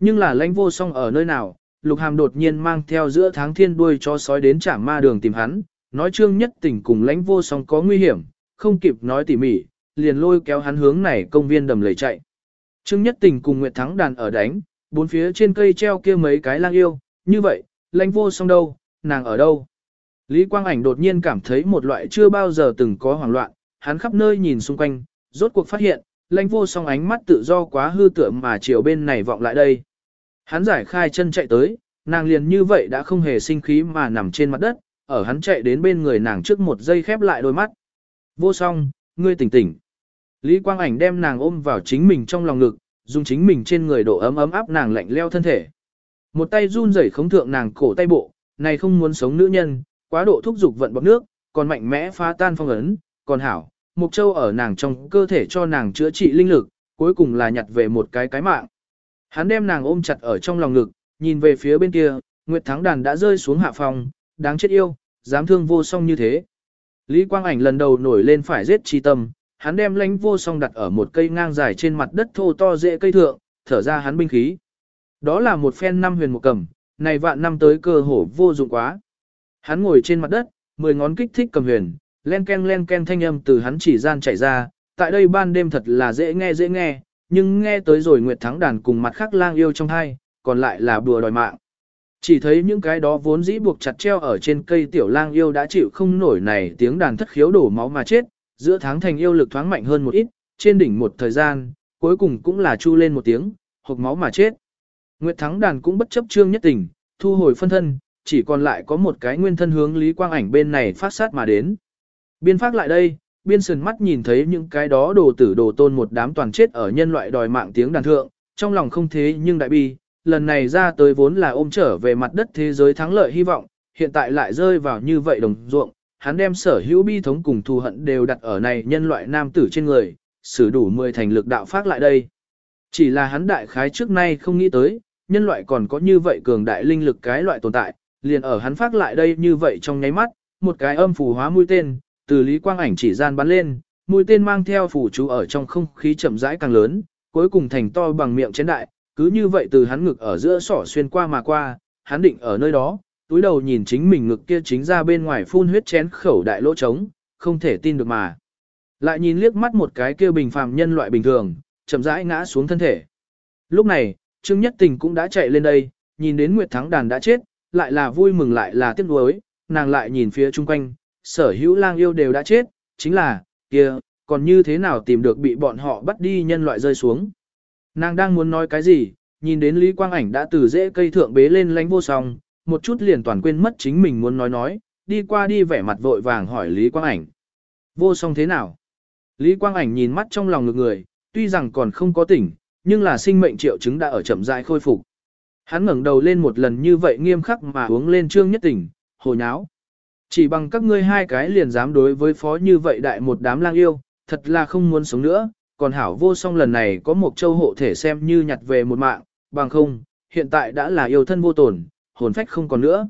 Nhưng là lãnh vô song ở nơi nào, Lục Hàm đột nhiên mang theo giữa tháng thiên đuôi cho sói đến trả ma đường tìm hắn, nói trương nhất tình cùng lãnh vô song có nguy hiểm, không kịp nói tỉ mỉ, liền lôi kéo hắn hướng này công viên đầm lầy chạy. Trương nhất tình cùng Nguyệt Thắng đàn ở đánh, bốn phía trên cây treo kia mấy cái lang yêu, như vậy, lãnh vô song đâu, nàng ở đâu. Lý Quang Ảnh đột nhiên cảm thấy một loại chưa bao giờ từng có hoảng loạn, hắn khắp nơi nhìn xung quanh, rốt cuộc phát hiện, lãnh vô song ánh mắt tự do quá hư tượng mà chiều bên này vọng lại đây. Hắn giải khai chân chạy tới, nàng liền như vậy đã không hề sinh khí mà nằm trên mặt đất, ở hắn chạy đến bên người nàng trước một giây khép lại đôi mắt. Vô song, ngươi tỉnh tỉnh. Lý Quang Ảnh đem nàng ôm vào chính mình trong lòng ngực, dùng chính mình trên người độ ấm ấm áp nàng lạnh leo thân thể. Một tay run rẩy khống thượng nàng cổ tay bộ, này không muốn sống nữ nhân, quá độ thúc dục vận bọc nước, còn mạnh mẽ phá tan phong ấn, còn hảo, Mục Châu ở nàng trong cơ thể cho nàng chữa trị linh lực, cuối cùng là nhặt về một cái cái mạng. Hắn đem nàng ôm chặt ở trong lòng ngực, nhìn về phía bên kia, Nguyệt Thắng Đàn đã rơi xuống hạ phòng, đáng chết yêu, dám thương vô song như thế. Lý Quang Ảnh lần đầu nổi lên phải giết chi tâm, hắn đem lãnh vô song đặt ở một cây ngang dài trên mặt đất thô to dễ cây thượng, thở ra hắn binh khí. Đó là một phen năm huyền một cầm, này vạn năm tới cơ hổ vô dụng quá. Hắn ngồi trên mặt đất, mười ngón kích thích cầm huyền, len ken len ken thanh âm từ hắn chỉ gian chảy ra, tại đây ban đêm thật là dễ nghe dễ nghe, nhưng nghe tới rồi Nguyệt Thắng đàn cùng mặt khác lang yêu trong hai, còn lại là bùa đòi mạng. Chỉ thấy những cái đó vốn dĩ buộc chặt treo ở trên cây tiểu lang yêu đã chịu không nổi này tiếng đàn thất khiếu đổ máu mà chết, giữa tháng thành yêu lực thoáng mạnh hơn một ít, trên đỉnh một thời gian, cuối cùng cũng là chu lên một tiếng, hộc máu mà chết. Nguyệt Thắng đàn cũng bất chấp trương nhất tình, thu hồi phân thân, chỉ còn lại có một cái nguyên thân hướng Lý Quang Ảnh bên này phát sát mà đến. Biên phát lại đây, biên sườn mắt nhìn thấy những cái đó đồ tử đồ tôn một đám toàn chết ở nhân loại đòi mạng tiếng đàn thượng, trong lòng không thế nhưng đại bi, lần này ra tới vốn là ôm trở về mặt đất thế giới thắng lợi hy vọng, hiện tại lại rơi vào như vậy đồng ruộng, hắn đem sở hữu bi thống cùng thù hận đều đặt ở này nhân loại nam tử trên người, sử đủ 10 thành lực đạo phát lại đây. Chỉ là hắn đại khái trước nay không nghĩ tới, nhân loại còn có như vậy cường đại linh lực cái loại tồn tại, liền ở hắn phát lại đây như vậy trong nháy mắt, một cái âm phù hóa mũi tên, từ lý quang ảnh chỉ gian bắn lên, mũi tên mang theo phù chú ở trong không khí chậm rãi càng lớn, cuối cùng thành to bằng miệng chén đại, cứ như vậy từ hắn ngực ở giữa sỏ xuyên qua mà qua, hắn định ở nơi đó, túi đầu nhìn chính mình ngực kia chính ra bên ngoài phun huyết chén khẩu đại lỗ trống, không thể tin được mà. Lại nhìn liếc mắt một cái kia bình phàm nhân loại bình thường, chậm rãi ngã xuống thân thể. Lúc này, Trương Nhất Tình cũng đã chạy lên đây, nhìn đến Nguyệt Thắng Đàn đã chết, lại là vui mừng lại là tiếc nuối, nàng lại nhìn phía chung quanh, sở hữu lang yêu đều đã chết, chính là, kia, còn như thế nào tìm được bị bọn họ bắt đi nhân loại rơi xuống. Nàng đang muốn nói cái gì, nhìn đến Lý Quang Ảnh đã từ rễ cây thượng bế lên lánh vô song, một chút liền toàn quên mất chính mình muốn nói nói, đi qua đi vẻ mặt vội vàng hỏi Lý Quang Ảnh. Vô song thế nào? Lý Quang Ảnh nhìn mắt trong lòng ngược người, tuy rằng còn không có tỉnh, nhưng là sinh mệnh triệu chứng đã ở chậm rãi khôi phục. Hắn ngẩng đầu lên một lần như vậy nghiêm khắc mà uống lên trương nhất tỉnh, hồ nháo. Chỉ bằng các ngươi hai cái liền dám đối với phó như vậy đại một đám lang yêu, thật là không muốn sống nữa, còn hảo vô song lần này có một châu hộ thể xem như nhặt về một mạng, bằng không, hiện tại đã là yêu thân vô tổn, hồn phách không còn nữa.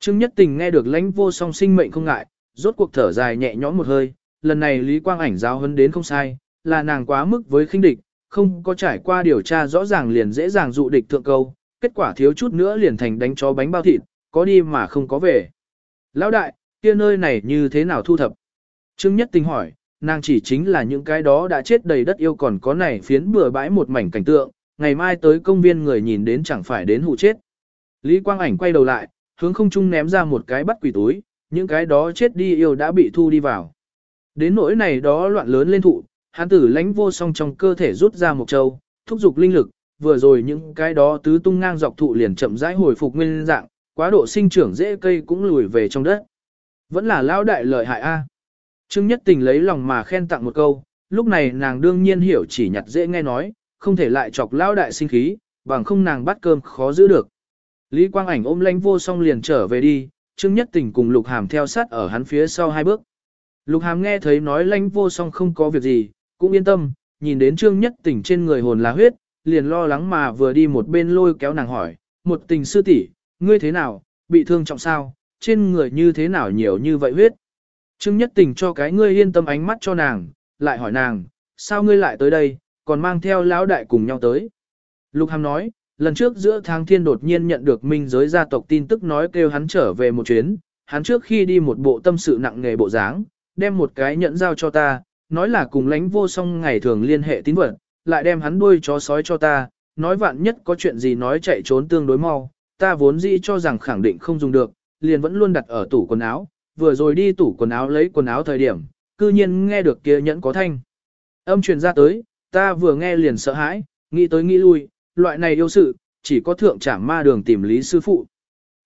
Trương Nhất Tình nghe được lãnh vô song sinh mệnh không ngại, rốt cuộc thở dài nhẹ nhõm một hơi, lần này Lý Quang ảnh giáo hấn đến không sai, là nàng quá mức với khinh địch, không có trải qua điều tra rõ ràng liền dễ dàng dụ địch thượng câu, kết quả thiếu chút nữa liền thành đánh chó bánh bao thịt, có đi mà không có về. Lão đại, kia nơi này như thế nào thu thập? Trương Nhất Tình hỏi, nàng chỉ chính là những cái đó đã chết đầy đất yêu còn có này phiến bừa bãi một mảnh cảnh tượng, ngày mai tới công viên người nhìn đến chẳng phải đến hụ chết. Lý Quang Ảnh quay đầu lại, hướng không trung ném ra một cái bắt quỷ túi, những cái đó chết đi yêu đã bị thu đi vào. Đến nỗi này đó loạn lớn lên thụ, hắn tử lãnh vô song trong cơ thể rút ra một châu, thúc giục linh lực, vừa rồi những cái đó tứ tung ngang dọc thụ liền chậm rãi hồi phục nguyên dạng, quá độ sinh trưởng dễ cây cũng lùi về trong đất. Vẫn là lão đại lợi hại a. Trương Nhất Tình lấy lòng mà khen tặng một câu, lúc này nàng đương nhiên hiểu chỉ nhặt dễ nghe nói, không thể lại chọc lão đại sinh khí, bằng không nàng bắt cơm khó giữ được. Lý Quang Ảnh ôm lãnh vô song liền trở về đi, Trương Nhất Tình cùng Lục Hàm theo sát ở hắn phía sau hai bước. Lục Hàm nghe thấy nói lãnh vô song không có việc gì, cũng yên tâm, nhìn đến Trương Nhất Tình trên người hồn là huyết, liền lo lắng mà vừa đi một bên lôi kéo nàng hỏi, một tình sư tỷ, ngươi thế nào, bị thương trọng sao, trên người như thế nào nhiều như vậy huyết. Trương Nhất Tình cho cái ngươi yên tâm ánh mắt cho nàng, lại hỏi nàng, sao ngươi lại tới đây, còn mang theo lão đại cùng nhau tới. Lục Hàm nói, Lần trước giữa tháng thiên đột nhiên nhận được minh giới gia tộc tin tức nói kêu hắn trở về một chuyến, hắn trước khi đi một bộ tâm sự nặng nghề bộ dáng, đem một cái nhẫn giao cho ta, nói là cùng lánh vô song ngày thường liên hệ tín vật, lại đem hắn đuôi chó sói cho ta, nói vạn nhất có chuyện gì nói chạy trốn tương đối mau, ta vốn dĩ cho rằng khẳng định không dùng được, liền vẫn luôn đặt ở tủ quần áo, vừa rồi đi tủ quần áo lấy quần áo thời điểm, cư nhiên nghe được kia nhẫn có thanh. Âm truyền ra tới, ta vừa nghe liền sợ hãi, nghĩ tới nghĩ lui, loại này yêu sự, chỉ có thượng trảm ma đường tìm lý sư phụ.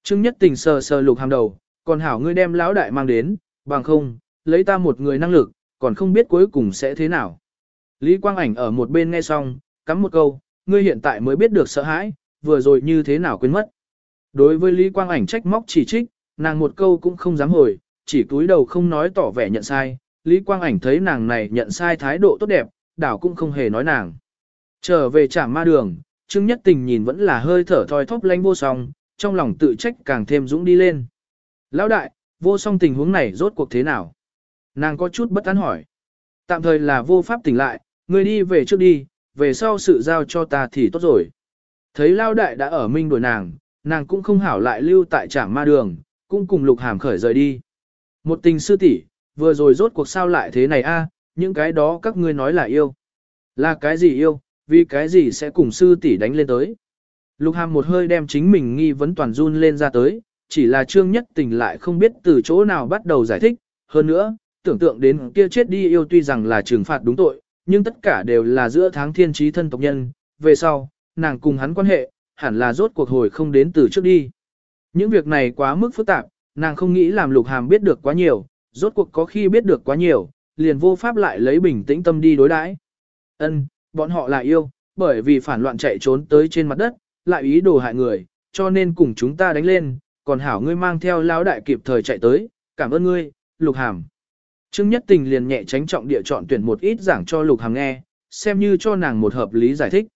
Trương nhất tình sờ sờ lục hàm đầu, còn hảo ngươi đem lão đại mang đến, bằng không, lấy ta một người năng lực, còn không biết cuối cùng sẽ thế nào. Lý Quang Ảnh ở một bên nghe xong, cắm một câu, ngươi hiện tại mới biết được sợ hãi, vừa rồi như thế nào quên mất. Đối với Lý Quang Ảnh trách móc chỉ trích, nàng một câu cũng không dám hồi, chỉ cúi đầu không nói tỏ vẻ nhận sai. Lý Quang Ảnh thấy nàng này nhận sai thái độ tốt đẹp, đảo cũng không hề nói nàng. Trở về trả ma đường, Trương Nhất Tình nhìn vẫn là hơi thở thoi thóp lanh vô song, trong lòng tự trách càng thêm dũng đi lên. Lão đại, vô song tình huống này rốt cuộc thế nào? Nàng có chút bất an hỏi. Tạm thời là vô pháp tỉnh lại, người đi về trước đi, về sau sự giao cho ta thì tốt rồi. Thấy Lao đại đã ở minh đuổi nàng, nàng cũng không hảo lại lưu tại trảng ma đường, cũng cùng lục hàm khởi rời đi. Một tình sư tỷ, vừa rồi rốt cuộc sao lại thế này a? những cái đó các ngươi nói là yêu. Là cái gì yêu, vì cái gì sẽ cùng sư tỷ đánh lên tới. Lục hàm một hơi đem chính mình nghi vấn toàn run lên ra tới, chỉ là trương nhất tình lại không biết từ chỗ nào bắt đầu giải thích, hơn nữa, tưởng tượng đến kia chết đi yêu tuy rằng là trừng phạt đúng tội, nhưng tất cả đều là giữa tháng thiên trí thân tộc nhân, về sau, nàng cùng hắn quan hệ, hẳn là rốt cuộc hồi không đến từ trước đi. Những việc này quá mức phức tạp, nàng không nghĩ làm lục hàm biết được quá nhiều, rốt cuộc có khi biết được quá nhiều, liền vô pháp lại lấy bình tĩnh tâm đi đối đãi. Ân, bọn họ là yêu, bởi vì phản loạn chạy trốn tới trên mặt đất, lại ý đồ hại người, cho nên cùng chúng ta đánh lên, còn hảo ngươi mang theo lão đại kịp thời chạy tới, cảm ơn ngươi, lục hàm. Trương Nhất Tình liền nhẹ tránh trọng địa chọn tuyển một ít giảng cho lục hàm nghe, xem như cho nàng một hợp lý giải thích.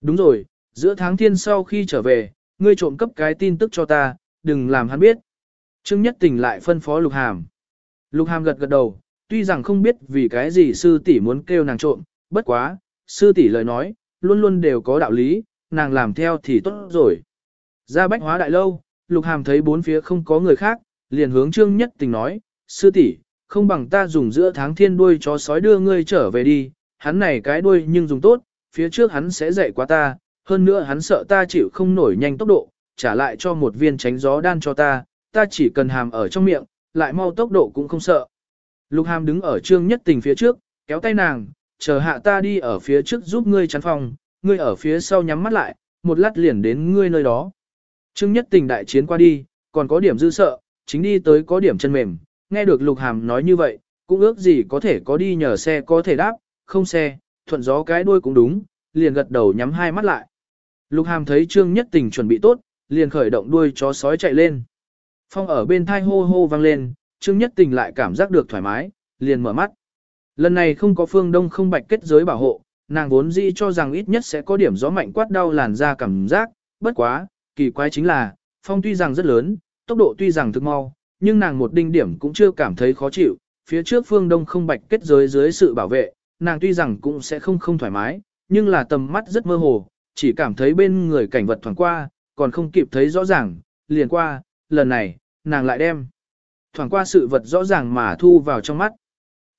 Đúng rồi, giữa tháng thiên sau khi trở về, ngươi trộm cấp cái tin tức cho ta, đừng làm hắn biết. Trương Nhất Tình lại phân phó lục hàm. Lục hàm gật gật đầu, tuy rằng không biết vì cái gì sư tỷ muốn kêu nàng trộm, bất quá, sư tỷ lời nói, luôn luôn đều có đạo lý, nàng làm theo thì tốt rồi. Ra bách hóa đại lâu, lục hàm thấy bốn phía không có người khác, liền hướng trương nhất tình nói, sư tỷ, không bằng ta dùng giữa tháng thiên đuôi chó sói đưa ngươi trở về đi, hắn này cái đuôi nhưng dùng tốt, phía trước hắn sẽ dạy quá ta, hơn nữa hắn sợ ta chịu không nổi nhanh tốc độ, trả lại cho một viên tránh gió đan cho ta, ta chỉ cần hàm ở trong miệng, lại mau tốc độ cũng không sợ. Lục hàm đứng ở trương nhất tình phía trước, kéo tay nàng, chờ hạ ta đi ở phía trước giúp ngươi chắn phòng, ngươi ở phía sau nhắm mắt lại, một lát liền đến ngươi nơi đó. Trương nhất tình đại chiến qua đi, còn có điểm dư sợ, chính đi tới có điểm chân mềm, nghe được lục hàm nói như vậy, cũng ước gì có thể có đi nhờ xe có thể đáp, không xe, thuận gió cái đuôi cũng đúng, liền gật đầu nhắm hai mắt lại. Lục hàm thấy trương nhất tình chuẩn bị tốt, liền khởi động đuôi chó sói chạy lên. Phong ở bên thai hô hô vang lên, trương nhất tình lại cảm giác được thoải mái, liền mở mắt. Lần này không có phương đông không bạch kết giới bảo hộ, nàng vốn dĩ cho rằng ít nhất sẽ có điểm gió mạnh quát đau làn da cảm giác, bất quá, kỳ quái chính là, phong tuy rằng rất lớn, tốc độ tuy rằng thực mau, nhưng nàng một đinh điểm cũng chưa cảm thấy khó chịu, phía trước phương đông không bạch kết giới dưới sự bảo vệ, nàng tuy rằng cũng sẽ không không thoải mái, nhưng là tầm mắt rất mơ hồ, chỉ cảm thấy bên người cảnh vật thoảng qua, còn không kịp thấy rõ ràng, liền qua, lần này, nàng lại đem. Thoảng qua sự vật rõ ràng mà thu vào trong mắt.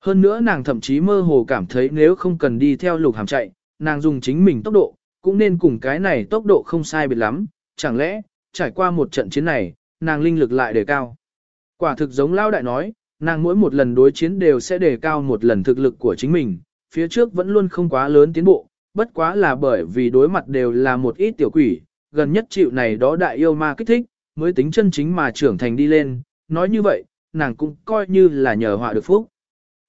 Hơn nữa nàng thậm chí mơ hồ cảm thấy nếu không cần đi theo lục hàm chạy, nàng dùng chính mình tốc độ, cũng nên cùng cái này tốc độ không sai biệt lắm, chẳng lẽ, trải qua một trận chiến này, nàng linh lực lại đề cao. Quả thực giống Lao Đại nói, nàng mỗi một lần đối chiến đều sẽ đề cao một lần thực lực của chính mình, phía trước vẫn luôn không quá lớn tiến bộ, bất quá là bởi vì đối mặt đều là một ít tiểu quỷ, gần nhất chịu này đó đại yêu ma kích thích, mới tính chân chính mà trưởng thành đi lên, nói như vậy, nàng cũng coi như là nhờ họa được phúc.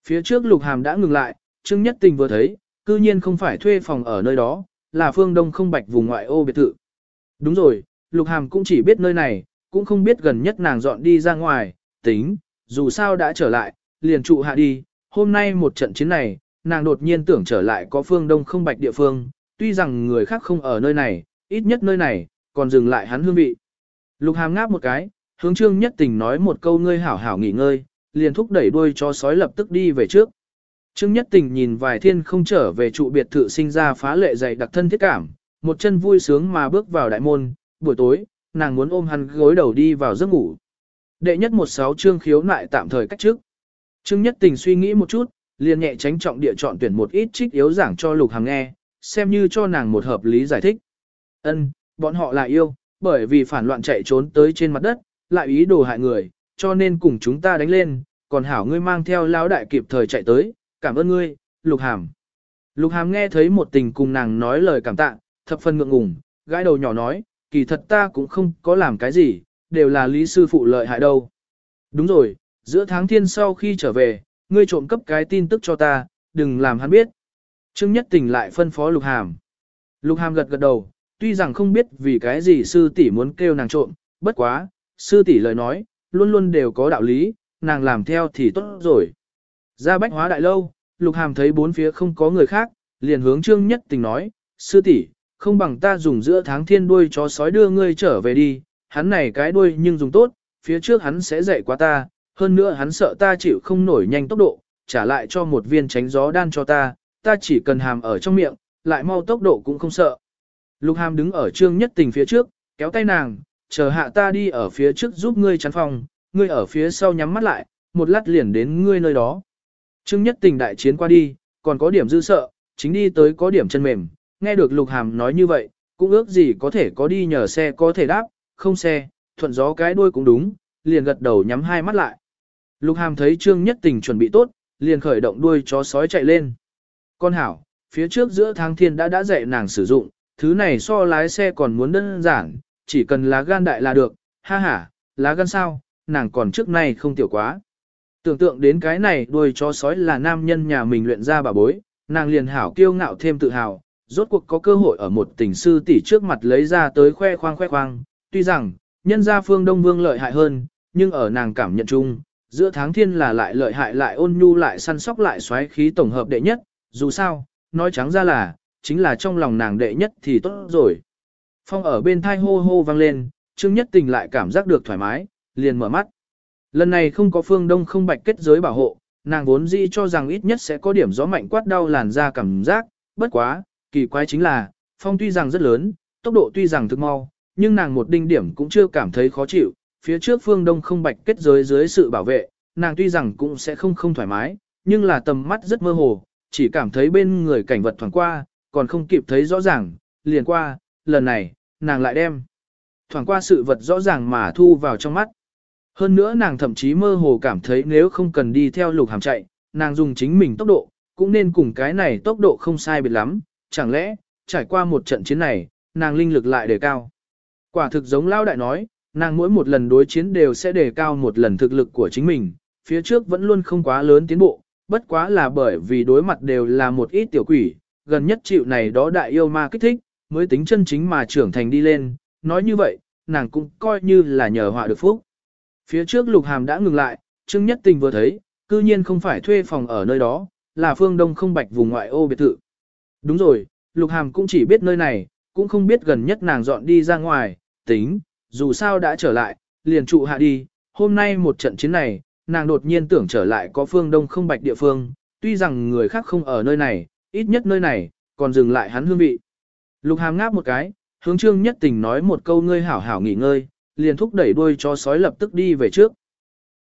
Phía trước lục hàm đã ngừng lại, Trương Nhất Tình vừa thấy, cư nhiên không phải thuê phòng ở nơi đó, là phương đông không bạch vùng ngoại ô biệt thự. Đúng rồi, lục hàm cũng chỉ biết nơi này, cũng không biết gần nhất nàng dọn đi ra ngoài, tính, dù sao đã trở lại, liền trụ hạ đi, hôm nay một trận chiến này, nàng đột nhiên tưởng trở lại có phương đông không bạch địa phương, tuy rằng người khác không ở nơi này, ít nhất nơi này, còn dừng lại hắn hương vị. Lục hàm ngáp một cái, hướng trương nhất tình nói một câu ngươi hảo hảo nghỉ ngơi, liền thúc đẩy đuôi cho sói lập tức đi về trước. Trương Nhất Tình nhìn vài thiên không trở về trụ biệt thự sinh ra phá lệ dày đặc thân thiết cảm, một chân vui sướng mà bước vào đại môn, buổi tối, nàng muốn ôm hắn gối đầu đi vào giấc ngủ. Đệ nhất một sáu trương khiếu nại tạm thời cách trước. Trương Nhất Tình suy nghĩ một chút, liền nhẹ tránh trọng địa chọn tuyển một ít trích yếu giảng cho Lục Hằng nghe, xem như cho nàng một hợp lý giải thích. Ân, bọn họ là yêu, bởi vì phản loạn chạy trốn tới trên mặt đất, lại ý đồ hại người, cho nên cùng chúng ta đánh lên, còn hảo ngươi mang theo lão đại kịp thời chạy tới, cảm ơn ngươi, Lục Hàm. Lục Hàm nghe thấy một tình cùng nàng nói lời cảm tạ, thập phần ngượng ngùng, gãi đầu nhỏ nói, kỳ thật ta cũng không có làm cái gì, đều là lý sư phụ lợi hại đâu. Đúng rồi, giữa tháng thiên sau khi trở về, ngươi trộm cấp cái tin tức cho ta, đừng làm hắn biết. Trương Nhất Tình lại phân phó Lục Hàm. Lục Hàm gật gật đầu, tuy rằng không biết vì cái gì sư tỷ muốn kêu nàng trộm, bất quá, sư tỷ lời nói, luôn luôn đều có đạo lý, nàng làm theo thì tốt rồi. Ra bách hóa đại lâu, Lục Hàm thấy bốn phía không có người khác, liền hướng Trương Nhất Tình nói, sư tỷ, không bằng ta dùng giữa tháng thiên đuôi chó sói đưa ngươi trở về đi, hắn này cái đuôi nhưng dùng tốt, phía trước hắn sẽ dạy qua ta, hơn nữa hắn sợ ta chịu không nổi nhanh tốc độ, trả lại cho một viên tránh gió đan cho ta, ta chỉ cần hàm ở trong miệng, lại mau tốc độ cũng không sợ. Lục hàm đứng ở trương nhất tình phía trước, kéo tay nàng, chờ hạ ta đi ở phía trước giúp ngươi chắn phòng, ngươi ở phía sau nhắm mắt lại, một lát liền đến ngươi nơi đó. Trương nhất tình đại chiến qua đi, còn có điểm dư sợ, chính đi tới có điểm chân mềm, nghe được lục hàm nói như vậy, cũng ước gì có thể có đi nhờ xe có thể đáp, không xe, thuận gió cái đuôi cũng đúng, liền gật đầu nhắm hai mắt lại. Lục hàm thấy trương nhất tình chuẩn bị tốt, liền khởi động đuôi chó sói chạy lên. Con hảo, phía trước giữa tháng thiên đã đã dạy nàng sử dụng, thứ này so lái xe còn muốn đơn giản, chỉ cần lá gan đại là được, ha ha, lá gan sao, nàng còn trước nay không tiểu quá. Tưởng tượng đến cái này đuôi chó sói là nam nhân nhà mình luyện ra bà bối, nàng liền hảo kiêu ngạo thêm tự hào, rốt cuộc có cơ hội ở một tình sư tỷ trước mặt lấy ra tới khoe khoang khoe khoang, tuy rằng, nhân gia phương Đông Vương lợi hại hơn, nhưng ở nàng cảm nhận chung, giữa tháng thiên là lại lợi hại lại ôn nhu lại săn sóc lại xoáy khí tổng hợp đệ nhất, dù sao, nói trắng ra là, chính là trong lòng nàng đệ nhất thì tốt rồi. Phong ở bên thai hô hô vang lên, Trương Nhất Tình lại cảm giác được thoải mái, liền mở mắt. Lần này không có phương đông không bạch kết giới bảo hộ, nàng vốn dĩ cho rằng ít nhất sẽ có điểm gió mạnh quát đau làn da cảm giác, bất quá, kỳ quái chính là, phong tuy rằng rất lớn, tốc độ tuy rằng thực mau, nhưng nàng một đinh điểm cũng chưa cảm thấy khó chịu, phía trước phương đông không bạch kết giới dưới sự bảo vệ, nàng tuy rằng cũng sẽ không không thoải mái, nhưng là tầm mắt rất mơ hồ, chỉ cảm thấy bên người cảnh vật thoảng qua, còn không kịp thấy rõ ràng, liền qua, lần này, nàng lại đem. Thoảng qua sự vật rõ ràng mà thu vào trong mắt. Hơn nữa nàng thậm chí mơ hồ cảm thấy nếu không cần đi theo lục hàm chạy, nàng dùng chính mình tốc độ, cũng nên cùng cái này tốc độ không sai biệt lắm, chẳng lẽ, trải qua một trận chiến này, nàng linh lực lại đề cao. Quả thực giống Lao Đại nói, nàng mỗi một lần đối chiến đều sẽ đề cao một lần thực lực của chính mình, phía trước vẫn luôn không quá lớn tiến bộ, bất quá là bởi vì đối mặt đều là một ít tiểu quỷ, gần nhất chịu này đó đại yêu ma kích thích, mới tính chân chính mà trưởng thành đi lên, nói như vậy, nàng cũng coi như là nhờ họa được phúc. Phía trước lục hàm đã ngừng lại, Trương Nhất Tình vừa thấy, cư nhiên không phải thuê phòng ở nơi đó, là phương đông không bạch vùng ngoại ô biệt thự. Đúng rồi, lục hàm cũng chỉ biết nơi này, cũng không biết gần nhất nàng dọn đi ra ngoài, tính, dù sao đã trở lại, liền trụ hạ đi, hôm nay một trận chiến này, nàng đột nhiên tưởng trở lại có phương đông không bạch địa phương, tuy rằng người khác không ở nơi này, ít nhất nơi này, còn dừng lại hắn hương vị. Lục hàm ngáp một cái, hướng trương nhất tình nói một câu ngươi hảo hảo nghỉ ngơi, liền thúc đẩy đuôi cho sói lập tức đi về trước.